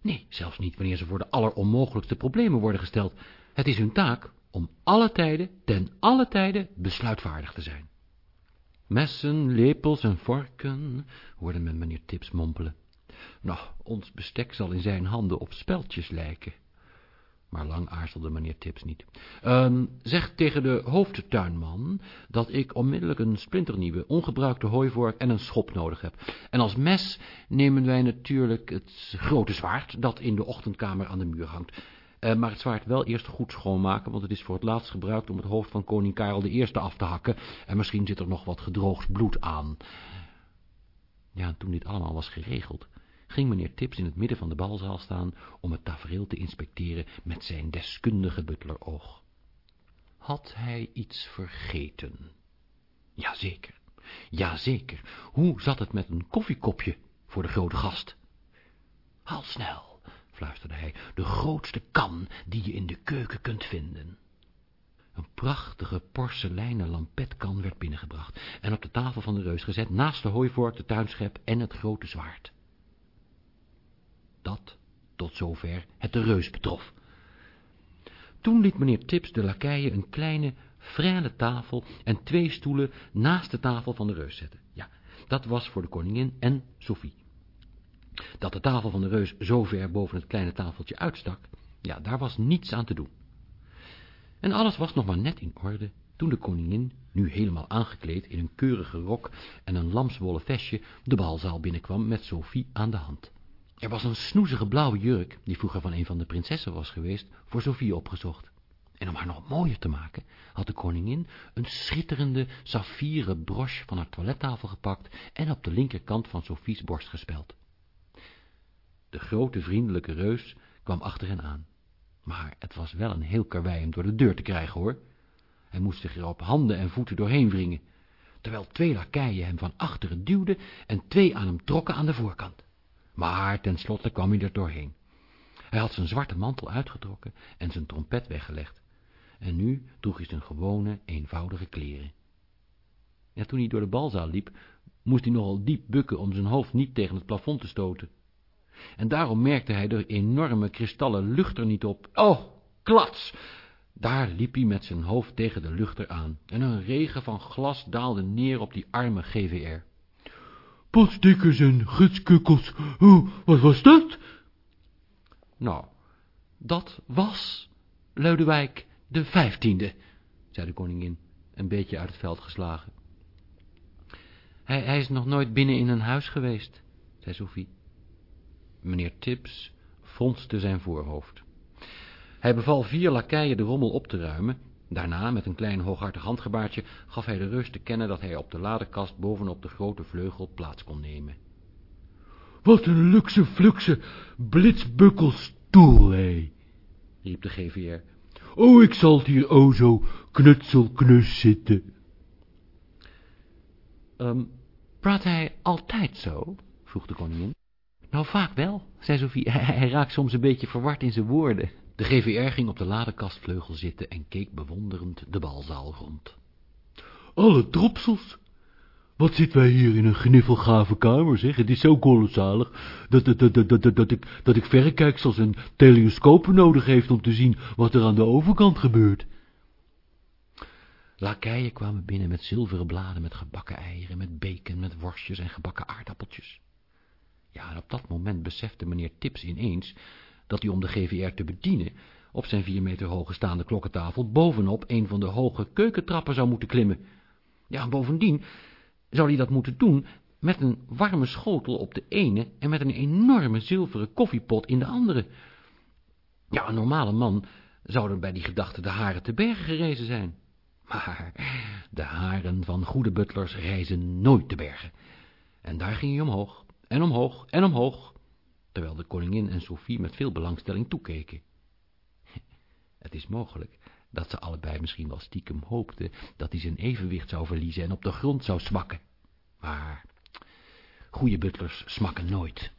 Nee, zelfs niet wanneer ze voor de alleronmogelijkste problemen worden gesteld. Het is hun taak om alle tijden, ten alle tijden, besluitvaardig te zijn. Messen, lepels en vorken, hoorde men meneer Tips mompelen. Nou, ons bestek zal in zijn handen op speltjes lijken. Maar lang aarzelde meneer Tips niet. Um, zeg tegen de hoofdtuinman dat ik onmiddellijk een splinternieuwe, ongebruikte hooivork en een schop nodig heb. En als mes nemen wij natuurlijk het grote zwaard dat in de ochtendkamer aan de muur hangt. Uh, maar het zwaard wel eerst goed schoonmaken, want het is voor het laatst gebruikt om het hoofd van koning Karel I af te hakken. En misschien zit er nog wat gedroogd bloed aan. Ja, en toen dit allemaal was geregeld, ging meneer Tips in het midden van de balzaal staan om het tafereel te inspecteren met zijn deskundige butleroog. Had hij iets vergeten? Jazeker, jazeker. Hoe zat het met een koffiekopje voor de grote gast? Haal snel, fluisterde hij, de grootste kan die je in de keuken kunt vinden. Een prachtige porseleinen lampetkan werd binnengebracht en op de tafel van de reus gezet, naast de hooivork, de tuinschep en het grote zwaard. Dat, tot zover, het de reus betrof. Toen liet meneer Tips de lakeien een kleine, frêle tafel en twee stoelen naast de tafel van de reus zetten. Ja, dat was voor de koningin en Sophie. Dat de tafel van de reus zo ver boven het kleine tafeltje uitstak, ja, daar was niets aan te doen. En alles was nog maar net in orde, toen de koningin, nu helemaal aangekleed in een keurige rok en een lamswollen vestje, de balzaal binnenkwam met Sophie aan de hand. Er was een snoezige blauwe jurk, die vroeger van een van de prinsessen was geweest, voor Sophie opgezocht. En om haar nog mooier te maken, had de koningin een schitterende saffieren broche van haar toilettafel gepakt en op de linkerkant van Sophie's borst gespeld. De grote vriendelijke reus kwam achter hen aan. Maar het was wel een heel karwei om door de deur te krijgen, hoor. Hij moest zich er op handen en voeten doorheen wringen, terwijl twee lakeien hem van achteren duwden en twee aan hem trokken aan de voorkant. Maar tenslotte kwam hij er doorheen. Hij had zijn zwarte mantel uitgetrokken en zijn trompet weggelegd. En nu droeg hij zijn gewone, eenvoudige kleren. En toen hij door de balzaal liep, moest hij nogal diep bukken om zijn hoofd niet tegen het plafond te stoten. En daarom merkte hij de enorme kristallen luchter niet op. Oh, klats! Daar liep hij met zijn hoofd tegen de luchter aan, en een regen van glas daalde neer op die arme GVR potstikkers en gidskukkels. Oh, wat was dat? Nou, dat was Lodewijk de vijftiende, zei de koningin, een beetje uit het veld geslagen. Hij, hij is nog nooit binnen in een huis geweest, zei Sophie. Meneer Tips fronste zijn voorhoofd. Hij beval vier lakeien de rommel op te ruimen Daarna, met een klein hooghartig handgebaartje, gaf hij de reus te kennen dat hij op de ladekast bovenop de grote vleugel plaats kon nemen. Wat een luxe fluxe blitsbukkelstoel, hé, riep de GVR. Oh, ik zal hier o zo knutselknus zitten. Um, praat hij altijd zo? vroeg de koningin. Nou, vaak wel, zei Sophie. Hij, hij raakt soms een beetje verward in zijn woorden. De GVR ging op de ladekastvleugel zitten en keek bewonderend de balzaal rond. Alle dropsels! Wat zitten wij hier in een gniffelgave kamer, zeg. Het is zo kolossalig dat, dat, dat, dat, dat, dat, ik, dat ik verrekijksels en telescopen nodig heeft om te zien wat er aan de overkant gebeurt. Lakeien kwamen binnen met zilveren bladen, met gebakken eieren, met bacon, met worstjes en gebakken aardappeltjes. Ja, en op dat moment besefte meneer Tips ineens dat hij om de GVR te bedienen op zijn vier meter hoge staande klokkentafel bovenop een van de hoge keukentrappen zou moeten klimmen. Ja, bovendien zou hij dat moeten doen met een warme schotel op de ene en met een enorme zilveren koffiepot in de andere. Ja, een normale man zou er bij die gedachte de haren te bergen gerezen zijn. Maar de haren van goede butlers reizen nooit te bergen. En daar ging hij omhoog, en omhoog, en omhoog, terwijl de koningin en Sophie met veel belangstelling toekeken. Het is mogelijk dat ze allebei misschien wel stiekem hoopten dat hij zijn evenwicht zou verliezen en op de grond zou smakken. Maar goede butlers smakken nooit.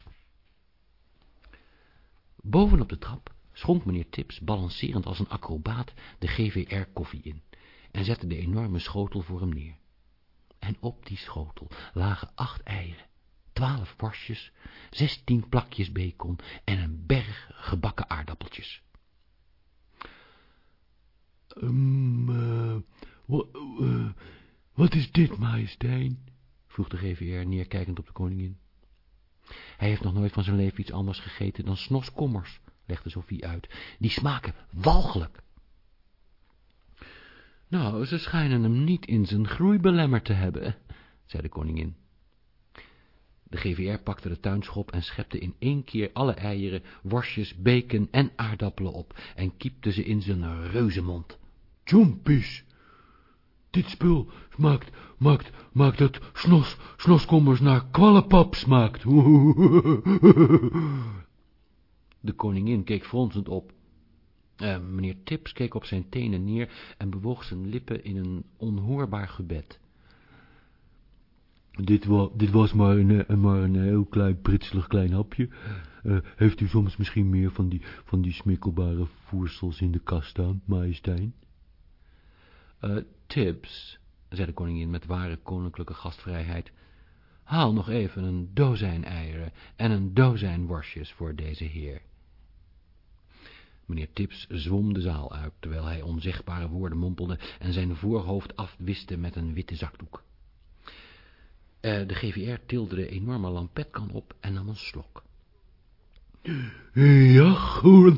Boven op de trap schonk meneer Tips, balancerend als een acrobaat, de GVR koffie in en zette de enorme schotel voor hem neer. En op die schotel lagen acht eieren, twaalf worstjes, zestien plakjes bacon en een berg gebakken aardappeltjes. Um, wat is dit, majesteit? vroeg de GVR neerkijkend op de koningin. Hij heeft nog nooit van zijn leven iets anders gegeten dan snoskommers, legde Sophie uit. Die smaken walgelijk. Nou, ze schijnen hem niet in zijn groei belemmerd te hebben, zei de koningin. De GVR pakte de tuinschop en schepte in één keer alle eieren, worstjes, bacon en aardappelen op en kiepte ze in zijn reuzenmond. Jompies, dit spul maakt, maakt, maakt dat snos, snoskommers naar kwallenpap smaakt. De koningin keek fronsend op. Uh, meneer Tips keek op zijn tenen neer en bewoog zijn lippen in een onhoorbaar gebed. Dit, dit was maar een, eh, maar een heel klein, pritselig klein hapje. Uh, heeft u soms misschien meer van die, van die smikkelbare voersels in de kast staan, majesteit? Uh, Tibbs, zei de koningin met ware koninklijke gastvrijheid, haal nog even een dozijn eieren en een dozijn worstjes voor deze heer. Meneer Tips zwom de zaal uit, terwijl hij onzegbare woorden mompelde en zijn voorhoofd afwiste met een witte zakdoek. Uh, de GVR tilde de enorme lampetkan op en nam een slok. Ja, goed,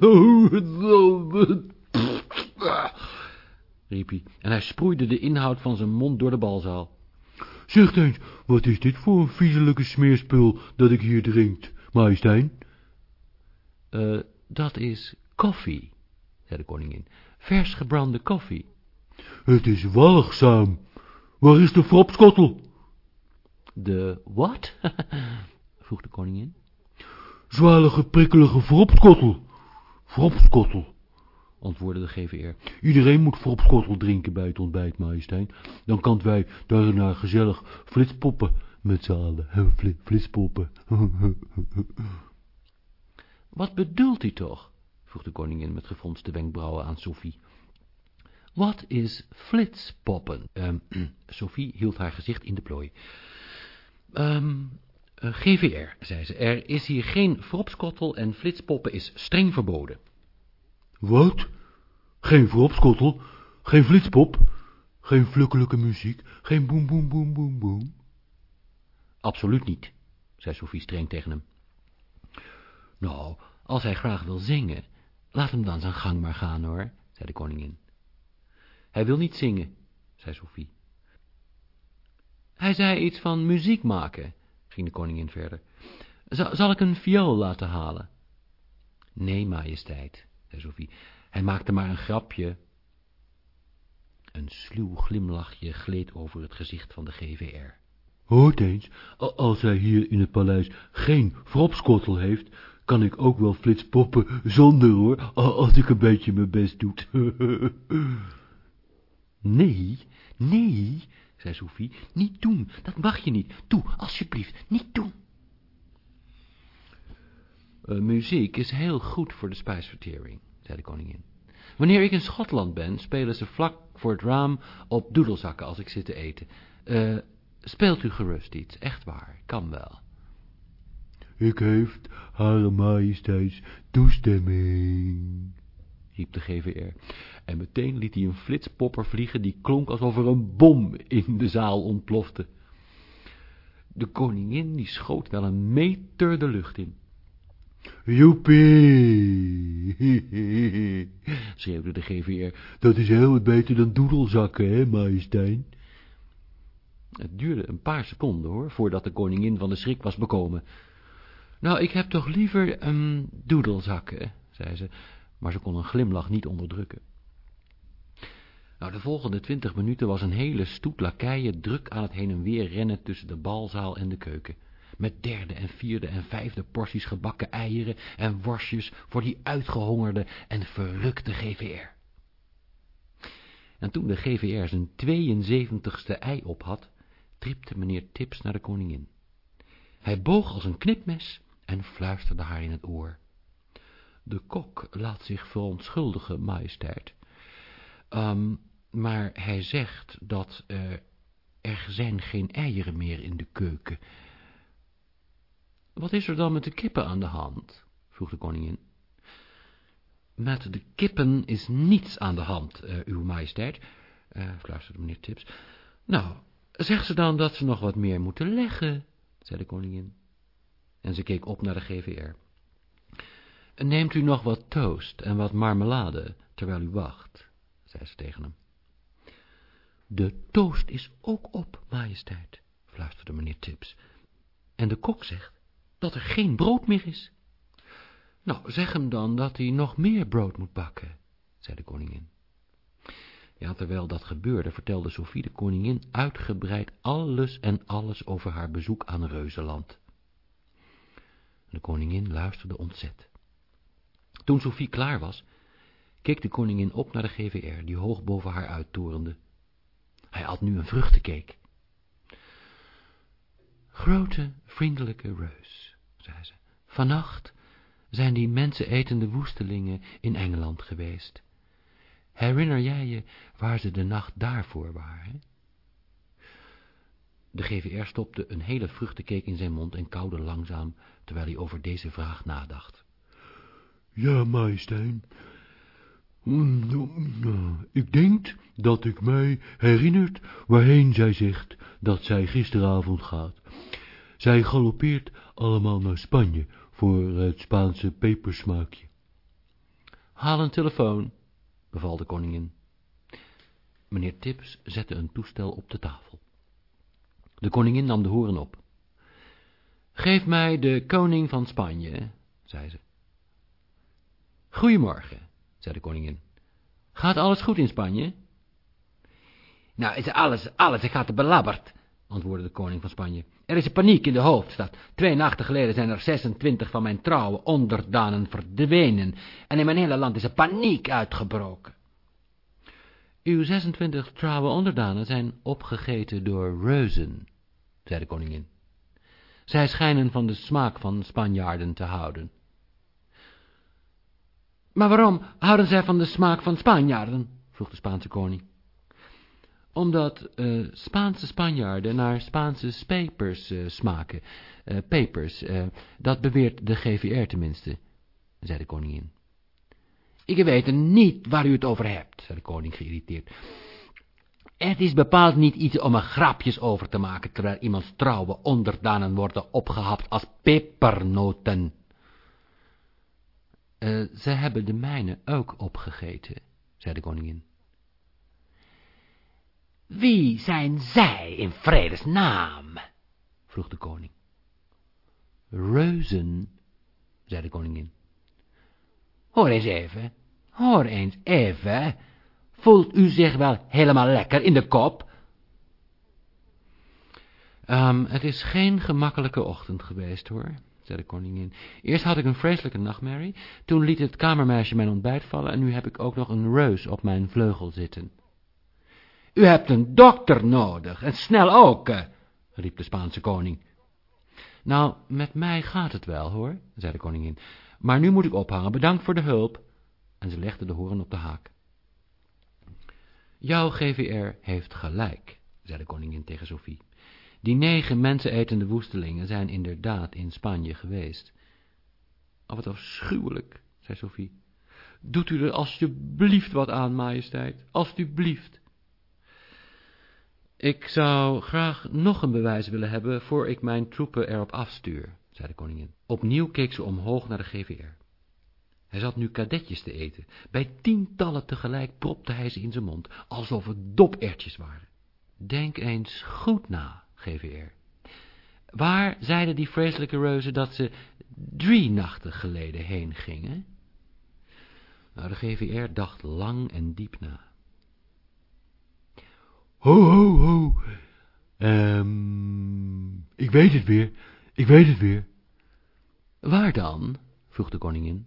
riep hij, en hij sproeide de inhoud van zijn mond door de balzaal. Zeg eens, wat is dit voor een viezelijke smeerspul dat ik hier drink, majesteit? Uh, dat is koffie, zei de koningin, vers gebrande koffie. Het is walgzaam. Waar is de fropskottel? De wat? vroeg de koningin. Zwalige, prikkelige fropskottel. Fropskottel antwoordde de GVR. Iedereen moet fropskottel drinken bij het ontbijt, majesteit. Dan kan wij daarna gezellig flitspoppen met z'n allen. Flitspoppen. Wat bedoelt u toch? vroeg de koningin met gefronste wenkbrauwen aan Sophie. Wat is flitspoppen? Um, Sophie hield haar gezicht in de plooi. Um, uh, GVR, zei ze, er is hier geen fropskottel en flitspoppen is streng verboden. Wat? Geen fropskottel, geen flitspop, geen flukkelijke muziek, geen boem boem boem boem boem? Absoluut niet, zei Sophie streng tegen hem. Nou, als hij graag wil zingen, laat hem dan zijn gang maar gaan, hoor, zei de koningin. Hij wil niet zingen, zei Sophie. Hij zei iets van muziek maken, ging de koningin verder. zal ik een viool laten halen? Nee, majesteit, zei Sophie. Hij maakte maar een grapje. Een sluw glimlachje gleed over het gezicht van de GVR. Hoort eens, als hij hier in het paleis geen fropskottel heeft, kan ik ook wel flitspoppen zonder hoor, als ik een beetje mijn best doet. nee, nee, zei Sophie, niet doen, dat mag je niet. Doe, alsjeblieft, niet doen. Uh, muziek is heel goed voor de spijsvertering, zei de koningin. Wanneer ik in Schotland ben, spelen ze vlak voor het raam op doedelzakken als ik zit te eten. Uh, speelt u gerust iets, echt waar, kan wel. Ik heeft Hare Majesteits toestemming, riep de GVR. En meteen liet hij een flitspopper vliegen die klonk alsof er een bom in de zaal ontplofte. De koningin die schoot wel een meter de lucht in. Joepie, schreeuwde de GVR. Dat is heel wat beter dan doedelzakken, hè, majesteit? Het duurde een paar seconden, hoor, voordat de koningin van de schrik was bekomen. Nou, ik heb toch liever een doedelzakken, zei ze, maar ze kon een glimlach niet onderdrukken. Nou, de volgende twintig minuten was een hele stoet lakeien druk aan het heen en weer rennen tussen de balzaal en de keuken met derde en vierde en vijfde porties gebakken eieren en worstjes voor die uitgehongerde en verrukte GVR. En toen de GVR zijn 72ste ei op had, tripte meneer Tips naar de koningin. Hij boog als een knipmes en fluisterde haar in het oor. De kok laat zich verontschuldigen, majesteit. Um, maar hij zegt dat er zijn geen eieren meer in de keuken. Wat is er dan met de kippen aan de hand? vroeg de koningin. Met de kippen is niets aan de hand, uh, uw majesteit, uh, fluisterde meneer Tips. Nou, zeg ze dan dat ze nog wat meer moeten leggen, zei de koningin. En ze keek op naar de GVR. Neemt u nog wat toast en wat marmelade, terwijl u wacht, zei ze tegen hem. De toast is ook op, majesteit, fluisterde meneer Tips. En de kok zegt dat er geen brood meer is. Nou, zeg hem dan dat hij nog meer brood moet bakken, zei de koningin. Ja, terwijl dat gebeurde, vertelde Sophie de koningin uitgebreid alles en alles over haar bezoek aan Reuzenland. De koningin luisterde ontzet. Toen Sophie klaar was, keek de koningin op naar de GVR, die hoog boven haar uittorende. Hij had nu een vruchtencake. Grote, vriendelijke reus, zei ze, vannacht zijn die mensenetende woestelingen in Engeland geweest. Herinner jij je waar ze de nacht daarvoor waren? De GVR stopte een hele vruchtencake in zijn mond en kauwde langzaam, terwijl hij over deze vraag nadacht. Ja, majesteit. Mm, ik denk dat ik mij herinnert waarheen zij zegt dat zij gisteravond gaat. Zij galoppeert allemaal naar Spanje voor het Spaanse pepersmaakje. Haal een telefoon, beval de koningin. Meneer Tips zette een toestel op de tafel. De koningin nam de horen op. Geef mij de koning van Spanje, zei ze. Goedemorgen, zei de koningin. Gaat alles goed in Spanje? Nou, is alles, alles, ik gaat belabberd, antwoordde de koning van Spanje. Er is paniek in de hoofdstad. Twee nachten geleden zijn er 26 van mijn trouwe onderdanen verdwenen. En in mijn hele land is er paniek uitgebroken. Uw 26 trouwe onderdanen zijn opgegeten door reuzen, zei de koningin. Zij schijnen van de smaak van Spanjaarden te houden. Maar waarom houden zij van de smaak van Spanjaarden? vroeg de Spaanse koning omdat uh, Spaanse Spanjaarden naar Spaanse pepers uh, smaken. Uh, pepers, dat beweert de GVR tenminste, zei de koningin. Ik weet niet waar u het over hebt, zei de koning geïrriteerd. Het is bepaald niet iets om er grapjes over te maken, terwijl iemands trouwe onderdanen worden opgehapt als pepernoten. Ze hebben de mijne ook opgegeten, zei de koningin. Wie zijn zij in vredesnaam? vroeg de koning. Reuzen, zei de koningin. Hoor eens even, hoor eens even. Voelt u zich wel helemaal lekker in de kop? Um, het is geen gemakkelijke ochtend geweest, hoor, zei de koningin. Eerst had ik een vreselijke nachtmerrie, toen liet het kamermeisje mijn ontbijt vallen en nu heb ik ook nog een reus op mijn vleugel zitten. U hebt een dokter nodig, en snel ook, eh, riep de Spaanse koning. Nou, met mij gaat het wel, hoor, zei de koningin. Maar nu moet ik ophangen, bedankt voor de hulp. En ze legde de horen op de haak. Jouw GVR heeft gelijk, zei de koningin tegen Sophie. Die negen mensenetende woestelingen zijn inderdaad in Spanje geweest. Oh, wat afschuwelijk, zei Sophie. Doet u er alsjeblieft wat aan, majesteit, alsjeblieft. Ik zou graag nog een bewijs willen hebben voor ik mijn troepen erop afstuur, zei de koningin. Opnieuw keek ze omhoog naar de GVR. Hij zat nu kadetjes te eten. Bij tientallen tegelijk propte hij ze in zijn mond, alsof het dopertjes waren. Denk eens goed na, GVR. Waar zeiden die vreselijke reuzen dat ze drie nachten geleden heen gingen? Nou, de GVR dacht lang en diep na. Ho, ho, ho. Um, ik weet het weer. Ik weet het weer. Waar dan? vroeg de koningin.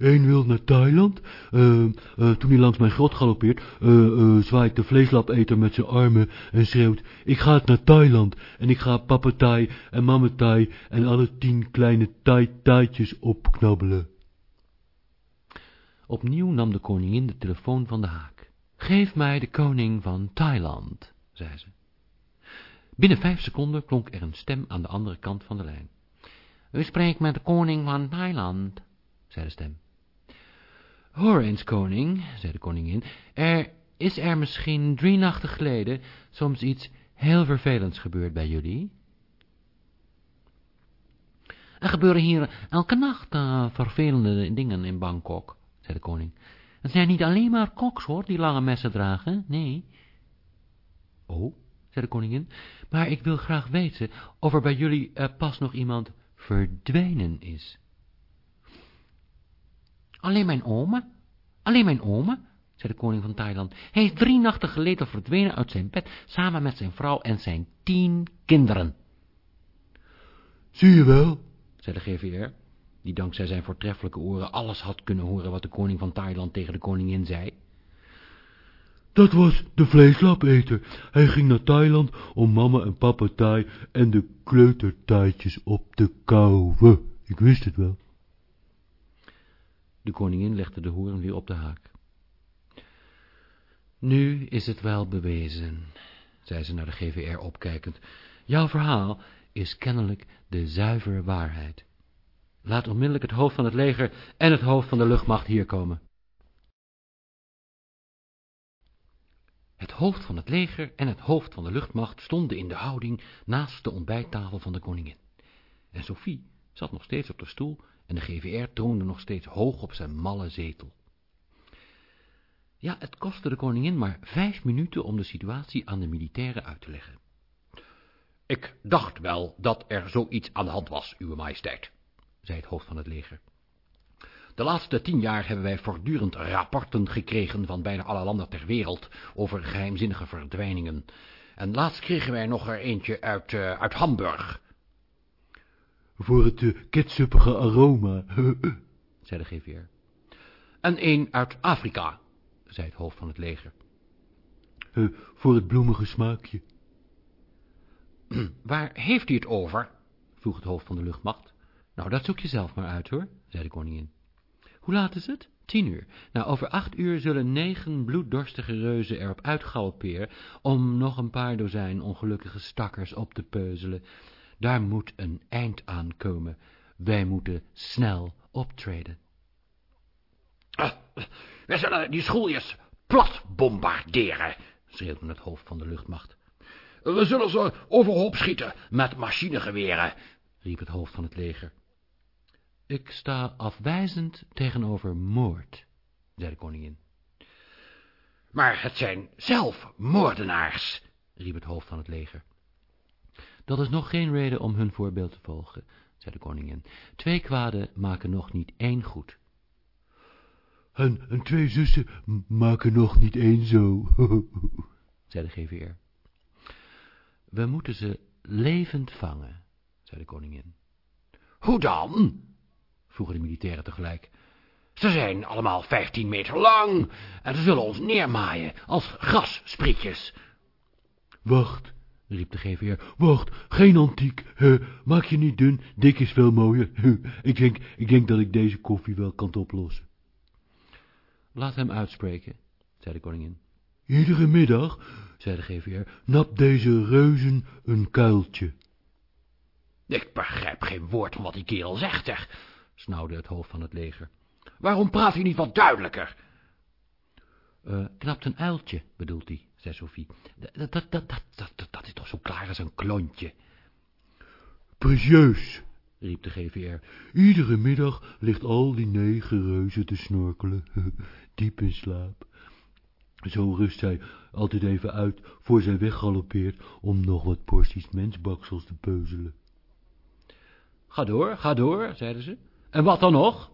Eén wil naar Thailand. Uh, uh, toen hij langs mijn grot galoppeert, uh, zwaait de vleeslapeter met zijn armen en schreeuwt, ik ga naar Thailand en ik ga papa Thai en mama Thai en alle tien kleine Thai-taaitjes opknabbelen. Opnieuw nam de koningin de telefoon van de haak. Geef mij de koning van Thailand, zei ze. Binnen vijf seconden klonk er een stem aan de andere kant van de lijn. U spreekt met de koning van Thailand, zei de stem. Hoor eens, koning, zei de koningin, er is er misschien drie nachten geleden soms iets heel vervelends gebeurd bij jullie? Er gebeuren hier elke nacht uh, vervelende dingen in Bangkok, zei de koning. Het zijn niet alleen maar koks, hoor, die lange messen dragen, nee. Oh, zei de koningin, maar ik wil graag weten of er bij jullie uh, pas nog iemand verdwenen is. Alleen mijn oma, alleen mijn oma, zei de koning van Thailand. Hij is drie nachten geleden verdwenen uit zijn bed, samen met zijn vrouw en zijn tien kinderen. Zie je wel, zei de GVR, die dankzij zijn voortreffelijke oren alles had kunnen horen wat de koning van Thailand tegen de koningin zei. Dat was de vleeslapeter. Hij ging naar Thailand om mama en papa Thai en de kleutertaaitjes op te kauwen. Ik wist het wel. De koningin legde de hoorn weer op de haak. Nu is het wel bewezen, zei ze naar de GVR opkijkend. Jouw verhaal is kennelijk de zuivere waarheid. Laat onmiddellijk het hoofd van het leger en het hoofd van de luchtmacht hier komen. Het hoofd van het leger en het hoofd van de luchtmacht stonden in de houding naast de ontbijttafel van de koningin. En Sophie zat nog steeds op de stoel en de GVR troonde nog steeds hoog op zijn malle zetel. Ja, het kostte de koningin maar vijf minuten om de situatie aan de militairen uit te leggen. Ik dacht wel dat er zoiets aan de hand was, uw majesteit, zei het hoofd van het leger. De laatste tien jaar hebben wij voortdurend rapporten gekregen van bijna alle landen ter wereld over geheimzinnige verdwijningen. En laatst kregen wij nog er eentje uit, uh, uit Hamburg. Voor het uh, ketsuppige aroma, zei de GVR. En een uit Afrika, zei het hoofd van het leger. Uh, voor het bloemige smaakje. Waar heeft u het over? vroeg het hoofd van de luchtmacht. Nou, dat zoek je zelf maar uit, hoor, zei de koningin. Hoe laat is het? Tien uur. Nou, over acht uur zullen negen bloeddorstige reuzen erop uitgalopperen om nog een paar dozijn ongelukkige stakkers op te peuzelen. Daar moet een eind aan komen. Wij moeten snel optreden. Uh, wij zullen die schooljes plat bombarderen, schreeuwde het hoofd van de luchtmacht. We zullen ze overhoop schieten met machinegeweren, riep het hoofd van het leger. Ik sta afwijzend tegenover moord, zei de koningin. Maar het zijn zelf moordenaars, riep het hoofd van het leger. Dat is nog geen reden om hun voorbeeld te volgen, zei de koningin. Twee kwaden maken nog niet één goed. En, en twee zussen maken nog niet één zo, zei de GVR. We moeten ze levend vangen, zei de koningin. Hoe dan? vroegen de militairen tegelijk. Ze zijn allemaal vijftien meter lang en ze zullen ons neermaaien als grassprietjes. Wacht, riep de GVR, wacht, geen antiek, uh, maak je niet dun, dik is veel mooier. ik, denk, ik denk dat ik deze koffie wel kan oplossen. Laat hem uitspreken, zei de koningin. Iedere middag, zei de GVR, napt deze reuzen een kuiltje. Ik begrijp geen woord van wat die kerel zegt, zeg, snauwde het hoofd van het leger. Waarom praat u niet wat duidelijker? Uh, knapt een uiltje, bedoelt hij, zei Sophie. Dat, dat, dat, dat, dat, dat is toch zo klaar als een klontje. Precieus, riep de GVR. Iedere middag ligt al die negen reuzen te snorkelen, diep in slaap. Zo rust hij altijd even uit voor zij weggaloppeert om nog wat porties mensbaksels te peuzelen. Ga door, ga door, zeiden ze. En wat dan nog?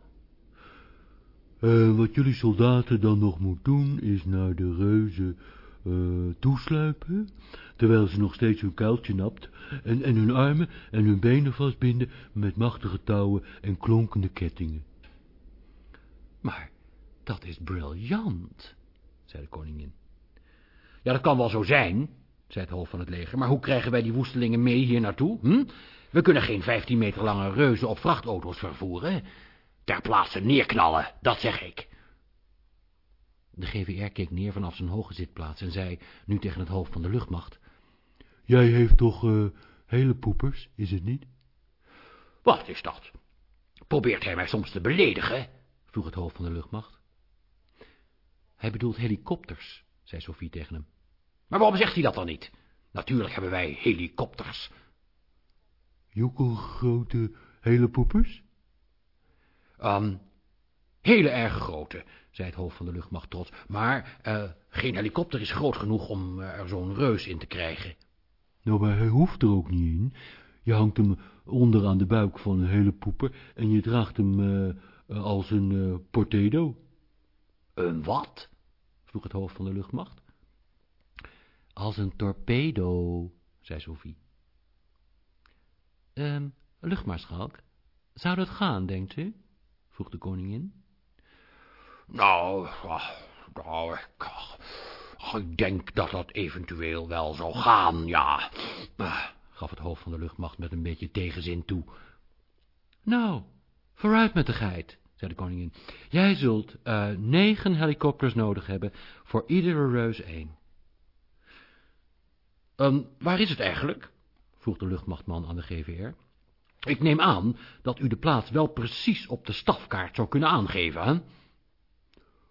Uh, wat jullie soldaten dan nog moet doen, is naar de reuzen uh, toesluipen, terwijl ze nog steeds hun kuiltje napt, en, en hun armen en hun benen vastbinden met machtige touwen en klonkende kettingen. Maar dat is briljant, zei de koningin. Ja, dat kan wel zo zijn, zei het hoofd van het leger, maar hoe krijgen wij die woestelingen mee hier naartoe, hm? We kunnen geen vijftien meter lange reuzen op vrachtauto's vervoeren. Ter plaatse neerknallen, dat zeg ik. De GVR keek neer vanaf zijn hoge zitplaats en zei, nu tegen het hoofd van de luchtmacht... jij heeft toch uh, hele poepers, is het niet? Wat is dat? Probeert hij mij soms te beledigen? vroeg het hoofd van de luchtmacht. Hij bedoelt helikopters, zei Sophie tegen hem. Maar waarom zegt hij dat dan niet? Natuurlijk hebben wij helikopters. Jokkelgrote hele poepers? Um, hele erg grote, zei het hoofd van de luchtmacht trots. Maar uh, geen helikopter is groot genoeg om uh, er zo'n reus in te krijgen. Nou, maar hij hoeft er ook niet in. Je hangt hem onder aan de buik van een hele poeper en je draagt hem uh, als een portedo. Een wat? vroeg het hoofd van de luchtmacht. Als een torpedo, zei Sophie. Um, luchtmaarschalk, zou dat gaan, denkt u? vroeg de koningin. Nou, nou, ik, denk dat dat eventueel wel zou gaan, ja, gaf het hoofd van de luchtmacht met een beetje tegenzin toe. Nou, vooruit met de geit, zei de koningin. Jij zult uh, negen helikopters nodig hebben, voor iedere reus één. Um, waar is het eigenlijk? vroeg de luchtmachtman aan de GVR. Ik neem aan dat u de plaats wel precies op de stafkaart zou kunnen aangeven, hè?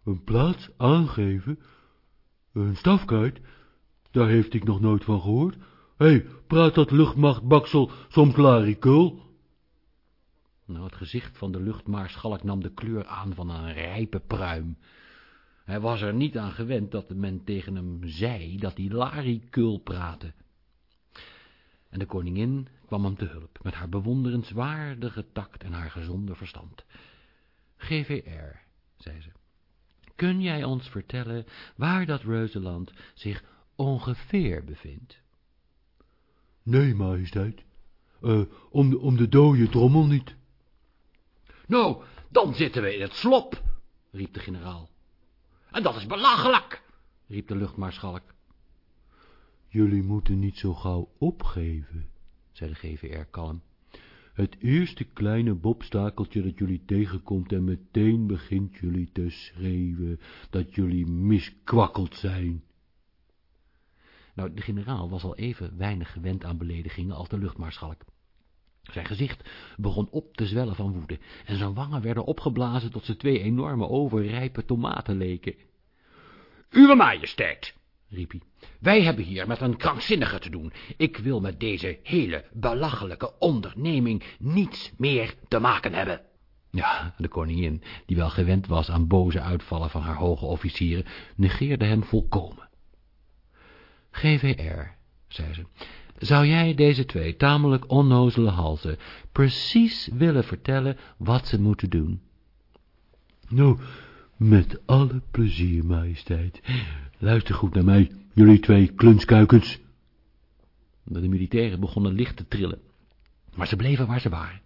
Een plaats aangeven? Een stafkaart? Daar heeft ik nog nooit van gehoord. Hé, hey, praat dat luchtmachtbaksel soms larikul? Nou, het gezicht van de luchtmaarschalk nam de kleur aan van een rijpe pruim. Hij was er niet aan gewend dat men tegen hem zei dat hij larikul praatte. En de koningin kwam hem te hulp, met haar bewonderenswaardige tact en haar gezonde verstand. GVR, zei ze, kun jij ons vertellen waar dat Reuzeland zich ongeveer bevindt? Nee, majesteit, uh, om, de, om de dode drommel niet. Nou, dan zitten we in het slop, riep de generaal. En dat is belachelijk, riep de luchtmaarschalk. Jullie moeten niet zo gauw opgeven, zei de GVR kalm. Het eerste kleine bobstakeltje dat jullie tegenkomt en meteen begint jullie te schreeuwen dat jullie miskwakkeld zijn. Nou, de generaal was al even weinig gewend aan beledigingen als de luchtmaarschalk. Zijn gezicht begon op te zwellen van woede, en zijn wangen werden opgeblazen tot ze twee enorme overrijpe tomaten leken. Uwe majesteit, wij hebben hier met een krankzinnige te doen. Ik wil met deze hele belachelijke onderneming niets meer te maken hebben. Ja, de koningin, die wel gewend was aan boze uitvallen van haar hoge officieren, negeerde hem volkomen. GVR, zei ze, zou jij deze twee tamelijk onnozele halzen precies willen vertellen wat ze moeten doen? Nou, met alle plezier, majesteit. Luister goed naar mij, jullie twee klunskuikens. De militairen begonnen licht te trillen, maar ze bleven waar ze waren.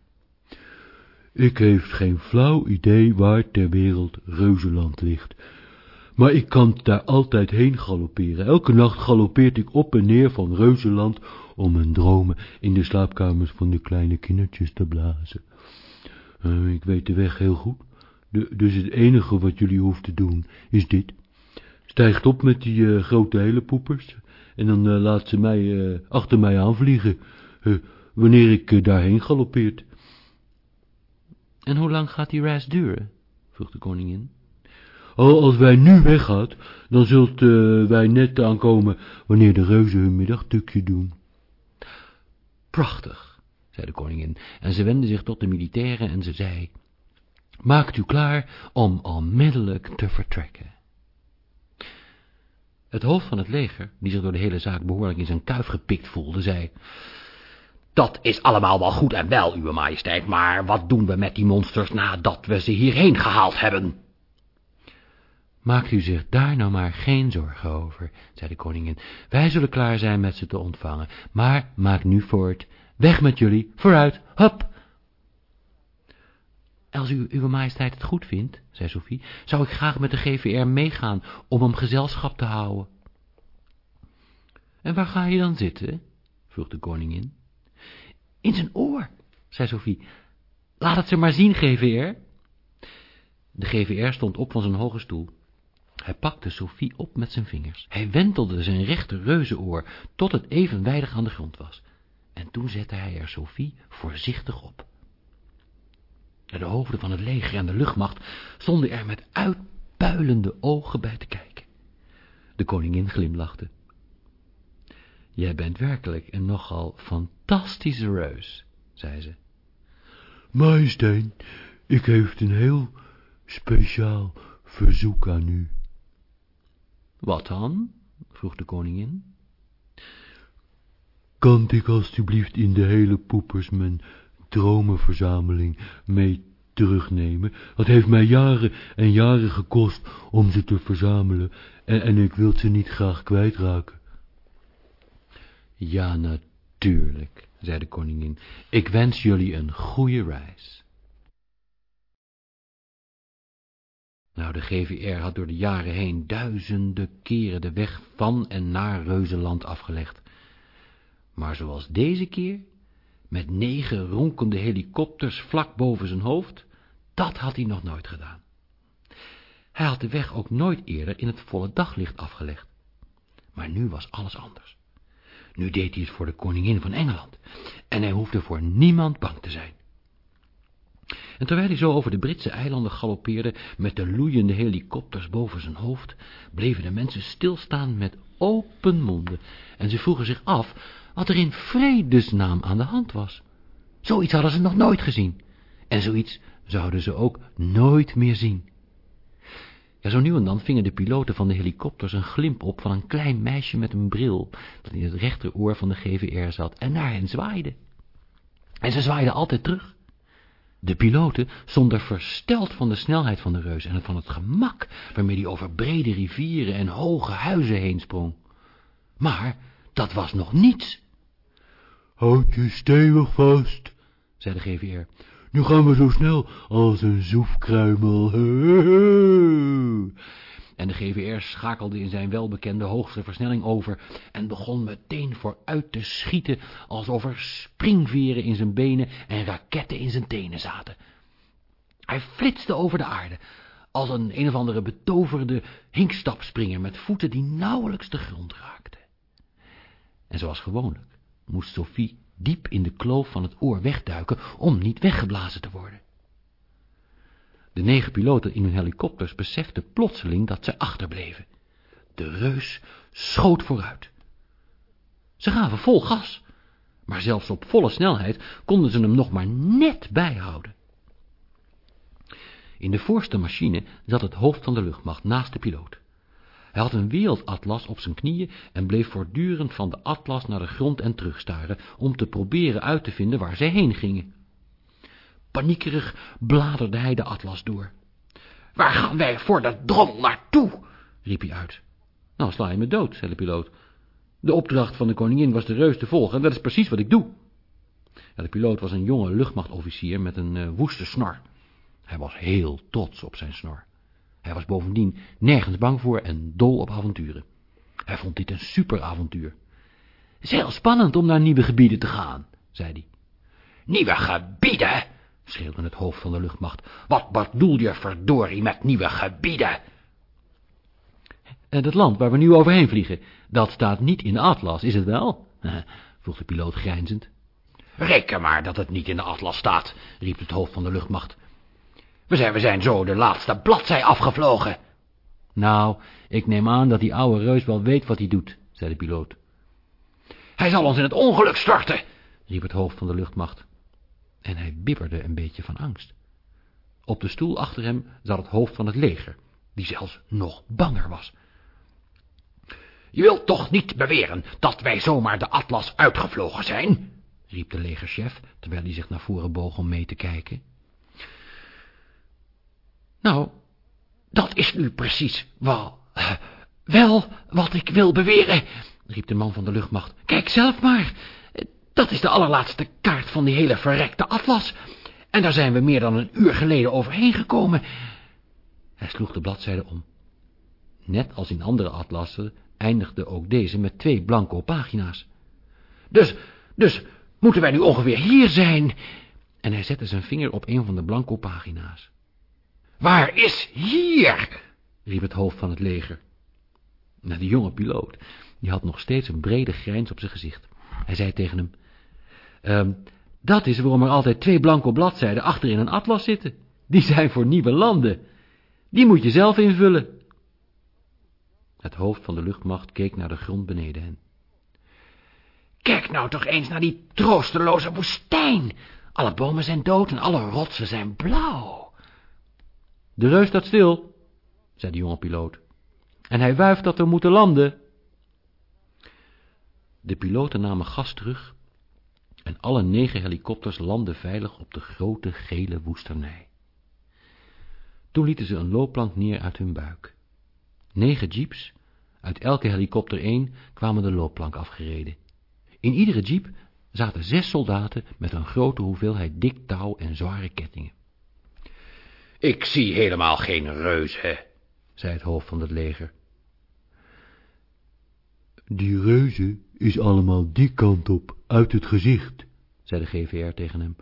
Ik heeft geen flauw idee waar ter wereld Reuzeland ligt. Maar ik kan daar altijd heen galopperen. Elke nacht galoppeert ik op en neer van Reuzeland om mijn dromen in de slaapkamers van de kleine kindertjes te blazen. Uh, ik weet de weg heel goed. De, dus het enige wat jullie hoeft te doen is dit. Stijgt op met die uh, grote hele poepers en dan uh, laat ze mij achter mij aanvliegen wanneer ik daarheen galoppeert. En hoe lang gaat die reis duren? vroeg de koningin. Oh, als wij nu weggaat, dan zult wij net aankomen wanneer de reuzen hun middagtukje doen. Prachtig, zei de koningin, en ze wendde zich tot de militairen en ze zei, maakt u klaar om onmiddellijk te vertrekken. Het hoofd van het leger, die zich door de hele zaak behoorlijk in zijn kuif gepikt voelde, zei, dat is allemaal wel goed en wel, uwe majesteit, maar wat doen we met die monsters nadat we ze hierheen gehaald hebben? Maakt u zich daar nou maar geen zorgen over, zei de koningin. Wij zullen klaar zijn met ze te ontvangen, maar maak nu voort. Weg met jullie, vooruit, hop! Als u, uw majesteit het goed vindt, zei Sophie, zou ik graag met de GVR meegaan om hem gezelschap te houden. En waar ga je dan zitten? vroeg de koningin. In zijn oor, zei Sophie. Laat het ze maar zien, GVR. De GVR stond op van zijn hoge stoel. Hij pakte Sophie op met zijn vingers. Hij wentelde zijn rechter reuzenoor tot het evenwijdig aan de grond was. En toen zette hij er Sophie voorzichtig op. De hoofden van het leger en de luchtmacht stonden er met uitpuilende ogen bij te kijken. De koningin glimlachte. Jij bent werkelijk een nogal fantastische reus, zei ze. Majesteit, ik heeft een heel speciaal verzoek aan u. Wat dan? vroeg de koningin. Kan ik alstublieft in de hele poepers mijn dromenverzameling mee terugnemen? Het heeft mij jaren en jaren gekost om ze te verzamelen en, en ik wil ze niet graag kwijtraken. Ja, natuurlijk, zei de koningin. Ik wens jullie een goede reis. Nou, de GVR had door de jaren heen duizenden keren de weg van en naar Reuzenland afgelegd. Maar zoals deze keer, met negen ronkende helikopters vlak boven zijn hoofd, dat had hij nog nooit gedaan. Hij had de weg ook nooit eerder in het volle daglicht afgelegd. Maar nu was alles anders. Nu deed hij het voor de koningin van Engeland, en hij hoefde voor niemand bang te zijn. En terwijl hij zo over de Britse eilanden galoppeerde, met de loeiende helikopters boven zijn hoofd, bleven de mensen stilstaan met open monden, en ze vroegen zich af wat er in vredesnaam aan de hand was. Zoiets hadden ze nog nooit gezien, en zoiets zouden ze ook nooit meer zien. Ja, zo nu en dan vingen de piloten van de helikopters een glimp op van een klein meisje met een bril, dat in het rechteroor van de GVR zat, en naar hen zwaaide. En ze zwaaiden altijd terug. De piloten stonden versteld van de snelheid van de reus en van het gemak waarmee hij over brede rivieren en hoge huizen heen sprong. Maar dat was nog niets. Houd je stevig vast, zei de GVR. Nu gaan we zo snel als een zoefkruimel. En de GVR schakelde in zijn welbekende hoogste versnelling over en begon meteen vooruit te schieten, alsof er springveren in zijn benen en raketten in zijn tenen zaten. Hij flitste over de aarde, als een een of andere betoverde hinkstapspringer met voeten die nauwelijks de grond raakten. En zoals gewoonlijk moest Sophie diep in de kloof van het oor wegduiken om niet weggeblazen te worden. De negen piloten in hun helikopters beseften plotseling dat ze achterbleven. De reus schoot vooruit. Ze gaven vol gas, maar zelfs op volle snelheid konden ze hem nog maar net bijhouden. In de voorste machine zat het hoofd van de luchtmacht naast de piloot. Hij had een wereldatlas op zijn knieën en bleef voortdurend van de atlas naar de grond en terugstaren om te proberen uit te vinden waar zij heen gingen. Paniekerig bladerde hij de atlas door. Waar gaan wij voor de drommel naartoe? riep hij uit. Nou, sla je me dood, zei de piloot. De opdracht van de koningin was de reus te volgen en dat is precies wat ik doe. De piloot was een jonge luchtmachtofficier met een uh, woeste snor. Hij was heel trots op zijn snor. Hij was bovendien nergens bang voor en dol op avonturen. Hij vond dit een superavontuur. Het is heel spannend om naar nieuwe gebieden te gaan, zei hij. Nieuwe gebieden? schreeuwde het hoofd van de luchtmacht. Wat bedoel je verdorie met nieuwe gebieden? En het land waar we nu overheen vliegen, dat staat niet in de atlas, is het wel? vroeg de piloot grijnzend. Reken maar dat het niet in de atlas staat, riep het hoofd van de luchtmacht. We zijn, we zijn zo de laatste bladzij afgevlogen. Nou, ik neem aan dat die oude reus wel weet wat hij doet, zei de piloot. Hij zal ons in het ongeluk storten, riep het hoofd van de luchtmacht. En hij bibberde een beetje van angst. Op de stoel achter hem zat het hoofd van het leger, die zelfs nog banger was. Je wilt toch niet beweren dat wij zomaar de atlas uitgevlogen zijn? riep de legerchef, terwijl hij zich naar voren boog om mee te kijken. Nou, dat is nu precies wel, wel wat ik wil beweren, riep de man van de luchtmacht. Kijk zelf maar, dat is de allerlaatste kaart van die hele verrekte atlas. En daar zijn we meer dan een uur geleden overheen gekomen. Hij sloeg de bladzijde om. Net als in andere atlassen eindigde ook deze met twee blanco pagina's. Dus, dus moeten wij nu ongeveer hier zijn? En hij zette zijn vinger op een van de blanco pagina's. Waar is hier? riep het hoofd van het leger. Nou, de jonge piloot, die had nog steeds een brede grijns op zijn gezicht. Hij zei tegen hem, ehm, dat is waarom er altijd twee blanke bladzijden achter in een atlas zitten. Die zijn voor nieuwe landen. Die moet je zelf invullen. Het hoofd van de luchtmacht keek naar de grond beneden hen. Kijk nou toch eens naar die troosteloze woestijn. Alle bomen zijn dood en alle rotsen zijn blauw. De reus staat stil, zei de jonge piloot. En hij wuift dat we moeten landen. De piloten namen gas terug en alle negen helikopters landden veilig op de grote gele woesternij. Toen lieten ze een loopplank neer uit hun buik. Negen jeeps, uit elke helikopter één, kwamen de loopplank afgereden. In iedere jeep zaten zes soldaten met een grote hoeveelheid dik touw en zware kettingen. Ik zie helemaal geen reuzen, zei het hoofd van het leger. Die reuze is allemaal die kant op, uit het gezicht, zei de GVR tegen hem.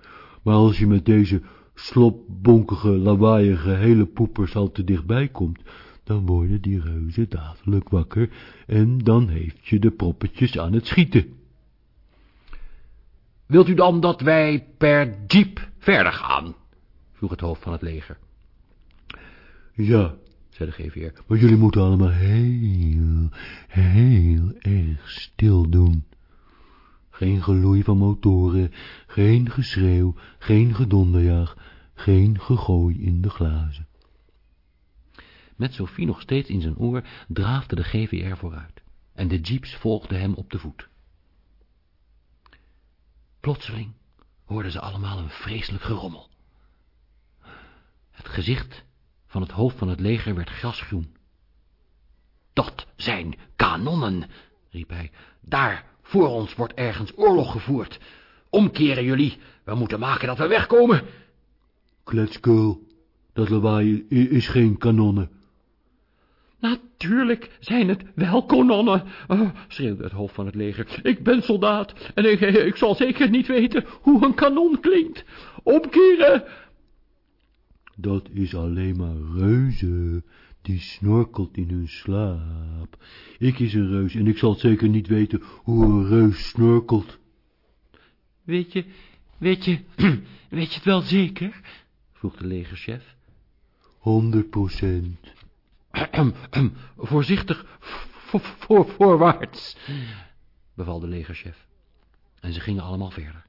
Maar als je met deze slopbonkige, lawaaiige hele poepers al te dichtbij komt, dan worden die reuzen dadelijk wakker en dan heeft je de proppetjes aan het schieten. Wilt u dan dat wij per jeep verder gaan? vroeg het hoofd van het leger. Ja, zei de GVR, maar jullie moeten allemaal heel, heel erg stil doen. Geen geloei van motoren, geen geschreeuw, geen gedonderjaag, geen gegooi in de glazen. Met Sophie nog steeds in zijn oor draafde de GVR vooruit, en de jeeps volgden hem op de voet. Plotseling hoorden ze allemaal een vreselijk gerommel. Het gezicht van het hoofd van het leger werd grasgroen. Dat zijn kanonnen, riep hij. Daar, voor ons wordt ergens oorlog gevoerd. Omkeren jullie, we moeten maken dat we wegkomen. Kletskul, dat lawaai is geen kanonnen. Natuurlijk zijn het wel kanonnen, oh, schreeuwde het hoofd van het leger. Ik ben soldaat en ik, ik zal zeker niet weten hoe een kanon klinkt. Omkeren! Dat is alleen maar reuze, die snorkelt in hun slaap. Ik is een reus en ik zal zeker niet weten hoe een reus snorkelt. Weet je, weet je, weet je het wel zeker? vroeg de legerchef. Honderd procent. Voorzichtig voor, voor, voorwaarts, beval de legerchef. En ze gingen allemaal verder.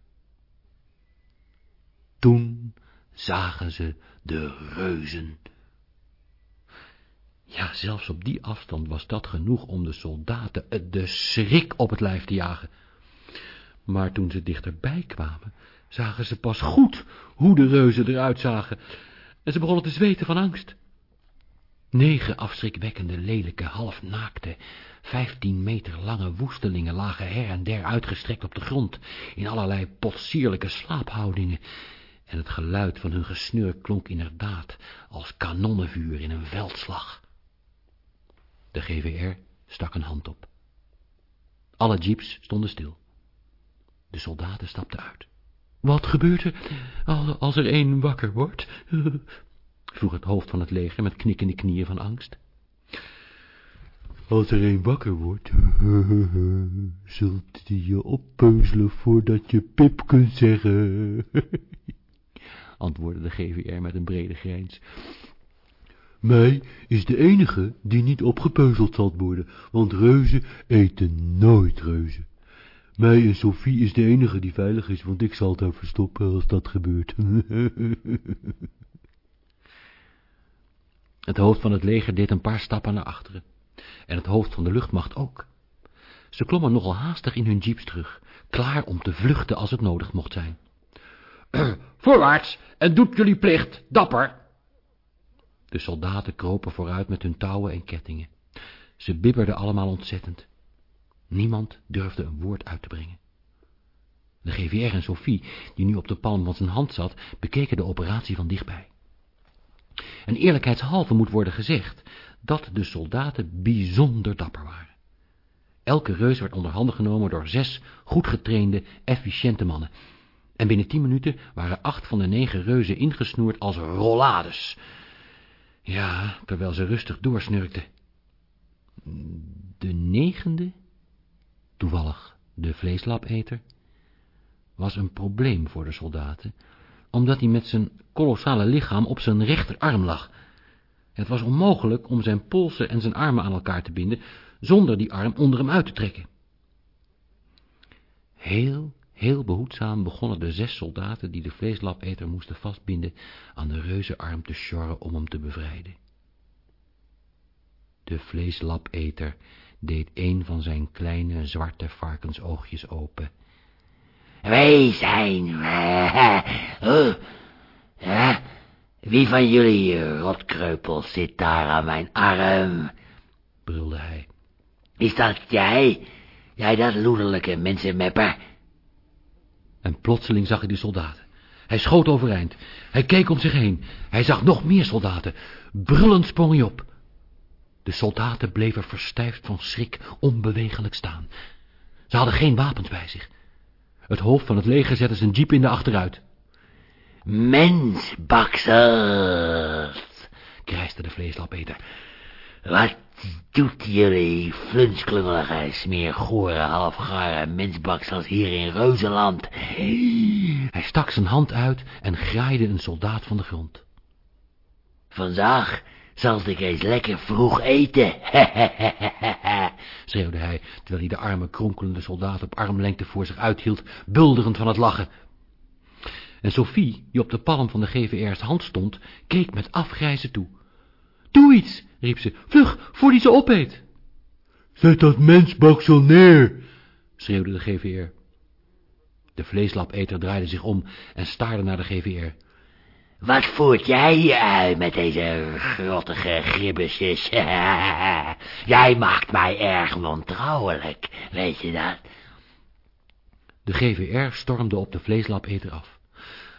Toen zagen ze de reuzen. Ja, zelfs op die afstand was dat genoeg om de soldaten de schrik op het lijf te jagen. Maar toen ze dichterbij kwamen, zagen ze pas goed hoe de reuzen eruit zagen, en ze begonnen te zweten van angst. Negen afschrikwekkende, lelijke, halfnaakte, vijftien meter lange woestelingen lagen her en der uitgestrekt op de grond, in allerlei potsierlijke slaaphoudingen, en het geluid van hun gesneur klonk inderdaad als kanonnenvuur in een veldslag. De GVR stak een hand op. Alle jeeps stonden stil. De soldaten stapten uit. Wat gebeurt er als er een wakker wordt? vroeg het hoofd van het leger met knikkende knieën van angst. Als er een wakker wordt, zult hij je oppeuzelen voordat je pip kunt zeggen, antwoordde de GVR met een brede grijns. Mij is de enige die niet opgepeuzeld zal worden, want reuzen eten nooit reuzen. Mij en Sophie is de enige die veilig is, want ik zal daar verstoppen als dat gebeurt. Het hoofd van het leger deed een paar stappen naar achteren. En het hoofd van de luchtmacht ook. Ze klommen nogal haastig in hun jeeps terug, klaar om te vluchten als het nodig mocht zijn. Voorwaarts, en doet jullie plicht, dapper. De soldaten kropen vooruit met hun touwen en kettingen. Ze bibberden allemaal ontzettend. Niemand durfde een woord uit te brengen. De GVR en Sophie, die nu op de palm van zijn hand zat, bekeken de operatie van dichtbij. En eerlijkheidshalve moet worden gezegd dat de soldaten bijzonder dapper waren. Elke reus werd onder handen genomen door zes goed getrainde, efficiënte mannen. En binnen tien minuten waren acht van de negen reuzen ingesnoerd als rollades. Ja, terwijl ze rustig doorsnurkte. De negende, toevallig de vleeslapeter, was een probleem voor de soldaten, omdat hij met zijn kolossale lichaam op zijn rechterarm lag. Het was onmogelijk om zijn polsen en zijn armen aan elkaar te binden, zonder die arm onder hem uit te trekken. Heel, heel behoedzaam begonnen de zes soldaten die de vleeslapeter moesten vastbinden aan de reuzenarm te sjorren om hem te bevrijden. De vleeslapeter deed een van zijn kleine zwarte varkensoogjes open. Wij zijn... Uh, uh, wie van jullie rotkreupels zit daar aan mijn arm? brulde hij. Is dat jij? Jij dat loederlijke mensenmepper? En plotseling zag hij de soldaten. Hij schoot overeind. Hij keek om zich heen. Hij zag nog meer soldaten. Brullend sprong hij op. De soldaten bleven verstijfd van schrik onbewegelijk staan. Ze hadden geen wapens bij zich. Het hoofd van het leger zette zijn jeep in de achteruit. Mensbaksers, krijste de vleeslapeter. Wat doet jullie flunsklungelige, smeergore, halfgare mensbaksels hier in Reuzenland? Hij stak zijn hand uit en graaide een soldaat van de grond. Vandaag zal ik eens lekker vroeg eten, schreeuwde hij, terwijl hij de arme kronkelende soldaat op armlengte voor zich uithield, bulderend van het lachen. En Sophie, die op de palm van de GVR's hand stond, keek met afgrijzen toe. Doe iets, riep ze, vlug, voor die ze opeet. Zet dat mensbaksel neer, schreeuwde de GVR. De vleeslapeter draaide zich om en staarde naar de GVR. Wat voert jij hier uit met deze grottige gribbesjes? jij maakt mij erg wantrouwelijk, weet je dat? De GVR stormde op de vleeslapeter af.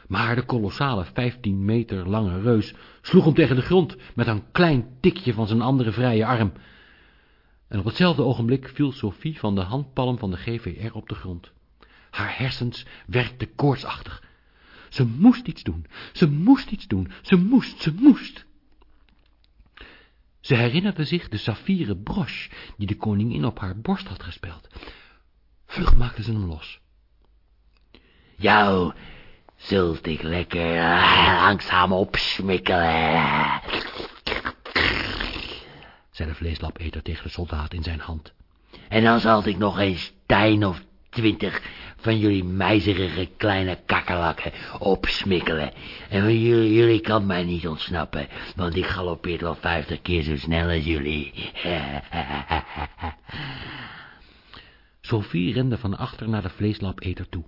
Maar de kolossale vijftien meter lange reus sloeg hem tegen de grond met een klein tikje van zijn andere vrije arm. En op hetzelfde ogenblik viel Sophie van de handpalm van de GVR op de grond. Haar hersens werkten koortsachtig. Ze moest iets doen, ze moest iets doen, ze moest, ze moest. Ze herinnerde zich de saffieren broche die de koningin op haar borst had gespeld. Vlug maakte ze hem los. Jou zult ik lekker langzaam opsmikkelen, zei de vleeslapeter tegen de soldaat in zijn hand. En dan zal ik nog eens tien of twintig van jullie meizerige kleine kakkerlakken opsmikkelen. En jullie, jullie kan mij niet ontsnappen, want ik galoppeer wel vijftig keer zo snel als jullie. Sophie rende van achter naar de vleeslapeter toe.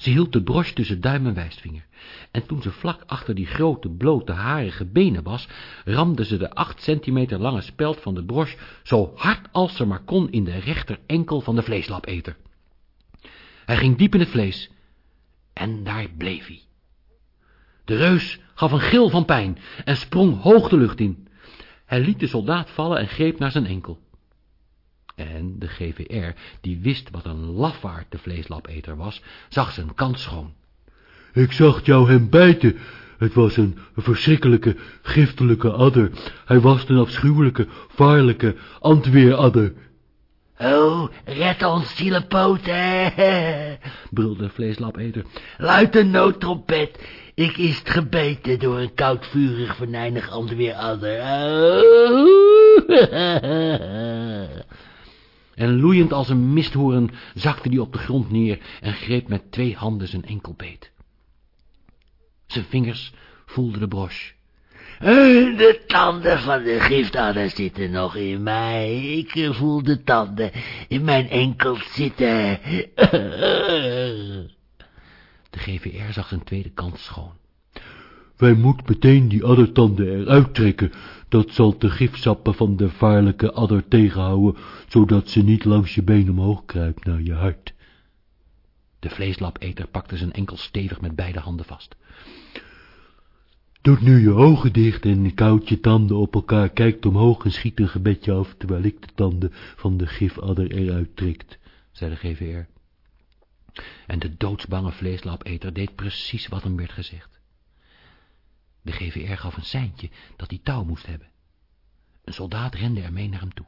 Ze hield de broche tussen duim en wijsvinger, en toen ze vlak achter die grote, blote, harige benen was, ramde ze de acht centimeter lange speld van de broche zo hard als ze maar kon in de rechter enkel van de vleeslapeter. Hij ging diep in het vlees, en daar bleef hij. De reus gaf een gil van pijn en sprong hoog de lucht in. Hij liet de soldaat vallen en greep naar zijn enkel. En de GVR, die wist wat een lafaard de vleeslapeter was, zag zijn kans schoon. Ik zag jou hem bijten. Het was een, verschrikkelijke, giftelijke adder. Hij was een afschuwelijke, vaarlijke antweeradder. Oh, red ons, zielepoten, brulde de vleeslapeter. Luid een noodtrompet. Ik is het gebeten door een koudvurig, venijnig antweeradder. Oh. En loeiend als een misthoorn zakte die op de grond neer en greep met twee handen zijn enkel beet. Zijn vingers voelden de broche. De tanden van de giftadder zitten nog in mij. Ik voel de tanden in mijn enkel zitten. De GVR zag zijn tweede kans schoon. Wij moeten meteen die addertanden eruit trekken. Dat zal de gifsappen van de vaarlijke adder tegenhouden, zodat ze niet langs je been omhoog kruipt naar je hart. De vleeslapeter pakte zijn enkel stevig met beide handen vast. Doe nu je ogen dicht en koud je tanden op elkaar, kijkt omhoog en schiet een gebedje af, terwijl ik de tanden van de gifadder eruit trekt, zei de GVR. En de doodsbange vleeslapeter deed precies wat hem werd gezegd. De GVR gaf een seintje dat hij touw moest hebben. Een soldaat rende ermee naar hem toe.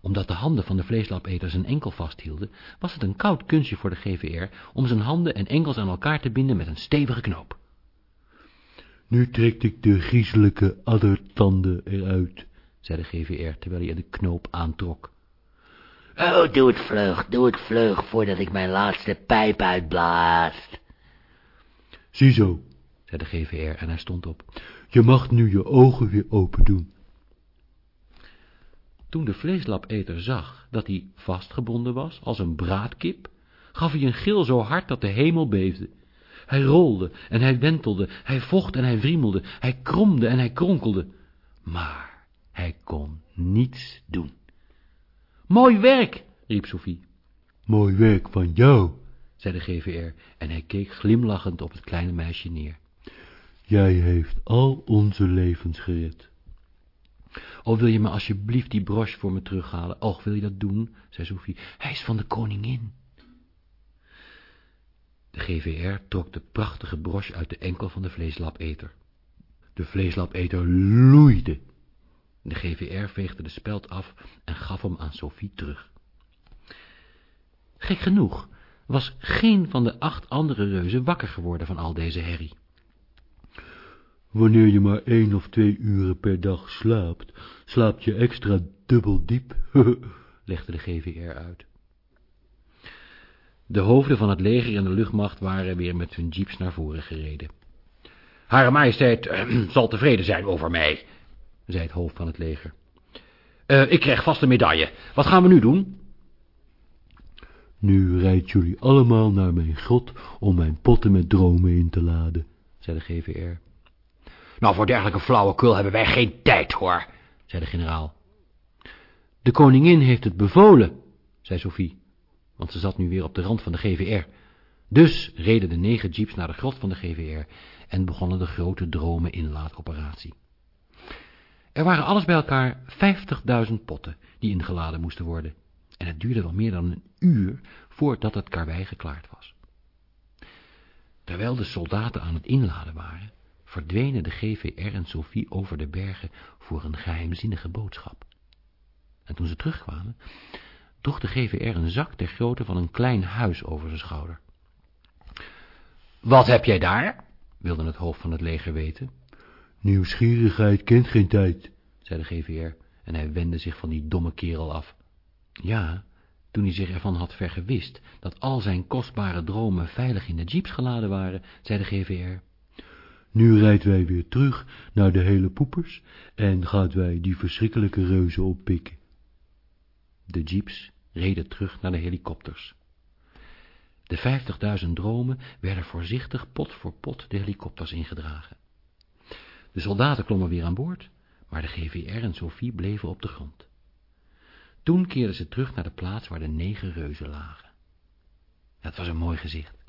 Omdat de handen van de vleeslapeter zijn enkel vasthielden, was het een koud kunstje voor de GVR om zijn handen en enkels aan elkaar te binden met een stevige knoop. Nu trek ik de griezelijke addertanden eruit, zei de GVR terwijl hij de knoop aantrok. Oh, doe het vlug, doe het vlug, voordat ik mijn laatste pijp uitblaas. Ziezo, zei de GVR en hij stond op. Je mag nu je ogen weer open doen. Toen de vleeslapeter zag dat hij vastgebonden was, als een braadkip, gaf hij een gil zo hard dat de hemel beefde. Hij rolde en hij wentelde, hij vocht en hij wriemelde, hij kromde en hij kronkelde, maar hij kon niets doen. Mooi werk, riep Sophie. Mooi werk van jou, zei de GVR en hij keek glimlachend op het kleine meisje neer. Jij heeft al onze levens gered. Oh, wil je me alsjeblieft die broche voor me terughalen? Och, wil je dat doen? zei Sophie. Hij is van de koningin. De GVR trok de prachtige broche uit de enkel van de vleeslapeter. De vleeslapeter loeide. De GVR veegde de speld af en gaf hem aan Sophie terug. Gek genoeg was geen van de acht andere reuzen wakker geworden van al deze herrie. Wanneer je maar één of twee uren per dag slaapt, slaapt je extra dubbel diep, legde de GVR uit. De hoofden van het leger en de luchtmacht waren weer met hun jeeps naar voren gereden. Hare majesteit uh, zal tevreden zijn over mij, zei het hoofd van het leger. Uh, ik krijg vast een medaille. Wat gaan we nu doen? Nu rijdt jullie allemaal naar mijn grot om mijn potten met dromen in te laden, zei de GVR. Nou, voor dergelijke flauwekul hebben wij geen tijd, hoor, zei de generaal. De koningin heeft het bevolen, zei Sophie, want ze zat nu weer op de rand van de GVR. Dus reden de negen jeeps naar de grot van de GVR en begonnen de grote dromen inlaadoperatie. Er waren alles bij elkaar 50.000 potten die ingeladen moesten worden. En het duurde wel meer dan een uur voordat het karwei geklaard was. Terwijl de soldaten aan het inladen waren, verdwenen de GVR en Sophie over de bergen voor een geheimzinnige boodschap. En toen ze terugkwamen, droeg de GVR een zak ter grootte van een klein huis over zijn schouder. Wat heb jij daar? wilde het hoofd van het leger weten. Nieuwsgierigheid kent geen tijd, zei de GVR, en hij wendde zich van die domme kerel af. Ja, toen hij zich ervan had vergewist dat al zijn kostbare dromen veilig in de jeeps geladen waren, zei de GVR. Nu rijden wij weer terug naar de hele poepers en gaat wij die verschrikkelijke reuzen oppikken. De jeeps reden terug naar de helikopters. De vijftigduizend dromen werden voorzichtig pot voor pot de helikopters ingedragen. De soldaten klommen weer aan boord, maar de GVR en Sophie bleven op de grond. Toen keerden ze terug naar de plaats waar de negen reuzen lagen. Het was een mooi gezicht,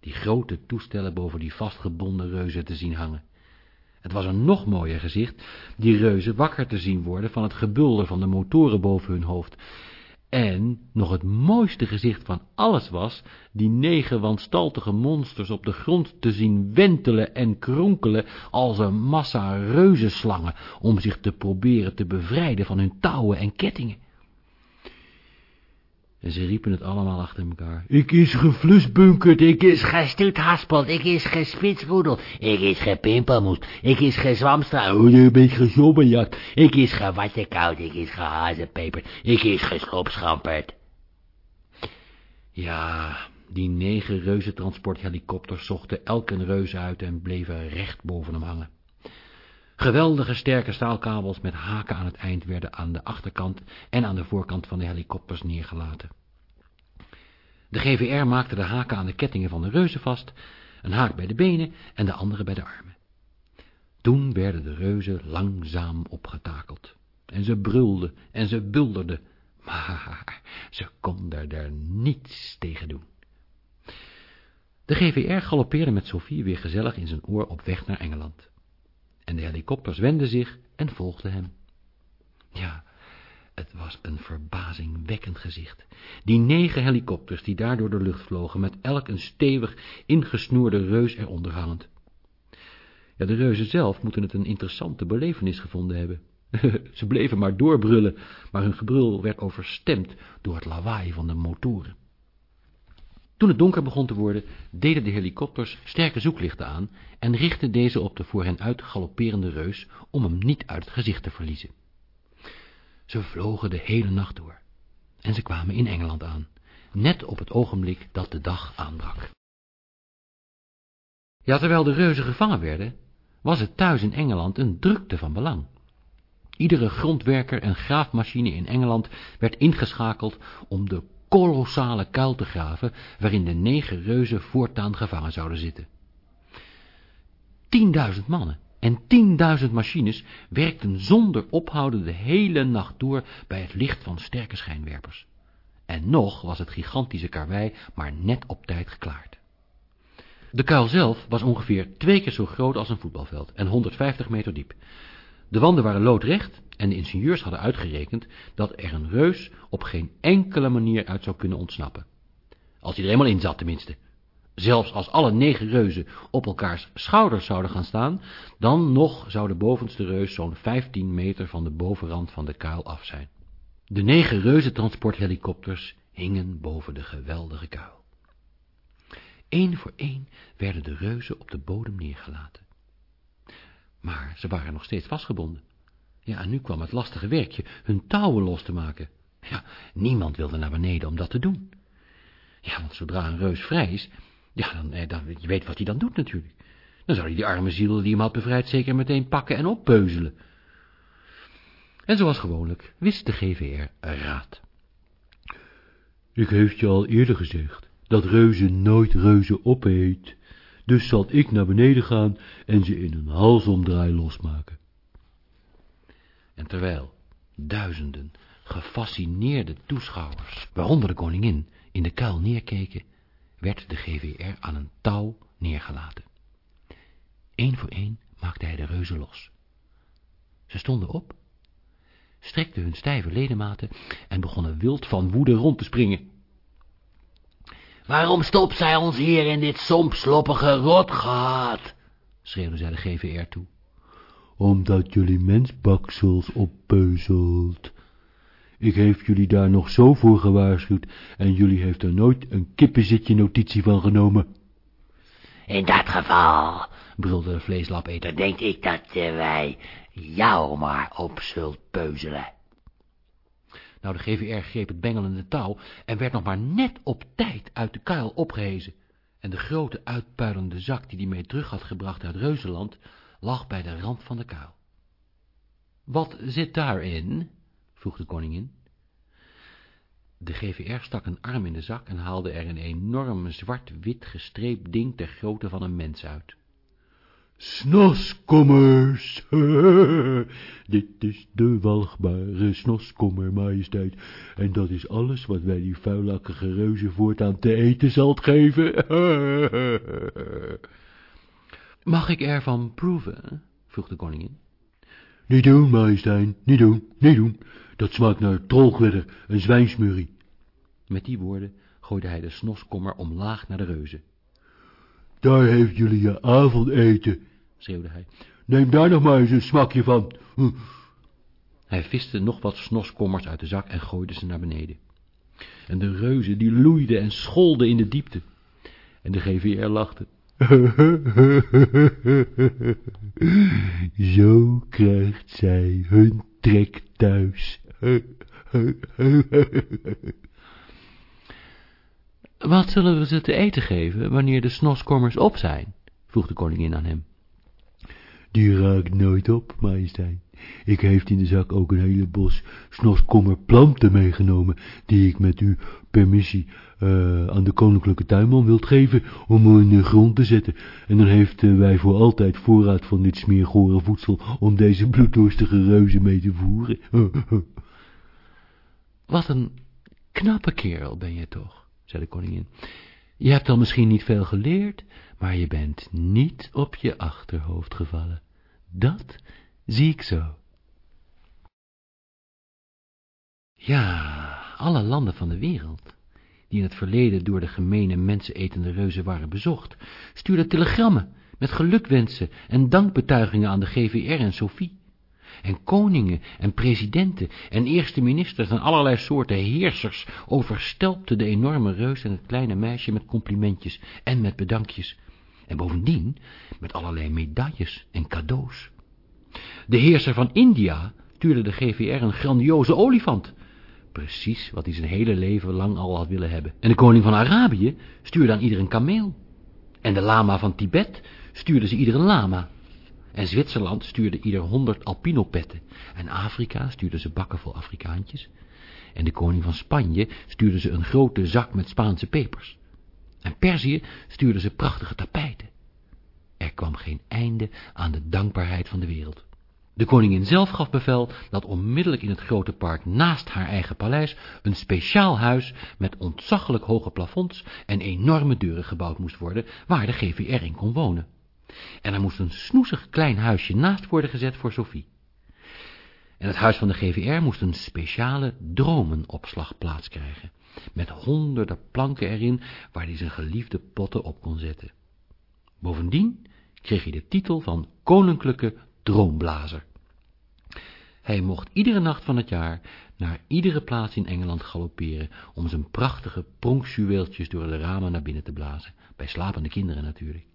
die grote toestellen boven die vastgebonden reuzen te zien hangen. Het was een nog mooier gezicht, die reuzen wakker te zien worden van het gebulder van de motoren boven hun hoofd. En nog het mooiste gezicht van alles was, die negen wanstaltige monsters op de grond te zien wentelen en kronkelen als een massa reuzenslangen, om zich te proberen te bevrijden van hun touwen en kettingen. En ze riepen het allemaal achter elkaar. Ik is geflusbunkerd, ik is... gestoethaspeld, ik is gespitswoedeld, ik is gepimpelmoest, ik is gezwamstra, Oh, je bent gezobbenjakt. ik is gewattenkoud, ik is gehazenpeperd, ik is geschopschamperd. Ja, die negen reuzentransporthelikopters zochten elk een reus uit en bleven recht boven hem hangen. Geweldige sterke staalkabels met haken aan het eind werden aan de achterkant en aan de voorkant van de helikopters neergelaten. De GVR maakte de haken aan de kettingen van de reuzen vast, een haak bij de benen en de andere bij de armen. Toen werden de reuzen langzaam opgetakeld. En ze brulden en ze bulderden, maar ze konden er niets tegen doen. De GVR galoppeerde met Sophie weer gezellig in zijn oor op weg naar Engeland en de helikopters wenden zich en volgden hem. Ja, het was een verbazingwekkend gezicht. Die negen helikopters die daar door de lucht vlogen, met elk een stevig ingesnoerde reus eronder hangend. Ja, de reuzen zelf moeten het een interessante belevenis gevonden hebben. Ze bleven maar doorbrullen, maar hun gebrul werd overstemd door het lawaai van de motoren. Toen het donker begon te worden, deden de helikopters sterke zoeklichten aan en richtten deze op de voor hen uit galopperende reus om hem niet uit het gezicht te verliezen. Ze vlogen de hele nacht door en ze kwamen in Engeland aan, net op het ogenblik dat de dag aanbrak. Ja, terwijl de reuzen gevangen werden, was het thuis in Engeland een drukte van belang. Iedere grondwerker en graafmachine in Engeland werd ingeschakeld om de kolossale kuil te graven waarin de negen reuzen voortaan gevangen zouden zitten. Tienduizend mannen en tienduizend machines werkten zonder ophouden de hele nacht door bij het licht van sterke schijnwerpers. En nog was het gigantische karwei maar net op tijd geklaard. De kuil zelf was ongeveer twee keer zo groot als een voetbalveld en 150 meter diep. De wanden waren loodrecht en de ingenieurs hadden uitgerekend dat er een reus op geen enkele manier uit zou kunnen ontsnappen. Als hij er eenmaal in zat tenminste. Zelfs als alle negen reuzen op elkaars schouders zouden gaan staan, dan nog zou de bovenste reus zo'n 15 meter van de bovenrand van de kuil af zijn. De negen reuzentransporthelikopters hingen boven de geweldige kuil. Eén voor één werden de reuzen op de bodem neergelaten. Maar ze waren nog steeds vastgebonden. Ja, en nu kwam het lastige werkje hun touwen los te maken. Ja, niemand wilde naar beneden om dat te doen. Ja, want zodra een reus vrij is, ja, dan, eh, dan, je weet wat hij dan doet natuurlijk. Dan zou hij die arme ziel die hem had bevrijd zeker meteen pakken en oppeuzelen. En zoals gewoonlijk wist de GVR raad. Ik heeft je al eerder gezegd dat reuzen nooit reuzen opeet. Dus zal ik naar beneden gaan en ze in een halsomdraai losmaken. En terwijl duizenden gefascineerde toeschouwers, waaronder de koningin, in de kuil neerkeken, werd de GVR aan een touw neergelaten. Eén voor één maakte hij de reuzen los. Ze stonden op, strekten hun stijve ledematen en begonnen wild van woede rond te springen. Waarom stopt zij ons hier in dit sompsloppige rotgat? schreeuwde zij de GVR toe. Omdat jullie mensbaksels oppeuzelt. Ik heeft jullie daar nog zo voor gewaarschuwd en jullie heeft er nooit een kippenzitje notitie van genomen. In dat geval, brulde de vleeslapeter, denk ik dat eh, wij jou maar op zult peuzelen. Nou, de GVR greep het bengelende touw en werd nog maar net op tijd uit de kuil opgehezen. En de grote uitpuilende zak die hij mee terug had gebracht uit Reuzenland, lag bij de rand van de kuil. Wat zit daarin? vroeg de koningin. De GVR stak een arm in de zak en haalde er een enorm zwart-wit gestreept ding ter grootte van een mens uit. Snoskommers, dit is de walgbare snoskommer, majesteit, en dat is alles wat wij die vuilakkige reuzen voortaan te eten zal geven. Mag ik ervan proeven? vroeg de koningin. Niet doen, majesteit, niet doen, niet doen. Dat smaakt naar trolgwedder en zwijnsmurrie. Met die woorden gooide hij de snoskommer omlaag naar de reuzen. Daar heeft jullie je avondeten, schreeuwde hij. Neem daar nog maar eens een smakje van. Hm. Hij viste nog wat snoskommers uit de zak en gooide ze naar beneden. En de reuzen die loeiden en scholden in de diepte. En de GVR lachte. Zo krijgt zij hun trek thuis. Wat zullen we ze te eten geven wanneer de snoskommers op zijn? vroeg de koningin aan hem. Die raakt nooit op, majesteit. Ik heeft in de zak ook een hele bos snoskommer planten meegenomen, die ik met uw permissie uh, aan de koninklijke tuinman wilt geven om de grond te zetten. En dan heeft uh, wij voor altijd voorraad van dit smeergore voedsel om deze bloeddorstige reuzen mee te voeren. Wat een knappe kerel ben je toch, zei de koningin. Je hebt al misschien niet veel geleerd, maar je bent niet op je achterhoofd gevallen. Dat zie ik zo. Ja, alle landen van de wereld, die in het verleden door de gemene mensenetende reuzen waren bezocht, stuurden telegrammen met gelukwensen en dankbetuigingen aan de GVR en Sophie. En koningen en presidenten en eerste ministers en allerlei soorten heersers overstelpten de enorme reus en het kleine meisje met complimentjes en met bedankjes. En bovendien met allerlei medailles en cadeaus. De heerser van India stuurde de GVR een grandioze olifant. Precies wat hij zijn hele leven lang al had willen hebben. En de koning van Arabië stuurde aan ieder een kameel. En de lama van Tibet stuurde ze ieder een lama. En Zwitserland stuurde ieder honderd alpinopetten. En Afrika stuurde ze bakken vol Afrikaantjes. En de koning van Spanje stuurde ze een grote zak met Spaanse pepers. En Perzië stuurde ze prachtige tapijten. Er kwam geen einde aan de dankbaarheid van de wereld. De koningin zelf gaf bevel dat onmiddellijk in het grote park naast haar eigen paleis een speciaal huis met ontzaglijk hoge plafonds en enorme deuren gebouwd moest worden, waar de GVR in kon wonen. En er moest een snoezig klein huisje naast worden gezet voor Sophie. En het huis van de GVR moest een speciale dromenopslagplaats krijgen, met honderden planken erin waar hij zijn geliefde potten op kon zetten. Bovendien kreeg hij de titel van koninklijke droomblazer. Hij mocht iedere nacht van het jaar naar iedere plaats in Engeland galopperen om zijn prachtige pronkjuweeltjes door de ramen naar binnen te blazen, bij slapende kinderen natuurlijk.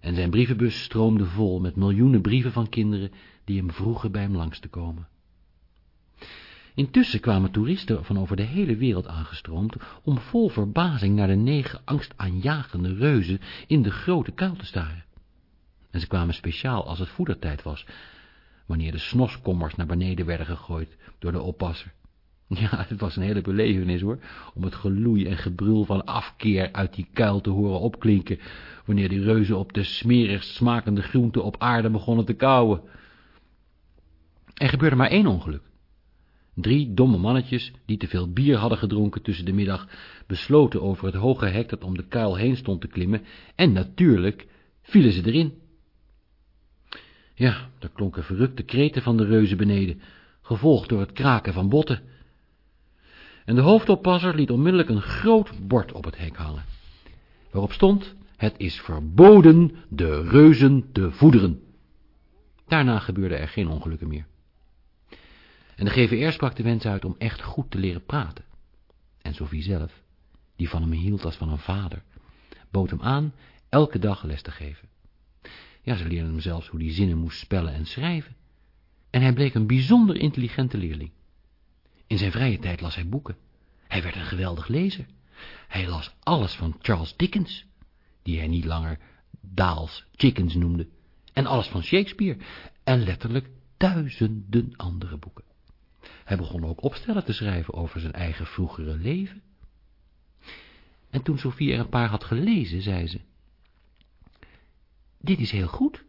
En zijn brievenbus stroomde vol met miljoenen brieven van kinderen die hem vroegen bij hem langs te komen. Intussen kwamen toeristen van over de hele wereld aangestroomd om vol verbazing naar de negen angstaanjagende reuzen in de grote kuil te staren. En ze kwamen speciaal als het voedertijd was, wanneer de snoskommers naar beneden werden gegooid door de oppasser. Ja, het was een hele belevenis hoor, om het geloei en gebrul van afkeer uit die kuil te horen opklinken, wanneer die reuzen op de smerigst smakende groenten op aarde begonnen te kauwen. Er gebeurde maar één ongeluk. Drie domme mannetjes, die te veel bier hadden gedronken tussen de middag, besloten over het hoge hek dat om de kuil heen stond te klimmen, en natuurlijk vielen ze erin. Ja, er klonken verrukte kreten van de reuzen beneden, gevolgd door het kraken van botten. En de hoofdoppasser liet onmiddellijk een groot bord op het hek hangen, waarop stond, het is verboden de reuzen te voederen. Daarna gebeurde er geen ongelukken meer. En de GVR sprak de wens uit om echt goed te leren praten. En Sophie zelf, die van hem hield als van een vader, bood hem aan elke dag les te geven. Ja, ze leerden hem zelfs hoe hij zinnen moest spellen en schrijven. En hij bleek een bijzonder intelligente leerling. In zijn vrije tijd las hij boeken. Hij werd een geweldig lezer. Hij las alles van Charles Dickens, die hij niet langer Daals Chickens noemde, en alles van Shakespeare, en letterlijk duizenden andere boeken. Hij begon ook opstellen te schrijven over zijn eigen vroegere leven. En toen Sophie er een paar had gelezen, zei ze, dit is heel goed.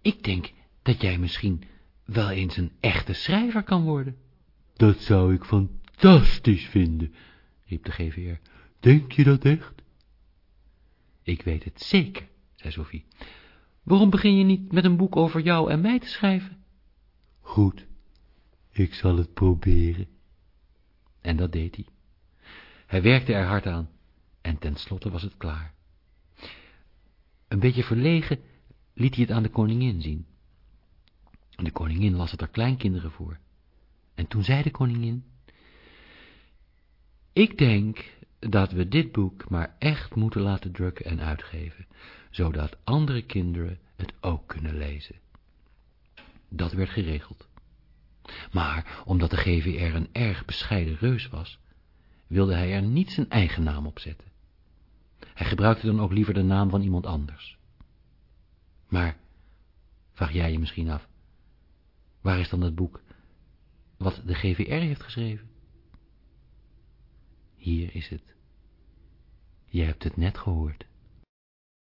Ik denk dat jij misschien wel eens een echte schrijver kan worden. Dat zou ik fantastisch vinden, riep de GVR. Denk je dat echt? Ik weet het zeker, zei Sophie. Waarom begin je niet met een boek over jou en mij te schrijven? Goed, ik zal het proberen. En dat deed hij. Hij werkte er hard aan en tenslotte was het klaar. Een beetje verlegen liet hij het aan de koningin zien. De koningin las het haar kleinkinderen voor. En toen zei de koningin, ik denk dat we dit boek maar echt moeten laten drukken en uitgeven, zodat andere kinderen het ook kunnen lezen. Dat werd geregeld. Maar omdat de GVR een erg bescheiden reus was, wilde hij er niet zijn eigen naam op zetten. Hij gebruikte dan ook liever de naam van iemand anders. Maar, vraag jij je misschien af, waar is dan dat boek wat de GVR heeft geschreven? Hier is het. Je hebt het net gehoord.